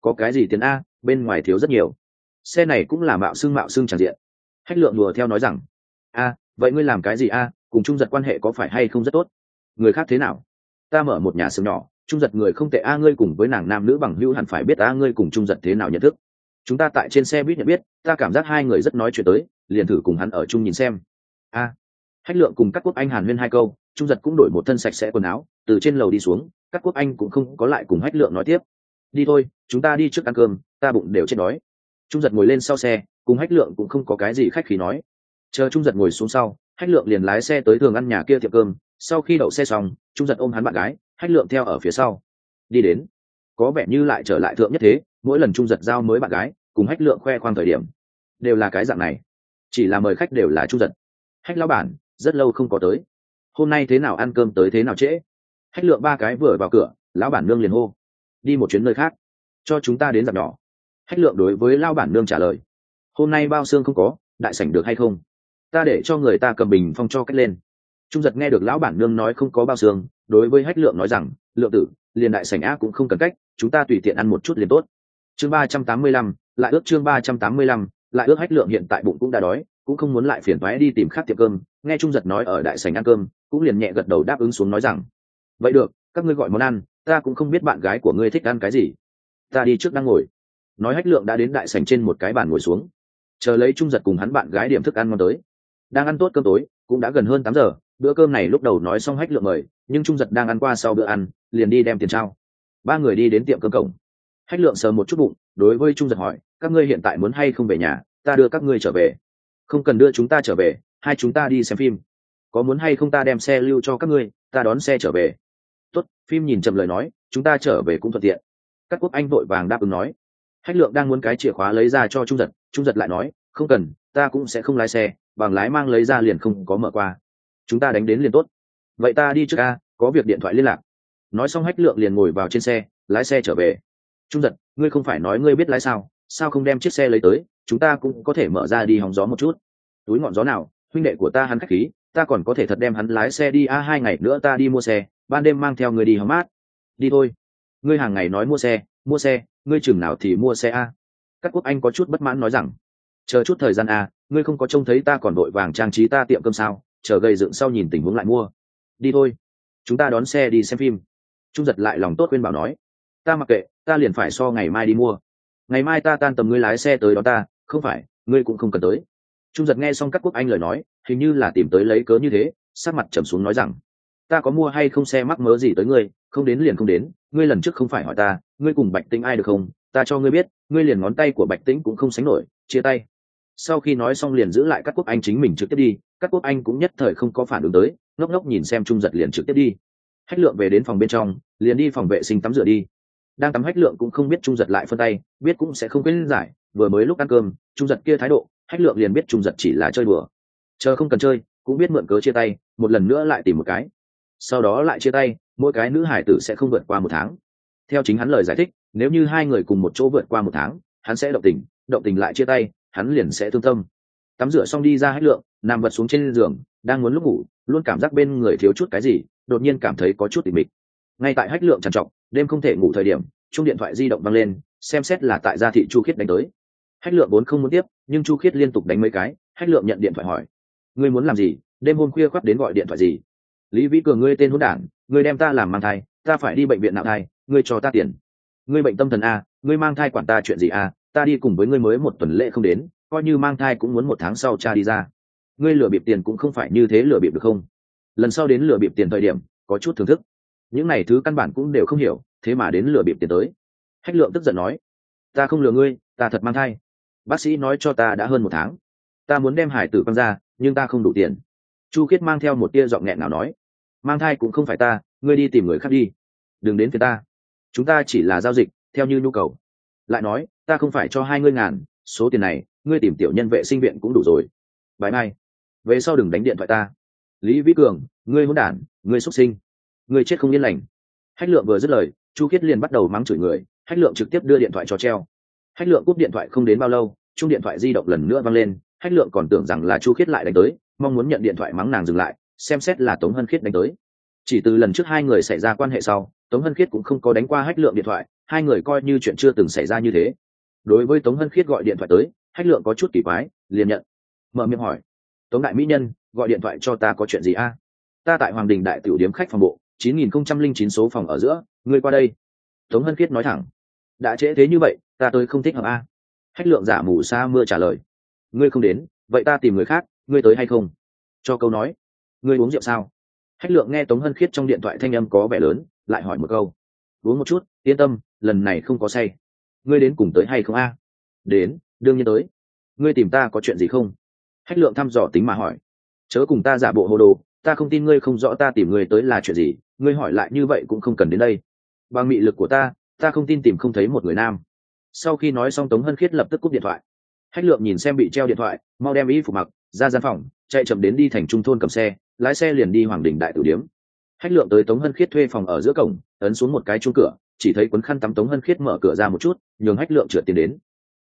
Có cái gì tiền a, bên ngoài thiếu rất nhiều. Xe này cũng là mạo xương mạo xương tràn diện. Hách lượng đùa theo nói rằng a, vậy ngươi làm cái gì a, cùng trung giật quan hệ có phải hay không rất tốt? Người khác thế nào? Ta mở một nhà xưởng nhỏ, trung giật người không tệ a, ngươi cùng với nàng nam nữ bằng hữu hẳn phải biết a, ngươi cùng trung giật thế nào nhận thức? Chúng ta tại trên xe buýt nhận biết, ta cảm giác hai người rất nói chuyện tới, liền thử cùng hắn ở chung nhìn xem. A. Hách lượng cùng các quốc anh hàn huyên hai câu, trung giật cũng đổi một thân sạch sẽ quần áo, từ trên lầu đi xuống các quốc anh cũng không có lại cùng hách lượng nói tiếp. Đi thôi, chúng ta đi trước ăn cơm, ta bụng đều chết đói. Trung giật ngồi lên sau xe, cùng hách lượng cũng không có cái gì khách khí nói chờ trung giật ngồi xuống sau, hách lượng liền lái xe tới thường ăn nhà kia tiệm cơm. Sau khi đậu xe xong, trung giật ôm hắn bạn gái, hách lượng theo ở phía sau. Đi đến. Có vẻ như lại trở lại thượng nhất thế, mỗi lần trung giật giao mới bạn gái, cùng hách lượng khoe khoang thời điểm, đều là cái dạng này. Chỉ là mời khách đều là trung giật. Hách lao bản, rất lâu không có tới. Hôm nay thế nào ăn cơm tới thế nào trễ? Hách lượng ba cái vừa vào cửa, lão bản nương liền hô. Đi một chuyến nơi khác. Cho chúng ta đến dạp nhỏ. Hách lượng đối với lao bản nương trả lời. Hôm nay bao xương không có, đại sảnh được hay không? Ta để cho người ta cầm bình phong cho cách lên. Trung giật nghe được lão bản nương nói không có bao xương, đối với hách lượng nói rằng, lượng tử, liền đại sảnh á cũng không cần cách, chúng ta tùy tiện ăn một chút liền tốt. Chương ba trăm tám mươi lăm, lại ước chương ba trăm tám mươi lăm, lại ước hách lượng hiện tại bụng cũng đã đói, cũng không muốn lại phiền thoái đi tìm khác tiệm cơm. Nghe trung giật nói ở đại sảnh ăn cơm, cũng liền nhẹ gật đầu đáp ứng xuống nói rằng, vậy được, các ngươi gọi món ăn, ta cũng không biết bạn gái của ngươi thích ăn cái gì. Ta đi trước đang ngồi. Nói hách lượng đã đến đại sảnh trên một cái bàn ngồi xuống. Chờ lấy trung giật cùng hắn bạn gái điểm thức ăn ngon tới đang ăn tốt cơm tối, cũng đã gần hơn tám giờ, bữa cơm này lúc đầu nói xong hách lượng mời, nhưng trung giật đang ăn qua sau bữa ăn, liền đi đem tiền trao. Ba người đi đến tiệm cơm cổng. Hách lượng sờ một chút bụng, đối với trung giật hỏi, các ngươi hiện tại muốn hay không về nhà? Ta đưa các ngươi trở về. Không cần đưa chúng ta trở về, hai chúng ta đi xem phim. Có muốn hay không ta đem xe lưu cho các ngươi, ta đón xe trở về. Tốt. Phim nhìn chậm lời nói, chúng ta trở về cũng thuận tiện. Các quốc anh vội vàng đáp ứng nói. Hách lượng đang muốn cái chìa khóa lấy ra cho trung giật trung giật lại nói, không cần, ta cũng sẽ không lái xe bằng lái mang lấy ra liền không có mở qua. Chúng ta đánh đến liền tốt. Vậy ta đi trước ca có việc điện thoại liên lạc. Nói xong hách lượng liền ngồi vào trên xe, lái xe trở về. Trung giật, ngươi không phải nói ngươi biết lái sao? Sao không đem chiếc xe lấy tới? Chúng ta cũng có thể mở ra đi hóng gió một chút. Túi ngọn gió nào? Huynh đệ của ta hắn khách khí, ta còn có thể thật đem hắn lái xe đi a, hai ngày nữa ta đi mua xe, ban đêm mang theo người đi hóng mát. Đi thôi. Ngươi hàng ngày nói mua xe mua xe, ngươi chừng nào thì mua xe a? Các quốc anh có chút bất mãn nói rằng, chờ chút thời gian a ngươi không có trông thấy ta còn đội vàng trang trí ta tiệm cơm sao, chờ gây dựng sau nhìn tình huống lại mua. Đi thôi. Chúng ta đón xe đi xem phim. Trung giật lại lòng tốt khuyên bảo nói. Ta mặc kệ, ta liền phải so ngày mai đi mua. Ngày mai ta tan tầm ngươi lái xe tới đó ta, không phải, ngươi cũng không cần tới. Trung giật nghe xong các quốc anh lời nói, hình như là tìm tới lấy cớ như thế, sắc mặt trầm xuống nói rằng, ta có mua hay không xe mắc mớ gì tới ngươi, không đến liền không đến, ngươi lần trước không phải hỏi ta, ngươi cùng bạch tĩnh ai được không, ta cho ngươi biết, ngươi liền ngón tay của bạch tĩnh cũng không sánh nổi, chia tay sau khi nói xong liền giữ lại các quốc anh chính mình trực tiếp đi các quốc anh cũng nhất thời không có phản ứng tới, ngốc ngốc nhìn xem trung giật liền trực tiếp đi. Hách lượng về đến phòng bên trong, liền đi phòng vệ sinh tắm rửa đi. Đang tắm hách lượng cũng không biết trung giật lại phân tay, biết cũng sẽ không quên giải, vừa mới lúc ăn cơm, trung giật kia thái độ, hách lượng liền biết trung giật chỉ là chơi bừa chờ không cần chơi, cũng biết mượn cớ chia tay, một lần nữa lại tìm một cái. Sau đó lại chia tay, mỗi cái nữ hải tử sẽ không vượt qua một tháng. Theo chính hắn lời giải thích, nếu như hai người cùng một chỗ vượt qua một tháng, hắn sẽ động tình động tình lại chia tay hắn liền sẽ thương tâm. Tắm rửa xong đi ra hách lượng, nằm vật xuống trên giường, đang muốn lúc ngủ, luôn cảm giác bên người thiếu chút cái gì, đột nhiên cảm thấy có chút tỉ mịch ngay tại hách lượng trằn trọc, đêm không thể ngủ thời điểm chung điện thoại di động văng lên, xem xét là tại gia thị chu khiết đánh tới. Hách lượng vốn không muốn tiếp, nhưng chu khiết liên tục đánh mấy cái, hách lượng nhận điện thoại hỏi. Ngươi muốn làm gì? Đêm hôm khuya khoác đến gọi điện thoại gì? Lý vĩ cường, ngươi tên hôn đản, ngươi đem ta làm mang thai, ta phải đi bệnh viện nạo thai, ngươi cho ta tiền. Ngươi bệnh tâm thần a, ngươi mang thai quản ta chuyện gì a ta đi cùng với ngươi mới một tuần lễ không đến, coi như mang thai cũng muốn một tháng sau cha đi ra. Ngươi lừa bịp tiền cũng không phải như thế lừa bịp được không? Lần sau đến lừa bịp tiền thời điểm, có chút thưởng thức. Những này thứ căn bản cũng đều không hiểu, thế mà đến lừa bịp tiền tới. Hách lượng tức giận nói, ta không lừa ngươi, ta thật mang thai. Bác sĩ nói cho ta đã hơn một tháng. Ta muốn đem hải tử quăng ra, nhưng ta không đủ tiền. Chu khiết mang theo một tia giọng nghẹn nào nói, mang thai cũng không phải ta, ngươi đi tìm người khác đi. Đừng đến phía ta. Chúng ta chỉ là giao dịch, theo như nhu cầu lại nói, ta không phải cho hai ngươi ngàn, số tiền này, ngươi tìm tiểu nhân vệ sinh viện cũng đủ rồi. Bãi mai. Về sau đừng đánh điện thoại ta. Lý vĩ cường, ngươi hôn đản, ngươi xuất sinh. Ngươi chết không yên lành. Hách lượng vừa dứt lời, chu khiết liền bắt đầu mắng chửi người. Hách lượng trực tiếp đưa điện thoại cho treo. Hách lượng cúp điện thoại không đến bao lâu chung điện thoại di động lần nữa văng lên. Hách lượng còn tưởng rằng là chu khiết lại đánh tới, mong muốn nhận điện thoại mắng nàng dừng lại, xem xét là tống hân khiết đánh tới chỉ từ lần trước hai người xảy ra quan hệ sau, tống hân khiết cũng không có đánh qua hách lượng điện thoại, hai người coi như chuyện chưa từng xảy ra như thế. Đối với tống hân khiết gọi điện thoại tới, hách lượng có chút kỳ quái, liền nhận. Mở miệng hỏi, tống đại mỹ nhân, gọi điện thoại cho ta có chuyện gì a? Ta tại hoàng đình đại tiểu điếm khách phòng bộ, chín nghìn không trăm linh chín số phòng ở giữa, ngươi qua đây. Tống hân khiết nói thẳng, đã trễ thế như vậy, ta tới không thích hợp a. Hách lượng giả mù xa mưa trả lời, ngươi không đến, vậy ta tìm người khác, ngươi tới hay không? Cho câu nói. Ngươi uống rượu sao? Hách lượng nghe tống hân khiết trong điện thoại thanh âm có vẻ lớn, lại hỏi một câu. Uống một chút, yên tâm, lần này không có say. Ngươi đến cùng tới hay không a? Đến, đương nhiên tới. Ngươi tìm ta có chuyện gì không? Hách lượng thăm dò tính mà hỏi. Chớ cùng ta giả bộ hồ đồ, ta không tin ngươi không rõ ta tìm ngươi tới là chuyện gì, ngươi hỏi lại như vậy cũng không cần đến đây. Bằng mị lực của ta ta không tin tìm không thấy một người nam. Sau khi nói xong, tống hân khiết lập tức cúp điện thoại. Hách lượng nhìn xem bị treo điện thoại, mau đem y phục mặc, ra gian phòng, chạy chậm đến đi thành trung thôn cầm xe lái xe liền đi hoàng đình đại tử điếm. Hách lượng tới tống hân khiết thuê phòng ở giữa cổng, ấn xuống một cái chung cửa, chỉ thấy cuốn khăn tắm tống hân khiết mở cửa ra một chút, nhường hách lượng trượt tiền đến.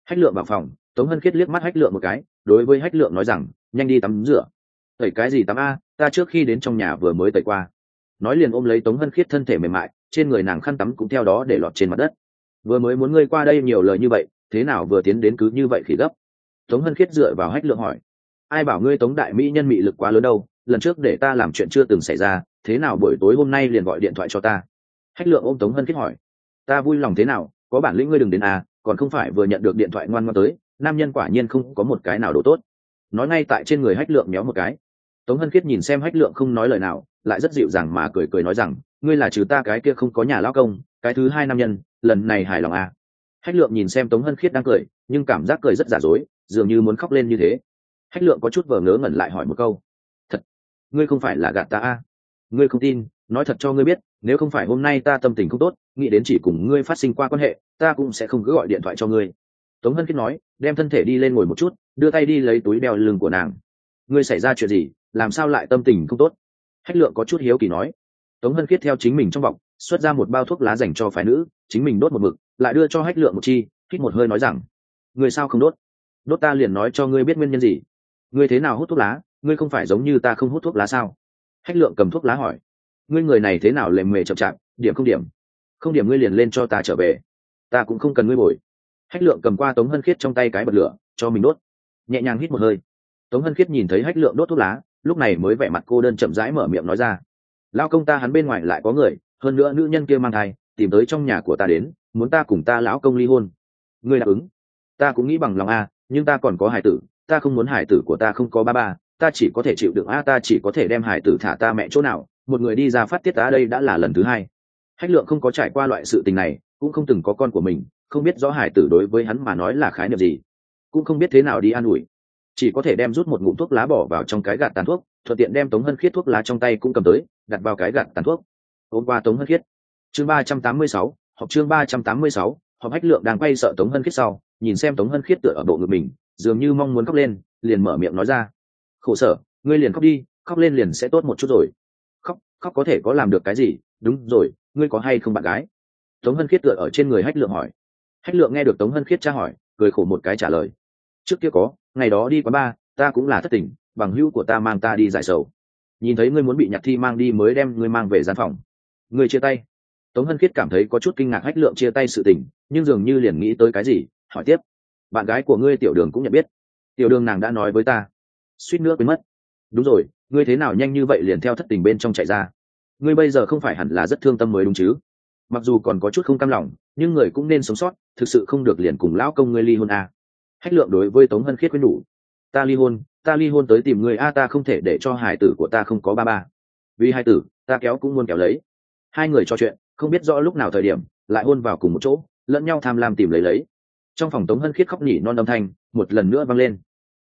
Hách lượng vào phòng, tống hân khiết liếc mắt hách lượng một cái, đối với hách lượng nói rằng, nhanh đi tắm rửa. Tẩy cái gì tắm a? Ta trước khi đến trong nhà vừa mới tẩy qua. Nói liền ôm lấy tống hân khiết thân thể mềm mại, trên người nàng khăn tắm cũng theo đó để lọt trên mặt đất. Vừa mới muốn ngươi qua đây nhiều lời như vậy, thế nào vừa tiến đến cứ như vậy khỉ gấp? Tống hân khiết dựa vào hách lượng hỏi. Ai bảo ngươi tống đại mỹ nhân mị lực quá lớn đâu? Lần trước để ta làm chuyện chưa từng xảy ra, thế nào buổi tối hôm nay liền gọi điện thoại cho ta? Hách lượng ôm tống hân khiết hỏi. Ta vui lòng thế nào, có bản lĩnh ngươi đừng đến à còn không phải vừa nhận được điện thoại ngoan ngoan tới, nam nhân quả nhiên không có một cái nào đồ tốt. Nói ngay tại trên người hách lượng méo một cái. Tống hân khiết nhìn xem hách lượng không nói lời nào, lại rất dịu dàng mà cười cười nói rằng, ngươi là trừ ta cái kia không có nhà lao công, cái thứ hai nam nhân, lần này hài lòng à. hách lượng nhìn xem tống hân khiết đang cười, nhưng cảm giác cười rất giả dối, dường như muốn khóc lên như thế. Hách lượng có chút vờ ngớ ngẩn lại hỏi một câu ngươi không phải là gạt ta à? ngươi không tin, nói thật cho ngươi biết, nếu không phải hôm nay ta tâm tình không tốt, nghĩ đến chỉ cùng ngươi phát sinh qua quan hệ, ta cũng sẽ không cứ gọi điện thoại cho ngươi. Tống hân khiết nói, đem thân thể đi lên ngồi một chút, đưa tay đi lấy túi đeo lưng của nàng. Ngươi xảy ra chuyện gì, làm sao lại tâm tình không tốt? Hách lượng có chút hiếu kỳ nói. Tống hân khiết theo chính mình trong vọng xuất ra một bao thuốc lá dành cho phái nữ, chính mình đốt một mực, lại đưa cho hách lượng một chi, hít một hơi nói rằng, ngươi sao không đốt? Đốt ta liền nói cho ngươi biết nguyên nhân gì. Ngươi thế nào hút thuốc lá? Ngươi không phải giống như ta không hút thuốc lá sao? Hách lượng cầm thuốc lá hỏi. Ngươi người này thế nào lề mề chậm chạp, điểm không điểm? Không điểm ngươi liền lên cho ta trở về. Ta cũng không cần ngươi bồi. Hách lượng cầm qua tống hân khiết trong tay cái bật lửa, cho mình đốt. Nhẹ nhàng hít một hơi. Tống hân khiết nhìn thấy hách lượng đốt thuốc lá, lúc này mới vẻ mặt cô đơn chậm rãi mở miệng nói ra. Lao công ta hắn bên ngoài lại có người, hơn nữa nữ nhân kia mang thai, tìm tới trong nhà của ta đến, muốn ta cùng ta lão công ly hôn. Ngươi đáp ứng. Ta cũng nghĩ bằng lòng a, nhưng ta còn có hải tử, ta không muốn hải tử của ta không có ba ba ta chỉ có thể chịu đựng, a, ta chỉ có thể đem hải tử thả ta mẹ chỗ nào, một người đi ra phát tiết ta đây đã là lần thứ hai. Hách lượng không có trải qua loại sự tình này, cũng không từng có con của mình, không biết rõ hải tử đối với hắn mà nói là khái niệm gì, cũng không biết thế nào đi an ủi. Chỉ có thể đem rút một ngụm thuốc lá bỏ vào trong cái gạt tàn thuốc, thuận tiện đem tống hân khiết thuốc lá trong tay cũng cầm tới, đặt vào cái gạt tàn thuốc. Hôm qua tống hân khiết. Chương ba trăm tám mươi sáu học chương ba trăm tám mươi sáu học hách lượng đang quay sợ tống hân khiết sau, nhìn xem tống hân khiết tựa ở bộ ngực mình, dường như mong muốn khóc lên, liền mở miệng nói ra khổ sở, ngươi liền khóc đi, khóc lên liền sẽ tốt một chút rồi. Khóc khóc có thể có làm được cái gì? Đúng rồi, ngươi có hay không bạn gái? Tống hân khiết tựa ở trên người hách lượng hỏi. Hách lượng nghe được tống hân khiết tra hỏi, cười khổ một cái trả lời. Trước kia có, ngày đó đi quán ba ta cũng là thất tình, bằng hữu của ta mang ta đi giải sầu. Nhìn thấy ngươi muốn bị nhạc thi mang đi mới đem ngươi mang về gian phòng. Ngươi chia tay. Tống hân khiết cảm thấy có chút kinh ngạc hách lượng chia tay sự tình, nhưng dường như liền nghĩ tới cái gì, hỏi tiếp. Bạn gái của ngươi tiểu đường cũng nhận biết. Tiểu đường nàng đã nói với ta suýt nữa quên mất. Đúng rồi, ngươi thế nào nhanh như vậy liền theo thất tình bên trong chạy ra? Ngươi bây giờ không phải hẳn là rất thương tâm mới đúng chứ? Mặc dù còn có chút không cam lòng, nhưng người cũng nên sống sót, thực sự không được liền cùng lão công ngươi ly hôn à. hách lượng đối với tống hân khiết quyết nhủ ta ly hôn, ta ly hôn tới tìm người a, ta không thể để cho hải tử của ta không có ba ba. Vì hai tử, ta kéo cũng muốn kéo lấy. Hai người trò chuyện, không biết rõ lúc nào thời điểm, lại hôn vào cùng một chỗ, lẫn nhau tham lam tìm lấy lấy. Trong phòng tống hân khiết khóc nhỉ non âm thanh, một lần nữa vang lên.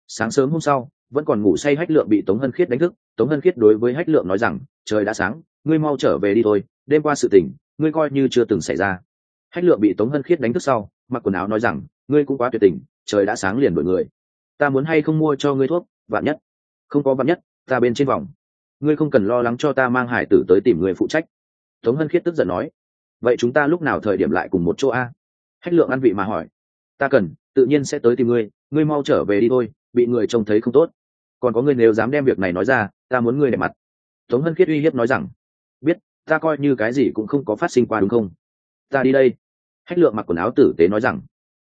Sáng sớm hôm sau vẫn còn ngủ say hách lượng bị tống hân khiết đánh thức. Tống hân khiết đối với hách lượng nói rằng, trời đã sáng, ngươi mau trở về đi thôi, đêm qua sự tình, ngươi coi như chưa từng xảy ra. Hách lượng bị tống hân khiết đánh thức sau, mặc quần áo nói rằng, ngươi cũng quá tuyệt tình, trời đã sáng liền đổi người. Ta muốn hay không mua cho ngươi thuốc, vạn nhất. Không có vạn nhất, ta bên trên vòng. Ngươi không cần lo lắng cho ta mang hải tử tới tìm người phụ trách. Tống hân khiết tức giận nói. Vậy chúng ta lúc nào thời điểm lại cùng một chỗ a? Hách lượng ăn vị mà hỏi. Ta cần, tự nhiên sẽ tới tìm ngươi ngươi mau trở về đi thôi bị người trông thấy không tốt. Còn có người nếu dám đem việc này nói ra, ta muốn ngươi đẹp mặt. Tống hân khiết uy hiếp nói rằng, biết, ta coi như cái gì cũng không có phát sinh qua đúng không? Ta đi đây. Hách lượng mặc quần áo tử tế nói rằng,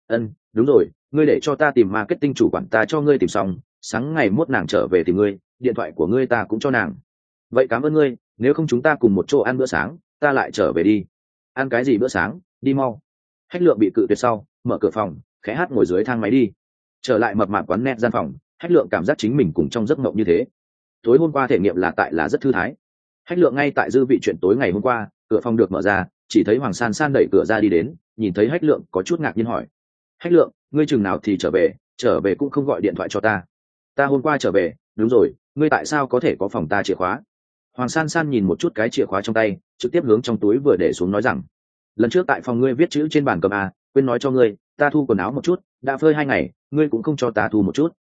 ân, đúng rồi, ngươi để cho ta tìm marketing chủ quản ta cho ngươi tìm xong, sáng ngày mốt nàng trở về tìm ngươi, điện thoại của ngươi ta cũng cho nàng. Vậy cảm ơn ngươi, nếu không chúng ta cùng một chỗ ăn bữa sáng, ta lại trở về đi. Ăn cái gì bữa sáng? Đi mau. Hách lượng bị cự tuyệt sau, mở cửa phòng, khẽ hát ngồi dưới thang máy đi trở lại mập mạp quán net gian phòng, hách lượng cảm giác chính mình cùng trong giấc mộng như thế. Tối hôm qua thể nghiệm là tại là rất thư thái. Hách lượng ngay tại dư vị chuyện tối ngày hôm qua, cửa phòng được mở ra, chỉ thấy hoàng san san đẩy cửa ra đi đến, nhìn thấy hách lượng có chút ngạc nhiên hỏi. Hách lượng, ngươi chừng nào thì trở về trở về cũng không gọi điện thoại cho ta. Ta hôm qua trở về, đúng rồi, ngươi tại sao có thể có phòng ta chìa khóa? Hoàng san san nhìn một chút cái chìa khóa trong tay, trực tiếp hướng trong túi vừa để xuống nói rằng, lần trước tại phòng ngươi viết chữ trên bàn cầm a, quên nói cho ngươi ta thu quần áo một chút, đã phơi hai ngày, ngươi cũng không cho ta thu một chút.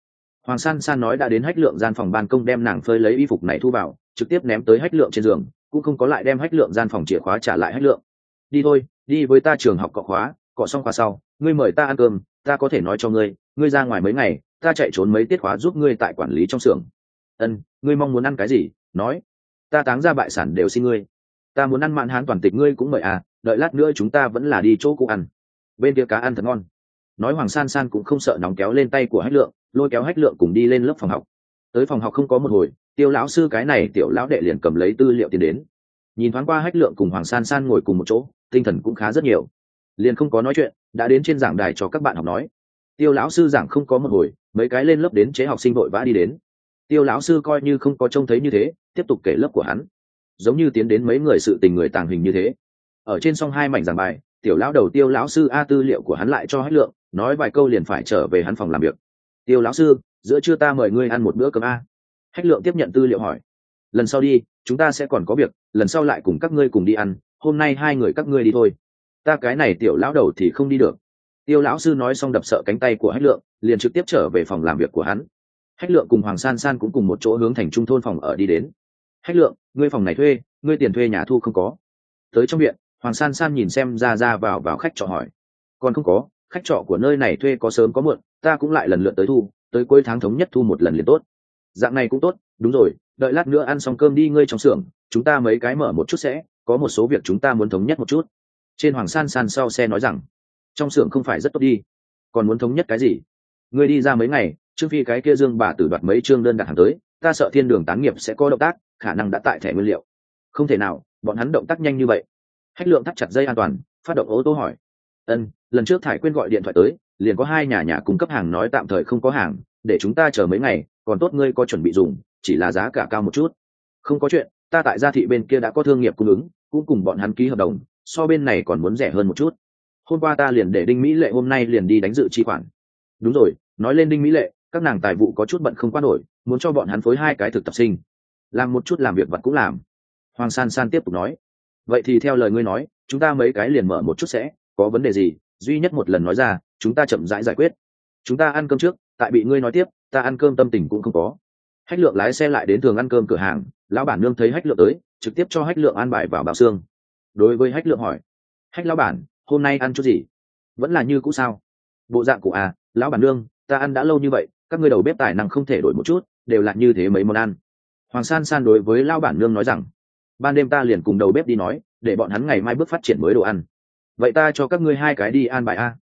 Hoàng san san nói đã đến hách lượng gian phòng ban công đem nàng phơi lấy y phục này thu vào, trực tiếp ném tới hách lượng trên giường, cũng không có lại đem hách lượng gian phòng chìa khóa trả lại hách lượng. Đi thôi, đi với ta trường học cọ khóa, cọ xong khóa sau, ngươi mời ta ăn cơm, ta có thể nói cho ngươi ngươi ra ngoài mấy ngày, ta chạy trốn mấy tiết khóa giúp ngươi tại quản lý trong xưởng. Ân, ngươi mong muốn ăn cái gì? Nói. Ta táng ra bại sản đều xin ngươi. Ta muốn ăn mạn hán toàn tịch ngươi cũng mời à đợi lát nữa chúng ta vẫn là đi chỗ cũ ăn bên kia cá ăn thật ngon. Nói hoàng san san cũng không sợ nóng kéo lên tay của hách lượng, lôi kéo hách lượng cùng đi lên lớp phòng học. Tới phòng học không có một hồi, tiêu lão sư cái này tiểu lão đệ liền cầm lấy tư liệu tiền đến. Nhìn thoáng qua hách lượng cùng hoàng san san ngồi cùng một chỗ, tinh thần cũng khá rất nhiều. Liền không có nói chuyện, đã đến trên giảng đài cho các bạn học nói. Tiêu lão sư giảng không có một hồi, mấy cái lên lớp đến chế học sinh vội vã đi đến. Tiêu lão sư coi như không có trông thấy như thế, tiếp tục kể lớp của hắn. Giống như tiến đến mấy người sự tình người tàng hình như thế. Ở trên song hai mảnh giảng bài tiểu lão đầu tiêu lão sư a tư liệu của hắn lại cho hách lượng, nói vài câu liền phải trở về hắn phòng làm việc. Tiêu lão sư, giữa trưa ta mời ngươi ăn một bữa cơm a. Hách lượng tiếp nhận tư liệu hỏi. Lần sau đi, chúng ta sẽ còn có việc, lần sau lại cùng các ngươi cùng đi ăn, hôm nay hai người các ngươi đi thôi. Ta cái này tiểu lão đầu thì không đi được. Tiêu lão sư nói xong đập sợ cánh tay của hách lượng, liền trực tiếp trở về phòng làm việc của hắn. Hách lượng cùng hoàng san san cũng cùng một chỗ hướng thành trung thôn phòng ở đi đến. Hách lượng, ngươi phòng này thuê, ngươi tiền thuê nhà thu không có. Tới trong viện hoàng san san nhìn xem ra ra vào vào khách trọ hỏi. Còn không có, khách trọ của nơi này thuê có sớm có muộn, ta cũng lại lần lượt tới thu, tới cuối tháng thống nhất thu một lần liền tốt. Dạng này cũng tốt, đúng rồi, đợi lát nữa ăn xong cơm đi ngươi trong xưởng, chúng ta mấy cái mở một chút sẽ, có một số việc chúng ta muốn thống nhất một chút. Trên hoàng san san sau xe nói rằng, trong xưởng không phải rất tốt đi. Còn muốn thống nhất cái gì? Ngươi đi ra mấy ngày trương phi cái kia dương bà tử đoạt mấy chương đơn đặt hàng tới, ta sợ thiên đường tán nghiệp sẽ có động tác, khả năng đã tại thẻ nguyên liệu. Không thể nào, bọn hắn động tác nhanh như vậy hách lượng thắt chặt dây an toàn, phát động ô tô hỏi. Ân, lần trước thải quyên gọi điện thoại tới, liền có hai nhà nhà cung cấp hàng nói tạm thời không có hàng, để chúng ta chờ mấy ngày, còn tốt ngươi có chuẩn bị dùng, chỉ là giá cả cao một chút. Không có chuyện, ta tại gia thị bên kia đã có thương nghiệp cung ứng, cũng cùng bọn hắn ký hợp đồng, so bên này còn muốn rẻ hơn một chút. Hôm qua ta liền để đinh mỹ lệ hôm nay liền đi đánh dự chi khoản. Đúng rồi, nói lên đinh mỹ lệ, các nàng tài vụ có chút bận không qua nổi, muốn cho bọn hắn phối hai cái thực tập sinh. Làm một chút làm việc vật cũng làm. Hoàng san san tiếp tục nói vậy thì theo lời ngươi nói, chúng ta mấy cái liền mở một chút sẽ, có vấn đề gì, duy nhất một lần nói ra, chúng ta chậm rãi giải quyết. Chúng ta ăn cơm trước, tại bị ngươi nói tiếp, ta ăn cơm tâm tình cũng không có. Hách lượng lái xe lại đến thường ăn cơm cửa hàng, lão bản nương thấy hách lượng tới, trực tiếp cho hách lượng ăn bài vào bào xương. Đối với hách lượng hỏi, hách lão bản, hôm nay ăn chút gì? Vẫn là như cũ sao? Bộ dạng của à lão bản nương, ta ăn đã lâu như vậy, các ngươi đầu bếp tài năng không thể đổi một chút, đều là như thế mấy món ăn. Hoàng san san đối với lão bản nương nói rằng ban đêm ta liền cùng đầu bếp đi nói, để bọn hắn ngày mai bước phát triển mới đồ ăn. Vậy ta cho các ngươi hai cái đi an bài a.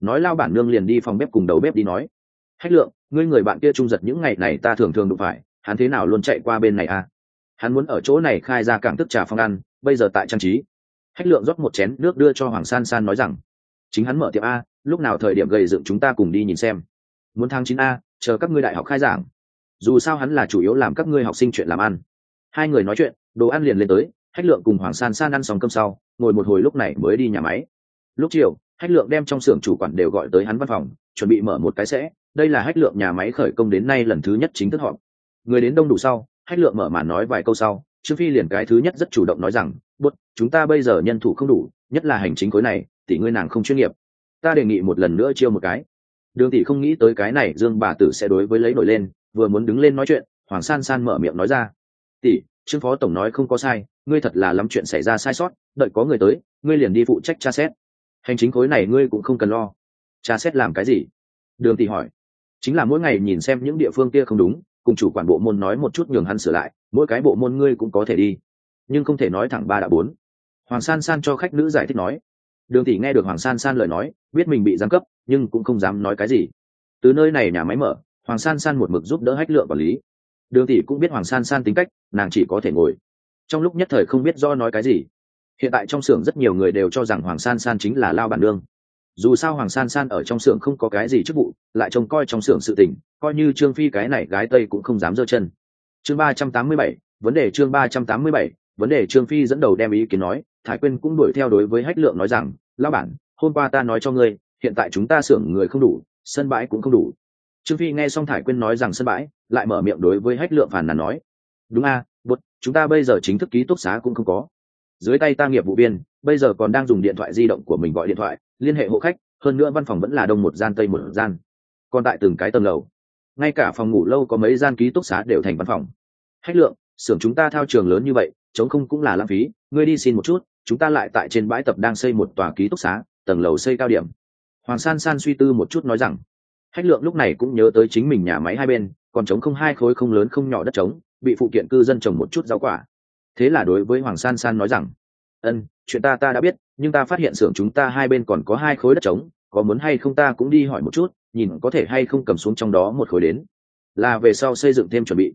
Nói lao bản nương liền đi phòng bếp cùng đầu bếp đi nói. Hách lượng, ngươi người bạn kia trung giật những ngày này ta thường thường đụng phải, hắn thế nào luôn chạy qua bên này a? Hắn muốn ở chỗ này khai ra cảng tức trà phong ăn, bây giờ tại trang trí. Hách lượng rót một chén nước đưa cho hoàng san san nói rằng, chính hắn mở tiệm a, lúc nào thời điểm gầy dựng chúng ta cùng đi nhìn xem. Muốn tháng chín a, chờ các ngươi đại học khai giảng. Dù sao hắn là chủ yếu làm các ngươi học sinh chuyện làm ăn hai người nói chuyện, đồ ăn liền lên tới, hách lượng cùng hoàng san san ăn xong cơm sau, ngồi một hồi lúc này mới đi nhà máy. Lúc chiều, hách lượng đem trong xưởng chủ quản đều gọi tới hắn văn phòng, chuẩn bị mở một cái sẽ. Đây là hách lượng nhà máy khởi công đến nay lần thứ nhất chính thức họp. Người đến đông đủ sau, hách lượng mở màn nói vài câu sau, trương phi liền cái thứ nhất rất chủ động nói rằng, bút, chúng ta bây giờ nhân thủ không đủ, nhất là hành chính khối này, tỷ ngươi nàng không chuyên nghiệp. Ta đề nghị một lần nữa chiêu một cái. Đường tỷ không nghĩ tới cái này dương bà tử sẽ đối với lấy nổi lên, vừa muốn đứng lên nói chuyện, hoàng san san mở miệng nói ra tỷ, trương phó tổng nói không có sai, ngươi thật là lắm chuyện xảy ra sai sót, đợi có người tới, ngươi liền đi phụ trách tra xét. Hành chính khối này ngươi cũng không cần lo. Tra xét làm cái gì? Đường tỷ hỏi. Chính là mỗi ngày nhìn xem những địa phương kia không đúng, cùng chủ quản bộ môn nói một chút nhường hắn sửa lại, mỗi cái bộ môn ngươi cũng có thể đi. Nhưng không thể nói thẳng ba đã bốn. Hoàng san san cho khách nữ giải thích nói. Đường tỷ nghe được hoàng san san lời nói, biết mình bị giáng cấp, nhưng cũng không dám nói cái gì. Từ nơi này nhà máy mở, hoàng san san một mực giúp đỡ hách lượng quản lý đường tỷ cũng biết hoàng san san tính cách, nàng chỉ có thể ngồi. Trong lúc nhất thời không biết do nói cái gì. Hiện tại trong xưởng rất nhiều người đều cho rằng hoàng san san chính là lao bản đương dù sao hoàng san san ở trong xưởng không có cái gì chức vụ, lại trông coi trong xưởng sự tình, coi như trương phi cái này gái tây cũng không dám giơ chân. Chương ba trăm tám mươi bảy, vấn đề chương ba trăm tám mươi bảy, vấn đề trương phi dẫn đầu đem ý kiến nói, thải quyên cũng đuổi theo đối với hách lượng nói rằng lao bản, hôm qua ta nói cho ngươi, hiện tại chúng ta xưởng người không đủ, sân bãi cũng không đủ trương phi nghe xong thải quyên nói rằng sân bãi lại mở miệng đối với hách lượng phàn nàn nói đúng a à, bút chúng ta bây giờ chính thức ký túc xá cũng không có. Dưới tay ta nghiệp vụ viên bây giờ còn đang dùng điện thoại di động của mình gọi điện thoại liên hệ hộ khách hơn nữa văn phòng vẫn là đông một gian tây một gian. Còn tại từng cái tầng lầu. Ngay cả phòng ngủ lâu có mấy gian ký túc xá đều thành văn phòng. Hách lượng xưởng chúng ta thao trường lớn như vậy chống không cũng là lãng phí ngươi đi xin một chút chúng ta lại tại trên bãi tập đang xây một tòa ký túc xá tầng lầu xây cao điểm. Hoàng san san suy tư một chút nói rằng hách lượng lúc này cũng nhớ tới chính mình nhà máy hai bên, còn trống không hai khối không lớn không nhỏ đất trống, bị phụ kiện cư dân trồng một chút rau quả. Thế là đối với hoàng san san nói rằng, ân, chuyện ta ta đã biết, nhưng ta phát hiện xưởng chúng ta hai bên còn có hai khối đất trống, có muốn hay không ta cũng đi hỏi một chút, nhìn có thể hay không cầm xuống trong đó một khối đến. Là về sau xây dựng thêm chuẩn bị.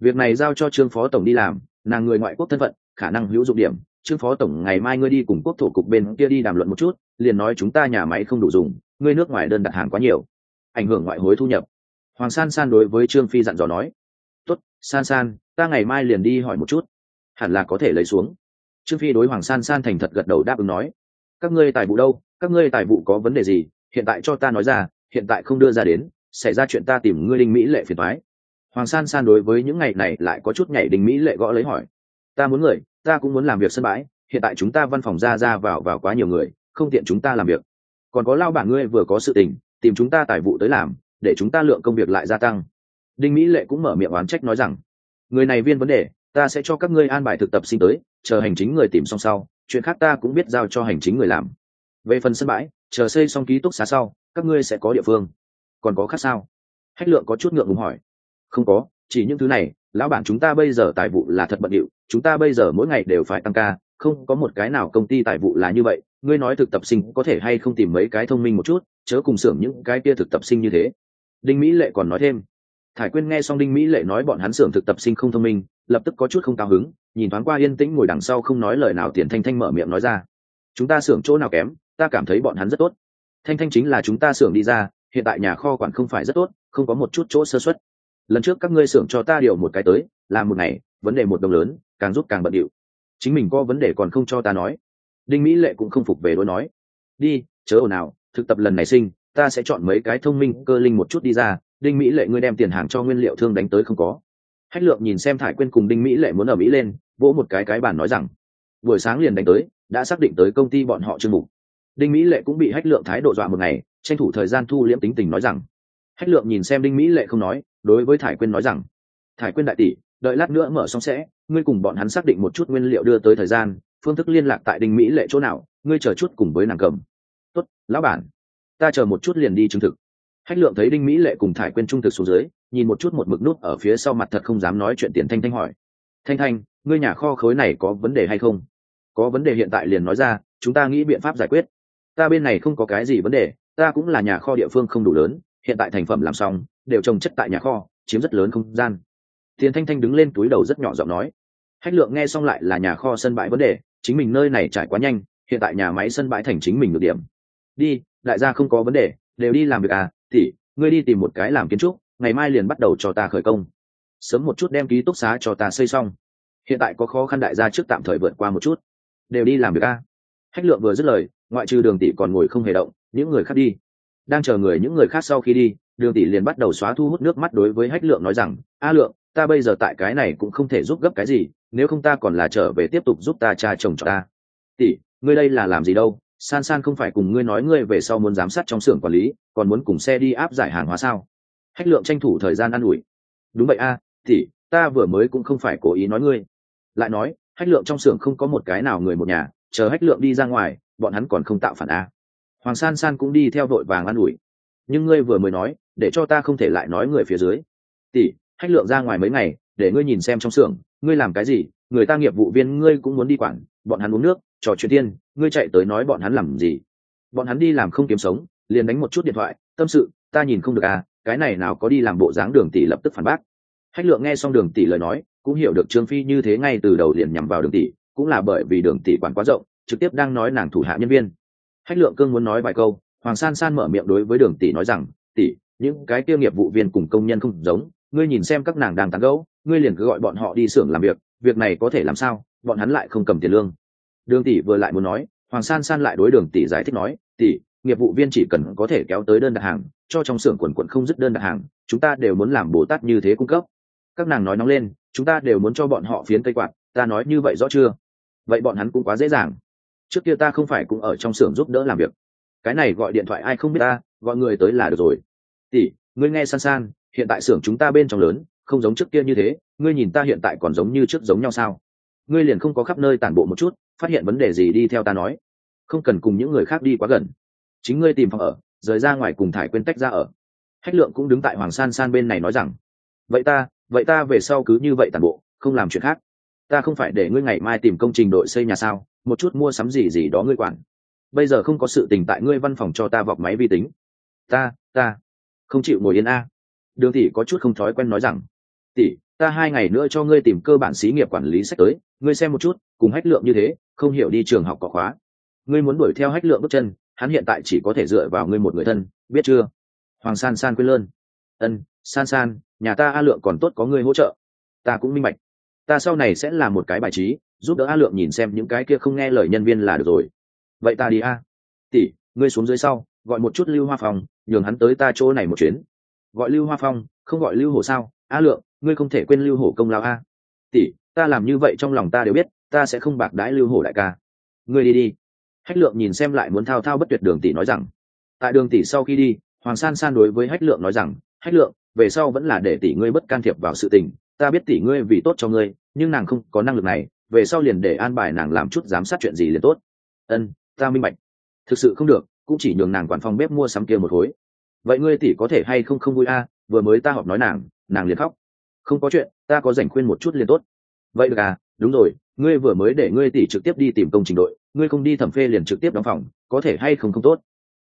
Việc này giao cho trương phó tổng đi làm, nàng người ngoại quốc thân phận, khả năng hữu dụng điểm. Trương phó tổng ngày mai ngươi đi cùng quốc thổ cục bên kia đi đàm luận một chút, liền nói chúng ta nhà máy không đủ dùng, ngươi nước ngoài đơn đặt hàng quá nhiều ảnh hưởng ngoại hối thu nhập. Hoàng san san đối với trương phi dặn dò nói, tốt, san san, ta ngày mai liền đi hỏi một chút, hẳn là có thể lấy xuống. Trương phi đối hoàng san san thành thật gật đầu đáp ứng nói, các ngươi tài vụ đâu? Các ngươi tài vụ có vấn đề gì? Hiện tại cho ta nói ra, hiện tại không đưa ra đến, xảy ra chuyện ta tìm ngươi đinh mỹ lệ phiền thoái hoàng san san đối với những ngày này lại có chút nhảy đinh mỹ lệ gõ lấy hỏi, ta muốn người, ta cũng muốn làm việc sân bãi, hiện tại chúng ta văn phòng ra ra vào vào quá nhiều người, không tiện chúng ta làm việc. Còn có lao bản ngươi vừa có sự tình tìm chúng ta tài vụ tới làm, để chúng ta lượng công việc lại gia tăng. Đinh mỹ lệ cũng mở miệng oán trách nói rằng, người này viên vấn đề, ta sẽ cho các ngươi an bài thực tập sinh tới, chờ hành chính người tìm xong sau, chuyện khác ta cũng biết giao cho hành chính người làm. Về phần sân bãi, chờ xây xong ký túc xá sau, các ngươi sẽ có địa phương. Còn có khác sao? Hách lượng có chút ngượng ngùng hỏi. Không có, chỉ những thứ này, lão bản chúng ta bây giờ tài vụ là thật bận điệu, chúng ta bây giờ mỗi ngày đều phải tăng ca, không có một cái nào công ty tài vụ là như vậy ngươi nói thực tập sinh có thể hay không tìm mấy cái thông minh một chút, chớ cùng xưởng những cái kia thực tập sinh như thế. Đinh mỹ lệ còn nói thêm. Thải quyên nghe xong đinh mỹ lệ nói bọn hắn xưởng thực tập sinh không thông minh, lập tức có chút không cao hứng, nhìn thoáng qua yên tĩnh ngồi đằng sau không nói lời nào tiền thanh thanh mở miệng nói ra. Chúng ta xưởng chỗ nào kém, ta cảm thấy bọn hắn rất tốt. Thanh thanh chính là chúng ta xưởng đi ra, hiện tại nhà kho quản không phải rất tốt, không có một chút chỗ sơ xuất lần trước các ngươi xưởng cho ta điều một cái tới làm một ngày, vấn đề một đồng lớn, càng giúp càng bận điệu. Chính mình có vấn đề còn không cho ta nói đinh mỹ lệ cũng không phục về đối nói. Đi, chớ ồn nào thực tập lần này sinh, ta sẽ chọn mấy cái thông minh cơ linh một chút đi ra, đinh mỹ lệ ngươi đem tiền hàng cho nguyên liệu thương đánh tới không có. Hách lượng nhìn xem thải quyên cùng đinh mỹ lệ muốn ở mỹ lên, vỗ một cái cái bản nói rằng, buổi sáng liền đánh tới, đã xác định tới công ty bọn họ chương mục. Đinh mỹ lệ cũng bị hách lượng thái độ dọa một ngày, tranh thủ thời gian thu liễm tính tình nói rằng, hách lượng nhìn xem đinh mỹ lệ không nói, đối với thải quyên nói rằng, thải quyên đại tỷ, đợi lát nữa mở xong sẽ, ngươi cùng bọn hắn xác định một chút nguyên liệu đưa tới thời gian phương thức liên lạc tại đinh mỹ lệ chỗ nào, ngươi chờ chút cùng với nàng cầm. Tốt, lão bản, ta chờ một chút liền đi chứng thực. Hách lượng thấy đinh mỹ lệ cùng thải quyên trung thực xuống dưới, nhìn một chút một mực nút ở phía sau mặt thật không dám nói chuyện tiền thanh thanh hỏi. Thanh thanh, ngươi nhà kho khối này có vấn đề hay không? Có vấn đề hiện tại liền nói ra, chúng ta nghĩ biện pháp giải quyết. Ta bên này không có cái gì vấn đề, ta cũng là nhà kho địa phương không đủ lớn, hiện tại thành phẩm làm xong, đều trồng chất tại nhà kho, chiếm rất lớn không gian. Tiền thanh thanh đứng lên túi đầu rất nhỏ giọng nói hách lượng nghe xong lại là nhà kho sân bãi vấn đề, chính mình nơi này trải quá nhanh, hiện tại nhà máy sân bãi thành chính mình được điểm. Đi, đại gia không có vấn đề, đều đi làm việc à thì ngươi đi tìm một cái làm kiến trúc, ngày mai liền bắt đầu cho ta khởi công. Sớm một chút đem ký túc xá cho ta xây xong. Hiện tại có khó khăn đại gia trước tạm thời vượt qua một chút. Đều đi làm việc a hách lượng vừa dứt lời, ngoại trừ đường tỷ còn ngồi không hề động, những người khác đi. Đang chờ người những người khác sau khi đi, đường tỷ liền bắt đầu xóa thu hút nước mắt đối với hách lượng nói rằng, a lượng, ta bây giờ tại cái này cũng không thể giúp gấp cái gì nếu không ta còn là trở về tiếp tục giúp ta cha chồng cho ta. Tỷ ngươi đây là làm gì đâu? San san không phải cùng ngươi nói ngươi về sau muốn giám sát trong xưởng quản lý còn muốn cùng xe đi áp giải hàng hóa sao? Hách lượng tranh thủ thời gian ă n ủi. Đúng vậy a à, tỷ ta vừa mới cũng không phải cố ý nói ngươi. Lại nói hách lượng trong xưởng không có một cái nào người một nhà chờ hách lượng đi ra ngoài bọn hắn còn không tạo phản a. Hoàng san san cũng đi theo đội vàng an ủi. Nhưng ngươi vừa mới nói để cho ta không thể lại nói người phía dưới. Tỷ hách lượng ra ngoài mấy ngày để ngươi nhìn xem trong xưởng ngươi làm cái gì? Người ta nghiệp vụ viên ngươi cũng muốn đi quản, bọn hắn uống nước, trò chuyện tiên, ngươi chạy tới nói bọn hắn làm gì? Bọn hắn đi làm không kiếm sống, liền đánh một chút điện thoại, tâm sự, ta nhìn không được à cái này nào có đi làm bộ dáng đường tỷ lập tức phản bác. Hách lượng nghe xong đường tỷ lời nói, cũng hiểu được trương phi như thế ngay từ đầu liền nhằm vào đường tỷ, cũng là bởi vì đường tỷ quản quá rộng, trực tiếp đang nói nàng thủ hạ nhân viên. Hách lượng cương muốn nói vài câu, hoàng san san mở miệng đối với đường tỷ nói rằng, tỷ, những cái tiêu nghiệp vụ viên cùng công nhân không giống ngươi nhìn xem các nàng đang tán gẫu, ngươi liền cứ gọi bọn họ đi xưởng làm việc việc này có thể làm sao, bọn hắn lại không cầm tiền lương. Đường tỷ vừa lại muốn nói, hoàng san san lại đối đường tỷ giải thích nói, tỷ, nghiệp vụ viên chỉ cần có thể kéo tới đơn đặt hàng, cho trong xưởng quần quận không dứt đơn đặt hàng, chúng ta đều muốn làm bồ tát như thế cung cấp. Các nàng nói nóng lên, chúng ta đều muốn cho bọn họ phiến cây quạt, ta nói như vậy rõ chưa? Vậy bọn hắn cũng quá dễ dàng. Trước kia ta không phải cũng ở trong xưởng giúp đỡ làm việc. Cái này gọi điện thoại ai không biết ta, gọi người tới là được rồi. Tỷ, ngươi nghe san san hiện tại xưởng chúng ta bên trong lớn, không giống trước kia như thế, ngươi nhìn ta hiện tại còn giống như trước giống nhau sao? Ngươi liền không có khắp nơi tản bộ một chút, phát hiện vấn đề gì đi theo ta nói. Không cần cùng những người khác đi quá gần. Chính ngươi tìm phòng ở, rời ra ngoài cùng thải quên tách ra ở. Hách lượng cũng đứng tại hoàng san san bên này nói rằng, vậy ta vậy ta về sau cứ như vậy tản bộ, không làm chuyện khác. Ta không phải để ngươi ngày mai tìm công trình đội xây nhà sao, một chút mua sắm gì gì đó ngươi quản. Bây giờ không có sự tình tại ngươi văn phòng cho ta vọc máy vi tính. Ta ta, không chịu ngồi yên a đường tỷ có chút không thói quen nói rằng tỷ ta hai ngày nữa cho ngươi tìm cơ bản xí nghiệp quản lý sách tới ngươi xem một chút cùng hách lượng như thế không hiểu đi trường học có khóa. Ngươi muốn đuổi theo hách lượng bước chân hắn hiện tại chỉ có thể dựa vào ngươi một người thân biết chưa? Hoàng san san quên lơn ân san san nhà ta a lượng còn tốt có ngươi hỗ trợ. Ta cũng minh bạch. Ta sau này sẽ làm một cái bài trí giúp đỡ a lượng nhìn xem những cái kia không nghe lời nhân viên là được rồi. Vậy ta đi a. Tỷ ngươi xuống dưới sau gọi một chút lưu hoa phòng, nhường hắn tới ta chỗ này một chuyến gọi lưu hoa phong, không gọi lưu hổ sao? A lượng, ngươi không thể quên lưu hổ công lao a. Tỷ, ta làm như vậy trong lòng ta đều biết, ta sẽ không bạc đãi lưu hổ đại ca. Ngươi đi đi. Hách lượng nhìn xem lại muốn thao thao bất tuyệt đường tỷ nói rằng. Tại đường tỷ sau khi đi, hoàng san san đối với hách lượng nói rằng, hách lượng, về sau vẫn là để tỷ ngươi bất can thiệp vào sự tình. Ta biết tỷ ngươi vì tốt cho ngươi, nhưng nàng không có năng lực này, về sau liền để an bài nàng làm chút giám sát chuyện gì liền tốt. Ân, ta minh bạch. Thực sự không được, cũng chỉ nhường nàng quản phòng bếp mua sắm kia một khối vậy ngươi tỷ có thể hay không không vui a? Vừa mới ta họp nói nàng nàng liền khóc. Không có chuyện, ta có dành khuyên một chút liền tốt. Vậy được à? Đúng rồi, ngươi vừa mới để ngươi tỷ trực tiếp đi tìm công trình đội, ngươi không đi thẩm phê liền trực tiếp đóng phòng, có thể hay không không tốt?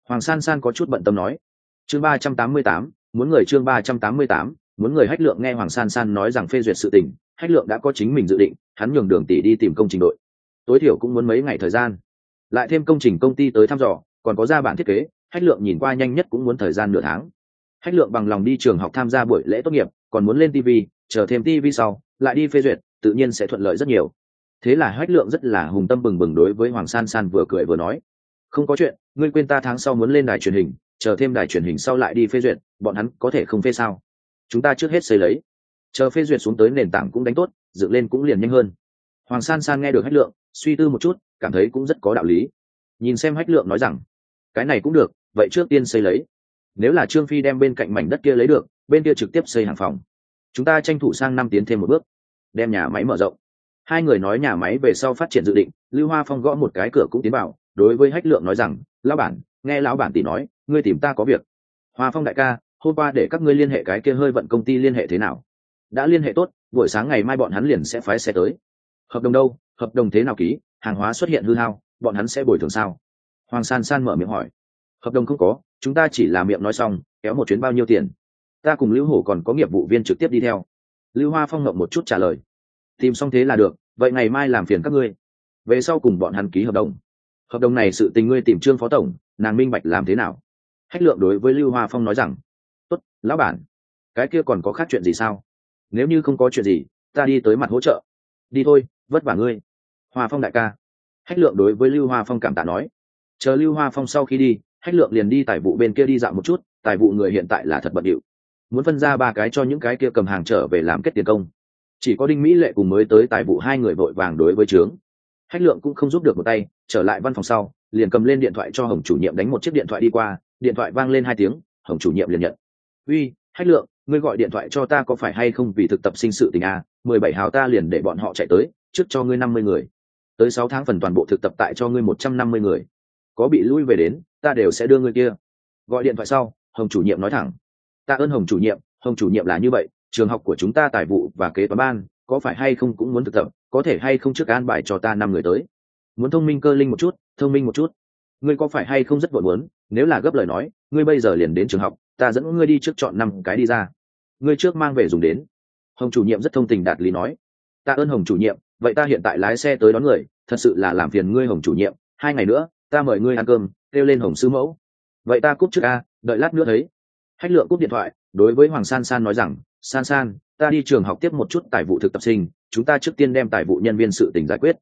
Hoàng san san có chút bận tâm nói. Chương ba trăm tám mươi tám, muốn người chương ba trăm tám mươi tám, muốn người hách lượng nghe hoàng san san nói rằng phê duyệt sự tình, hách lượng đã có chính mình dự định, hắn nhường đường tỷ đi tìm công trình đội. Tối thiểu cũng muốn mấy ngày thời gian. Lại thêm công trình công ty tới thăm dò, còn có ra bản thiết kế hách lượng nhìn qua nhanh nhất cũng muốn thời gian nửa tháng. Hách lượng bằng lòng đi trường học tham gia buổi lễ tốt nghiệp, còn muốn lên tv chờ thêm tv sau, lại đi phê duyệt, tự nhiên sẽ thuận lợi rất nhiều. Thế là hách lượng rất là hùng tâm bừng bừng đối với hoàng san san vừa cười vừa nói, không có chuyện, ngươi quên ta tháng sau muốn lên đài truyền hình, chờ thêm đài truyền hình sau lại đi phê duyệt, bọn hắn có thể không phê sao? Chúng ta trước hết xây lấy. Chờ phê duyệt xuống tới nền tảng cũng đánh tốt, dựng lên cũng liền nhanh hơn. Hoàng san san nghe được hách lượng suy tư một chút, cảm thấy cũng rất có đạo lý. Nhìn xem hách lượng nói rằng, cái này cũng được vậy trước tiên xây lấy. Nếu là trương phi đem bên cạnh mảnh đất kia lấy được, bên kia trực tiếp xây hàng phòng. Chúng ta tranh thủ sang năm tiến thêm một bước. Đem nhà máy mở rộng. Hai người nói nhà máy về sau phát triển dự định, lưu hoa phong gõ một cái cửa cũng tiến vào, đối với hách lượng nói rằng, lão bản, nghe lão bản tỷ nói, ngươi tìm ta có việc. Hoa phong đại ca, hôm qua để các ngươi liên hệ cái kia hơi vận công ty liên hệ thế nào? Đã liên hệ tốt, buổi sáng ngày mai bọn hắn liền sẽ phái xe tới. Hợp đồng đâu? Hợp đồng thế nào ký? Hàng hóa xuất hiện hư hao, bọn hắn sẽ bồi thường sao? Hoàng san san mở miệng hỏi hợp đồng không có, chúng ta chỉ là miệng nói xong, kéo một chuyến bao nhiêu tiền. Ta cùng lưu hổ còn có nghiệp vụ viên trực tiếp đi theo. Lưu hoa phong ngậm một chút trả lời. Tìm xong thế là được, vậy ngày mai làm phiền các ngươi. Về sau cùng bọn hắn ký hợp đồng. Hợp đồng này sự tình ngươi tìm trương phó tổng, nàng minh bạch làm thế nào. Hách lượng đối với lưu hoa phong nói rằng, tốt, lão bản, cái kia còn có khác chuyện gì sao? Nếu như không có chuyện gì, ta đi tới mặt hỗ trợ. Đi thôi, vất vả ngươi. Hoa phong đại ca. Hách lượng đối với lưu hoa phong cảm tạ nói. Chờ lưu hoa phong sau khi đi hách lượng liền đi tài vụ bên kia đi dạo một chút, tài vụ người hiện tại là thật bận điệu. Muốn phân ra ba cái cho những cái kia cầm hàng trở về làm kết tiền công. Chỉ có đinh mỹ lệ cùng mới tới tài vụ hai người vội vàng đối với trướng. Hách lượng cũng không giúp được một tay, trở lại văn phòng sau, liền cầm lên điện thoại cho hồng chủ nhiệm đánh một chiếc điện thoại đi qua, điện thoại vang lên hai tiếng, hồng chủ nhiệm liền nhận. Uy, hách lượng, ngươi gọi điện thoại cho ta có phải hay không vì thực tập sinh sự tình à? Mười bảy hào ta liền để bọn họ chạy tới, trước cho ngươi năm mươi người. Tới sáu tháng phần toàn bộ thực tập tại cho ngươi một trăm năm mươi người. Có bị lui về đến ta đều sẽ đưa người kia. Gọi điện thoại sau, hồng chủ nhiệm nói thẳng. Ta ơn hồng chủ nhiệm, hồng chủ nhiệm là như vậy, trường học của chúng ta tài vụ và kế toán ban, có phải hay không cũng muốn thực tập, có thể hay không trước an bài cho ta năm người tới. Muốn thông minh cơ linh một chút, thông minh một chút. Ngươi có phải hay không rất vội muốn, nếu là gấp lời nói, ngươi bây giờ liền đến trường học, ta dẫn ngươi đi trước chọn năm cái đi ra. Ngươi trước mang về dùng đến. Hồng chủ nhiệm rất thông tình đạt lý nói. Ta ơn hồng chủ nhiệm, vậy ta hiện tại lái xe tới đón người, thật sự là làm phiền ngươi hồng chủ nhiệm. Hai ngày nữa, ta mời ngươi ăn cơm kêu lên hồng sư mẫu. Vậy ta cúp trước a, đợi lát nữa thấy. Hách lượng cúp điện thoại, đối với hoàng san san nói rằng, san san, ta đi trường học tiếp một chút tài vụ thực tập sinh, chúng ta trước tiên đem tài vụ nhân viên sự tình giải quyết.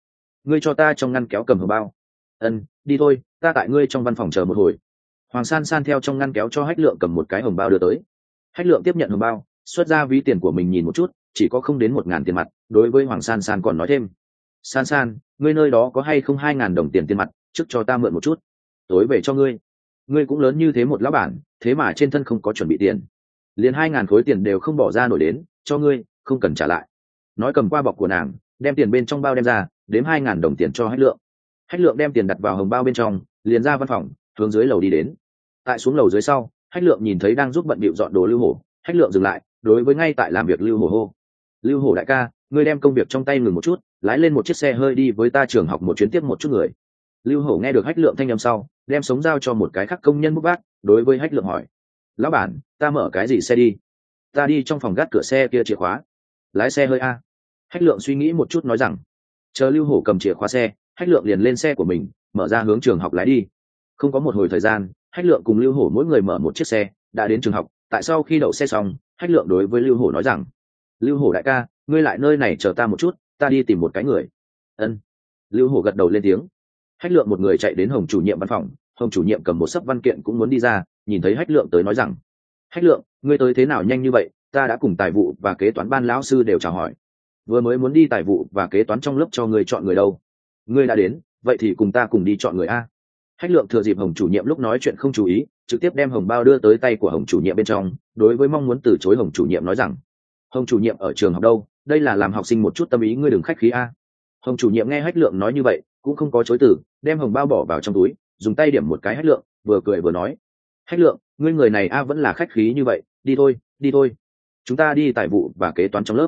Ngươi cho ta trong ngăn kéo cầm hờ bao. Ân, đi thôi, ta tại ngươi trong văn phòng chờ một hồi. Hoàng san san theo trong ngăn kéo cho hách lượng cầm một cái hồng bao đưa tới. Hách lượng tiếp nhận hồng bao, xuất ra ví tiền của mình nhìn một chút, chỉ có không đến một ngàn tiền mặt, đối với hoàng san san còn nói thêm. San san, ngươi nơi đó có hay không hai ngàn đồng tiền tiền mặt, trước cho ta mượn một chút tối về cho ngươi. Ngươi cũng lớn như thế một lão bản, thế mà trên thân không có chuẩn bị tiền. Liền hai ngàn khối tiền đều không bỏ ra nổi đến, cho ngươi, không cần trả lại. Nói cầm qua bọc của nàng, đem tiền bên trong bao đem ra, đếm hai ngàn đồng tiền cho hách lượng. Hách lượng đem tiền đặt vào hồng bao bên trong, liền ra văn phòng, hướng dưới lầu đi đến. Tại xuống lầu dưới sau, hách lượng nhìn thấy đang giúp bận bịu dọn đồ lưu hổ. Hách lượng dừng lại, đối với ngay tại làm việc lưu hổ hô. Lưu hổ đại ca, ngươi đem công việc trong tay ngừng một chút, lái lên một chiếc xe hơi đi với ta trường học một chuyến tiếp một chút người lưu hổ nghe được hách lượng thanh âm sau, đem sống giao cho một cái khắc công nhân bốc bát. đối với hách lượng hỏi, lão bản, ta mở cái gì xe đi? Ta đi trong phòng gác cửa xe kia chìa khóa. Lái xe hơi a. Hách lượng suy nghĩ một chút nói rằng, chờ lưu hổ cầm chìa khóa xe, hách lượng liền lên xe của mình, mở ra hướng trường học lái đi. Không có một hồi thời gian, hách lượng cùng lưu hổ mỗi người mở một chiếc xe, đã đến trường học, tại sau khi đậu xe xong, hách lượng đối với lưu hổ nói rằng, lưu hổ đại ca, ngươi lại nơi này chờ ta một chút, ta đi tìm một cái người. Ân. Lưu hổ gật đầu lên tiếng hách lượng một người chạy đến hồng chủ nhiệm văn phòng, hồng chủ nhiệm cầm một sấp văn kiện cũng muốn đi ra, nhìn thấy hách lượng tới nói rằng, hách lượng, ngươi tới thế nào nhanh như vậy? Ta đã cùng tài vụ và kế toán ban lão sư đều chào hỏi. Vừa mới muốn đi tài vụ và kế toán trong lớp cho người chọn người đâu? Ngươi đã đến, vậy thì cùng ta cùng đi chọn người a. Hách lượng thừa dịp hồng chủ nhiệm lúc nói chuyện không chú ý, trực tiếp đem hồng bao đưa tới tay của hồng chủ nhiệm bên trong, đối với mong muốn từ chối hồng chủ nhiệm nói rằng, hồng chủ nhiệm ở trường học đâu? Đây là làm học sinh một chút tâm ý, ngươi đừng khách khí a. Hồng chủ nhiệm nghe hách lượng nói như vậy, cũng không có chối từ đem hồng bao bỏ vào trong túi, dùng tay điểm một cái hách lượng, vừa cười vừa nói, hách lượng, ngươi người này a vẫn là khách khí như vậy, đi thôi đi thôi. Chúng ta đi tài vụ và kế toán trong lớp.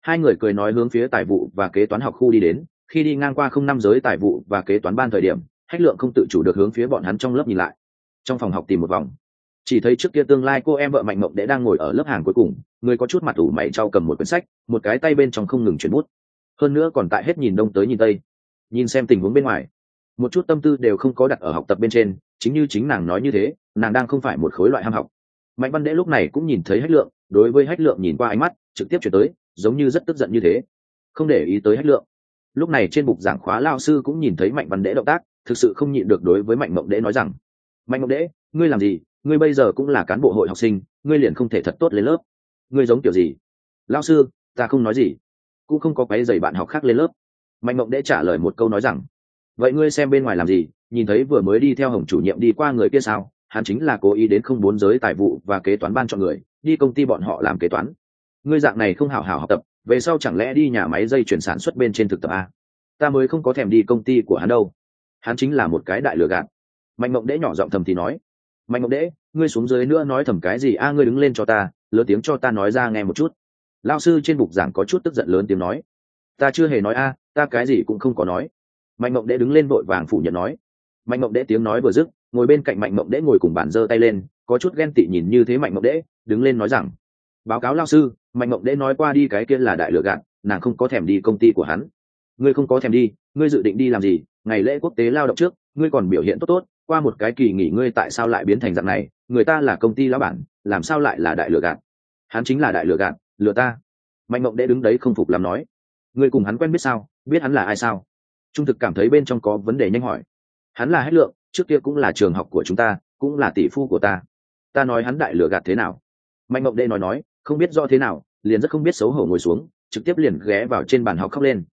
Hai người cười nói hướng phía tài vụ và kế toán học khu đi đến, khi đi ngang qua không năm giới tài vụ và kế toán ban thời điểm, hách lượng không tự chủ được hướng phía bọn hắn trong lớp nhìn lại. Trong phòng học tìm một vòng, chỉ thấy trước kia tương lai cô em vợ mạnh mộng đệ đang ngồi ở lớp hàng cuối cùng, người có chút mặt ủ mày trao cầm một quyển sách, một cái tay bên trong không ngừng chuyển bút. Hơn nữa còn tại hết nhìn đông tới nhìn tây, nhìn xem tình huống bên ngoài một chút tâm tư đều không có đặt ở học tập bên trên, chính như chính nàng nói như thế, nàng đang không phải một khối loại ham học. Mạnh văn đễ lúc này cũng nhìn thấy hách lượng, đối với hách lượng nhìn qua ánh mắt trực tiếp chuyển tới, giống như rất tức giận như thế. Không để ý tới hách lượng. Lúc này trên bục giảng khóa lao sư cũng nhìn thấy mạnh văn đễ động tác, thực sự không nhịn được đối với mạnh mộng đễ nói rằng, mạnh mộng đễ ngươi làm gì? Ngươi bây giờ cũng là cán bộ hội học sinh, ngươi liền không thể thật tốt lên lớp. Ngươi giống kiểu gì? Lao sư, ta không nói gì. Cũng không có cái giày bạn học khác lên lớp. Mạnh mộng đễ trả lời một câu nói rằng vậy ngươi xem bên ngoài làm gì? Nhìn thấy vừa mới đi theo hồng chủ nhiệm đi qua người kia sao? Hắn chính là cố ý đến không bốn giới tài vụ và kế toán ban cho người, đi công ty bọn họ làm kế toán. Ngươi dạng này không hảo hảo học tập, về sau chẳng lẽ đi nhà máy dây chuyển sản xuất bên trên thực tập a ta mới không có thèm đi công ty của hắn đâu. Hắn chính là một cái đại lừa gạt. Mạnh mộng đễ nhỏ giọng thầm thì nói. Mạnh mộng đễ, ngươi xuống dưới nữa nói thầm cái gì? A, ngươi đứng lên cho ta, lớn tiếng cho ta nói ra nghe một chút. Lao sư trên bục giảng có chút tức giận lớn tiếng nói. Ta chưa hề nói a, ta cái gì cũng không có nói mạnh mộng Đế đứng lên vội vàng phủ nhận nói. Mạnh mộng Đế tiếng nói vừa dứt ngồi bên cạnh mạnh mộng Đế ngồi cùng bàn giơ tay lên có chút ghen tị nhìn như thế mạnh mộng Đế, đứng lên nói rằng báo cáo lao sư mạnh mộng Đế nói qua đi cái kia là đại lừa gạt nàng không có thèm đi công ty của hắn. Ngươi không có thèm đi ngươi dự định đi làm gì? Ngày lễ quốc tế lao động trước ngươi còn biểu hiện tốt tốt qua một cái kỳ nghỉ ngươi tại sao lại biến thành dạng này? Người ta là công ty lão bản làm sao lại là đại lừa gạt? Hắn chính là đại lừa gạt lừa ta. Mạnh mộng Đế đứng đấy không phục làm nói ngươi cùng hắn quen biết sao? Biết hắn là ai sao? Trung thực cảm thấy bên trong có vấn đề nhanh hỏi. Hắn là hết lượng trước kia cũng là trường học của chúng ta cũng là tỷ phu của ta. Ta nói hắn đại lừa gạt thế nào? Mạnh mộng Đệ nói nói không biết do thế nào liền rất không biết xấu hổ ngồi xuống trực tiếp liền ghé vào trên bàn học khóc lên.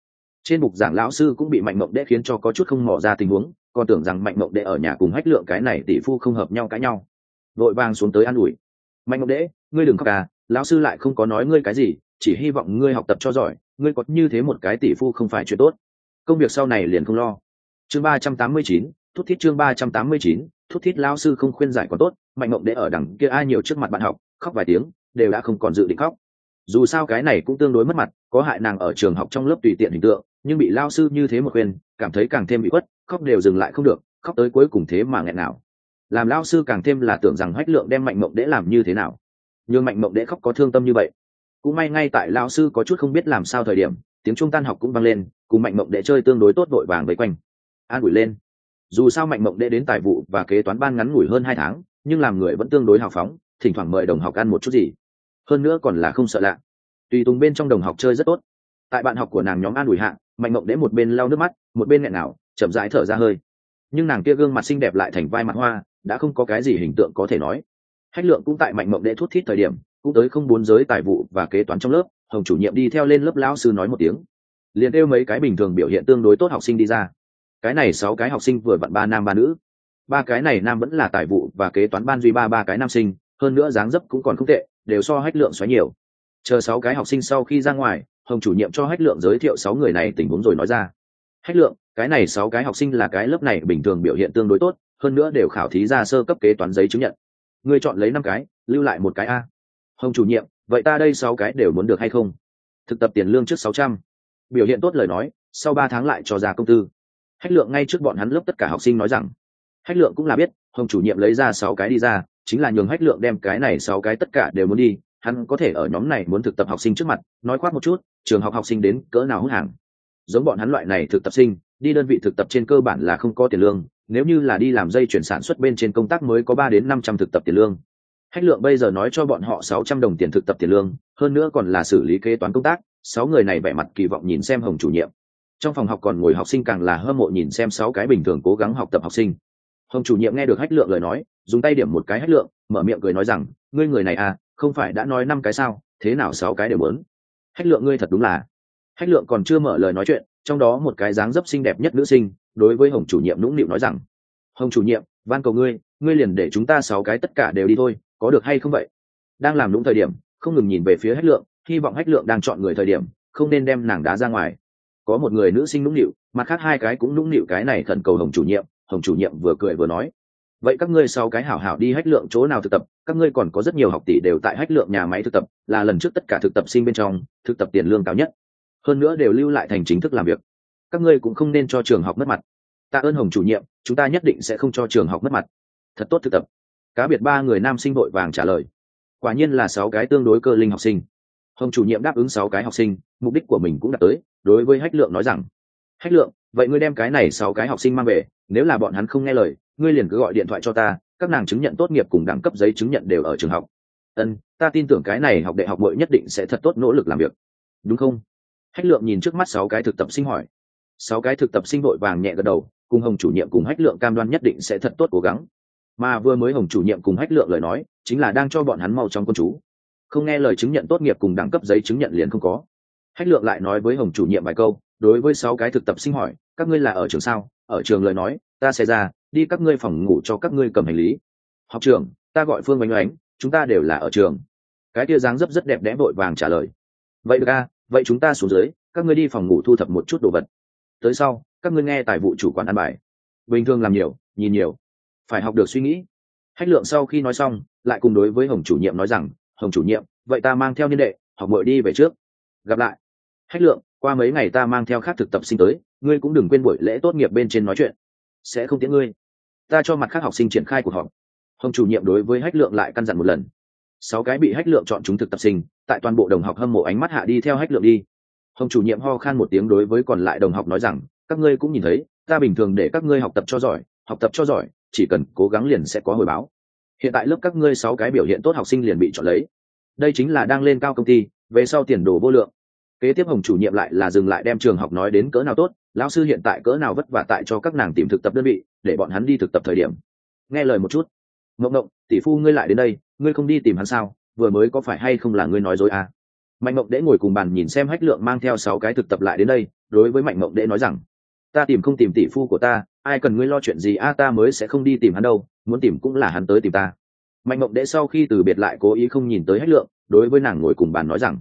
Trên bục giảng lão sư cũng bị mạnh mộng Đệ khiến cho có chút không mò ra tình huống còn tưởng rằng mạnh mộng Đệ ở nhà cùng hách lượng cái này tỷ phu không hợp nhau cãi nhau. Vội vàng xuống tới an ủi. Mạnh mộng Đệ, ngươi đừng khóc à lão sư lại không có nói ngươi cái gì chỉ hy vọng ngươi học tập cho giỏi ngươi có như thế một cái tỷ phu không phải chuyện tốt công việc sau này liền không lo. Chương ba trăm tám mươi chín, thút thít chương ba trăm tám mươi chín, thút thít lao sư không khuyên giải còn tốt, mạnh mộng để ở đằng kia ai nhiều trước mặt bạn học, khóc vài tiếng, đều đã không còn dự định khóc. Dù sao cái này cũng tương đối mất mặt, có hại nàng ở trường học trong lớp tùy tiện hình tượng, nhưng bị lao sư như thế một khuyên, cảm thấy càng thêm bị khuất, khóc đều dừng lại không được, khóc tới cuối cùng thế mà nghẹn nào. Làm lao sư càng thêm là tưởng rằng hách lượng đem mạnh mộng đễ làm như thế nào. Nhưng mạnh mộng đễ khóc có thương tâm như vậy. Cũng may ngay tại lao sư có chút không biết làm sao thời điểm tiếng trung tan học cũng vang lên, cùng mạnh mộng đệ chơi tương đối tốt vội vàng vây quanh. An ủi lên. Dù sao mạnh mộng đệ đến tài vụ và kế toán ban ngắn ngủi hơn hai tháng, nhưng làm người vẫn tương đối hào phóng, thỉnh thoảng mời đồng học ăn một chút gì. Hơn nữa còn là không sợ lạ. Tùy tùng bên trong đồng học chơi rất tốt. Tại bạn học của nàng nhóm an ủi hạ, mạnh mộng đệ một bên lau nước mắt, một bên nghẹn nào chậm rãi thở ra hơi. Nhưng nàng kia gương mặt xinh đẹp lại thành vai mặt hoa, đã không có cái gì hình tượng có thể nói. Hách lượng cũng tại mạnh mộng đệ thút thít thời điểm, cũng tới không bốn giới tài vụ và kế toán trong lớp hồng chủ nhiệm đi theo lên lớp lão sư nói một tiếng. Liền kêu mấy cái bình thường biểu hiện tương đối tốt học sinh đi ra. Cái này sáu cái học sinh vừa vặn ba nam ba nữ. Ba cái này nam vẫn là tài vụ và kế toán ban duy ba ba cái nam sinh, hơn nữa dáng dấp cũng còn không tệ, đều so hách lượng xoáy nhiều. Chờ sáu cái học sinh sau khi ra ngoài, hồng chủ nhiệm cho hách lượng giới thiệu sáu người này tình huống rồi nói ra. Hách lượng, cái này sáu cái học sinh là cái lớp này bình thường biểu hiện tương đối tốt, hơn nữa đều khảo thí ra sơ cấp kế toán giấy chứng nhận. Ngươi chọn lấy năm cái, lưu lại một cái a. Hồng chủ nhiệm vậy ta đây sáu cái đều muốn được hay không? Thực tập tiền lương trước sáu trăm. Biểu hiện tốt lời nói, sau ba tháng lại cho ra công tư. Hách lượng ngay trước bọn hắn lớp tất cả học sinh nói rằng, hách lượng cũng là biết, hồng chủ nhiệm lấy ra sáu cái đi ra, chính là nhường hách lượng đem cái này sáu cái tất cả đều muốn đi, hắn có thể ở nhóm này muốn thực tập học sinh trước mặt, nói khoác một chút, trường học học sinh đến cỡ nào hút hàng. Giống bọn hắn loại này thực tập sinh, đi đơn vị thực tập trên cơ bản là không có tiền lương, nếu như là đi làm dây chuyển sản xuất bên trên công tác mới có ba đến năm trăm thực tập tiền lương hách lượng bây giờ nói cho bọn họ sáu trăm đồng tiền thực tập tiền lương, hơn nữa còn là xử lý kế toán công tác, sáu người này vẻ mặt kỳ vọng nhìn xem hồng chủ nhiệm. Trong phòng học còn ngồi học sinh càng là hâm mộ nhìn xem sáu cái bình thường cố gắng học tập học sinh. Hồng chủ nhiệm nghe được hách lượng lời nói, dùng tay điểm một cái hách lượng, mở miệng cười nói rằng, ngươi người này à không phải đã nói năm cái sao, thế nào sáu cái đều muốn? Hách lượng ngươi thật đúng là. Hách lượng còn chưa mở lời nói chuyện, trong đó một cái dáng dấp xinh đẹp nhất nữ sinh, đối với hồng chủ nhiệm nũng nịu nói rằng, hồng chủ nhiệm, van cầu ngươi ngươi liền để chúng ta sáu cái tất cả đều đi thôi, có được hay không vậy? Đang làm đúng thời điểm, không ngừng nhìn về phía hách lượng, hy vọng hách lượng đang chọn người thời điểm, không nên đem nàng đá ra ngoài. Có một người nữ sinh nũng nịu, mặt khác hai cái cũng nũng nịu cái này khẩn cầu hồng chủ nhiệm, hồng chủ nhiệm vừa cười vừa nói, vậy các ngươi sau cái hảo hảo đi hách lượng chỗ nào thực tập, các ngươi còn có rất nhiều học tỷ đều tại hách lượng nhà máy thực tập, là lần trước tất cả thực tập sinh bên trong, thực tập tiền lương cao nhất. Hơn nữa đều lưu lại thành chính thức làm việc. Các ngươi cũng không nên cho trường học mất mặt. Tạ ơn hồng chủ nhiệm, chúng ta nhất định sẽ không cho trường học mất mặt thật tốt thực tập. Cá biệt ba người nam sinh vội vàng trả lời. Quả nhiên là sáu cái tương đối cơ linh học sinh. Hồng chủ nhiệm đáp ứng sáu cái học sinh, mục đích của mình cũng đã tới, đối với hách lượng nói rằng, hách lượng, vậy ngươi đem cái này sáu cái học sinh mang về, nếu là bọn hắn không nghe lời, ngươi liền cứ gọi điện thoại cho ta, các nàng chứng nhận tốt nghiệp cùng đẳng cấp giấy chứng nhận đều ở trường học. Ân, ta tin tưởng cái này học đại học bội nhất định sẽ thật tốt nỗ lực làm việc. Đúng không? Hách lượng nhìn trước mắt sáu cái thực tập sinh hỏi. Sáu cái thực tập sinh vội vàng nhẹ gật đầu, cùng hồng chủ nhiệm cùng hách lượng cam đoan nhất định sẽ thật tốt cố gắng mà vừa mới hồng chủ nhiệm cùng hách lượng lời nói, chính là đang cho bọn hắn mau trong con chú. Không nghe lời chứng nhận tốt nghiệp cùng đẳng cấp giấy chứng nhận liền không có. Hách lượng lại nói với hồng chủ nhiệm vài câu, đối với sáu cái thực tập sinh hỏi, các ngươi là ở trường sao? Ở trường lời nói, ta sẽ ra, đi các ngươi phòng ngủ cho các ngươi cầm hành lý. Học trường ta gọi phương oanh oánh chúng ta đều là ở trường. Cái tia dáng dấp rất đẹp đẽ vội vàng trả lời. Vậy được a, vậy chúng ta xuống dưới, các ngươi đi phòng ngủ thu thập một chút đồ vật. Tới sau, các ngươi nghe tài vụ chủ quản ăn bài. Bình thường làm nhiều, nhìn nhiều phải học được suy nghĩ. Hách lượng sau khi nói xong, lại cùng đối với hồng chủ nhiệm nói rằng, hồng chủ nhiệm, vậy ta mang theo niên đệ, học mội đi về trước. Gặp lại. Hách lượng, qua mấy ngày ta mang theo khác thực tập sinh tới, ngươi cũng đừng quên buổi lễ tốt nghiệp bên trên nói chuyện. Sẽ không tiễn ngươi. Ta cho mặt khác học sinh triển khai cuộc họp. Hồng chủ nhiệm đối với hách lượng lại căn dặn một lần. Sáu cái bị hách lượng chọn chúng thực tập sinh, tại toàn bộ đồng học hâm mộ ánh mắt hạ đi theo hách lượng đi. Hồng chủ nhiệm ho khan một tiếng đối với còn lại đồng học nói rằng, các ngươi cũng nhìn thấy, ta bình thường để các ngươi học tập cho giỏi, học tập cho giỏi chỉ cần cố gắng liền sẽ có hồi báo. Hiện tại lớp các ngươi sáu cái biểu hiện tốt học sinh liền bị chọn lấy. Đây chính là đang lên cao công ty, về sau tiền đồ vô lượng. Kế tiếp hồng chủ nhiệm lại là dừng lại đem trường học nói đến cỡ nào tốt, lão sư hiện tại cỡ nào vất vả tại cho các nàng tìm thực tập đơn vị, để bọn hắn đi thực tập thời điểm. Nghe lời một chút. Mộng mộng tỷ phu ngươi lại đến đây, ngươi không đi tìm hắn sao, vừa mới có phải hay không là ngươi nói dối à? mạnh mộng đễ ngồi cùng bàn nhìn xem hách lượng mang theo sáu cái thực tập lại đến đây, đối với mạnh mộng đễ nói rằng, ta tìm không tìm tỷ phu của ta ai cần ngươi lo chuyện gì, a, ta mới sẽ không đi tìm hắn đâu, muốn tìm cũng là hắn tới tìm ta. Mạnh mộng đệ sau khi từ biệt lại cố ý không nhìn tới hết lượng, đối với nàng ngồi cùng bàn nói rằng,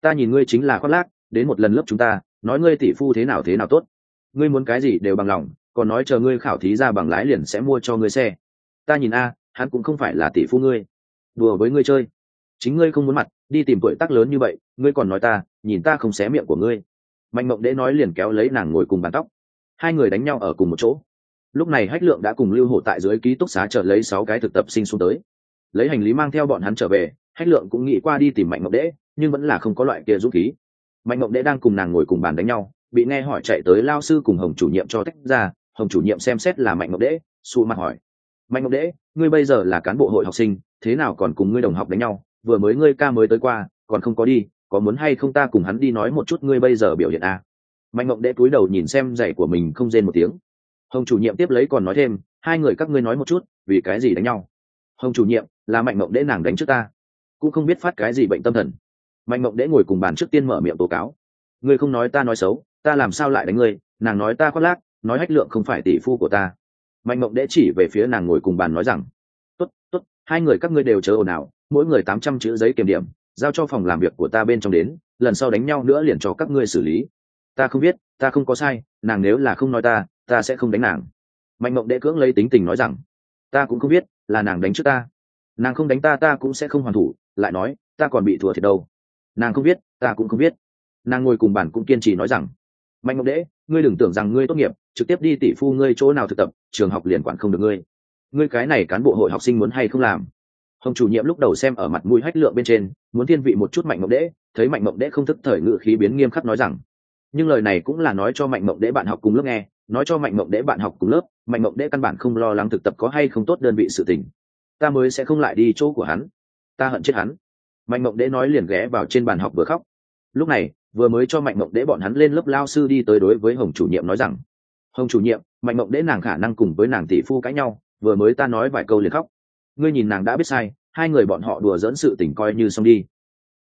ta nhìn ngươi chính là khoác lác, đến một lần lớp chúng ta, nói ngươi tỷ phu thế nào thế nào tốt. Ngươi muốn cái gì đều bằng lòng, còn nói chờ ngươi khảo thí ra bằng lái liền sẽ mua cho ngươi xe. Ta nhìn a, hắn cũng không phải là tỷ phu ngươi. Đùa với ngươi chơi. Chính ngươi không muốn mặt, đi tìm tuổi tác lớn như vậy, ngươi còn nói ta, nhìn ta không xé miệng của ngươi. Mạnh mộng đễ nói liền kéo lấy nàng ngồi cùng bàn tóc hai người đánh nhau ở cùng một chỗ. Lúc này hách lượng đã cùng lưu hổ tại dưới ký túc xá chờ lấy sáu cái thực tập sinh xuống tới. Lấy hành lý mang theo bọn hắn trở về, hách lượng cũng nghĩ qua đi tìm mạnh Ngọc đễ nhưng vẫn là không có loại kia giúp khí. Mạnh Ngọc đễ đang cùng nàng ngồi cùng bàn đánh nhau, bị nghe hỏi chạy tới lao sư cùng hồng chủ nhiệm cho tách ra, hồng chủ nhiệm xem xét là mạnh Ngọc đễ xù mặt hỏi. Mạnh Ngọc đễ ngươi bây giờ là cán bộ hội học sinh, thế nào còn cùng ngươi đồng học đánh nhau? Vừa mới ngươi ca mới tới qua, còn không có đi, có muốn hay không ta cùng hắn đi nói một chút ngươi bây giờ biểu hiện à? Mạnh mộng đệ cúi đầu nhìn xem giày của mình không rên một tiếng. Hồng chủ nhiệm tiếp lấy còn nói thêm, hai người các ngươi nói một chút, vì cái gì đánh nhau? Hồng chủ nhiệm, là mạnh mộng đệ nàng đánh trước ta, cũng không biết phát cái gì bệnh tâm thần. Mạnh mộng đệ ngồi cùng bàn trước tiên mở miệng tố cáo. Ngươi không nói ta nói xấu, ta làm sao lại đánh ngươi? Nàng nói ta khoác lác, nói hách lượng không phải tỷ phu của ta. Mạnh mộng đệ chỉ về phía nàng ngồi cùng bàn nói rằng, tốt tốt, hai người các ngươi đều chờ ồn ào, mỗi người tám trăm chữ giấy kiểm điểm, giao cho phòng làm việc của ta bên trong đến, lần sau đánh nhau nữa liền cho các ngươi xử lý ta không biết, ta không có sai, nàng nếu là không nói ta ta sẽ không đánh nàng. Mạnh mộng đệ cưỡng lấy tính tình nói rằng, ta cũng không biết, là nàng đánh trước ta. Nàng không đánh ta ta cũng sẽ không hoàn thủ, lại nói, ta còn bị thua thiệt đâu. Nàng không biết, ta cũng không biết. Nàng ngồi cùng bản cũng kiên trì nói rằng, mạnh mộng đễ ngươi đừng tưởng rằng ngươi tốt nghiệp, trực tiếp đi tỷ phu ngươi chỗ nào thực tập, trường học liền quản không được ngươi. Ngươi cái này cán bộ hội học sinh muốn hay không làm? Hồng chủ nhiệm lúc đầu xem ở mặt mũi hách lượng bên trên, muốn thiên vị một chút mạnh mộng đễ thấy mạnh mộng đễ không thức thời ngự khí biến nghiêm khắc nói rằng nhưng lời này cũng là nói cho mạnh mộng đế bạn học cùng lớp nghe, nói cho mạnh mộng đế bạn học cùng lớp, mạnh mộng đế căn bản không lo lắng thực tập có hay không tốt đơn vị sự tình. Ta mới sẽ không lại đi chỗ của hắn. Ta hận chết hắn. Mạnh mộng đế nói liền ghé vào trên bàn học vừa khóc. Lúc này, vừa mới cho mạnh mộng đế bọn hắn lên lớp lao sư đi tới đối với hồng chủ nhiệm nói rằng, hồng chủ nhiệm, mạnh mộng đế nàng khả năng cùng với nàng tỷ phu cãi nhau, vừa mới ta nói vài câu liền khóc. Ngươi nhìn nàng đã biết sai, hai người bọn họ đùa dỡn sự tình coi như xong đi.